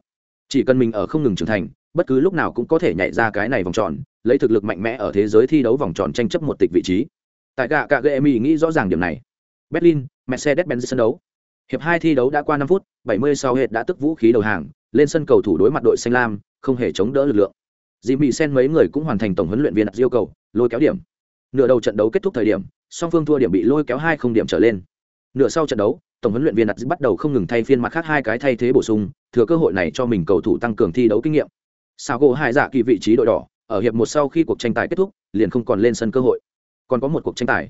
Chỉ cần mình ở không ngừng trưởng thành bất cứ lúc nào cũng có thể nhảy ra cái này vòng tròn lấy thực lực mạnh mẽ ở thế giới thi đấu vòng tròn tranh chấp một tịch vị trí. Tại gạ cạ gây mỹ nghĩ rõ ràng điểm này. Berlin mercedes benz sân đấu. Hiệp hai thi đấu đã qua năm phút 70 sau hết đã tức vũ khí đầu hàng lên sân cầu thủ đối mặt đội xanh lam không hề chống đỡ lực lượng. Dì mỹ sen mấy người cũng hoàn thành tổng huấn luyện viên đặt yêu cầu lôi kéo điểm nửa đầu trận đấu kết thúc thời điểm, song phương thua điểm bị lôi kéo hai không điểm trở lên. Nửa sau trận đấu, tổng huấn luyện viên đặt bắt đầu không ngừng thay phiên mặt khác hai cái thay thế bổ sung, thừa cơ hội này cho mình cầu thủ tăng cường thi đấu kinh nghiệm. Sao gỗ hai dạ kỳ vị trí đội đỏ, ở hiệp một sau khi cuộc tranh tài kết thúc, liền không còn lên sân cơ hội. Còn có một cuộc tranh tài.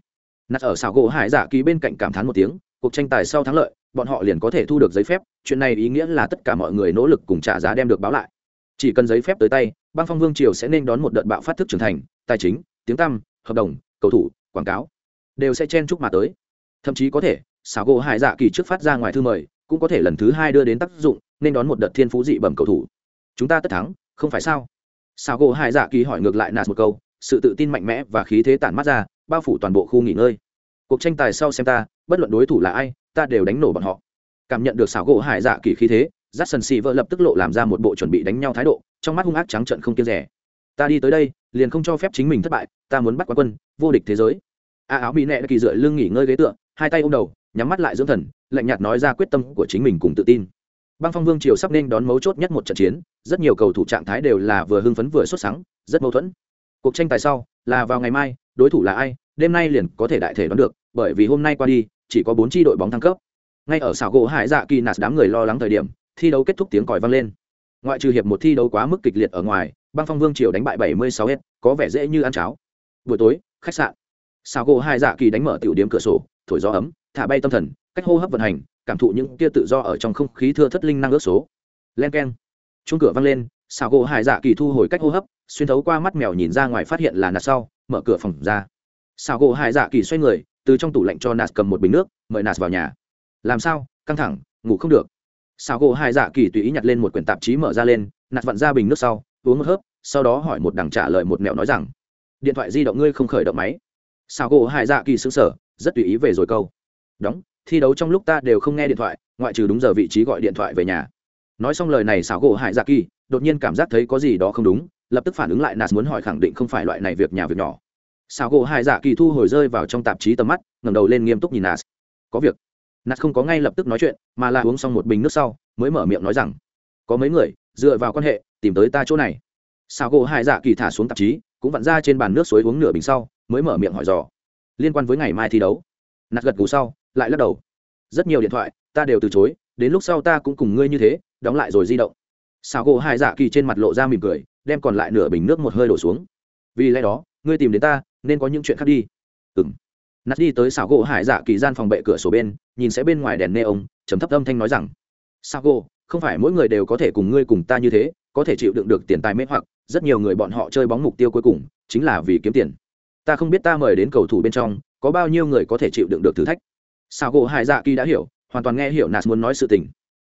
Nặt ở xảo gỗ hải dạ kỳ bên cạnh cảm thán một tiếng, cuộc tranh tài sau thắng lợi, bọn họ liền có thể thu được giấy phép, chuyện này ý nghĩa là tất cả mọi người nỗ lực cùng trả giá đem được báo lại. Chỉ cần giấy phép tới tay, băng phong vương triều sẽ nên đón một đợt bạo phát thức trưởng thành, tài chính, tiếng tăm hợp đồng, cầu thủ, quảng cáo, đều sẽ chen chúc mà tới. Thậm chí có thể, xảo gỗ hải dạ kỳ trước phát ra ngoài thư mời, cũng có thể lần thứ hai đưa đến tác dụng, nên đón một đợt thiên phú dị bẩm cầu thủ. Chúng ta tất thắng, không phải sao? Xảo gỗ hải dạ kỳ hỏi ngược lại nạt một câu, sự tự tin mạnh mẽ và khí thế tản mắt ra, bao phủ toàn bộ khu nghỉ ngơi. Cuộc tranh tài sau xem ta, bất luận đối thủ là ai, ta đều đánh nổ bọn họ. Cảm nhận được xảo gỗ hải dạ kỳ khí thế j a c k s vợ lập tức lộ làm ra một bộ chuẩn bị đánh nhau thái độ, trong mắt hung ác trắng trận không kiên rẻ ta đi tới đây, liền không cho phép chính mình thất bại, ta muốn bắt quán quân, vô địch thế giới. A áo bị nẹ kỳ dựa lưng nghỉ ngơi ghế tựa, hai tay ô m đầu, nhắm mắt lại dưỡng thần, lạnh nhạt nói ra quyết tâm của chính mình cùng tự tin. Băng phong vương triều sắp nên đón mấu chốt nhất một trận chiến, rất nhiều cầu thủ trạng thái đều là vừa hưng phấn vừa xuất sáng rất mâu thuẫn. Cuộc tranh tài sau, là vào ngày mai, đối thủ là ai, đêm nay liền có thể đại thể đoán được, bởi vì hôm nay qua đi, chỉ có bốn tri đội bóng thăng cấp. Ngay ở xảo gỗ hải dạ kỳ nạt đám người lo lắng thời điểm, thi đấu kết thúc tiếng còi vang lên. Ngoại trừ hiệp một thi đấu quá mức kịch liệt ở ngoài băng phong vương triều đánh bại 76 hết, có vẻ dễ như ăn cháo. Buổi tối, khách sạn. Sào gỗ hải dạ kỳ đánh mở tiểu điểm cửa sổ, thổi gió ấm, thả bay tâm thần, cách hô hấp vận hành, cảm thụ những kia tự do ở trong không khí thưa thất linh năng ước số. Len keng. Chung cửa vang lên, Sào gỗ hải dạ kỳ thu hồi cách hô hấp, xuyên thấu qua mắt mèo nhìn ra ngoài phát hiện là nạt sau, mở cửa phòng ra. Sào gỗ hải dạ kỳ xoay người, từ trong tủ lạnh cho nạt cầm một bình nước, mời nạt vào nhà. Làm sao? Căng thẳng, ngủ không được. Sào gỗ hải dạ kỳ tùy ý nhặt lên một quyển tạp chí mở ra lên, nạt vặn ra bình nước sau uống một hớp, sau đó hỏi một đằng trả lời một mẹo nói rằng, điện thoại di động ngươi không khởi động máy. Sao gỗ hải dạ kỳ xứng sở rất tùy ý về rồi câu. Đóng, thi đấu trong lúc ta đều không nghe điện thoại, ngoại trừ đúng giờ vị trí gọi điện thoại về nhà. Nói xong lời này, xảo gỗ hải dạ kỳ đột nhiên cảm giác thấy có gì đó không đúng, lập tức phản ứng lại nạt muốn hỏi khẳng định không phải loại này việc nhà việc nhỏ. Xảo gỗ hải dạ kỳ thu hồi rơi vào trong tạp chí tầm mắt, ngẩng đầu lên nghiêm túc nhìn nạt có việc. Nạt không có ngay lập tức nói chuyện, mà là uống xong một bình nước sau, mới mở miệng nói rằng, có mấy người, dựa vào quan hệ tìm tới ta chỗ này. Sao gỗ hải dạ kỳ thả xuống tạp chí, cũng vặn ra trên bàn nước suối uống nửa bình sau, mới mở miệng hỏi dò. Liên quan với ngày mai thi đấu. Nạt gật gù sau, lại lắc đầu. Rất nhiều điện thoại, ta đều từ chối, đến lúc sau ta cũng cùng ngươi như thế, đóng lại rồi di động. Sao gỗ hải dạ kỳ trên mặt lộ ra mỉm cười, đem còn lại nửa bình nước một hơi đổ xuống. Vì lẽ đó, ngươi tìm đến ta, nên có những chuyện khác đi. Ừ m nát đi tới xảo gỗ hải dạ kỳ gian phòng bệ cửa sổ bên, nhìn sẽ bên ngoài đèn nê ông chấm thấp âm thanh nói rằng sao gỗ, không phải mỗi người đều có thể cùng ngươi cùng ta như thế có thể chịu đựng được tiền tài mê hoặc, rất nhiều người bọn họ chơi bóng mục tiêu cuối cùng chính là vì kiếm tiền. Ta không biết ta mời đến cầu thủ bên trong, có bao nhiêu người có thể chịu đựng được thử thách. Sao gỗ hải dạ kỳ đã hiểu, hoàn toàn nghe hiểu nas muốn nói sự tình.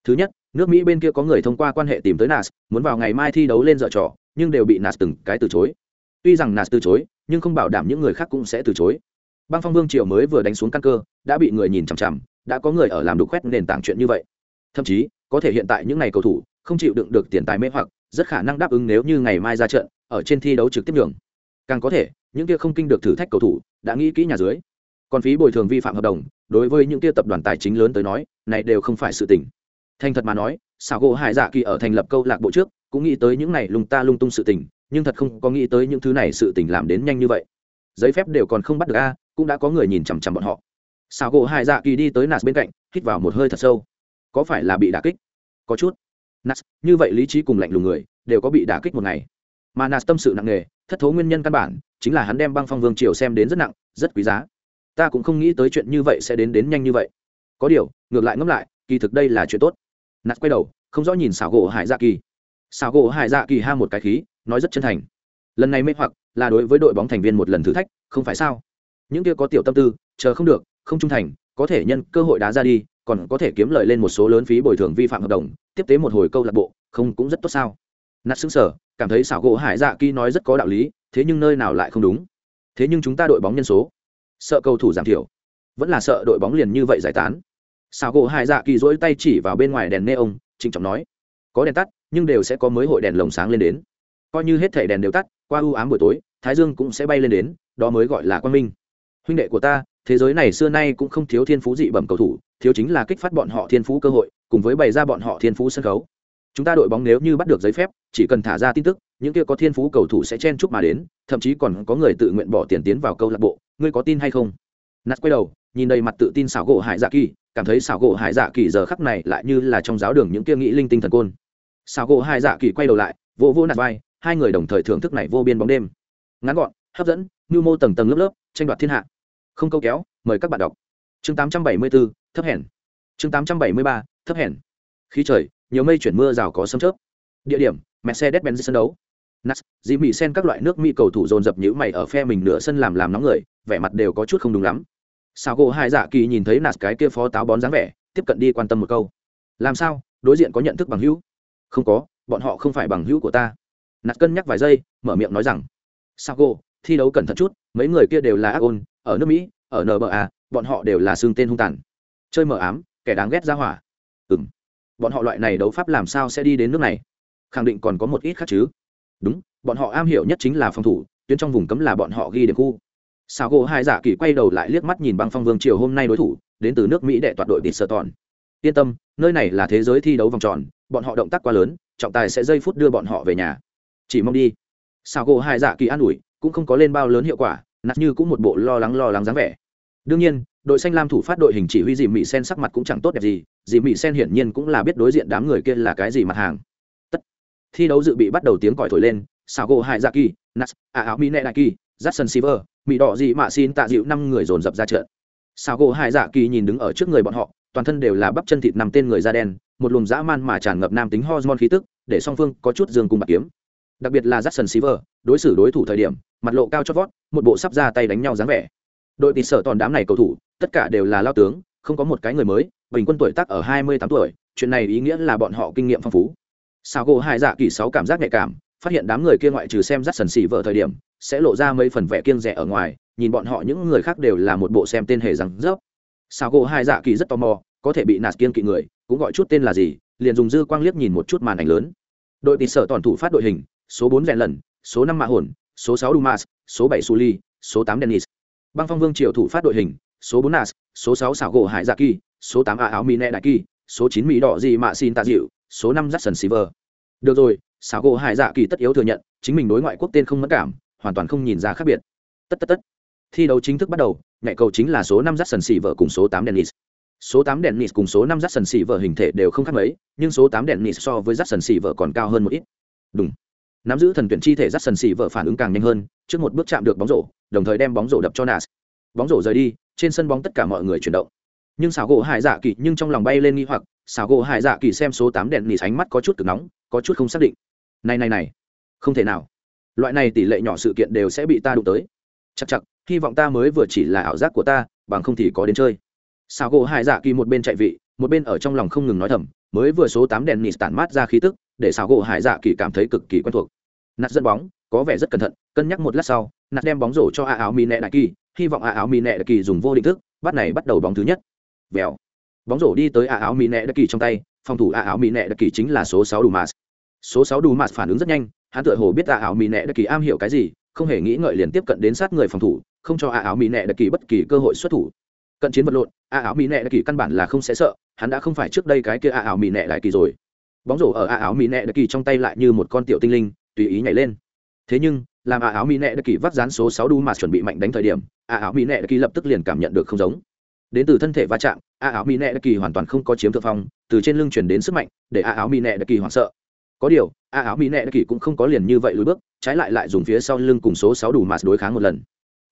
Thứ nhất, nước mỹ bên kia có người thông qua quan hệ tìm tới nas muốn vào ngày mai thi đấu lên dở trò, nhưng đều bị nas từng cái từ chối. Tuy rằng nas từ chối, nhưng không bảo đảm những người khác cũng sẽ từ chối. Băng phong vương triều mới vừa đánh xuống căn cơ, đã bị người nhìn chằm chằm, đã có người ở làm đục khoét nền tảng chuyện như vậy. Thậm chí, có thể hiện tại những ngày cầu thủ không chịu đựng được tiền tài mê hoặc, rất khả năng đáp ứng nếu như ngày mai ra trận, ở trên thi đấu trực tiếp nhường. Càng có thể, những kia không kinh được thử thách cầu thủ, đã nghĩ kỹ nhà dưới. Còn phí bồi thường vi phạm hợp đồng, đối với những kia tập đoàn tài chính lớn tới nói, này đều không phải sự tình. Thành thật mà nói xảo gỗ hải dạ kỳ ở thành lập câu lạc bộ trước, cũng nghĩ tới những này lung ta lung tung sự tình, nhưng thật không có nghĩ tới những thứ này sự tình làm đến nhanh như vậy. Giấy phép đều còn không bắt được a, cũng đã có người nhìn chằm chằm bọn họ. Xảo gỗ hải dạ kỳ đi tới nạt bên cạnh, hít vào một hơi thật sâu. Có phải là bị đả kích? Có chút nas, như vậy lý trí cùng lạnh lùng người, đều có bị đả kích một ngày. Mà nas tâm sự nặng nề, thất thố nguyên nhân căn bản, chính là hắn đem băng phong vương triều xem đến rất nặng, rất quý giá. Ta cũng không nghĩ tới chuyện như vậy sẽ đến đến nhanh như vậy. Có điều, ngược lại ngẫm lại, kỳ thực đây là chuyện tốt. Nas quay đầu, không rõ nhìn xảo gỗ hải dạ kỳ. Xảo gỗ hải dạ kỳ ha một cái khí, nói rất chân thành. Lần này mê hoặc, là đối với đội bóng thành viên một lần thử thách, không phải sao? Những kia có tiểu tâm tư, chờ không được, không trung thành, có thể nhân cơ hội đá ra đi còn có thể kiếm lợi lên một số lớn phí bồi thường vi phạm hợp đồng, tiếp tế một hồi câu lạc bộ, không cũng rất tốt sao? Nạt xứng sở cảm thấy xảo gỗ hải dạ kỳ nói rất có đạo lý, thế nhưng nơi nào lại không đúng? Thế nhưng chúng ta đội bóng nhân số, sợ cầu thủ giảm thiểu, vẫn là sợ đội bóng liền như vậy giải tán. Xảo gỗ hải dạ kỳ dỗi tay chỉ vào bên ngoài đèn neon, trịnh trọng nói, có đèn tắt, nhưng đều sẽ có mới hội đèn lồng sáng lên đến. Coi như hết thảy đèn đều tắt, qua ưu ám buổi tối, thái dương cũng sẽ bay lên đến, đó mới gọi là quang minh. Huynh đệ của ta, thế giới này xưa nay cũng không thiếu thiên phú dị bẩm cầu thủ thiếu chính là kích phát bọn họ thiên phú cơ hội cùng với bày ra bọn họ thiên phú sân khấu. Chúng ta đội bóng nếu như bắt được giấy phép chỉ cần thả ra tin tức những kia có thiên phú cầu thủ sẽ chen chúc mà đến thậm chí còn có người tự nguyện bỏ tiền tiến vào câu lạc bộ ngươi có tin hay không? Nát quay đầu nhìn đầy mặt tự tin xảo gỗ hải dạ kỳ cảm thấy xảo gỗ hải dạ kỳ giờ khắc này lại như là trong giáo đường những kia nghĩ linh tinh thần côn. Xảo gỗ hải dạ kỳ quay đầu lại vô vô nạt vai hai người đồng thời thưởng thức này vô biên bóng đêm. Ngắn gọn hấp dẫn nhu mô tầng tầng lớp lớp tranh đoạt thiên hạ. Không câu kéo mời các bạn đọc. Chương 874, thấp hèn. Chương 873, thấp hèn. Khí trời nhiều mây chuyển mưa rào có sấm chớp. Địa điểm mercedes benz sân đấu. Nas dì mỹ sen các loại nước mỹ cầu thủ dồn dập nhữ mày ở phe mình nửa sân làm làm nóng người vẻ mặt đều có chút không đúng lắm. Sao gỗ hai dạ kỳ nhìn thấy nạt cái kia phó táo bón dáng vẻ tiếp cận đi quan tâm một câu. Làm sao? Đối diện có nhận thức bằng hữu? Không có bọn họ không phải bằng hữu của ta. Nạt cân nhắc vài giây mở miệng nói rằng sao gỗ thi đấu cẩn thận chút mấy người kia đều là ác ôn ở nước mỹ ở nba bọn họ đều là xương tên hung tàn chơi mờ ám, kẻ đáng ghét ra hỏa. Ừng bọn họ loại này đấu pháp làm sao sẽ đi đến nước này? Khẳng định còn có một ít khác chứ. Đúng, bọn họ am hiểu nhất chính là phòng thủ, tuyến trong vùng cấm là bọn họ ghi điểm khu. Sao gỗ hai giả kỳ quay đầu lại liếc mắt nhìn băng phong vương triều hôm nay đối thủ, đến từ nước mỹ đệ toàn đội tịt sợ tòn yên tâm, nơi này là thế giới thi đấu vòng tròn, bọn họ động tác quá lớn, trọng tài sẽ giây phút đưa bọn họ về nhà. Chỉ mong đi. Sao gỗ hai giả kỳ an ủi, cũng không có lên bao lớn hiệu quả nạt như cũng một bộ lo lắng lo lắng dáng vẻ. Đương nhiên đội xanh lam thủ phát đội hình chỉ huy dì mỹ sen sắc mặt cũng chẳng tốt đẹp gì dì mỹ sen hiển nhiên cũng là biết đối diện đám người kia là cái gì mặt hàng. Tất thi đấu dự bị bắt đầu tiếng còi thổi lên sao gỗ hai dạ kỳ nas a áo mỹ nệ đại kỳ jackson silver mỹ đỏ dị mạ xin tạ dịu năm người dồn dập ra trận. Sao gỗ hai dạ kỳ nhìn đứng ở trước người bọn họ toàn thân đều là bắp chân thịt nằm tên người da đen một luồng dã man mà tràn ngập nam tính hormone khí tức để song phương có chút dương cùng bạc kiếm. Đặc biệt là Jackson Silver, đối xử đối thủ thời điểm, mặt lộ cao chót vót, một bộ sắp ra tay đánh nhau dáng vẻ. Đội tỷ sở toàn đám này cầu thủ, tất cả đều là lao tướng, không có một cái người mới, bình quân tuổi tác ở 28 tuổi, chuyện này ý nghĩa là bọn họ kinh nghiệm phong phú. Sao gỗ hai dạ kỳ sáu cảm giác nhạy cảm, phát hiện đám người kia ngoại trừ xem rắt sần xỉ vợ thời điểm, sẽ lộ ra mấy phần vẻ kiêng dè ở ngoài, nhìn bọn họ những người khác đều là một bộ xem tên hề rằng dốc. Sao gỗ hai dạ kỳ rất tò mò, có thể bị nạt kiêng kỵ người, cũng gọi chút tên là gì, liền dùng dư quang liếc nhìn một chút màn ảnh lớn. Đội tỷ sở toàn thủ phát đội hình, số bốn rèn lần số năm mạ hồn số sáu dumas số bảy suli số tám dennis băng phong vương triều thủ phát đội hình, số bốn nas, số sáu xảo gỗ hải dạ kỳ, số tám a áo mỹ nẹ đại kỳ, số chín mỹ đỏ gì mạ xin tạ dịu, số năm jackson silver. Được rồi xảo gỗ hải dạ kỳ tất yếu thừa nhận, chính mình đối ngoại quốc tên không mất cảm, hoàn toàn không nhìn ra khác biệt. Tất tất tất. Thi đấu chính thức bắt đầu nhạy cầu chính là số năm jackson silver cùng số tám dennis. Số tám dennis cùng số năm jackson silver hình thể đều không khác mấy, nhưng số tám dennis so với jackson silver còn cao hơn một ít. Đúng nắm giữ thần tuyển chi thể dắt sần xỉ vợ phản ứng càng nhanh hơn, trước một bước chạm được bóng rổ, đồng thời đem bóng rổ đập cho nas. Bóng rổ rời đi, trên sân bóng tất cả mọi người chuyển động. Nhưng xảo gỗ hải dạ kỳ nhưng trong lòng bay lên nghi hoặc, xảo gỗ hải dạ kỳ xem số tám đèn nỉ ánh mắt có chút cực nóng, có chút không xác định. Này này này, không thể nào. Loại này tỷ lệ nhỏ sự kiện đều sẽ bị ta đụng tới. Chắc chắc hy vọng ta mới vừa chỉ là ảo giác của ta, bằng không thì có đến chơi. Xảo gỗ hải dạ kỳ một bên chạy vị, một bên ở trong lòng không ngừng nói thầm mới vừa số tám đèn nịt tản mát ra khí tức, để xào gỗ hải dạ kỳ cảm thấy cực kỳ quen thuộc. Nạt dẫn bóng, có vẻ rất cẩn thận, cân nhắc một lát sau, nạt đem bóng rổ cho a áo mi nẹ đại kỳ, hy vọng a áo mi nẹ đại kỳ dùng vô định thức, bắt này bắt đầu bóng thứ nhất. Vèo. Bóng rổ đi tới a áo mi nẹ đại kỳ trong tay, phòng thủ a áo mi nẹ đại kỳ chính là số sáu đủ mạt. Số sáu đủ mạt phản ứng rất nhanh, hắn tựa hồ biết a áo mi nẹ đại kỳ am hiểu cái gì, không hề nghĩ ngợi liền tiếp cận đến sát người phòng thủ, không cho a áo mi nẹ đại kỳ bất kỳ cơ hội xuất thủ cận chiến vật lộn, a áo mỹ nệ đại kỳ căn bản là không sẽ sợ, hắn đã không phải trước đây cái kia a áo mỹ nệ đại kỳ rồi. Bóng rổ ở a áo mỹ nệ đại kỳ trong tay lại như một con tiểu tinh linh, tùy ý nhảy lên. Thế nhưng, làm a áo mỹ nệ đại kỳ vắt dán số sáu đu mà chuẩn bị mạnh đánh thời điểm, a áo mỹ nệ đại kỳ lập tức liền cảm nhận được không giống. Đến từ thân thể va chạm, a áo mỹ nệ đại kỳ hoàn toàn không có chiếm thượng phong, từ trên lưng chuyển đến sức mạnh, để a áo mỹ nệ đại kỳ hoảng sợ. Có điều, a áo mỹ nệ đại kỳ cũng không có liền như vậy lùi bước, trái lại lại dùng phía sau lưng cùng số sáu đủ mà đối kháng một lần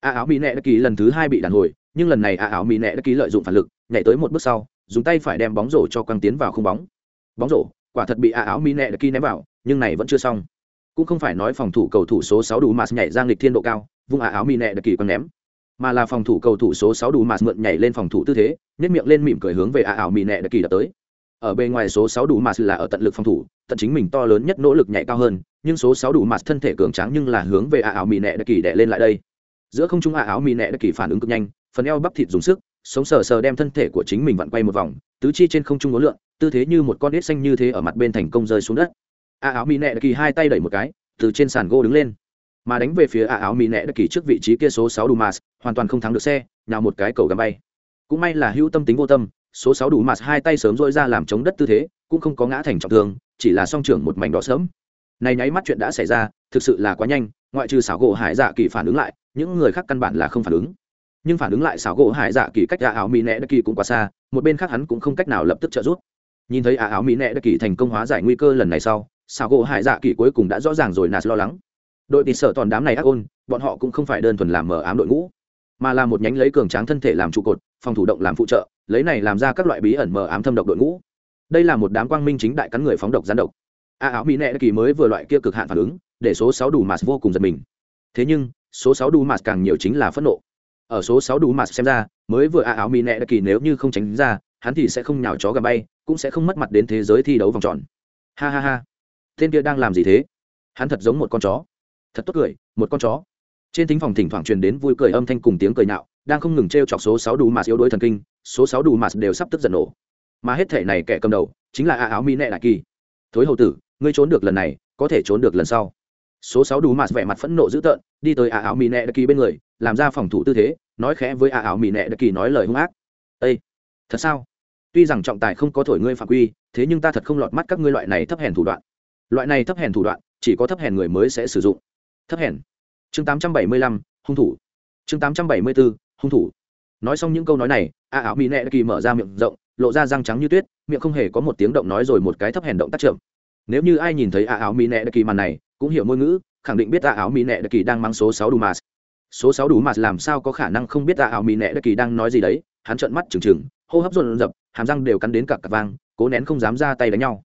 a áo mỹ nẹ đã kỳ lần thứ hai bị đàn hồi, nhưng lần này a áo mỹ nẹ đã kỳ lợi dụng phản lực, nhảy tới một bước sau, dùng tay phải đem bóng rổ cho quăng tiến vào không bóng. Bóng rổ, quả thật bị a áo mỹ nẹ đã kỳ ném vào, nhưng này vẫn chưa xong. Cũng không phải nói phòng thủ cầu thủ số sáu đủ mà nhảy ra nghịch thiên độ cao, vung a áo mỹ nẹ đã kỳ quăng ném, mà là phòng thủ cầu thủ số sáu đủ mà mượn nhảy lên phòng thủ tư thế nhét miệng lên mỉm cười hướng về a áo mỹ nẹ đã kỳ đập tới. Ở bên ngoài số sáu đủ mà là ở tận lực phòng thủ, tận chính mình to lớn nhất nỗ lực nhảy cao hơn, nhưng số sáu đủ mà thân thể cường tráng nhưng là hướng về a áo mỹ nẹ đã kỳ đè lên lại đây giữa không trung à áo mì nẹ đã kỳ phản ứng cực nhanh, phần eo bắp thịt dùng sức, sống sờ sờ đem thân thể của chính mình vặn quay một vòng, tứ chi trên không trung ngốn lượn, tư thế như một con đít xanh như thế ở mặt bên thành công rơi xuống đất. A áo mỹ nẹ kỳ hai tay đẩy một cái, từ trên sàn gỗ đứng lên. Mà đánh về phía a áo mỹ nẹ kỳ trước vị trí kia số sáu đủ mạt hoàn toàn không thắng được xe, nhào một cái cầu gắm bay. Cũng may là hữu tâm tính vô tâm, số sáu đủ mạt hai tay sớm dội ra làm chống đất tư thế, cũng không có ngã thành trọng thương, chỉ là song trưởng một mảnh đỏ sớm này nháy mắt chuyện đã xảy ra, thực sự là quá nhanh, ngoại trừ xảo gỗ hải dạ kỳ phản ứng lại, những người khác căn bản là không phản ứng. Nhưng phản ứng lại xảo gỗ hải dạ kỳ cách ạ áo mỹ nẹ đất kỳ cũng quá xa, một bên khác hắn cũng không cách nào lập tức trợ giúp. Nhìn thấy ạ áo mỹ nẹ đất kỳ thành công hóa giải nguy cơ lần này sau, xảo gỗ hải dạ kỳ cuối cùng đã rõ ràng rồi nạt lo lắng. Đội tịt sở toàn đám này ác ôn, bọn họ cũng không phải đơn thuần làm mờ ám đội ngũ, mà là một nhánh lấy cường tráng thân thể làm trụ cột, phòng thủ động làm phụ trợ, lấy này làm ra các loại bí ẩn mờ ám thâm độc đội ngũ. Đây là một đám quang minh chính đại cắn người phóng độc gián độc a áo mỹ nệ kỳ mới vừa loại kia cực hạn phản ứng, để số sáu đủ mạt vô cùng giật mình. Thế nhưng, số sáu đủ mạt càng nhiều chính là phẫn nộ. Ở số sáu đủ mặt xem ra, mới vừa a áo mỹ nệ kỳ nếu như không tránh ra, hắn thì sẽ không nhào chó gà bay, cũng sẽ không mất mặt đến thế giới thi đấu vòng tròn. Ha ha ha. Tên kia đang làm gì thế? Hắn thật giống một con chó. Thật tốt cười, một con chó. Trên thính phòng thỉnh thoảng truyền đến vui cười âm thanh cùng tiếng cười nạo đang không ngừng t r e o chọc số sáu đủ mặt yếu đuối thần kinh, số sáu đủ mặt đều sắp tức giận nổ. Mà hết thể này kẻ cầm đầu, chính là a áo mỹ nệ đại kỳ. Thối hậu tử ngươi trốn được lần này, có thể trốn được lần sau. Số sáu đủ mạt vẻ mặt phẫn nộ dữ tợn, đi tới a áo mỹ nẹ đại kỳ bên người, làm ra phòng thủ tư thế, nói khẽ với a áo mỹ nẹ đặc kỳ nói lời hung ác. Â thật sao? Tuy rằng trọng tài không có thổi ngươi phạm quy, thế nhưng ta thật không lọt mắt các ngươi loại này thấp hèn thủ đoạn. Loại này thấp hèn thủ đoạn, chỉ có thấp hèn người mới sẽ sử dụng. Thấp hèn. Chương tám trăm bảy mươi lăm, hung thủ. Chương tám trăm bảy mươi bốn hung thủ. Nói xong những câu nói này a áo mỹ nẹ kỳ mở ra miệng rộng, lộ ra răng trắng như tuyết, miệng không hề có một tiếng động nói rồi một cái thấp hèn động tác trưởng nếu như ai nhìn thấy a áo mỹ nẹ đặc kỳ màn này, cũng hiểu ngôn ngữ, khẳng định biết a áo mỹ nẹ đặc kỳ đang mang số sáu đủ dumas số sáu đủ mặt làm sao có khả năng không biết a áo mỹ nẹ đặc kỳ đang nói gì đấy? Hắn trợn mắt trừng trừng, hô hấp rộn rập, hàm răng đều cắn đến cả cặp vang, cố nén không dám ra tay đánh nhau.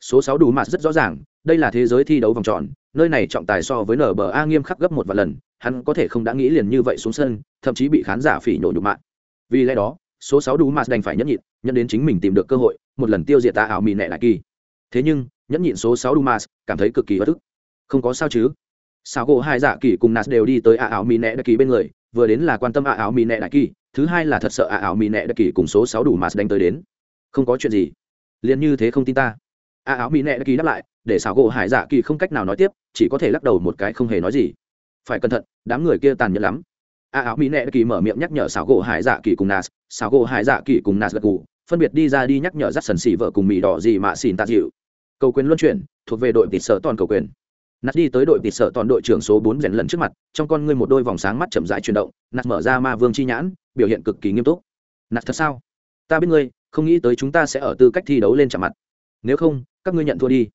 Số sáu đủ mặt rất rõ ràng, đây là thế giới thi đấu vòng tròn, nơi này trọng tài so với nba nghiêm khắc gấp một vài lần, hắn có thể không đã nghĩ liền như vậy xuống sân, thậm chí bị khán giả phỉ nhổ nhục mạng. Vì lẽ đó, số sáu đủ mặt đành phải nhẫn nhịn nhận đến chính mình tìm được cơ hội, một lần tiêu diệt ta ảo mỹ nẹ lại kỳ. Thế nhưng nhẫn nhịn số sáu đủ cảm thấy cực kỳ bất ức. Không có sao chứ? Sao gỗ hai dạ kỳ cùng nas đều đi tới a áo mỹ nẹ đại kỳ bên người, vừa đến là quan tâm a áo mỹ nẹ đại kỳ thứ hai là thật sợ a áo mỹ nẹ đại kỳ cùng số sáu đủ đánh tới đến. Không có chuyện gì. Liền như thế không tin ta. A áo mỹ nẹ đại kỳ đáp lại, để xảo gỗ hải dạ kỳ không cách nào nói tiếp, chỉ có thể lắc đầu một cái không hề nói gì. Phải cẩn thận, đám người kia tàn nhẫn lắm. A áo mỹ nẹ đại kỳ mở miệng nhắc nhở xảo gỗ hải dạ kỳ cùng nas xảo gỗ hải dạ kỳ cùng nas gật cụ phân biệt đi ra đi nhắc nhở dắt sần xỉ vợ cùng mỹ đỏ gì mà xỉn tạ dịu cầu quyền luân chuyển, thuộc về đội tịt sở toàn cầu quyền. Nạt đi tới đội tịt sợ toàn đội trưởng số bốn rèn lần trước mặt, trong con ngươi một đôi vòng sáng mắt chậm rãi chuyển động nạt mở ra ma vương chi nhãn, biểu hiện cực kỳ nghiêm túc. Nạt thật sao? Ta biết ngươi, không nghĩ tới chúng ta sẽ ở tư cách thi đấu lên chạm mặt. Nếu không, các ngươi nhận thua đi.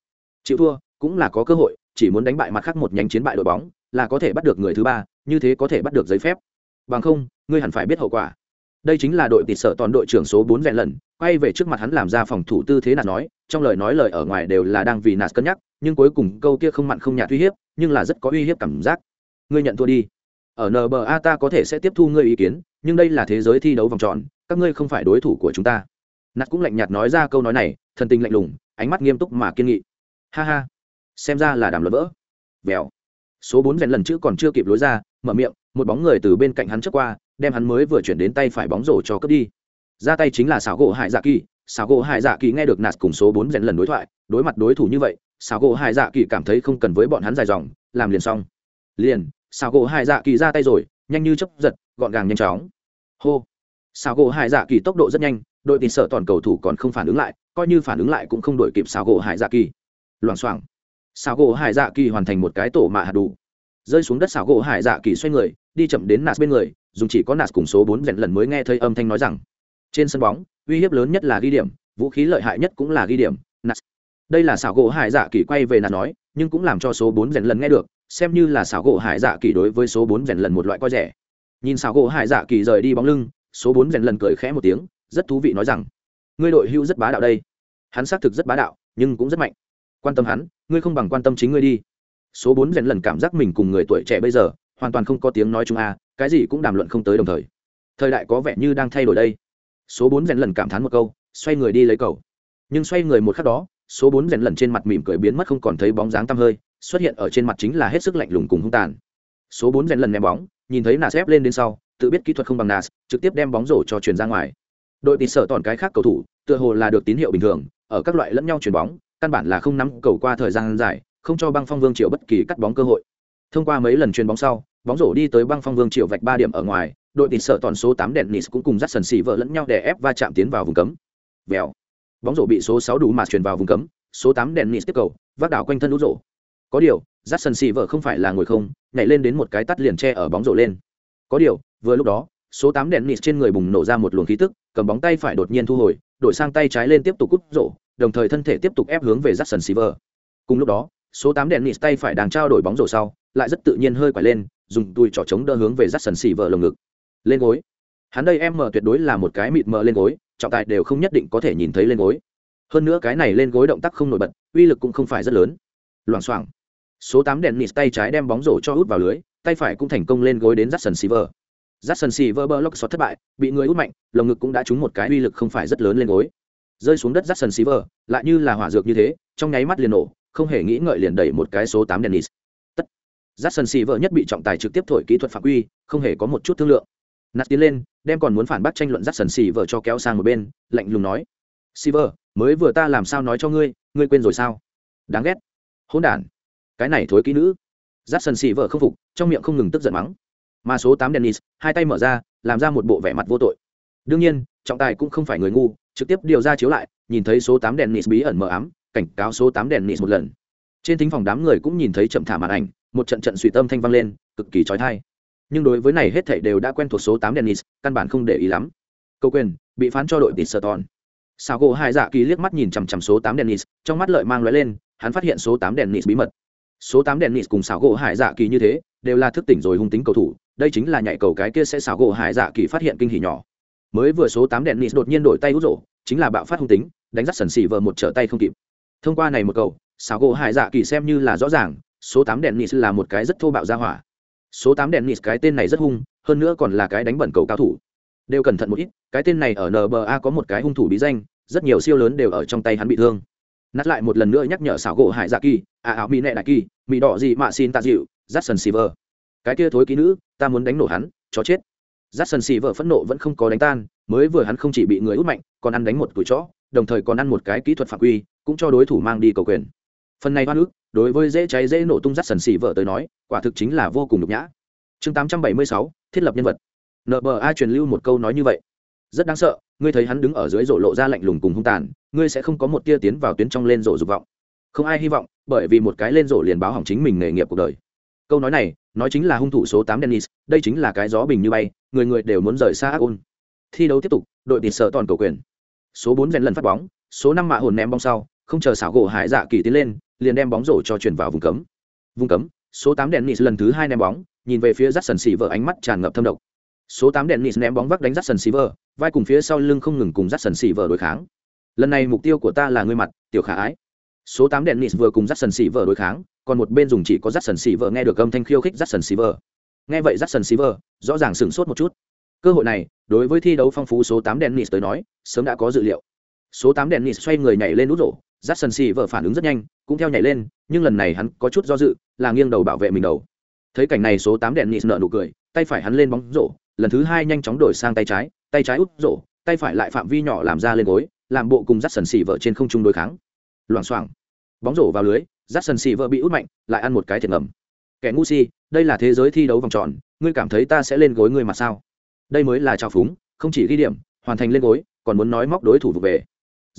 Chịu thua, cũng là có cơ hội, chỉ muốn đánh bại mặt khác một nhánh chiến bại đội bóng, là có thể bắt được người thứ ba, như thế có thể bắt được giấy phép. Bằng không, ngươi hẳn phải biết hậu quả đây chính là đội tịt sở toàn đội trưởng số bốn vẹn lần, quay về trước mặt hắn làm ra phòng thủ tư thế nạt nói, trong lời nói lời ở ngoài đều là đang vì nạt cân nhắc, nhưng cuối cùng câu kia không mặn không nhạt uy hiếp, nhưng là rất có uy hiếp cảm giác. Ngươi nhận thua đi. Ở nba ta có thể sẽ tiếp thu ngươi ý kiến, nhưng đây là thế giới thi đấu vòng tròn, các ngươi không phải đối thủ của chúng ta. Nạt cũng lạnh nhạt nói ra câu nói này, thần tình lạnh lùng, ánh mắt nghiêm túc mà kiên nghị. Ha ha. Xem ra là đàm luận vỡ. Vèo. Số bốn vẹn lần chữ còn chưa kịp lối ra, mở miệng một bóng người từ bên cạnh hắn trước qua, đem hắn mới vừa chuyển đến tay phải bóng rổ cho cướp đi. Ra tay chính là xảo gỗ hải dạ kỳ. Xảo gỗ hải dạ kỳ nghe được nạt cùng số bốn rèn lần đối thoại, đối mặt đối thủ như vậy xảo gỗ hải dạ kỳ cảm thấy không cần với bọn hắn dài dòng, làm liền xong. Liền xảo gỗ hải dạ kỳ ra tay rồi, nhanh như chấp giật, gọn gàng nhanh chóng. Hô. Xảo gỗ hải dạ kỳ tốc độ rất nhanh, đội tình sợ toàn cầu thủ còn không phản ứng lại, coi như phản ứng lại cũng không đổi kịp xảo gỗ hải dạ kỳ. Loảng xoảng. Xảo gỗ hải dạ kỳ hoàn thành một cái tổ mạ hạt đủ. Rơi xuống đất xảo gỗ hải dạ kỳ xoay người đi chậm đến nạt bên người, dùng chỉ có nạt cùng số bốn rèn lần mới nghe thấy âm thanh nói rằng, trên sân bóng, uy hiếp lớn nhất là ghi điểm, vũ khí lợi hại nhất cũng là ghi điểm nạt đây là xảo gỗ hải dạ kỳ quay về nạt nói, nhưng cũng làm cho số bốn rèn lần nghe được, xem như là xảo gỗ hải dạ kỳ đối với số bốn rèn lần một loại coi rẻ. Nhìn xảo gỗ hải dạ kỳ rời đi bóng lưng, số bốn rèn lần cười khẽ một tiếng, rất thú vị nói rằng, ngươi đội hưu rất bá đạo đây. Hắn xác thực rất bá đạo, nhưng cũng rất mạnh. Quan tâm hắn, ngươi không bằng quan tâm chính ngươi đi. Số bốn rèn lần cảm giác mình cùng người tuổi trẻ bây giờ hoàn toàn không có tiếng nói chung a, cái gì cũng đàm luận không tới đồng thời. Thời đại có vẻ như đang thay đổi đây. Số bốn rèn lần cảm thán một câu, xoay người đi lấy cầu. Nhưng xoay người một khắc đó, số bốn rèn lần trên mặt mỉm cười biến mất không còn thấy bóng dáng tăm hơi, xuất hiện ở trên mặt chính là hết sức lạnh lùng cùng hung tàn. Số bốn rèn lần ném bóng, nhìn thấy nas ép lên đến sau, tự biết kỹ thuật không bằng nas trực tiếp đem bóng rổ cho chuyền ra ngoài. Đội tịt sở toàn cái khác cầu thủ, tựa hồ là được tín hiệu bình thường, ở các loại lẫn nhau chuyền bóng, căn bản là không nắm cầu qua thời gian dài, không cho băng phong vương triệu bất kỳ cắt bóng cơ hội thông qua mấy lần chuyền bóng sau, bóng rổ đi tới băng phong vương triệu vạch ba điểm ở ngoài, đội tỉ sợ toàn số tám đèn nis cũng cùng dắt sần xì vợ lẫn nhau để ép va chạm tiến vào vùng cấm. Vèo. Bóng rổ bị số sáu đủ mà truyền vào vùng cấm, số tám đèn nis tiếp cầu, vác đảo quanh thân đũ rổ. Có điều dắt sần xì vợ không phải là ngồi không, nhảy lên đến một cái tắt liền che ở bóng rổ lên. Có điều, vừa lúc đó, số tám đèn nis trên người bùng nổ ra một luồng khí tức, cầm bóng tay phải đột nhiên thu hồi, đổi sang tay trái lên tiếp tục cút rổ, đồng thời thân thể tiếp tục ép hướng về dắt sần xì vợ. Cùng lúc đó, số tám đèn nịt tay phải đang trao đổi bóng rổ sau lại rất tự nhiên hơi quải lên, dùng đùi trỏ trống đỡ hướng về rắt sần xỉ vợ lồng ngực. Lên gối. Hắn đây em mở tuyệt đối là một cái mịt mờ lên gối, trọng tài đều không nhất định có thể nhìn thấy lên gối. Hơn nữa cái này lên gối động tác không nổi bật, uy lực cũng không phải rất lớn. Loảng xoảng. Số tám đèn nịt tay trái đem bóng rổ cho hút vào lưới, tay phải cũng thành công lên gối đến rắt sần xỉ vợ. Rắt sần xỉ vợ bơ lóc xót thất bại, bị người út mạnh, lồng ngực cũng đã trúng một cái uy lực không phải rất lớn lên gối. Rơi xuống đất rắt sần xỉ vợ, lại như là hỏa dược như thế, trong nháy mắt liền nổ, không hề nghĩ ngợi liền đẩy một cái số tám dennis tất jackson xì vợ nhất bị trọng tài trực tiếp thổi kỹ thuật phạm quy, không hề có một chút thương lượng. Nạt tiến lên, đem còn muốn phản bác tranh luận jackson xì vợ cho kéo sang một bên, lạnh lùng nói xì vợ, mới vừa ta làm sao nói cho ngươi ngươi quên rồi sao? Đáng ghét. Hỗn đản. Cái này thối kỹ nữ. Jackson xì vợ không phục, trong miệng không ngừng tức giận mắng. Mà số tám dennis, hai tay mở ra, làm ra một bộ vẻ mặt vô tội. Đương nhiên, trọng tài cũng không phải người ngu, trực tiếp điều ra chiếu lại, nhìn thấy số tám dennis bí ẩn mờ ám, cảnh cáo số tám đèn một lần. Trên thính phòng đám người cũng nhìn thấy chậm thả màn ảnh một trận trận suy tâm thanh vang lên cực kỳ trói thai. Nhưng đối với này hết thảy đều đã quen thuộc số tám Dennis, căn bản không để ý lắm. Câu quyền bị phán cho đội tịt sơ tòn sao gỗ hai dạ kỳ liếc mắt nhìn chằm chằm số tám Dennis, trong mắt lợi mang lóe lên hắn phát hiện số tám Dennis bí mật. Số tám Dennis cùng xảo gỗ hải dạ kỳ như thế đều là thức tỉnh rồi hung tính cầu thủ đây chính là nhạy cầu cái kia sẽ xảo gỗ hải dạ kỳ phát hiện kinh hỉ nhỏ. Mới vừa số tám đèn nịt đột nhiên đổi tay út rổ chính là bạo phát hung tính đánh dắt sần xì vờ một trở tay không kịp. Thông qua này một cầu xảo gỗ hải dạ kỳ xem như là rõ ràng số tám đèn nis là một cái rất thô bạo ra hỏa. Số tám đèn nis cái tên này rất hung, hơn nữa còn là cái đánh bẩn cầu cao thủ. Đều cẩn thận một ít, cái tên này ở nba có một cái hung thủ bí danh, rất nhiều siêu lớn đều ở trong tay hắn bị thương. Nát lại một lần nữa nhắc nhở xảo gỗ hải dạ kỳ à ảo mỹ nệ đại kỳ, mỹ đỏ gì mà xin tạ dịu, jackson silver. Cái kia thối ký nữ, ta muốn đánh nổ hắn cho chết. Jackson silver phẫn nộ vẫn không có đánh tan, mới vừa hắn không chỉ bị người út mạnh, còn ăn đánh một tuổi chó, đồng thời còn ăn một cái kỹ thuật phạm quy, cũng cho đối thủ mang đi cầu quyền. Phần này hoa nước đối với dễ cháy dễ nổ tung rắt sần xỉ vợ tới nói, quả thực chính là vô cùng nhục nhã. Chương tám trăm bảy mươi sáu, thiết lập nhân vật. Nba truyền lưu một câu nói như vậy. Rất đáng sợ, ngươi thấy hắn đứng ở dưới rổ lộ ra lạnh lùng cùng hung tàn, ngươi sẽ không có một tia tiến vào tuyến trong lên rổ dục vọng. Không ai hy vọng, bởi vì một cái lên rổ liền báo hỏng chính mình nghề nghiệp cuộc đời. Câu nói này, nói chính là hung thủ số tám dennis, đây chính là cái gió bình như bay, người người đều muốn rời xa ác ôn. Thi đấu tiếp tục, đội tịt sợ toàn cầu quyền. Số bốn rèn lần phát bóng, số năm mạ hồn ném bóng sau, không chờ xảo gỗ hải dạ kỳ tiến lên liền đem bóng rổ cho chuyển vào vùng cấm. Vùng cấm, số tám đèn nịt lần thứ hai ném bóng, nhìn về phía rắt sần xì vợ ánh mắt tràn ngập thâm độc. Số tám đèn nịt ném bóng vác đánh rắt sần xì vợ vai cùng phía sau lưng không ngừng cùng rắt sần xì vợ đối kháng. Lần này mục tiêu của ta là ngươi mặt, tiểu khả ái. Số tám đèn nis vừa cùng rắt sần xì vợ đối kháng, còn một bên dùng chỉ có rắt sần xì vợ nghe được âm thanh khiêu khích rắt sần xì vợ nghe vậy rắt sần xì vợ rõ ràng sửng sốt một chút. Cơ hội này, đối với thi đấu phong phú số tám đèn nis tới nói, sớm đã có dự liệu. Số tám đèn nis xoay người nhảy lên nút rổ rắt sần xì vợ phản ứng rất nhanh cũng theo nhảy lên, nhưng lần này hắn có chút do dự, là nghiêng đầu bảo vệ mình đầu. Thấy cảnh này số tám đèn nis nợ nụ cười, tay phải hắn lên bóng rổ, lần thứ hai nhanh chóng đổi sang tay trái tay trái út rổ, tay phải lại phạm vi nhỏ làm ra lên gối, làm bộ cùng dắt sần xì vợ trên không trung đối kháng. Loảng xoảng. Bóng rổ vào lưới dắt sần xì vợ bị út mạnh, lại ăn một cái thiệt ngầm. Kẻ ngu si, đây là thế giới thi đấu vòng tròn, ngươi cảm thấy ta sẽ lên gối ngươi mà sao? Đây mới là trào phúng, không chỉ ghi điểm, hoàn thành lên gối, còn muốn nói móc đối thủ về.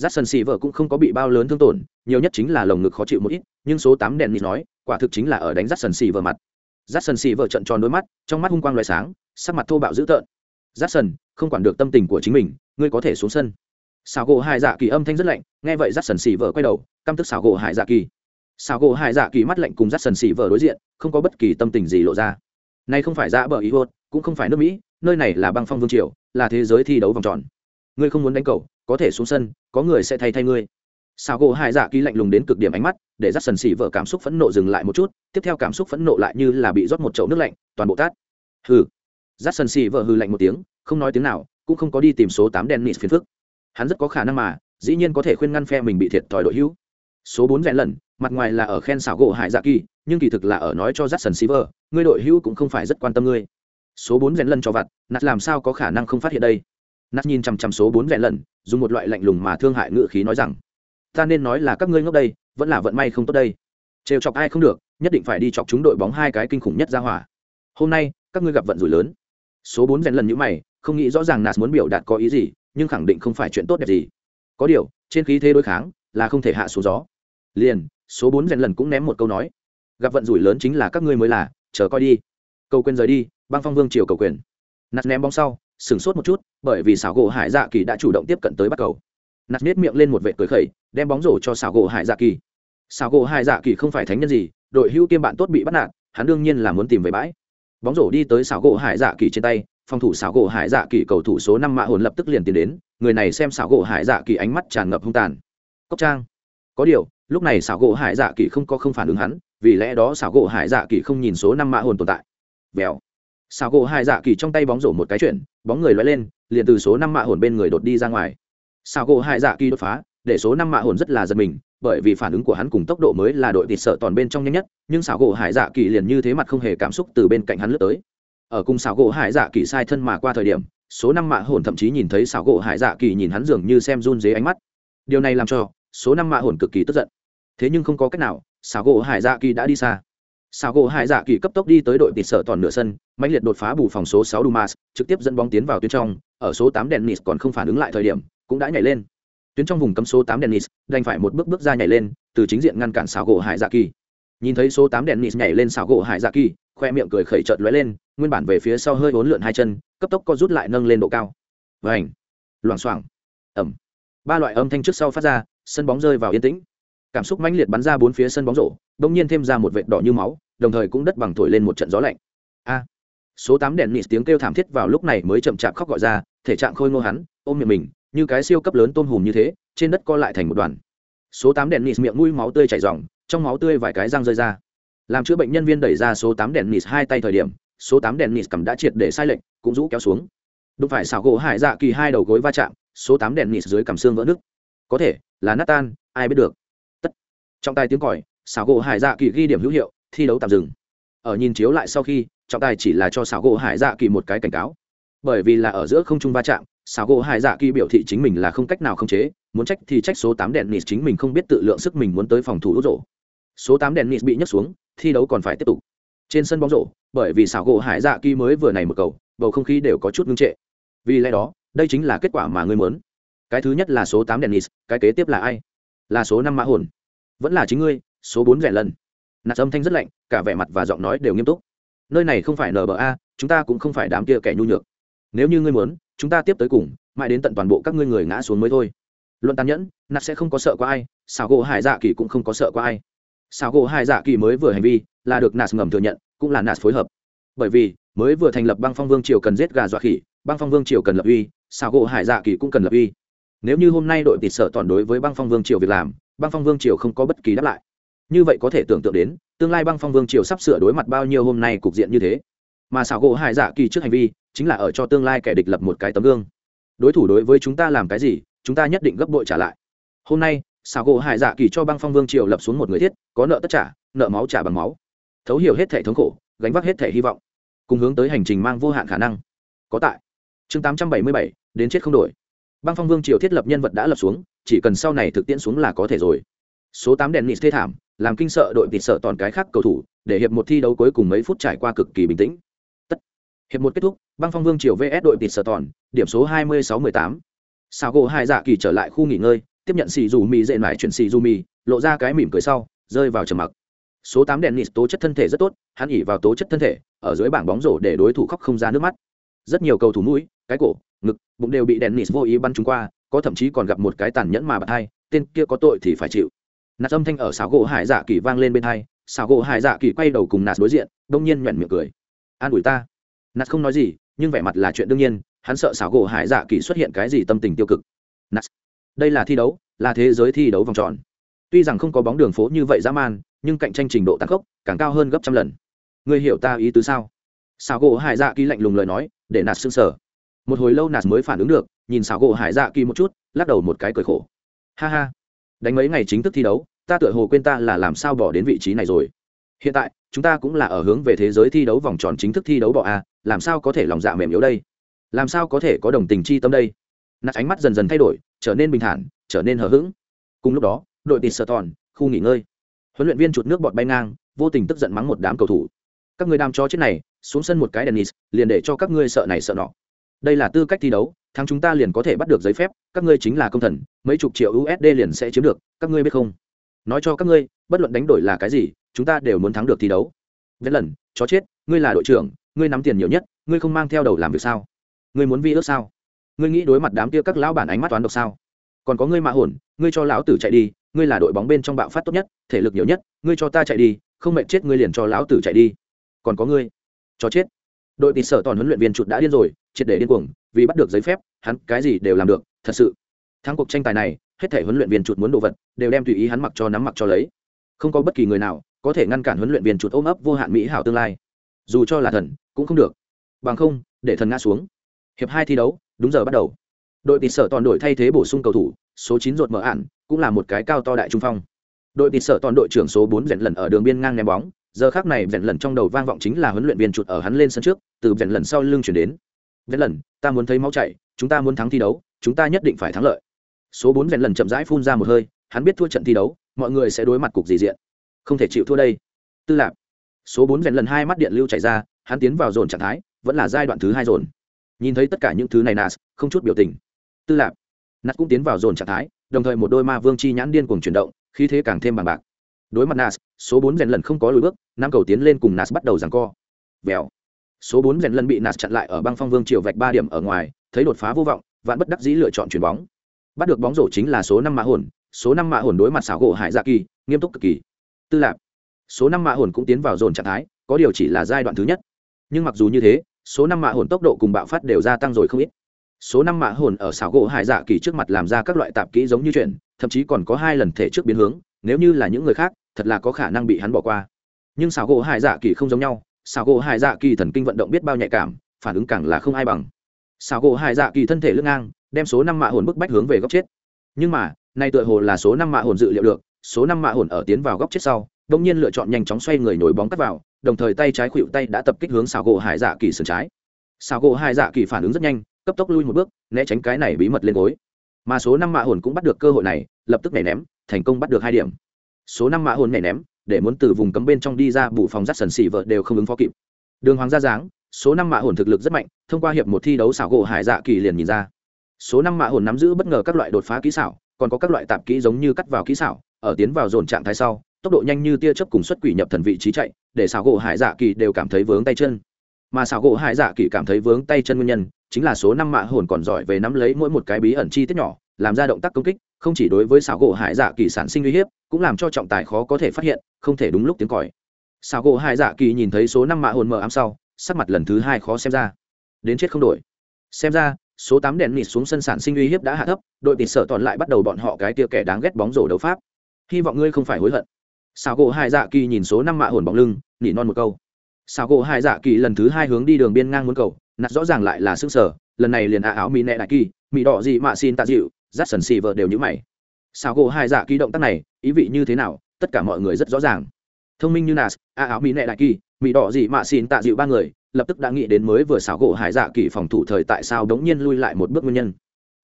Jackson sần xì vợ cũng không có bị bao lớn thương tổn, nhiều nhất chính là lồng ngực khó chịu một ít, nhưng số tám đèn nịt nói, quả thực chính là ở đánh Jackson sần xì vợ mặt. Jackson sần xì vợ trận tròn đôi mắt, trong mắt hung quang loại sáng, sắc mặt thô bạo dữ tợn. Jackson không quản được tâm tình của chính mình, ngươi có thể xuống sân. Xào gỗ hải dạ kỳ âm thanh rất lạnh, nghe vậy Jackson sần xì vợ quay đầu, căm tức xào gỗ hải dạ kỳ. Xào gỗ hải dạ kỳ mắt lạnh cùng Jackson sần xì vợ đối diện, không có bất kỳ tâm tình gì lộ ra. Nay không phải dạ bờ ý hốt cũng không phải nước mỹ, nơi này là băng phong vương triều, là thế giới thi đấu vòng tròn. Ngươi không muốn đánh cầu có thể xuống sân có người sẽ thay thay ngươi. Sao gỗ hải dạ kỳ lạnh lùng đến cực điểm ánh mắt để dắt sần xỉ vợ cảm xúc phẫn nộ dừng lại một chút tiếp theo cảm xúc phẫn nộ lại như là bị rót một chậu nước lạnh toàn bộ tát. Hừ. Dắt sần xỉ vợ hừ lạnh một tiếng không nói tiếng nào cũng không có đi tìm số tám đen nịt phiền phức. Hắn rất có khả năng mà dĩ nhiên có thể khuyên ngăn phe mình bị thiệt thòi đội hữu. Số bốn vẹn lần mặt ngoài là ở khen xảo gỗ hải dạ kỳ nhưng kỳ thực là ở nói cho Jackson Silver, ngươi đội hữu cũng không phải rất quan tâm ngươi. Số bốn vẹn lần cho vặt, nạt làm sao có khả năng không phát hiện đây? Nạt nhìn chằm chằm số bốn vẹn lần, dùng một loại lạnh lùng mà thương hại ngự khí nói rằng, ta nên nói là các ngươi ngốc đây, vẫn là vận may không tốt đây. Trêu chọc ai không được, nhất định phải đi chọc chúng đội bóng hai cái kinh khủng nhất ra hỏa. Hôm nay, các ngươi gặp vận rủi lớn. Số bốn vẹn lần như mày, không nghĩ rõ ràng nạt muốn biểu đạt có ý gì, nhưng khẳng định không phải chuyện tốt đẹp gì có điều trên khí thế đối kháng là không thể hạ xuống gió liền số bốn rèn lần cũng ném một câu nói gặp vận rủi lớn chính là các ngươi mới là chờ coi đi cầu quyền rời đi băng phong vương triều cầu quyền nạt ném bóng sau sửng sốt một chút, bởi vì xảo gỗ hải dạ kỳ đã chủ động tiếp cận tới bắt cầu. Nạt nết miệng lên một vệ cười khẩy, đem bóng rổ cho xảo gỗ hải dạ kỳ. Xảo gỗ hải dạ kỳ không phải thánh nhân gì, đội hưu kiêm bạn tốt bị bắt nạt, hắn đương nhiên là muốn tìm về bãi. Bóng rổ đi tới xảo gỗ hải dạ kỳ trên tay, phòng thủ xảo gỗ hải dạ kỳ cầu thủ số năm mạ hồn lập tức liền tiến đến, người này xem xảo gỗ hải dạ kỳ ánh mắt tràn ngập hung tàn. Cốc trang. Có điều, lúc này xảo gỗ hải dạ kỳ không có không phản ứng hắn, vì lẽ đó xảo gỗ hải dạ kỳ không nhìn số năm mạ hồn tồn tại. Vèo xảo gỗ hải dạ kỳ trong tay bóng rổ một cái chuyển, bóng người loay lên, liền từ số năm mạ hồn bên người đột đi ra ngoài. Xảo gỗ hải dạ kỳ đột phá, để số năm mạ hồn rất là giật mình, bởi vì phản ứng của hắn cùng tốc độ mới là đội tịt sợ toàn bên trong nhanh nhất, nhưng xảo gỗ hải dạ kỳ liền như thế mặt không hề cảm xúc từ bên cạnh hắn lướt tới. Ở cùng xảo gỗ hải dạ kỳ sai thân mà qua thời điểm, số năm mạ hồn thậm chí nhìn thấy xảo gỗ hải dạ kỳ nhìn hắn dường như xem run dế ánh mắt. Điều này làm cho số năm mạ hồn cực kỳ tức giận. Thế nhưng không có cách nào xảo gỗ hải dạ kỳ đã đi xa. Sào gỗ hải dạ kỳ cấp tốc đi tới đội tịt sở toàn nửa sân mãnh liệt đột phá bù phòng số sáu dumas trực tiếp dẫn bóng tiến vào tuyến trong ở số tám dennis còn không phản ứng lại thời điểm cũng đã nhảy lên. Tuyến trong vùng cấm số tám dennis đành phải một bước bước ra nhảy lên từ chính diện ngăn cản Sào gỗ hải dạ kỳ. Nhìn thấy số tám dennis nhảy lên Sào gỗ hải dạ kỳ khoe miệng cười khẩy chợt lóe lên nguyên bản về phía sau hơi uốn lượn hai chân cấp tốc co rút lại nâng lên độ cao. Vành, loảng xoảng! Ẩm ba loại âm thanh trước sau phát ra sân bóng rơi vào yên tĩnh. Cảm xúc mãnh liệt bắn ra bốn phía sân bóng rổ đông nhiên thêm ra một vệt đỏ như máu đồng thời cũng đất bằng thổi lên một trận gió lạnh. A. Số tám đèn nịt tiếng kêu thảm thiết vào lúc này mới chậm chạp khóc gọi ra thể trạng khôi ngô hắn ôm miệng mình như cái siêu cấp lớn tôm hùm như thế trên đất co lại thành một đoàn. Số tám đèn nịt miệng mũi máu tươi chảy ròng trong máu tươi vài cái răng rơi ra. Làm chữa bệnh nhân viên đẩy ra số tám đèn nịt hai tay thời điểm số tám đèn nịt cầm đã triệt để sai lệnh, cũng rũ kéo xuống. Đụng phải xảo gỗ hải dạ kỳ hai đầu gối va chạm số tám đèn nịt dưới cằm xương vỡ nứt. Có thể là nát tan ai biết được. Tất. Trong tay tiếng còi xảo gỗ hải dạ kỳ ghi điểm hữu hiệu thi đấu tạm dừng. Ở nhìn chiếu lại sau khi, trọng tài chỉ là cho xảo gỗ hải dạ kỳ một cái cảnh cáo. Bởi vì là ở giữa không trung va chạm xảo gỗ hải dạ kỳ biểu thị chính mình là không cách nào khống chế, muốn trách thì trách số tám đèn nịt chính mình không biết tự lượng sức mình muốn tới phòng thủ rổ. Số tám đèn nịt bị nhấc xuống, thi đấu còn phải tiếp tục. Trên sân bóng rổ, bởi vì xảo gỗ hải dạ kỳ mới vừa này một cầu, bầu không khí đều có chút ngưng trệ. Vì lẽ đó, đây chính là kết quả mà ngươi muốn. Cái thứ nhất là số tám đèn nịt, cái kế tiếp là ai? Là số năm mã hồn. Vẫn là chính ngươi, số bốn rẻ lần nạt âm thanh rất lạnh, cả vẻ mặt và giọng nói đều nghiêm túc. Nơi này không phải nba chúng ta cũng không phải đám kia kẻ nhu nhược. Nếu như ngươi muốn, chúng ta tiếp tới cùng, mãi đến tận toàn bộ các ngươi người ngã xuống mới thôi. Luận tàn nhẫn, nạt sẽ không có sợ qua ai, xảo gỗ hải dạ kỳ cũng không có sợ qua ai. Xảo gỗ hải dạ kỳ mới vừa hành vi, là được nạt ngầm thừa nhận, cũng là nạt phối hợp. Bởi vì, mới vừa thành lập băng phong vương triều cần giết gà dọa khỉ, băng phong vương triều cần lập uy, xảo gỗ hải dạ kỳ cũng cần lập uy. Nếu như hôm nay đội tịt sợ toàn đối với băng phong vương triều việc làm, băng phong vương triều không có bất kỳ đáp lại như vậy có thể tưởng tượng đến, tương lai băng phong vương triều sắp sửa đối mặt bao nhiêu hôm nay cục diện như thế. Mà xảo gỗ hải dạ kỳ trước hành vi, chính là ở cho tương lai kẻ địch lập một cái tấm gương. Đối thủ đối với chúng ta làm cái gì, chúng ta nhất định gấp bội trả lại. Hôm nay, xảo gỗ hải dạ kỳ cho băng phong vương triều lập xuống một người thiết, có nợ tất trả, nợ máu trả bằng máu. Thấu hiểu hết thể thống khổ, gánh vác hết thể hy vọng. Cùng hướng tới hành trình mang vô hạn khả năng. Có tại. Chương tám trăm bảy mươi bảy, đến chết không đổi. Băng phong vương triều thiết lập nhân vật đã lập xuống, chỉ cần sau này thực tiễn xuống là có thể rồi. Số tám đèn nịt thê thảm làm kinh sợ đội vịt sợ toàn cái khác cầu thủ để hiệp một thi đấu cuối cùng mấy phút trải qua cực kỳ bình tĩnh. Tất. hiệp một kết thúc băng phong vương triều vs đội vịt sợ toàn điểm số hai mươi sáu mười tám. Sao gỗ hai dạ kỳ trở lại khu nghỉ ngơi tiếp nhận xì dù mì dệ mải chuyển xì dù mì lộ ra cái mỉm cười sau rơi vào trầm mặc. Số tám đèn nịt tố chất thân thể rất tốt hắn ỉ vào tố chất thân thể ở dưới bảng bóng rổ để đối thủ khóc không ra nước mắt. Rất nhiều cầu thủ mũi cái cổ ngực bụng đều bị đèn nịt vô ý bắn chúng qua có thậm chí còn gặp một cái tàn nhẫn mà bật hay, tên kia có tội thì phải chịu nạt âm thanh ở xảo gỗ hải dạ kỳ vang lên bên hai, xảo gỗ hải dạ kỳ quay đầu cùng nạt đối diện, đông nhiên nhoẻn miệng cười. An ủi ta. Nạt không nói gì, nhưng vẻ mặt là chuyện đương nhiên, hắn sợ xảo gỗ hải dạ kỳ xuất hiện cái gì tâm tình tiêu cực. Nạt, đây là thi đấu, là thế giới thi đấu vòng tròn. Tuy rằng không có bóng đường phố như vậy dã man, nhưng cạnh tranh trình độ tăng khốc càng cao hơn gấp trăm lần. Ngươi hiểu ta ý tứ sao? Xảo gỗ hải dạ kỳ lạnh lùng lời nói, để nạt xương sở một hồi lâu nạt mới phản ứng được, nhìn xảo gỗ hải dạ kỳ một chút, lắc đầu một cái cười khổ. Ha ha đánh mấy ngày chính thức thi đấu, ta tựa hồ quên ta là làm sao bỏ đến vị trí này rồi. Hiện tại, chúng ta cũng là ở hướng về thế giới thi đấu vòng tròn chính thức thi đấu bỏ a, làm sao có thể lòng dạ mềm yếu đây? Làm sao có thể có đồng tình chi tâm đây? Nạt ánh mắt dần dần thay đổi, trở nên bình thản, trở nên hờ hững. Cùng lúc đó, đội tịt sợ tòn, khu nghỉ ngơi. Huấn luyện viên chuột nước bọt bay ngang, vô tình tức giận mắng một đám cầu thủ. Các người đam cho chết này, xuống sân một cái dennis, liền để cho các ngươi sợ này sợ nọ đây là tư cách thi đấu, thắng chúng ta liền có thể bắt được giấy phép, các ngươi chính là công thần, mấy chục triệu usd liền sẽ chiếm được, các ngươi biết không? Nói cho các ngươi, bất luận đánh đổi là cái gì, chúng ta đều muốn thắng được thi đấu. Vết lần, chó chết, ngươi là đội trưởng, ngươi nắm tiền nhiều nhất, ngươi không mang theo đầu làm việc sao? Ngươi muốn vi ước sao? Ngươi nghĩ đối mặt đám kia các lão bản ánh mắt toán độc sao? Còn có ngươi mạ hồn, ngươi cho lão tử chạy đi, ngươi là đội bóng bên trong bạo phát tốt nhất, thể lực nhiều nhất, ngươi cho ta chạy đi, không mệt chết ngươi liền cho lão tử chạy đi. Còn có ngươi cho chết đội tịt sở toàn huấn luyện viên chuột đã điên rồi, triệt để điên cuồng, vì bắt được giấy phép, hắn cái gì đều làm được, thật sự. Thắng cuộc tranh tài này, hết thể huấn luyện viên chuột muốn đồ vật, đều đem tùy ý hắn mặc cho nắm mặc cho lấy. Không có bất kỳ người nào có thể ngăn cản huấn luyện viên chuột ôm ấp vô hạn mỹ hảo tương lai. Dù cho là thần, cũng không được. Bằng không, để thần ngã xuống. Hiệp hai thi đấu, đúng giờ bắt đầu. Đội tịt sở toàn đội thay thế bổ sung cầu thủ, số chín ruột mở ạn, cũng là một cái cao to đại trung phong. Đội tịt sở toàn đội trưởng số bốn vẹn lần ở đường biên ngang ném bóng giờ khác này vẹn lần trong đầu vang vọng chính là huấn luyện viên chuột ở hắn lên sân trước, từ vẹn lần sau lưng chuyển đến. Vẹn lần, ta muốn thấy máu chảy, chúng ta muốn thắng thi đấu, chúng ta nhất định phải thắng lợi. Số bốn vẹn lần chậm rãi phun ra một hơi, hắn biết thua trận thi đấu, mọi người sẽ đối mặt cục gì diện. Không thể chịu thua đây. Tư lạc số bốn vẹn lần hai mắt điện lưu chảy ra, hắn tiến vào dồn trạng thái, vẫn là giai đoạn thứ hai dồn. Nhìn thấy tất cả những thứ này nas, không chút biểu tình. Tư lạc nát cũng tiến vào dồn trạng thái, đồng thời một đôi ma vương chi nhãn điên cuồng chuyển động, khí thế càng thêm bằng bạc đối mặt nas, số bốn rèn lần không có lùi bước, năm cầu tiến lên cùng nas bắt đầu giằng co. Vèo. Số bốn rèn lần bị nas chặn lại ở băng phong vương triều vạch ba điểm ở ngoài, thấy đột phá vô vọng, vạn bất đắc dĩ lựa chọn chuyền bóng. Bắt được bóng rổ chính là số năm mạ hồn, số năm mạ hồn đối mặt xảo gỗ hải dạ kỳ, nghiêm túc cực kỳ. Tư lạc số năm mạ hồn cũng tiến vào dồn trạng thái, có điều chỉ là giai đoạn thứ nhất. Nhưng mặc dù như thế, số năm mạ hồn tốc độ cùng bạo phát đều gia tăng rồi không ít. Số năm mạ hồn ở xảo gỗ hải dạ kỳ trước mặt làm ra các loại tạp kỹ giống như chuyện, thậm chí còn có hai lần thể trước biến hướng nếu như là những người khác, thật là có khả năng bị hắn bỏ qua. Nhưng xảo gỗ hải dạ kỳ không giống nhau, xảo gỗ hải dạ kỳ thần kinh vận động biết bao nhạy cảm, phản ứng càng là không ai bằng. Xảo gỗ hải dạ kỳ thân thể lưng ngang, đem số năm mạ hồn bức bách hướng về góc chết. Nhưng mà, nay tựa hồ là số năm mạ hồn dự liệu được, số năm mạ hồn ở tiến vào góc chết sau đông nhiên lựa chọn nhanh chóng xoay người nổi bóng cắt vào, đồng thời tay trái khuỵu tay đã tập kích hướng xảo gỗ hải dạ kỳ sườn trái. Xảo gỗ hải dạ kỳ phản ứng rất nhanh, cấp tốc lui một bước, né tránh cái này bí mật lên gối. Mà số năm mạ hồn cũng bắt được cơ hội này, lập tức nhảy ném thành công bắt được hai điểm. Số năm mã hồn nhảy ném, để muốn từ vùng cấm bên trong đi ra bù phòng rắt sần xỉ vợ đều không ứng phó kịp. Đường hoàng gia dáng, số năm mạ hồn thực lực rất mạnh, thông qua hiệp một thi đấu xảo gỗ hải dạ kỳ liền nhìn ra. Số năm mạ hồn nắm giữ bất ngờ các loại đột phá kỹ xảo, còn có các loại tạp kỹ giống như cắt vào kỹ xảo, ở tiến vào dồn trạng thái sau, tốc độ nhanh như tia chớp cùng xuất quỷ nhập thần vị trí chạy, để xảo gỗ hải dạ kỳ đều cảm thấy vướng tay chân. Mà xảo gỗ hải dạ kỳ cảm thấy vướng tay chân nguyên nhân, chính là số năm mạ hồn còn giỏi về nắm lấy mỗi một cái bí ẩn chi tiết nhỏ làm ra động tác công kích, không chỉ đối với xảo gỗ hải dạ kỳ sản sinh uy hiếp, cũng làm cho trọng tài khó có thể phát hiện, không thể đúng lúc tiếng còi. Xảo gỗ hải dạ kỳ nhìn thấy số năm mạ hồn mờ ám sau, sắc mặt lần thứ hai khó xem ra. Đến chết không đổi. Xem ra, số tám đèn nịt xuống sân sản sinh uy hiếp đã hạ thấp, đội tịt sợ toàn lại bắt đầu bọn họ cái tia kẻ đáng ghét bóng rổ đấu pháp. Hy vọng ngươi không phải hối hận. Xảo gỗ hải dạ kỳ nhìn số năm mạ hồn bóng lưng, nỉ non một câu. Xảo gỗ hải dạ kỳ lần thứ hai hướng đi đường biên ngang muốn cầu nặt rõ ràng lại là sức sở, lần này liền ạ áo mỹ nẹ đại kỳ mỹ đỏ gì mạ xin tạ dịu rát sần xì vợ đều như mày. Sao gỗ hai dạ kỳ động tác này, ý vị như thế nào, tất cả mọi người rất rõ ràng. Thông minh như nas, a áo mỹ nệ đại kỳ mỹ đỏ gì mạ xin tạ dịu ba người, lập tức đã nghĩ đến mới vừa xảo gỗ hải dạ kỳ phòng thủ thời tại sao đống nhiên lui lại một bước nguyên nhân.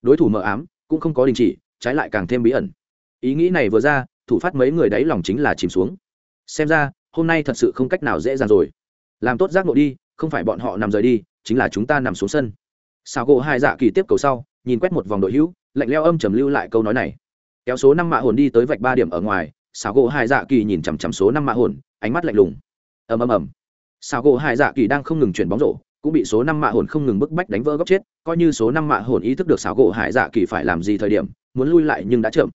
Đối thủ mờ ám, cũng không có đình chỉ, trái lại càng thêm bí ẩn. Ý nghĩ này vừa ra, thủ phát mấy người đáy lòng chính là chìm xuống. Xem ra, hôm nay thật sự không cách nào dễ dàng rồi. Làm tốt giác ngộ đi, không phải bọn họ nằm rời đi, chính là chúng ta nằm xuống sân. Xảo gỗ hải dạ kỳ tiếp cầu sau, nhìn quét một vòng đội hữu lạnh leo âm trầm lưu lại câu nói này. Kéo số năm mạ hồn đi tới vạch ba điểm ở ngoài xào gỗ hai dạ kỳ nhìn chằm chằm số năm mạ hồn, ánh mắt lạnh lùng. Ầm ầm ầm. Xào gỗ hai dạ kỳ đang không ngừng chuyển bóng rổ, cũng bị số năm mạ hồn không ngừng bức bách đánh vỡ góc chết, coi như số năm mạ hồn ý thức được xào gỗ hải dạ kỳ phải làm gì thời điểm, muốn lui lại nhưng đã chậm.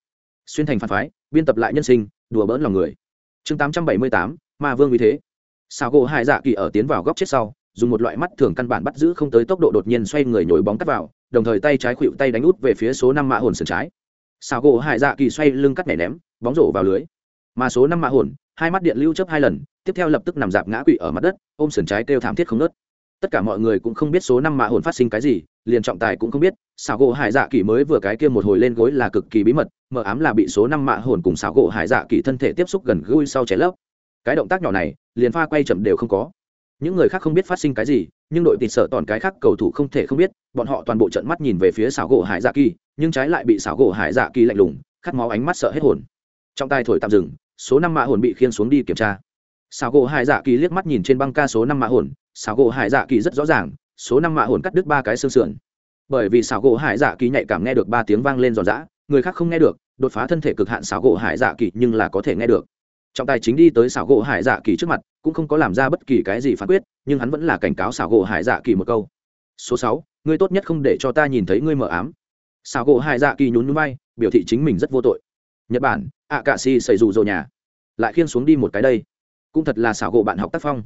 Xuyên thành phản phái, biên tập lại nhân sinh, đùa bỡn lòng người. Chương tám trăm bảy mươi tám, ma vương vì thế. Xào gỗ hải dạ kỳ ở tiến vào góc chết sau dùng một loại mắt thường căn bản bắt giữ không tới tốc độ đột nhiên xoay người nhồi bóng cắt vào, đồng thời tay trái khuỵu tay đánh út về phía số năm mạ hồn sườn trái. Xảo gỗ hải dạ kỳ xoay lưng cắt mẻ ném, bóng rổ vào lưới. Mà số năm mạ hồn, hai mắt điện lưu chấp hai lần, tiếp theo lập tức nằm dạp ngã quỵ ở mặt đất, ôm sườn trái kêu thảm thiết không nớt tất cả mọi người cũng không biết số năm mạ hồn phát sinh cái gì, liền trọng tài cũng không biết xảo gỗ hải dạ kỳ mới vừa cái kia một hồi lên gối là cực kỳ bí mật, mờ ám là bị số năm mạ hồn cùng xảo gỗ hải dạ kỳ thân thể tiếp xúc gần gũi sau cháy lấp. Cái động tác nhỏ này, liền pha quay chậm đều không có những người khác không biết phát sinh cái gì, nhưng đội tịt sợ toàn cái khác cầu thủ không thể không biết, bọn họ toàn bộ trận mắt nhìn về phía xảo gỗ hải dạ kỳ, nhưng trái lại bị xảo gỗ hải dạ kỳ lạnh lùng, khát máu ánh mắt sợ hết hồn. Trong tay thổi tạm dừng, số năm mạ hồn bị khiên xuống đi kiểm tra. Xảo gỗ hải dạ kỳ liếc mắt nhìn trên băng ca số năm mạ hồn, xảo gỗ hải dạ kỳ rất rõ ràng, số năm mạ hồn cắt đứt ba cái xương sườn. Bởi vì xảo gỗ hải dạ kỳ nhạy cảm nghe được ba tiếng vang lên giòn giã, người khác không nghe được, đột phá thân thể cực hạn xảo gỗ hải dạ kỳ nhưng là có thể nghe được trọng tài chính đi tới xảo gỗ hải dạ kỳ trước mặt, cũng không có làm ra bất kỳ cái gì phán quyết, nhưng hắn vẫn là cảnh cáo xảo gỗ hải dạ kỳ một câu. Số sáu, ngươi tốt nhất không để cho ta nhìn thấy ngươi mờ ám. Xảo gỗ hải dạ kỳ nhún núi bay biểu thị chính mình rất vô tội. Nhật bản ạ cạ xì xảy dù dồ nhà. Lại khiêng xuống đi một cái đây. Cũng thật là xảo gỗ bạn học tác phong.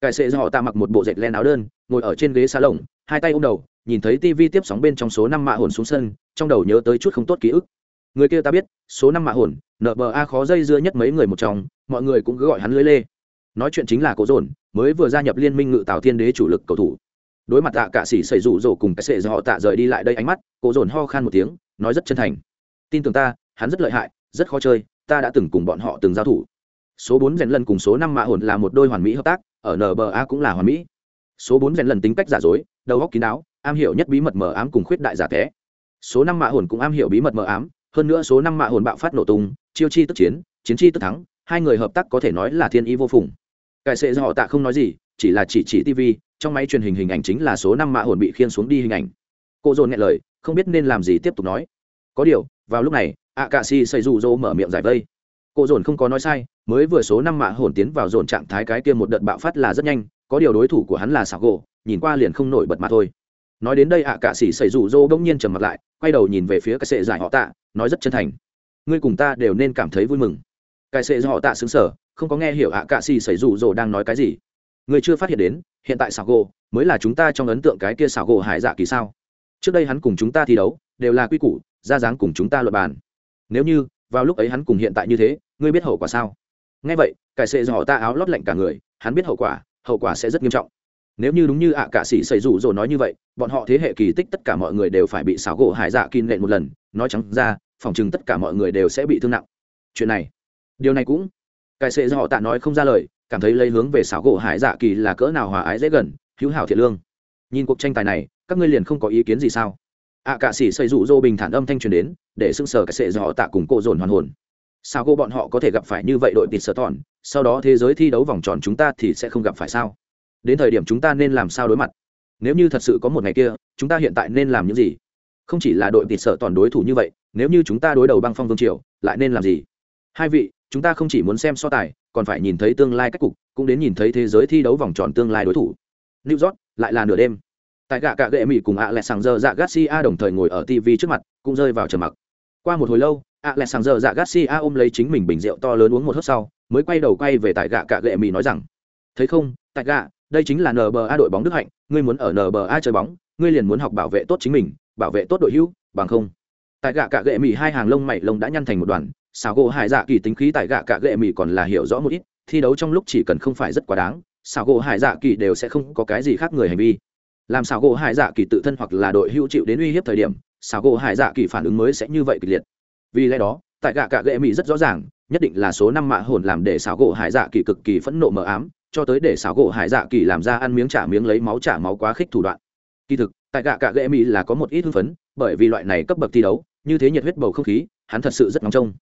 Cải sệ do họ ta mặc một bộ dệt len áo đơn, ngồi ở trên ghế xa lồng hai tay ôm đầu, nhìn thấy tivi tiếp sóng bên trong số năm mạ hồn xuống sân, trong đầu nhớ tới chút không tốt ký ức người kia ta biết, số năm mạ hồn nợ bờ a khó dây dưa nhất mấy người một trong, mọi người cũng cứ gọi hắn lưới lê. Nói chuyện chính là cố dồn, mới vừa gia nhập liên minh ngự tào thiên đế chủ lực cầu thủ. Đối mặt tạ cả sĩ xảy rủ rổ cùng cái sệ do họ tạ rời đi lại đây ánh mắt, cố dồn ho khan một tiếng, nói rất chân thành. Tin tưởng ta, hắn rất lợi hại, rất khó chơi, ta đã từng cùng bọn họ từng giao thủ. Số bốn rèn lần cùng số năm mạ hồn là một đôi hoàn mỹ hợp tác, ở nba cũng là hoàn mỹ. Số bốn rèn lần tính cách giả dối, đầu góc kín đáo, am hiểu nhất bí mật mờ ám cùng khuyết đại giả té số năm mạ hồn cũng am hiểu bí mật mờ ám hơn nữa số năm mạ hồn bạo phát nổ tung, chiêu chi tức chiến chiến chi tức thắng, hai người hợp tác có thể nói là thiên ý vô phùng. Cải sệ do họ tạ không nói gì, chỉ là chỉ chỉ tv trong máy truyền hình hình ảnh chính là số năm mạ hồn bị khiên xuống đi hình ảnh. Cô dồn nghe lời, không biết nên làm gì tiếp tục nói. Có điều, vào lúc này ạ cạ si xây dù dô mở miệng giải vây. Cô dồn không có nói sai, mới vừa số năm mạ hồn tiến vào dồn trạng thái cái kia một đợt bạo phát là rất nhanh, có điều đối thủ của hắn là xảo gỗ nhìn qua liền không nổi bật mà thôi nói đến đây ạ cạ sĩ xảy rủ rô bỗng nhiên trầm mặt lại, quay đầu nhìn về phía cái sệ giải họ tạ, nói rất chân thành. Ngươi cùng ta đều nên cảm thấy vui mừng. Cái sệ họ tạ xứng sở không có nghe hiểu ạ cạ sĩ xảy rủ rô đang nói cái gì. Ngươi chưa phát hiện đến, hiện tại xảo gỗ mới là chúng ta trong ấn tượng cái kia xảo gỗ hải dạ kỳ sao? Trước đây hắn cùng chúng ta thi đấu, đều là quy củ, ra dáng cùng chúng ta luật bàn. Nếu như, vào lúc ấy hắn cùng hiện tại như thế, ngươi biết hậu quả sao? Nghe vậy cải sệ dò ta áo lót lạnh cả người, hắn biết hậu quả hậu quả sẽ rất nghiêm trọng nếu như đúng như ạ cả sĩ xảy rủ rồi nói như vậy, bọn họ thế hệ kỳ tích tất cả mọi người đều phải bị xáo gỗ hải dạ kín nện một lần. Nói trắng ra, phòng chừng tất cả mọi người đều sẽ bị thương nặng. Chuyện này, điều này cũng cải sệ họ tạ nói không ra lời, cảm thấy lấy hướng về xáo gỗ hải dạ kỳ là cỡ nào hòa ái dễ gần, hữu hảo thiện lương. Nhìn cuộc tranh tài này, các ngươi liền không có ý kiến gì sao? Ạ cả sĩ xây dụ dô bình thản âm thanh truyền đến, để sưng sờ cái sệ do họ tạ cùng cô dồn hoàn hồn. Sao cô bọn họ có thể gặp phải như vậy đội tịt sở tòn sau đó thế giới thi đấu vòng tròn chúng ta thì sẽ không gặp phải sao? Đến thời điểm chúng ta nên làm sao đối mặt? Nếu như thật sự có một ngày kia, chúng ta hiện tại nên làm những gì? Không chỉ là đội tịt sợ toàn đối thủ như vậy, nếu như chúng ta đối đầu băng phong vương triều, lại nên làm gì? Hai vị, chúng ta không chỉ muốn xem so tài, còn phải nhìn thấy tương lai cách cục, cũng đến nhìn thấy thế giới thi đấu vòng tròn tương lai đối thủ. New york, lại là nửa đêm. Tại gạ cạ gệ mỹ cùng ạ lẹ sàng giờ dạ garcia đồng thời ngồi ở tv trước mặt, cũng rơi vào trầm mặc. Qua một hồi lâu ạ lẹ sàng giờ dạ garcia ôm lấy chính mình bình rượu to lớn uống một hớp sau, mới quay đầu quay về tại gạ cạ gệ mỹ nói rằng, thấy không, tại gạ đây chính là nba đội bóng đức hạnh, ngươi muốn ở nba chơi bóng, ngươi liền muốn học bảo vệ tốt chính mình, bảo vệ tốt đội hữu, bằng không. Tại gạ cạ gệ mỹ hai hàng lông mày lông đã nhăn thành một đoàn, xào gỗ hải dạ kỳ tính khí tại gạ cạ gệ mỹ còn là hiểu rõ một ít, thi đấu trong lúc chỉ cần không phải rất quá đáng, xào gỗ hải dạ kỳ đều sẽ không có cái gì khác người hành vi. Làm xào gỗ hải dạ kỳ tự thân hoặc là đội hữu chịu đến uy hiếp thời điểm, xào gỗ hải dạ kỳ phản ứng mới sẽ như vậy kịch liệt. Vì lẽ đó, tại gạ cạ gệ mỹ rất rõ ràng, nhất định là số năm mạ hồn làm để xào gỗ hải dạ kỳ cực kỳ phẫn nộ mờ ám cho tới để xảo gỗ hải dạ kỳ làm ra ăn miếng trả miếng lấy máu trả máu quá khích thủ đoạn. Kỳ thực, tại gạ cạ gệ mỹ là có một ít hưng phấn, bởi vì loại này cấp bậc thi đấu, như thế nhiệt huyết bầu không khí, hắn thật sự rất nóng trông.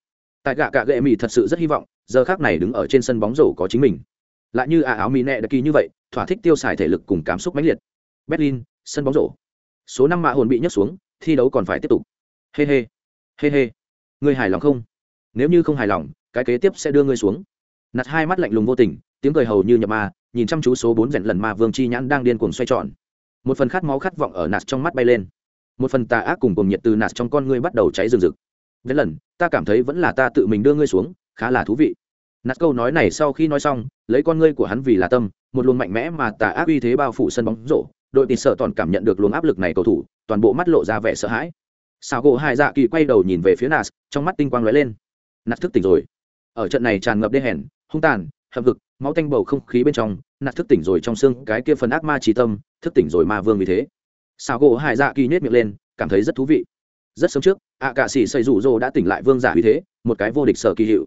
Tại gạ cạ gệ mỹ thật sự rất hy vọng, giờ khác này đứng ở trên sân bóng rổ có chính mình. Lại như ả áo mỹ nẹ đặc kỳ như vậy, thỏa thích tiêu xài thể lực cùng cảm xúc mãnh liệt. Berlin, sân bóng rổ. Số năm mạ hồn bị nhấc xuống, thi đấu còn phải tiếp tục. Hê hê hê hê người hài lòng không? Nếu như không hài lòng, cái kế tiếp sẽ đưa ngươi xuống. Nặt hai mắt lạnh lùng vô tình tiếng cười hầu như nhập ma, nhìn chăm chú số bốn rèn lần ma vương chi nhãn đang điên cuồng xoay tròn. Một phần khát máu khát vọng ở nạt trong mắt bay lên. Một phần tà ác cùng cùng nhiệt từ nạt trong con ngươi bắt đầu cháy rừng rực. Với lần, ta cảm thấy vẫn là ta tự mình đưa ngươi xuống, khá là thú vị. Nạt câu nói này sau khi nói xong, lấy con ngươi của hắn vì là tâm, một luồng mạnh mẽ mà tà ác uy thế bao phủ sân bóng rổ, đội tiền sợ toàn cảm nhận được luồng áp lực này cầu thủ, toàn bộ mắt lộ ra vẻ sợ hãi. Sao gỗ hai dạ kỳ quay đầu nhìn về phía nạt, trong mắt tinh quang lóe lên. Nạt thức tỉnh rồi. Ở trận này tràn ngập đê hèn, hung tàn hậm hực, máu tanh bầu không khí bên trong nạt thức tỉnh rồi trong xương, cái kia phần ác ma trí tâm, thức tỉnh rồi ma vương vì thế. Xào gỗ hải dạ kỳ nhét miệng lên, cảm thấy rất thú vị. Rất sớm trước, ạ cạ sĩ xây rủ rô đã tỉnh lại vương giả vì thế, một cái vô địch sở kỳ hiệu.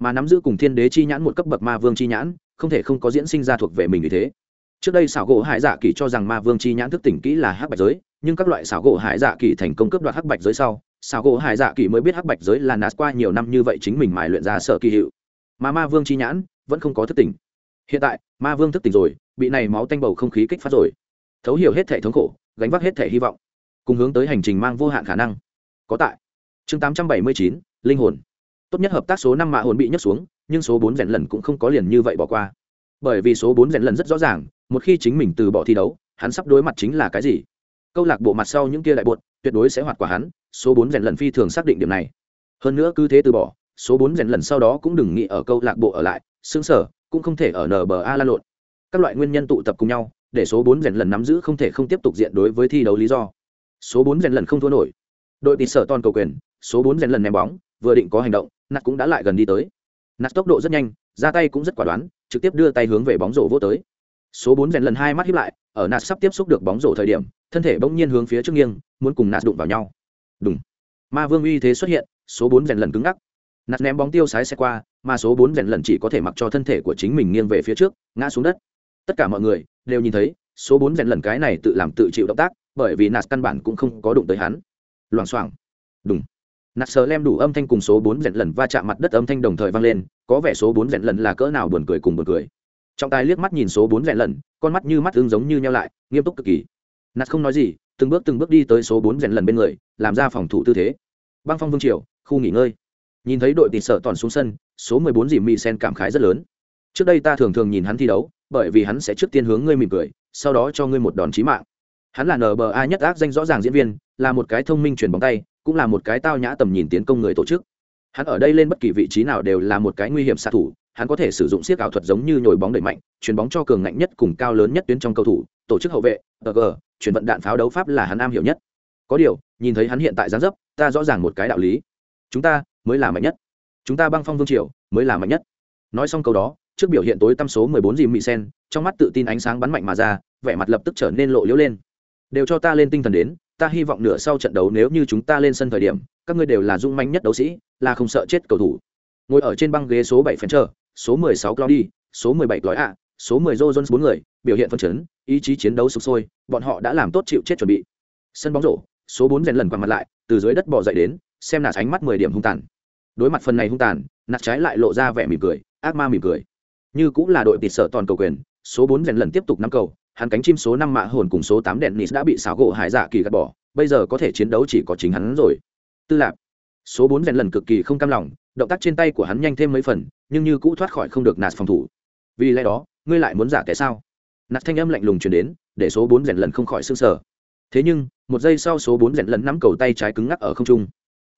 Mà nắm giữ cùng thiên đế chi nhãn một cấp bậc ma vương chi nhãn, không thể không có diễn sinh ra thuộc về mình vì thế. Trước đây xảo gỗ hải dạ kỳ cho rằng ma vương chi nhãn thức tỉnh kỹ là hắc bạch giới, nhưng các loại xảo gỗ hải dạ kỳ thành công cướp đoạt hắc bạch giới sau, xảo gỗ hải dạ kỳ mới biết hắc bạch giới là nát qua nhiều năm như vậy chính mình mài luyện ra sở kỳ hiệu. Mà ma vương chi nhãn vẫn không có thức tỉnh. Hiện tại, ma vương thức tỉnh rồi, bị này máu tanh bầu không khí kích phát rồi. Thấu hiểu hết thể thống khổ, gánh vác hết thể hy vọng, cùng hướng tới hành trình mang vô hạn khả năng. Có tại. Chương tám trăm bảy mươi chín, linh hồn. Tốt nhất hợp tác số năm mạ hồn bị nhấc xuống, nhưng số bốn rèn lần cũng không có liền như vậy bỏ qua. Bởi vì số bốn rèn lần rất rõ ràng, một khi chính mình từ bỏ thi đấu, hắn sắp đối mặt chính là cái gì? Câu lạc bộ mặt sau những kia đại bột, tuyệt đối sẽ hoạt quả hắn, số bốn rèn lần phi thường xác định điểm này. Hơn nữa cứ thế từ bỏ, số bốn rèn lần sau đó cũng đừng nghĩ ở câu lạc bộ ở lại xương sở, cũng không thể ở nba la lộn. Các loại nguyên nhân tụ tập cùng nhau, để số bốn rèn lần nắm giữ không thể không tiếp tục diện đối với thi đấu lý do. Số bốn rèn lần không thua nổi. Đội tịt sở toàn cầu quyền, số bốn rèn lần ném bóng, vừa định có hành động nạt cũng đã lại gần đi tới. Nạt tốc độ rất nhanh, ra tay cũng rất quả đoán, trực tiếp đưa tay hướng về bóng rổ vô tới. Số bốn rèn lần hai mắt hiếp lại, ở nạt sắp tiếp xúc được bóng rổ thời điểm, thân thể bỗng nhiên hướng phía trước nghiêng, muốn cùng nạt đụng vào nhau. Đúng ma vương uy thế xuất hiện, số bốn rèn lần cứng ngắc. Nạt ném bóng tiêu sái xe qua mà số bốn rèn lần chỉ có thể mặc cho thân thể của chính mình nghiêng về phía trước, ngã xuống đất. Tất cả mọi người đều nhìn thấy, số bốn rèn lần cái này tự làm tự chịu động tác, bởi vì nạt căn bản cũng không có đụng tới hắn. Loảng xoảng. Đúng nạt sờ lem đủ âm thanh cùng số bốn rèn lần va chạm mặt đất âm thanh đồng thời vang lên, có vẻ số bốn rèn lần là cỡ nào buồn cười cùng buồn cười. Trọng tài liếc mắt nhìn số bốn rèn lần, con mắt như mắt tương giống như nhau lại, nghiêm túc cực kỳ. Nạt không nói gì, từng bước từng bước đi tới số bốn rèn lần bên người, làm ra phòng thủ tư thế. Băng phong vương triều, khu nghỉ ngơi nhìn thấy đội tịt sợ toàn xuống sân, số mười bốn dìm mi sen cảm khái rất lớn. Trước đây ta thường thường nhìn hắn thi đấu, bởi vì hắn sẽ trước tiên hướng ngươi mỉm cười, sau đó cho ngươi một đòn chí mạng. Hắn là nba nhất ác danh rõ ràng diễn viên, là một cái thông minh chuyển bóng tay, cũng là một cái tao nhã tầm nhìn tiến công người tổ chức. Hắn ở đây lên bất kỳ vị trí nào đều là một cái nguy hiểm xạ thủ, hắn có thể sử dụng siết ảo thuật giống như nhồi bóng đẩy mạnh, chuyền bóng cho cường ngạnh nhất cùng cao lớn nhất tuyến trong cầu thủ, tổ chức hậu vệ tg chuyển vận đạn pháo đấu pháp là hắn am hiểu nhất. Có điều, nhìn thấy hắn hiện tại gián dấp, ta rõ ràng một cái đạo lý. Chúng ta mới là mạnh nhất. Chúng ta băng phong vương triều mới là mạnh nhất. Nói xong câu đó, trước biểu hiện tối tăm số mười bốn dìm mị sen, trong mắt tự tin ánh sáng bắn mạnh mà ra, vẻ mặt lập tức trở nên lộ liễu lên. Đều cho ta lên tinh thần đến, ta hy vọng nửa sau trận đấu nếu như chúng ta lên sân thời điểm, các ngươi đều là dung manh nhất đấu sĩ, là không sợ chết cầu thủ. Ngồi ở trên băng ghế số bảy phèn trờ số mười sáu claudi, số mười bảy gói ạ số mười joe jones bốn người, biểu hiện phân chấn, ý chí chiến đấu sục sôi, bọn họ đã làm tốt chịu chết chuẩn bị. Sân bóng rổ, số bốn rèn lần qua mặt lại từ dưới đất bỏ dậy đến, xem nạt ánh mắt mười điểm hung tàn. Đối mặt phần này hung tàn, nạt trái lại lộ ra vẻ mỉm cười, ác ma mỉm cười. Như cũng là đội tịt sợ toàn cầu quyền, số bốn rèn lần tiếp tục năm cầu, hắn cánh chim số năm mạ hồn cùng số tám đèn nis đã bị xảo gỗ hải dạ kỳ gạt bỏ, bây giờ có thể chiến đấu chỉ có chính hắn rồi. Tư lạc số bốn rèn lần cực kỳ không cam lòng, động tác trên tay của hắn nhanh thêm mấy phần, nhưng như cũ thoát khỏi không được nạt phòng thủ. Vì lẽ đó, ngươi lại muốn giả kẻ sao? Nạt thanh âm lạnh lùng chuyển đến, để số bốn rèn lần không khỏi s ư sở thế nhưng, một giây sau số bốn rèn lần nắm cầu tay trái cứng ngắc ở không trung.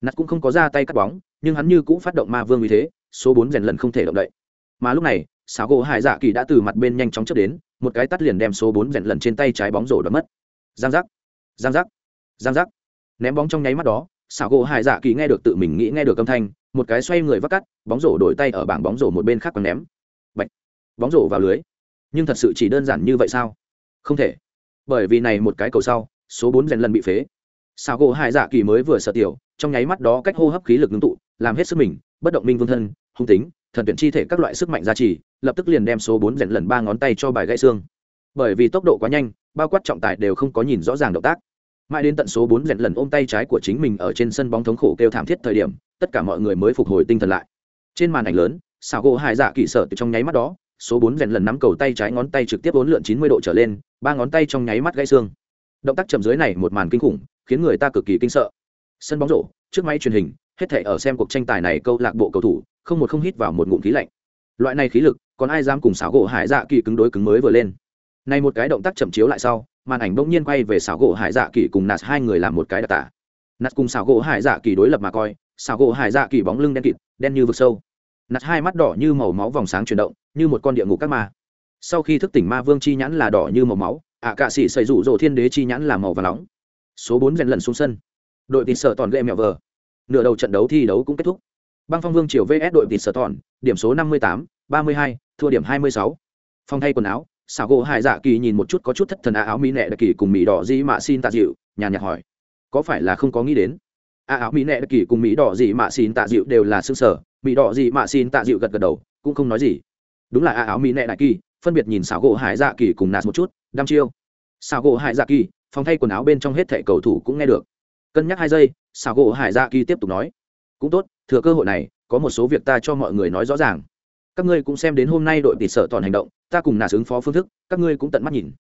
Nạt cũng không có ra tay cắt bóng, nhưng hắn như cũ phát động ma vương vì thế, số bốn rèn lần không thể động đậy. Mà lúc này, xáo gỗ hải dạ kỳ đã từ mặt bên nhanh chóng chấp đến, một cái tắt liền đem số bốn rèn lần trên tay trái bóng rổ đ mất. Giang giác giang giác giang giác. Ném bóng trong nháy mắt đó xảo gỗ hải dạ kỳ nghe được tự mình nghĩ nghe được âm thanh, một cái xoay người vắt cắt, bóng rổ đổi tay ở bảng bóng rổ một bên khác còn ném. Bạch. bóng rổ vào lưới. Nhưng thật sự chỉ đơn giản như vậy sao? Không thể. Bởi vì này một cái cầu sau số bốn rèn lần bị phế. Xảo gỗ hải dạ kỳ mới vừa sợ tiểu, trong nháy mắt đó cách hô hấp khí lực ngưng tụ, làm hết sức mình, bất động minh vương thân, hung tính, thần tuyển chi thể các loại sức mạnh gia trì, lập tức liền đem số bốn rèn lần ba ngón tay cho bài gãy xương. Bởi vì tốc độ quá nhanh, bao quát trọng tài đều không có nhìn rõ ràng động tác. Mãi đến tận số bốn rèn lần ôm tay trái của chính mình ở trên sân bóng thống khổ kêu thảm thiết thời điểm, tất cả mọi người mới phục hồi tinh thần lại. Trên màn ảnh lớn, xảo gỗ hải dạ kỳ sợ từ trong nháy mắt đó, số bốn rèn lần nắm cầu tay trái ngón tay trực tiếp bốn lượn chín mươi độ trở lên, ba ngón tay trong nháy mắt gãy xương động tác chậm dưới này một màn kinh khủng, khiến người ta cực kỳ kinh sợ. Sân bóng rổ, trước máy truyền hình, hết thể ở xem cuộc tranh tài này câu lạc bộ cầu thủ, không một không hít vào một ngụm khí lạnh. Loại này khí lực, còn ai dám cùng xảo gỗ hải dạ kỳ cứng đối cứng mới vừa lên. Này một cái động tác chậm chiếu lại sau, màn ảnh bỗng nhiên quay về xảo gỗ hải dạ kỳ cùng nạt, hai người làm một cái đặc tả. Nạt cùng xảo gỗ hải dạ kỳ đối lập mà coi, xảo gỗ hải dạ kỳ bóng lưng đen kịt, đen như vực sâu. Nạt hai mắt đỏ như màu máu vòng sáng chuyển động, như một con địa ngục các ma. Sau khi thức tỉnh ma vương chi nhãn là đỏ như màu máu ạ à, cạ sĩ xây rủ rỗ thiên đế chi nhãn làm màu và nóng. Số bốn rèn lần xuống sân. Đội tịt sở toàn gây mẹo vờ. Nửa đầu trận đấu thi đấu cũng kết thúc. Băng phong vương triều vs đội tịt sở toàn điểm số năm mươi tám ba mươi hai thua điểm hai mươi sáu. Phong thay quần áo xảo gỗ hải dạ kỳ nhìn một chút có chút thất thần áo mỹ nẹ đặc kỳ cùng mỹ đỏ gì mạ xin tạ dịu nhà nhạc hỏi có phải là không có nghĩ đến? A áo mỹ nẹ đặc kỳ cùng mỹ đỏ gì mạ xin tạ dịu đều là xương sở mỹ đỏ gì mạ xin tạ dịu gật gật đầu cũng không nói gì. Đúng là a áo mỹ nẹ đại kỳ phân biệt nhìn xảo gỗ hải dạ kỳ cùng nạt một chút, đăm chiêu. Xảo gỗ hải dạ kỳ, phòng thay quần áo bên trong hết thẻ cầu thủ cũng nghe được. Cân nhắc hai giây, xảo gỗ hải dạ kỳ tiếp tục nói, cũng tốt, thừa cơ hội này, có một số việc ta cho mọi người nói rõ ràng. Các ngươi cũng xem đến hôm nay đội tịt sợ toàn hành động, ta cùng nạt ứng phó phương thức, các ngươi cũng tận mắt nhìn.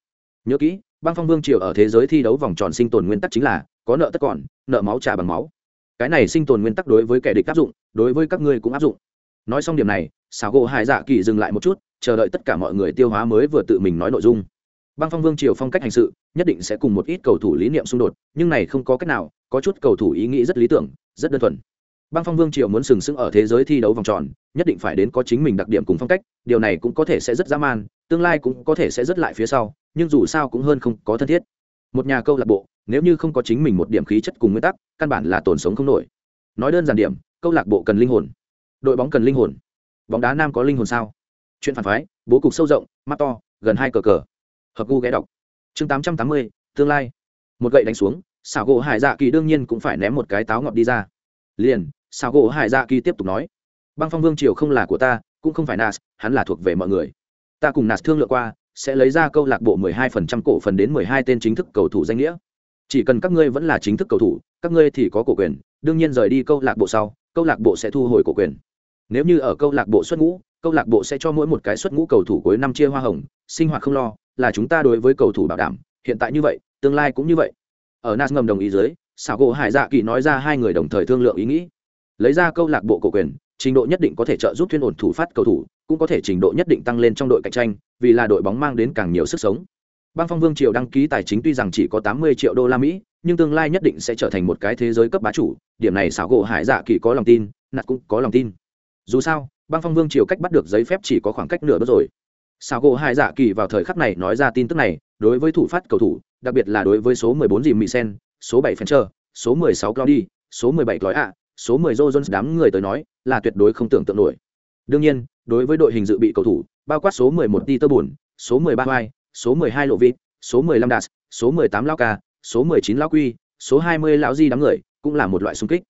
Nhớ kỹ, băng phong vương triều ở thế giới thi đấu vòng tròn sinh tồn nguyên tắc chính là, có nợ tất còn, nợ máu trả bằng máu. Cái này sinh tồn nguyên tắc đối với kẻ địch áp dụng, đối với các ngươi cũng áp dụng. Nói xong điểm này, xảo gỗ hải dạ kỳ dừng lại một chút chờ đợi tất cả mọi người tiêu hóa mới vừa tự mình nói nội dung. Băng phong vương triều phong cách hành sự, nhất định sẽ cùng một ít cầu thủ lý niệm xung đột, nhưng này không có cách nào, có chút cầu thủ ý nghĩ rất lý tưởng, rất đơn thuần. Băng phong vương triều muốn sừng sững ở thế giới thi đấu vòng tròn, nhất định phải đến có chính mình đặc điểm cùng phong cách, điều này cũng có thể sẽ rất dã man, tương lai cũng có thể sẽ rất lại phía sau, nhưng dù sao cũng hơn không có thân thiết. Một nhà câu lạc bộ, nếu như không có chính mình một điểm khí chất cùng nguyên tắc, căn bản là tồn sống không nổi. Nói đơn giản điểm, câu lạc bộ cần linh hồn. Đội bóng cần linh hồn. Bóng đá nam có linh hồn sao? Chuyện phản phái, bố cục sâu rộng, mắt to, gần hai cờ cờ. Hợp gu ghé đọc. Chương tám trăm tám mươi, tương lai. Một gậy đánh xuống, xảo gỗ hải dạ kỳ đương nhiên cũng phải ném một cái táo ngọt đi ra. Liền, xảo gỗ hải dạ kỳ tiếp tục nói, băng phong vương triều không là của ta, cũng không phải nas, hắn là thuộc về mọi người. Ta cùng nas thương lượng qua, sẽ lấy ra câu lạc bộ mười hai phần trăm cổ phần đến mười hai tên chính thức cầu thủ danh nghĩa. Chỉ cần các ngươi vẫn là chính thức cầu thủ, các ngươi thì có cổ quyền, đương nhiên rời đi câu lạc bộ sau, câu lạc bộ sẽ thu hồi cổ quyền. Nếu như ở câu lạc bộ xuất ngũ câu lạc bộ sẽ cho mỗi một cái xuất ngũ cầu thủ cuối năm chia hoa hồng, sinh hoạt không lo, là chúng ta đối với cầu thủ bảo đảm, hiện tại như vậy, tương lai cũng như vậy. Ở nas ngầm đồng ý dưới xảo gỗ hải dạ kỳ nói ra hai người đồng thời thương lượng ý nghĩ. Lấy ra câu lạc bộ cổ quyền, trình độ nhất định có thể trợ giúp thuyên ổn thủ phát cầu thủ, cũng có thể trình độ nhất định tăng lên trong đội cạnh tranh, vì là đội bóng mang đến càng nhiều sức sống. Bang phong vương triều đăng ký tài chính tuy rằng chỉ có tám mươi triệu đô la mỹ, nhưng tương lai nhất định sẽ trở thành một cái thế giới cấp bá chủ, điểm này xảo gỗ hải dạ kỳ có lòng tin nạt cũng có lòng tin. Dù sao băng phong vương triều cách bắt được giấy phép chỉ có khoảng cách nửa bước rồi sao gỗ hai dạ kỳ vào thời khắc này nói ra tin tức này đối với thủ phát cầu thủ đặc biệt là đối với số 14 dìm mỹ sen số 7 fencher số 16 claudi số 17 clói ạ số 10 jones đám người tới nói là tuyệt đối không tưởng tượng nổi đương nhiên đối với đội hình dự bị cầu thủ bao quát số 11 Peter bùn số 13 Vai, số 12 Lộ Vịt, số 15 Das, số 18 Lao Ca, số 19 Lao Quy, số 20 Lão Di đám người, cũng là một loại xung kích.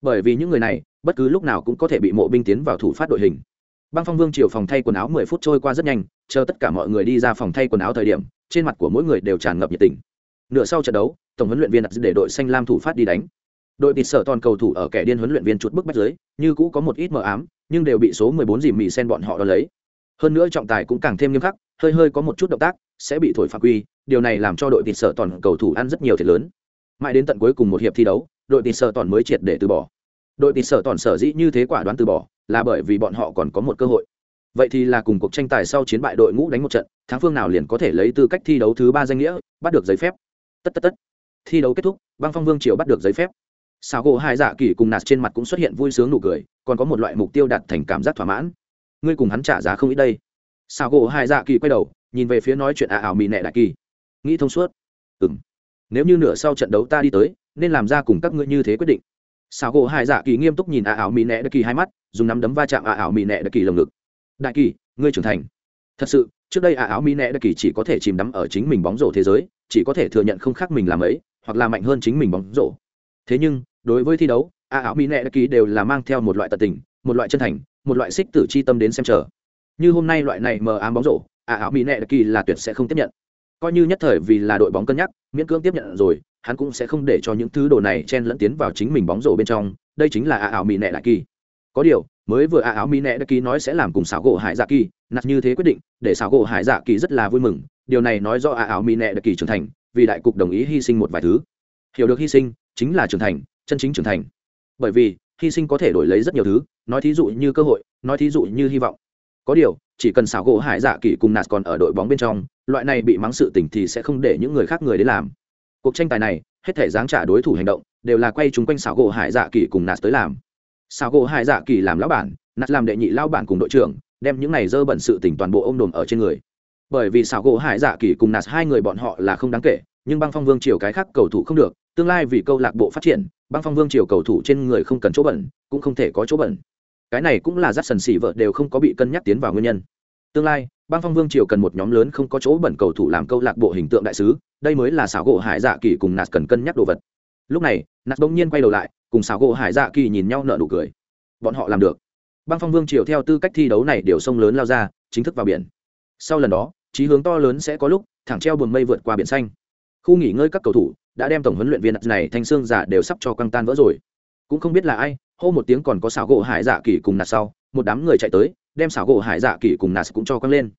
Bởi vì những người này, bất cứ lúc nào cũng có thể bị mộ binh tiến vào thủ phát đội hình. Băng Phong Vương triều phòng thay quần áo 10 phút trôi qua rất nhanh, chờ tất cả mọi người đi ra phòng thay quần áo thời điểm, trên mặt của mỗi người đều tràn ngập nhiệt tình. Nửa sau trận đấu, tổng huấn luyện viên đặt để đội xanh lam thủ phát đi đánh. Đội tịt sở toàn cầu thủ ở kẻ điên huấn luyện viên chút bức bách dưới, như cũ có một ít mờ ám, nhưng đều bị số 14 dìm mì sen bọn họ đo lấy. Hơn nữa trọng tài cũng càng thêm nghiêm khắc, hơi hơi có một chút động tác sẽ bị thổi phạt quy, điều này làm cho đội tịt sở toàn cầu thủ ăn rất nhiều thiệt lớn. Mãi đến tận cuối cùng một hiệp thi đấu, đội tịt sở toàn mới triệt để từ bỏ. Đội tịt sở toàn sở dĩ như thế quả đoán từ bỏ, là bởi vì bọn họ còn có một cơ hội. Vậy thì là cùng cuộc tranh tài sau chiến bại đội ngũ đánh một trận, thắng phương nào liền có thể lấy tư cách thi đấu thứ ba danh nghĩa, bắt được giấy phép. Tất tất tất. Thi đấu kết thúc, Băng Phong Vương Triều bắt được giấy phép. Sao gỗ hai dạ kỳ cùng nạt trên mặt cũng xuất hiện vui sướng nụ cười còn có một loại mục tiêu đạt thành cảm giác thỏa mãn. Ngươi cùng hắn trả giá không ít đây. Sao gỗ hai dạ kỳ quay đầu nhìn về phía nói chuyện ả ảo mỹ nẹ đại kỳ. Nghĩ thông suốt. Ừ m nếu như nửa sau trận đấu ta đi tới nên làm ra cùng các ngươi như thế quyết định sao gỗ hai dạ kỳ nghiêm túc nhìn a ảo mỹ nệ đại kỳ hai mắt, dùng nắm đấm va chạm a ảo mỹ nệ đại kỳ lồng ngực. Đại kỳ, ngươi trưởng thành. Thật sự, trước đây a ảo mỹ nệ đại kỳ chỉ có thể chìm đắm ở chính mình bóng rổ thế giới, chỉ có thể thừa nhận không khác mình làm ấy, hoặc là mạnh hơn chính mình bóng rổ. Thế nhưng, đối với thi đấu, a ảo mỹ nệ đại kỳ đều là mang theo một loại tận tình, một loại chân thành, một loại xích tử chi tâm đến xem chờ. Như hôm nay loại này mờ ám bóng rổ, a ảo mỹ nệ đại kỳ là tuyệt sẽ không tiếp nhận. Coi như nhất thời vì là đội bóng cân nhắc, miễn cưỡng tiếp nhận rồi hắn cũng sẽ không để cho những thứ đồ này chen lẫn tiến vào chính mình bóng rổ bên trong, đây chính là à ảo mỹ nệ đại kỳ. Có điều, mới vừa à ảo mỹ nệ đại kỳ nói sẽ làm cùng xảo gỗ hải dạ kỳ nặt như thế quyết định, để xảo gỗ hải dạ kỳ rất là vui mừng, điều này nói do à ảo mỹ nệ đại kỳ trưởng thành, vì đại cục đồng ý hy sinh một vài thứ. Hiểu được hy sinh, chính là trưởng thành, chân chính trưởng thành. Bởi vì, hy sinh có thể đổi lấy rất nhiều thứ, nói thí dụ như cơ hội, nói thí dụ như hy vọng. Có điều, chỉ cần xảo gỗ hải dạ kỳ cùng nạt còn ở đội bóng bên trong, loại này bị mắng sự tỉnh thì sẽ không để những người khác người đến làm cuộc tranh tài này, hết thể giáng trả đối thủ hành động, đều là quay chúng quanh xảo gỗ hải dạ kỳ cùng nạt tới làm. Xảo gỗ hải dạ kỳ làm lão bản, nạt làm đệ nhị lao bản cùng đội trưởng, đem những này dơ bẩn sự tỉnh toàn bộ ô m đồm ở trên người. Bởi vì xảo gỗ hải dạ kỳ cùng nạt hai người bọn họ là không đáng kể, nhưng băng phong vương triều cái khác cầu thủ không được, tương lai vì câu lạc bộ phát triển, băng phong vương triều cầu thủ trên người không cần chỗ bẩn, cũng không thể có chỗ bẩn. Cái này cũng là rắt sần xỉ vợ đều không có bị cân nhắc tiến vào nguyên nhân tương lai băng phong vương triều cần một nhóm lớn không có chỗ bẩn cầu thủ làm câu lạc bộ hình tượng đại sứ, đây mới là xảo gỗ hải dạ kỳ cùng nạt cần cân nhắc đồ vật. Lúc này, nạt bỗng nhiên quay đầu lại, cùng xảo gỗ hải dạ kỳ nhìn nhau nợ nụ cười. Bọn họ làm được. Băng phong vương triều theo tư cách thi đấu này đều sông lớn lao ra, chính thức vào biển. Sau lần đó trí hướng to lớn sẽ có lúc, thẳng treo buồn mây vượt qua biển xanh. Khu nghỉ ngơi các cầu thủ đã đem tổng huấn luyện viên này thanh xương giả đều sắp cho căng tan vỡ rồi. Cũng không biết là ai, hô một tiếng còn có xảo gỗ hải dạ kỳ cùng nạt sau, một đám người chạy tới đem xảo gỗ hải dạ kỳ cùng nạt cũng cho căng lên.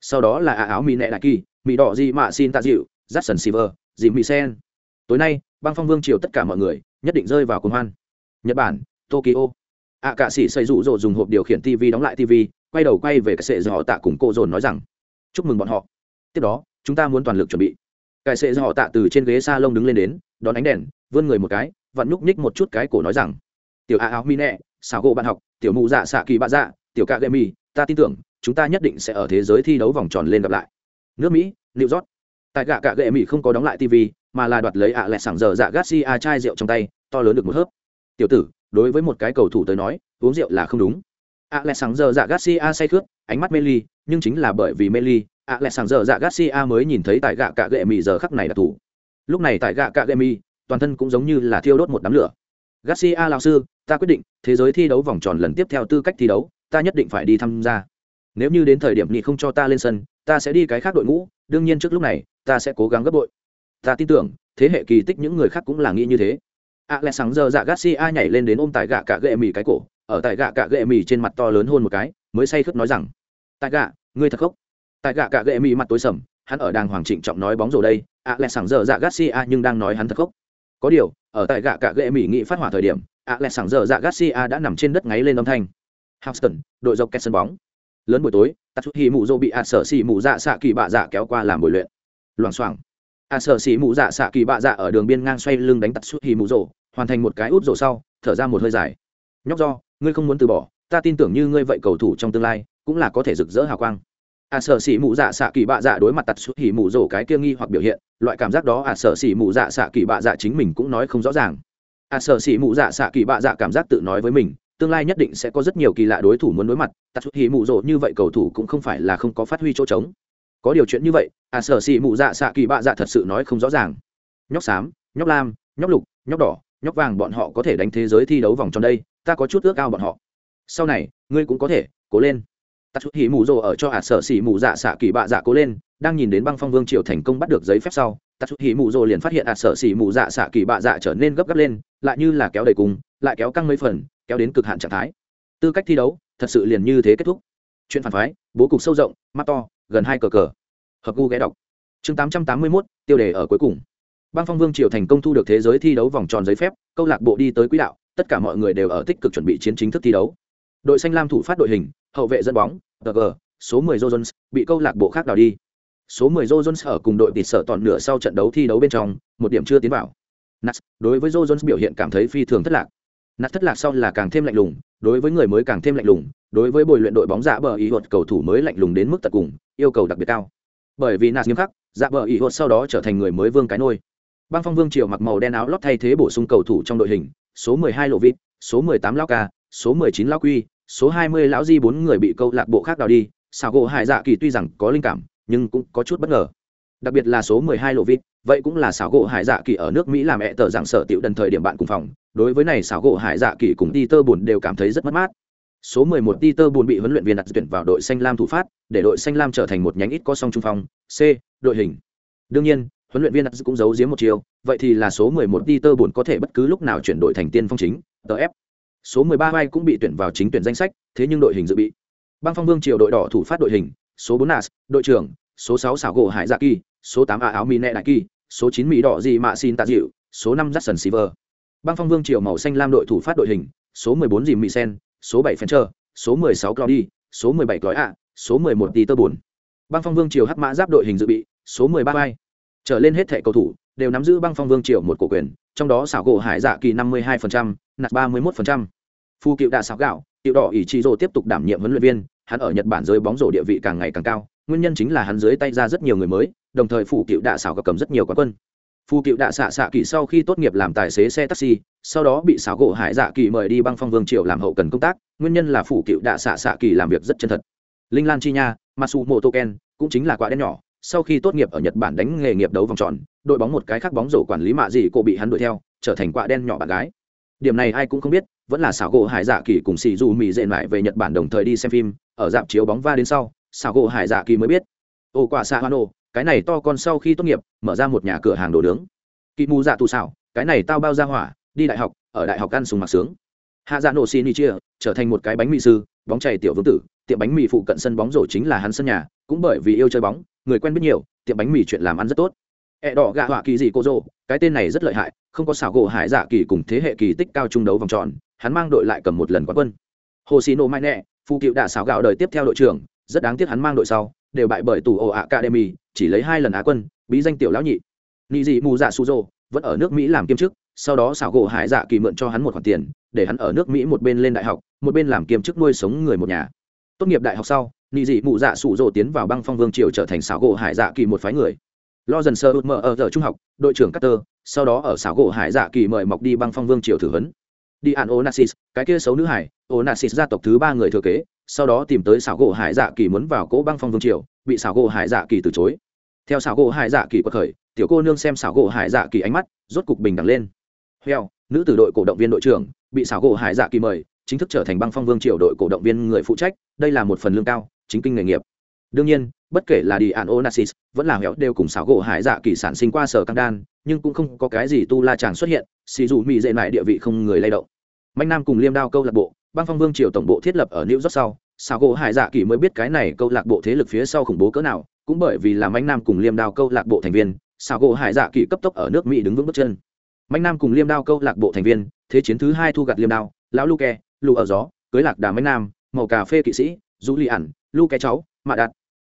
Sau đó là ả áo mì nẹ đại kỳ mì đỏ di mạ xin tạ dịu dắt sần Silver, dì mì sen. Tối nay băng phong vương triều tất cả mọi người nhất định rơi vào cuồng hoan. Nhật bản tokyo. Ạ cạ sĩ xây rụ rỗ dùng hộp điều khiển tv đóng lại tv quay đầu quay về cái sệ do họ tạ cùng cô dồn nói rằng chúc mừng bọn họ. Tiếp đó chúng ta muốn toàn lực chuẩn bị. Cái sệ do họ tạ từ trên ghế s a lông đứng lên đến đón ánh đèn vươn người một cái vặn nhúc ních một chút cái cổ nói rằng tiểu a áo mi nẹ xào gỗ bạn học tiểu mụ dạ xạ kỳ bạ dạ tiểu ca gậy mi ta tin tưởng, chúng ta nhất định sẽ ở thế giới thi đấu vòng tròn lên gặp lại. Nước mỹ, new york. Tại gạ cạ gậy mỹ không có đóng lại tv mà là đoạt lấy ạ à lẹ sảng giờ dạ garcia chai rượu trong tay, to lớn được một hớp. Tiểu tử, đối với một cái cầu thủ tới nói, uống rượu là không đúng. ạ à lẹ sảng giờ dạ garcia say khướt ánh mắt mê ly, nhưng chính là bởi vì mê ly, ạ à lẹ sảng giờ dạ garcia mới nhìn thấy tại gạ cạ gậy mỹ giờ khắc này là thủ. Lúc này tại gạ cạ gậy mỹ toàn thân cũng giống như là thiêu đốt một đám lửa. Garcia lão sư, ta quyết định, thế giới thi đấu vòng tròn lần tiếp theo tư cách thi đấu ta nhất định phải đi tham gia. Nếu như đến thời điểm nghị không cho ta lên sân, ta sẽ đi cái khác đội ngũ, đương nhiên trước lúc này, ta sẽ cố gắng gấp bội. Ta tin tưởng, thế hệ kỳ tích những người khác cũng là nghĩ như thế. A lẽ sáng giờ dạ garcia nhảy lên đến ôm tại gạ cả gệ mì cái cổ, ở tại gạ cả gệ mì trên mặt to lớn hơn một cái, mới say khướt nói rằng, tại gạ, ngươi thật khóc tại gạ cả gệ mì mặt tối sầm, hắn ở đàng hoàng trịnh trọng nói bóng rổ đây a lẽ sáng giờ dạ garcia nhưng đang nói hắn thật khóc có điều, ở tại gạ cả gệ mì nghị phát hỏa thời điểm a lẽ sáng giờ dạ garcia đã nằm trên đất ngáy lên âm thanh houston, đội dọc kẹt sân bóng. Lớn buổi tối tạt chút hi mụ dô bị ạt sở xì mụ dạ xạ kỳ bạ dạ kéo qua làm buổi luyện. Loảng xoảng. Ạt sở xì mụ dạ xạ kỳ bạ dạ ở đường biên ngang xoay lưng đánh tạt chút hi mụ dô hoàn thành một cái út rổ sau, thở ra một hơi dài. Nhóc do, ngươi không muốn từ bỏ, ta tin tưởng như ngươi vậy cầu thủ trong tương lai, cũng là có thể rực rỡ hào quang. Ạt sở Sĩ mụ dạ xạ kỳ bạ dạ đối mặt tạt chút hi mụ dô cái kia nghi hoặc biểu hiện, loại cảm giác đó ạt sở Sĩ mụ dạ xạ kỳ bạ dạ chính mình cũng nói không rõ ràng. Ạt sở Sĩ mụ dạ xạ kỳ bạ dạ cảm giác tự nói với mình tương lai nhất định sẽ có rất nhiều kỳ lạ đối thủ muốn đối mặt, tạt chút hì mụ rộ như vậy cầu thủ cũng không phải là không có phát huy chỗ trống. Có điều chuyện như vậy à sở xì mụ dạ xạ kỳ bạ dạ thật sự nói không rõ ràng. Nhóc xám, nhóc lam, nhóc lục, nhóc đỏ, nhóc vàng bọn họ có thể đánh thế giới thi đấu vòng tròn đây, ta có chút ước ao bọn họ. Sau này, ngươi cũng có thể, cố lên. Tạt chút hì mụ rộ ở cho à sở xì mụ dạ xạ kỳ bạ dạ cố lên, đang nhìn đến băng phong vương triều thành công bắt được giấy phép sau, tạt chút hì mụ rộ liền phát hiện à sở xì mụ dạ xạ kỳ bạ dạ trở nên gấp gáp lên, lại như là kéo đầy cùng, lại kéo căng mấy phần kéo đến cực hạn trạng thái. Tư cách thi đấu, thật sự liền như thế kết thúc. Chuyện phản phái, bố cục sâu rộng, mắt to, gần hai cờ cờ. Hợp gu ghé đọc. Chương tám trăm tám mươi mốt, tiêu đề ở cuối cùng. Bang phong vương triều thành công thu được thế giới thi đấu vòng tròn giấy phép, câu lạc bộ đi tới quỹ đạo, tất cả mọi người đều ở tích cực chuẩn bị chiến chính thức thi đấu. Đội xanh lam thủ phát đội hình, hậu vệ dẫn bóng tg số 10 jones, bị câu lạc bộ khác đào đi. Số 10 jones ở cùng đội tịt sở toàn nửa sau trận đấu thi đấu bên trong, một điểm chưa tiến vào. Nas đối với jones biểu hiện cảm thấy phi thường thất lạc nạt thất lạc sau là càng thêm lạnh lùng, đối với người mới càng thêm lạnh lùng, đối với bồi luyện đội bóng giả bờ ý hột, cầu thủ mới lạnh lùng đến mức tận cùng, yêu cầu đặc biệt cao. Bởi vì nạt nghiêm khắc giả bờ ý hột sau đó trở thành người mới vương cái nôi. Băng phong vương triều mặc màu đen áo lót thay thế bổ sung cầu thủ trong đội hình, số 12 lộ vịt số 18 lão ca, số 19 lão quy, số 20 lão di bốn người bị câu lạc bộ khác đào đi. Xào gỗ hải dạ kỳ tuy rằng có linh cảm, nhưng cũng có chút bất ngờ đặc biệt là số 12 lộ vịt, vậy cũng là xảo gỗ hải dạ kỳ ở nước mỹ làm mẹ tờ dạng sở tiểu đần thời điểm bạn cùng phòng. Đối với này xảo gỗ hải dạ kỳ cùng Peter buồn đều cảm thấy rất mất mát. Số 11 Peter buồn bị huấn luyện viên đặt tuyển vào đội xanh lam thủ phát, để đội xanh lam trở thành một nhánh ít có song trung phong, c, đội hình. Đương nhiên, huấn luyện viên đặt cũng giấu giếm một chiều vậy thì là số 11 Peter buồn có thể bất cứ lúc nào chuyển đội thành tiên phong chính tf số 13 bay cũng bị tuyển vào chính tuyển danh sách, thế nhưng đội hình dự bị. Băng phong vương triều đội đỏ thủ phát đội hình, số 4 nas, đội trưởng, số 6 xảo gỗ hải dạ kỳ số 8 a áo mì nẹ đại kỳ số 9 mỹ đỏ gì mạ xin tạ dịu số 5 jackson silver. Băng phong vương triều màu xanh lam đội thủ phát đội hình số 14 dìm mỹ sen số 7 fencher số 16 claudi số 17 cói ạ số 11 tơ 4 băng phong vương triều hắc mã giáp đội hình dự bị số 13 vai trở lên hết thẻ cầu thủ đều nắm giữ băng phong vương triều một cổ quyền trong đó xảo gỗ hải dạ kỳ 52%, nạt 31%. phu cựu đạ xảo gạo cựu đỏ ỷ trị rồ tiếp tục đảm nhiệm huấn luyện viên hắn ở nhật bản giới bóng rổ địa vị càng ngày càng cao nguyên nhân chính là hắn dưới tay ra rất nhiều người mới đồng thời phủ cựu đạ xảo gặp cầm rất nhiều quán quân. Phù cựu đạ xạ xạ kỳ sau khi tốt nghiệp làm tài xế xe taxi, sau đó bị xảo gỗ hải dạ kỳ mời đi băng phong vương triều làm hậu cần công tác, nguyên nhân là phủ cựu đạ xạ xạ kỳ làm việc rất chân thật. Linh lan chi nha masu motoken cũng chính là quả đen nhỏ, sau khi tốt nghiệp ở nhật bản đánh nghề nghiệp đấu vòng tròn, đội bóng một cái khác bóng rổ quản lý mạ gì cô bị hắn đuổi theo, trở thành quả đen nhỏ bạn gái. Điểm này ai cũng không biết, vẫn là xảo gỗ hải dạ kỳ cùng xì dù mỹ dệ lại về nhật bản đồng thời đi xem phim, ở dạp chiếu bóng va đến sau, xảo gỗ hải dạ kỳ mới biết. Ô, quả xạ hoa nổ cái này to con sau khi tốt nghiệp, mở ra một nhà cửa hàng đồ nướng. Kỳ mù dạ tù xảo, cái này tao bao ra hỏa, đi đại học, ở đại học ăn sùng mặc sướng. Hạ dạ nổ xin đi chia, trở thành một cái bánh mì sư, bóng chảy tiểu vương tử, tiệm bánh mì phụ cận sân bóng rổ chính là hắn sân nhà, cũng bởi vì yêu chơi bóng, người quen biết nhiều, tiệm bánh mì chuyện làm ăn rất tốt. Ẹ đỏ gạ họa kỳ gì cô dô, cái tên này rất lợi hại, không có xảo gỗ hải dạ kỳ cùng thế hệ kỳ tích cao trung đấu vòng tròn, hắn mang đội lại cầm một lần quán quân. Hồ xì nổ mai nẹ phụ cựu đạ xảo gạo đời tiếp theo đội trưởng, rất đáng tiếc hắn mang đội sau, đều bại bởi tù ồ academy chỉ lấy hai lần á quân bí danh tiểu lão nhị. Nị dị mù dạ su dô vẫn ở nước mỹ làm kiêm chức sau đó xảo gỗ hải dạ kỳ mượn cho hắn một khoản tiền để hắn ở nước mỹ một bên lên đại học một bên làm kiêm chức nuôi sống người một nhà. Tốt nghiệp đại học sau nị dị mù dạ su dô tiến vào băng phong vương triều trở thành xảo gỗ hải dạ kỳ một phái người. Lo dần sơ út mở ở giờ trung học đội trưởng Carter, sau đó ở xảo gỗ hải dạ kỳ mời mọc đi băng phong vương triều thử vấn đi an onassis cái kia xấu nữ hải onassis gia tộc thứ ba người thừa kế sau đó tìm tới xảo gỗ hải dạ kỳ muốn vào cỗ băng phong vương triều bị xảo gỗ hải dạ kỳ từ chối theo xảo gỗ hải dạ kỳ quật khởi, tiểu cô nương xem xảo gỗ hải dạ kỳ ánh mắt, rốt cục bình đẳng lên. Heo, nữ tử đội cổ động viên đội trưởng, bị xảo gỗ hải dạ kỳ mời, chính thức trở thành băng phong vương triều đội cổ động viên người phụ trách, đây là một phần lương cao, chính kinh nghề nghiệp. Đương nhiên, bất kể là đi an onassis, vẫn là hẻo đều cùng xảo gỗ hải dạ kỳ sản sinh qua sở căng đan, nhưng cũng không có cái gì tu la chàng xuất hiện, xì dù mỹ dệ lại địa vị không người lay động. Mạnh nam cùng liêm đao câu lạc bộ, băng phong vương triều tổng bộ thiết lập ở new york sau, xảo gỗ hải dạ kỳ mới biết cái này câu lạc bộ thế lực phía sau khủng bố cỡ nào cũng bởi vì là mạnh nam cùng liêm đao câu lạc bộ thành viên xảo gỗ hải dạ kỳ cấp tốc ở nước mỹ đứng vững bước chân. Mạnh nam cùng liêm đao câu lạc bộ thành viên, thế chiến thứ hai thu gặt liêm đao, lão lu ke ở gió, cưới lạc đà mạnh nam, màu cà phê kỵ sĩ du li ản, lu ke cháu, mạ đạt.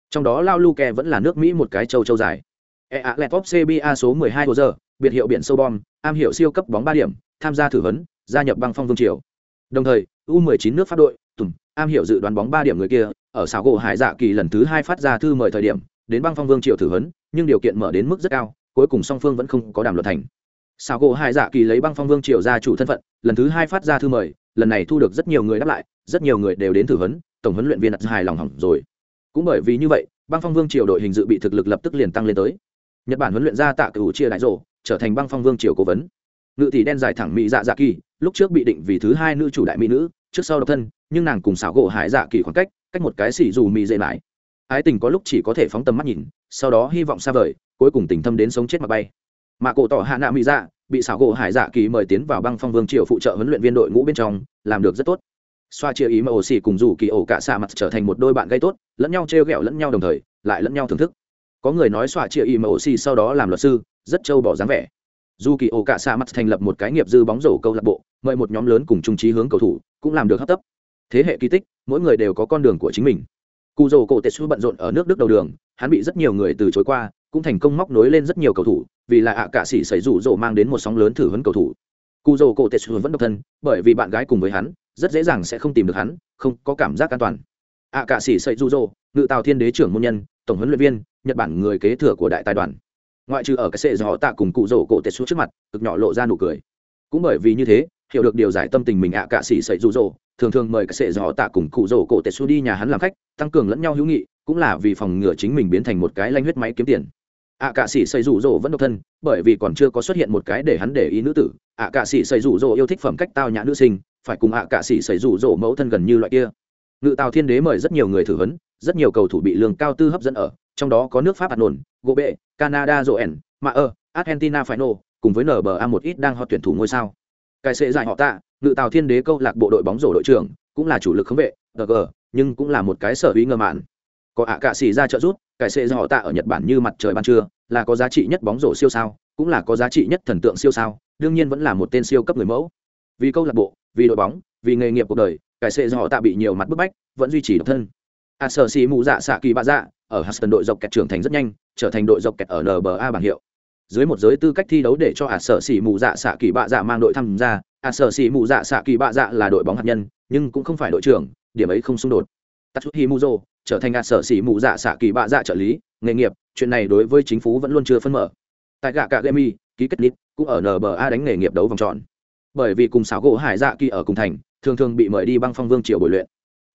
Trong đó lao lu ke vẫn là nước mỹ một cái châu châu dài. E a lẹp cba số 12 hai giờ, biệt hiệu biển sâu bom, am hiệu siêu cấp bóng ba điểm, tham gia thử vấn gia nhập băng phong vương triều. Đồng thời, u 19 nước pháp đội, tùm, am hiểu dự đoán bóng ba điểm người kia ở xảo gỗ hải dạ kỳ lần thứ hai phát ra thư mời thời điểm, đến băng phong vương Triệu thử hấn nhưng điều kiện mở đến mức rất cao, cuối cùng song phương vẫn không có đàm luật thành. Xảo gỗ hải dạ kỳ lấy băng phong vương Triệu ra chủ thân phận, lần thứ hai phát ra thư mời, lần này thu được rất nhiều người đáp lại, rất nhiều người đều đến thử hấn tổng huấn luyện viên đặt hài lòng hỏng rồi. Cũng bởi vì như vậy, băng phong vương triều đội hình dự bị thực lực lập tức liền tăng lên tới. Nhật bản huấn luyện ra tạ cửu chia đại rộ, trở thành băng phong vương triều cố vấn. Ngự tỷ đen dài thẳng mỹ dạ dạ kỳ, lúc trước bị định vì thứ hai nữ chủ đại mỹ nữ, trước sau độc thân, nhưng nàng cùng xảo gỗ hải dạ kỳ khoảng cách cách một cái xỉ dù mị dễ mãi. Ái tình có lúc chỉ có thể phóng tầm mắt nhìn, sau đó hy vọng xa vời, cuối cùng tình thâm đến sống chết mà bay. Mà cổ tỏ hạ nạ mỹ dạ bị xảo gỗ hải dạ kỳ mời tiến vào băng phong vương triều phụ trợ huấn luyện viên đội ngũ bên trong, làm được rất tốt. Xoa chia ý mà ổ xỉ cùng dù kỳ ổ cả xa mặt trở thành một đôi bạn gây tốt, lẫn nhau trêu ghẹo lẫn nhau đồng thời, lại lẫn nhau thưởng thức. Có người nói xoa chia ý mà ổ xỉ sau đó làm luật sư, rất trâu bỏ dáng vẻ. Dù kỳ ổ cả xa mặt thành lập một cái nghiệp dư bóng rổ câu lạc bộ, mời một nhóm lớn cùng trung trí hướng cầu thủ, cũng làm được hấp tấp thế hệ kỳ tích, mỗi người đều có con đường của chính mình. Cụ dầu cổ tệ xu bận rộn ở nước đức đầu đường, hắn bị rất nhiều người từ chối qua, cũng thành công móc nối lên rất nhiều cầu thủ, vì là ạ à cạ sĩ xảy rủ rộ mang đến một sóng lớn thử huấn cầu thủ. Cụ dầu cổ tệ xu vẫn độc thân, bởi vì bạn gái cùng với hắn, rất dễ dàng sẽ không tìm được hắn, không có cảm giác an toàn. Ạ cả sĩ xảy rủ rộ, ngự tào thiên đế trưởng môn nhân, tổng huấn luyện viên, nhật bản người kế thừa của đại tài đoàn. Ngoại trừ ở cái sệ dò họ tạ cùng cụ rổ cổ tệ trước mặt, cực nhỏ lộ ra nụ cười. Cũng bởi vì như thế, hiểu được điều giải tâm tình mình ạ à cạ sĩ xảy rủ rộ thường thường mời các sệ dò tạ cùng cụ rổ cổ tệ su đi nhà hắn làm khách, tăng cường lẫn nhau hữu nghị, cũng là vì phòng ngừa chính mình biến thành một cái lanh huyết máy kiếm tiền. Ạ cạ sĩ xây rủ rỗ vẫn độc thân, bởi vì còn chưa có xuất hiện một cái để hắn để ý nữ tử. Ạ cạ sĩ xây rủ rỗ yêu thích phẩm cách tao nhã nữ sinh, phải cùng ạ cạ sĩ xây rủ rỗ mẫu thân gần như loại kia. Ngự tào thiên đế mời rất nhiều người thử vấn rất nhiều cầu thủ bị lương cao tư hấp dẫn ở, trong đó có nước pháp hạt nồn gỗ bệ canada joen mà ơ argentina phải nổ cùng với nba một ít đang họ tuyển thủ ngôi sao. Cái sệ dài họ tạ ngự Tào thiên đế câu lạc bộ đội bóng rổ đội trưởng, cũng là chủ lực khống vệ gg nhưng cũng là một cái sở hữu ngơ mạn. Có ạ cạ xì ra trợ rút cái sệ do họ tạ ở nhật bản như mặt trời ban trưa, là có giá trị nhất bóng rổ siêu sao, cũng là có giá trị nhất thần tượng siêu sao, đương nhiên vẫn là một tên siêu cấp người mẫu. Vì câu lạc bộ, vì đội bóng, vì nghề nghiệp cuộc đời cái sệ do họ tạ bị nhiều mặt bức bách, vẫn duy trì độc thân. A sở xì mù dạ xạ kỳ bạ dạ ở Huston đội dọc kẹt trưởng thành rất nhanh, trở thành đội dọc kẹt ở nba bảng hiệu. Dưới một giới tư cách thi đấu để cho a sở xì mù dạ xạ kỳ bạ dạ mang đội tham gia a sở xì mù dạ xạ kỳ bạ dạ là đội bóng hạt nhân, nhưng cũng không phải đội trưởng, điểm ấy không xung đột. Tatsuhi muzo trở thành a sở xì mù dạ xạ kỳ bạ dạ trợ lý, nghề nghiệp, chuyện này đối với chính phủ vẫn luôn chưa phân mở. Tại gạ cả gemi, ký kết nít cũng ở nba đánh nghề nghiệp đấu vòng tròn. Bởi vì cùng xảo gỗ hải dạ kỳ ở cùng thành, thường thường bị mời đi băng phong vương triều bồi luyện.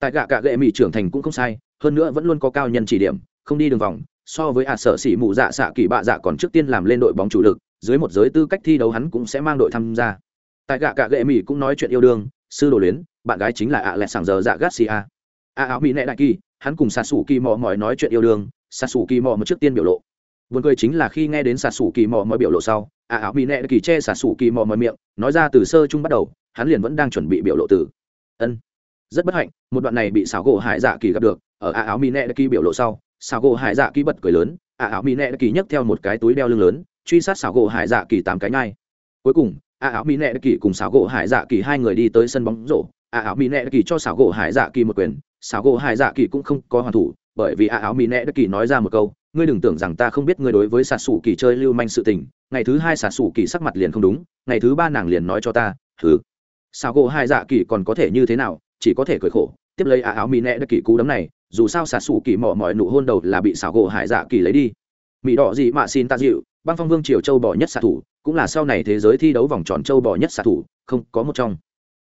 Tại gạ cạ gệ mỹ trưởng thành cũng không sai, hơn nữa vẫn luôn có cao nhân chỉ điểm, không đi đường vòng, so với ả sở xỉ mụ dạ xạ kỳ bạ dạ còn trước tiên làm lên đội bóng chủ lực, dưới một giới tư cách thi đấu hắn cũng sẽ mang đội tham gia tại gạ cạ gệ mỹ cũng nói chuyện yêu đương, sư đồ luyến, bạn gái chính là ạ lẹ sảng giờ dạ garcia. A áo mỹ nệ đại kỳ, hắn cùng xà xù kỳ mò mỏi nói chuyện yêu đương xà xù kỳ mò một trước tiên biểu lộ. Buồn cười chính là khi nghe đến xà xù kỳ mò mọi biểu lộ sau, a áo mỹ nệ đại kỳ che xà xù kỳ mò mọi miệng, nói ra từ sơ chung bắt đầu, hắn liền vẫn đang chuẩn bị biểu lộ từ. Ân. Rất bất hạnh, một đoạn này bị xảo gỗ hải dạ kỳ gặp được, ở a áo mỹ nệ đại kỳ biểu lộ sau, xảo gỗ hải dạ kỳ bật cười lớn, a áo mỹ nệ đại kỳ nhấc theo một cái túi đeo lưng lớn, truy sát xảo gỗ hải dạ kỳ tám cái ngay. cuối cùng a áo mỹ nệ kỳ cùng xảo gỗ hải dạ kỳ, hai người đi tới sân bóng rổ. A áo mỹ nệ kỳ cho xảo gỗ hải dạ kỳ một quyền. Xảo gỗ hải dạ kỳ cũng không có hoàn thủ, bởi vì a áo mỹ nệ kỳ nói ra một câu, ngươi đừng tưởng rằng ta không biết ngươi đối với xà sủ kỳ chơi lưu manh sự tình, ngày thứ hai xà sủ kỳ sắc mặt liền không đúng, ngày thứ ba nàng liền nói cho ta thứ xảo gỗ Hải dạ kỳ còn có thể như thế nào, chỉ có thể cười khổ, tiếp lấy áo mỹ nệ kỳ cú đấm này, dù sao xà xù kỳ mỏ mọi nụ hôn đầu là bị xảo gỗ hải dạ kỳ lấy đi. Mỹ đỏ gì mà xin ta dịu, băng phong vương triều châu bỏ nhất xạ thủ cũng là sau này thế giới thi đấu vòng tròn châu bò nhất xạ thủ, không có một trong.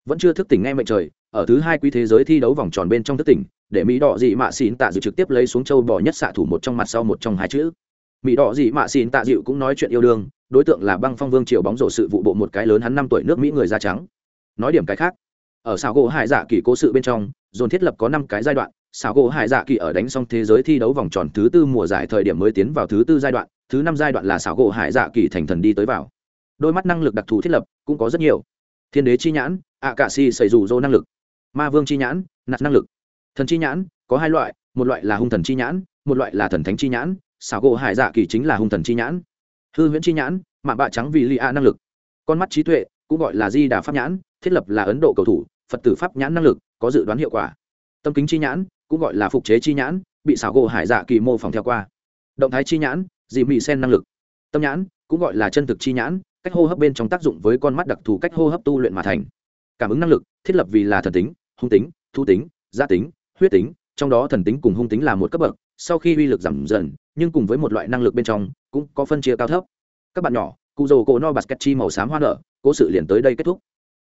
Vẫn chưa thức tỉnh nghe mệnh trời, ở thứ hai quý thế giới thi đấu vòng tròn bên trong thức tỉnh, để mỹ đỏ dị mạ xin tạ dịu trực tiếp lấy xuống châu bò nhất xạ thủ một trong mặt sau một trong hai chữ. Mỹ đỏ dị mạ xin tạ dịu cũng nói chuyện yêu đương, đối tượng là băng phong vương triều bóng rổ sự vụ bộ một cái lớn hắn năm tuổi nước mỹ người da trắng. Nói điểm cái khác, ở xào gỗ hải dạ kỳ cố sự bên trong, dồn thiết lập có năm cái giai đoạn xào gỗ hải dạ kỳ ở đánh xong thế giới thi đấu vòng tròn thứ tư mùa giải thời điểm mới tiến vào thứ tư giai đoạn thứ năm giai đoạn là xảo gỗ hải dạ kỳ thành thần đi tới vào. Đôi mắt năng lực đặc thù thiết lập cũng có rất nhiều. Thiên đế chi nhãn ạ cạ si xảy rủ rô năng lực. Ma vương chi nhãn nạt năng lực. Thần chi nhãn, có hai loại, một loại là hung thần chi nhãn, một loại là thần thánh chi nhãn. Xảo gỗ hải dạ kỳ chính là hung thần chi nhãn. Hư huyễn chi nhãn mạng bạ trắng vì li a năng lực. Con mắt trí tuệ, cũng gọi là di đà pháp nhãn, thiết lập là ấn độ cầu thủ, phật tử pháp nhãn năng lực, có dự đoán hiệu quả. Tâm kính chi nhãn, cũng gọi là phục chế chi nhãn, bị xảo gỗ hải dạ kỳ mô phỏng theo qua. Động thái chi nhãn Dị mị sen năng lực. Tâm nhãn cũng gọi là chân thực chi nhãn, cách hô hấp bên trong tác dụng với con mắt đặc thù cách hô hấp tu luyện mà thành. Cảm ứng năng lực thiết lập vì là thần tính, hung tính thu tính, gia tính, huyết tính, trong đó thần tính cùng hung tính là một cấp bậc, sau khi uy lực giảm dần, nhưng cùng với một loại năng lực bên trong cũng có phân chia cao thấp. Các bạn nhỏ, cụ dầu cổ no basket chi màu xám hoa nở, cố sự liền tới đây kết thúc.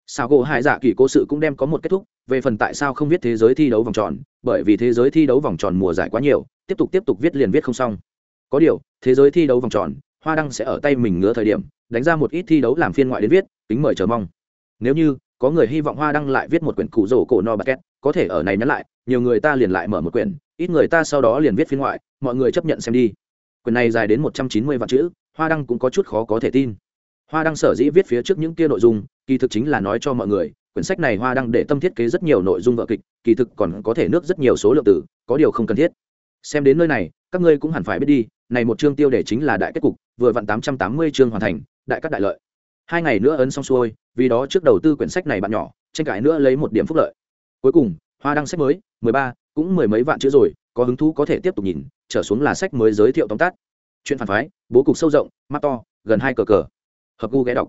Sao gỗ hải dạ kỳ cố sự cũng đem có một kết thúc, về phần tại sao không viết thế giới thi đấu vòng tròn, bởi vì thế giới thi đấu vòng tròn mùa giải quá nhiều, tiếp tục tiếp tục viết liền viết không xong có điều thế giới thi đấu vòng tròn hoa đăng sẽ ở tay mình ngứa thời điểm đánh ra một ít thi đấu làm phiên ngoại đến viết tính mời chờ mong. Nếu như có người hy vọng hoa đăng lại viết một quyển cụ rổ cổ no bucket có thể ở này nhắn lại nhiều người ta liền lại mở một quyển ít người ta sau đó liền viết phiên ngoại mọi người chấp nhận xem đi. Quyển này dài đến một trăm chín mươi vạn chữ hoa đăng cũng có chút khó có thể tin. Hoa đăng sở dĩ viết phía trước những kia nội dung kỳ thực chính là nói cho mọi người quyển sách này hoa đăng để tâm thiết kế rất nhiều nội dung vợ kịch kỳ thực còn có thể nước rất nhiều số lượng từ, có điều không cần thiết. Xem đến nơi này các ngươi cũng hẳn phải biết đi này một chương tiêu đề chính là đại kết cục, vừa vặn tám trăm tám mươi chương hoàn thành, đại các đại lợi. Hai ngày nữa ấn xong xuôi, vì đó trước đầu tư quyển sách này bạn nhỏ, tranh cãi nữa lấy một điểm phúc lợi. Cuối cùng, hoa đăng sách mới, mười ba, cũng mười mấy vạn chữ rồi, có hứng thú có thể tiếp tục nhìn, trở xuống là sách mới giới thiệu tóm tắt. Chuyện phản phái, bố cục sâu rộng, mắt to, gần hai cờ cờ. Hợp gu ghé đọc.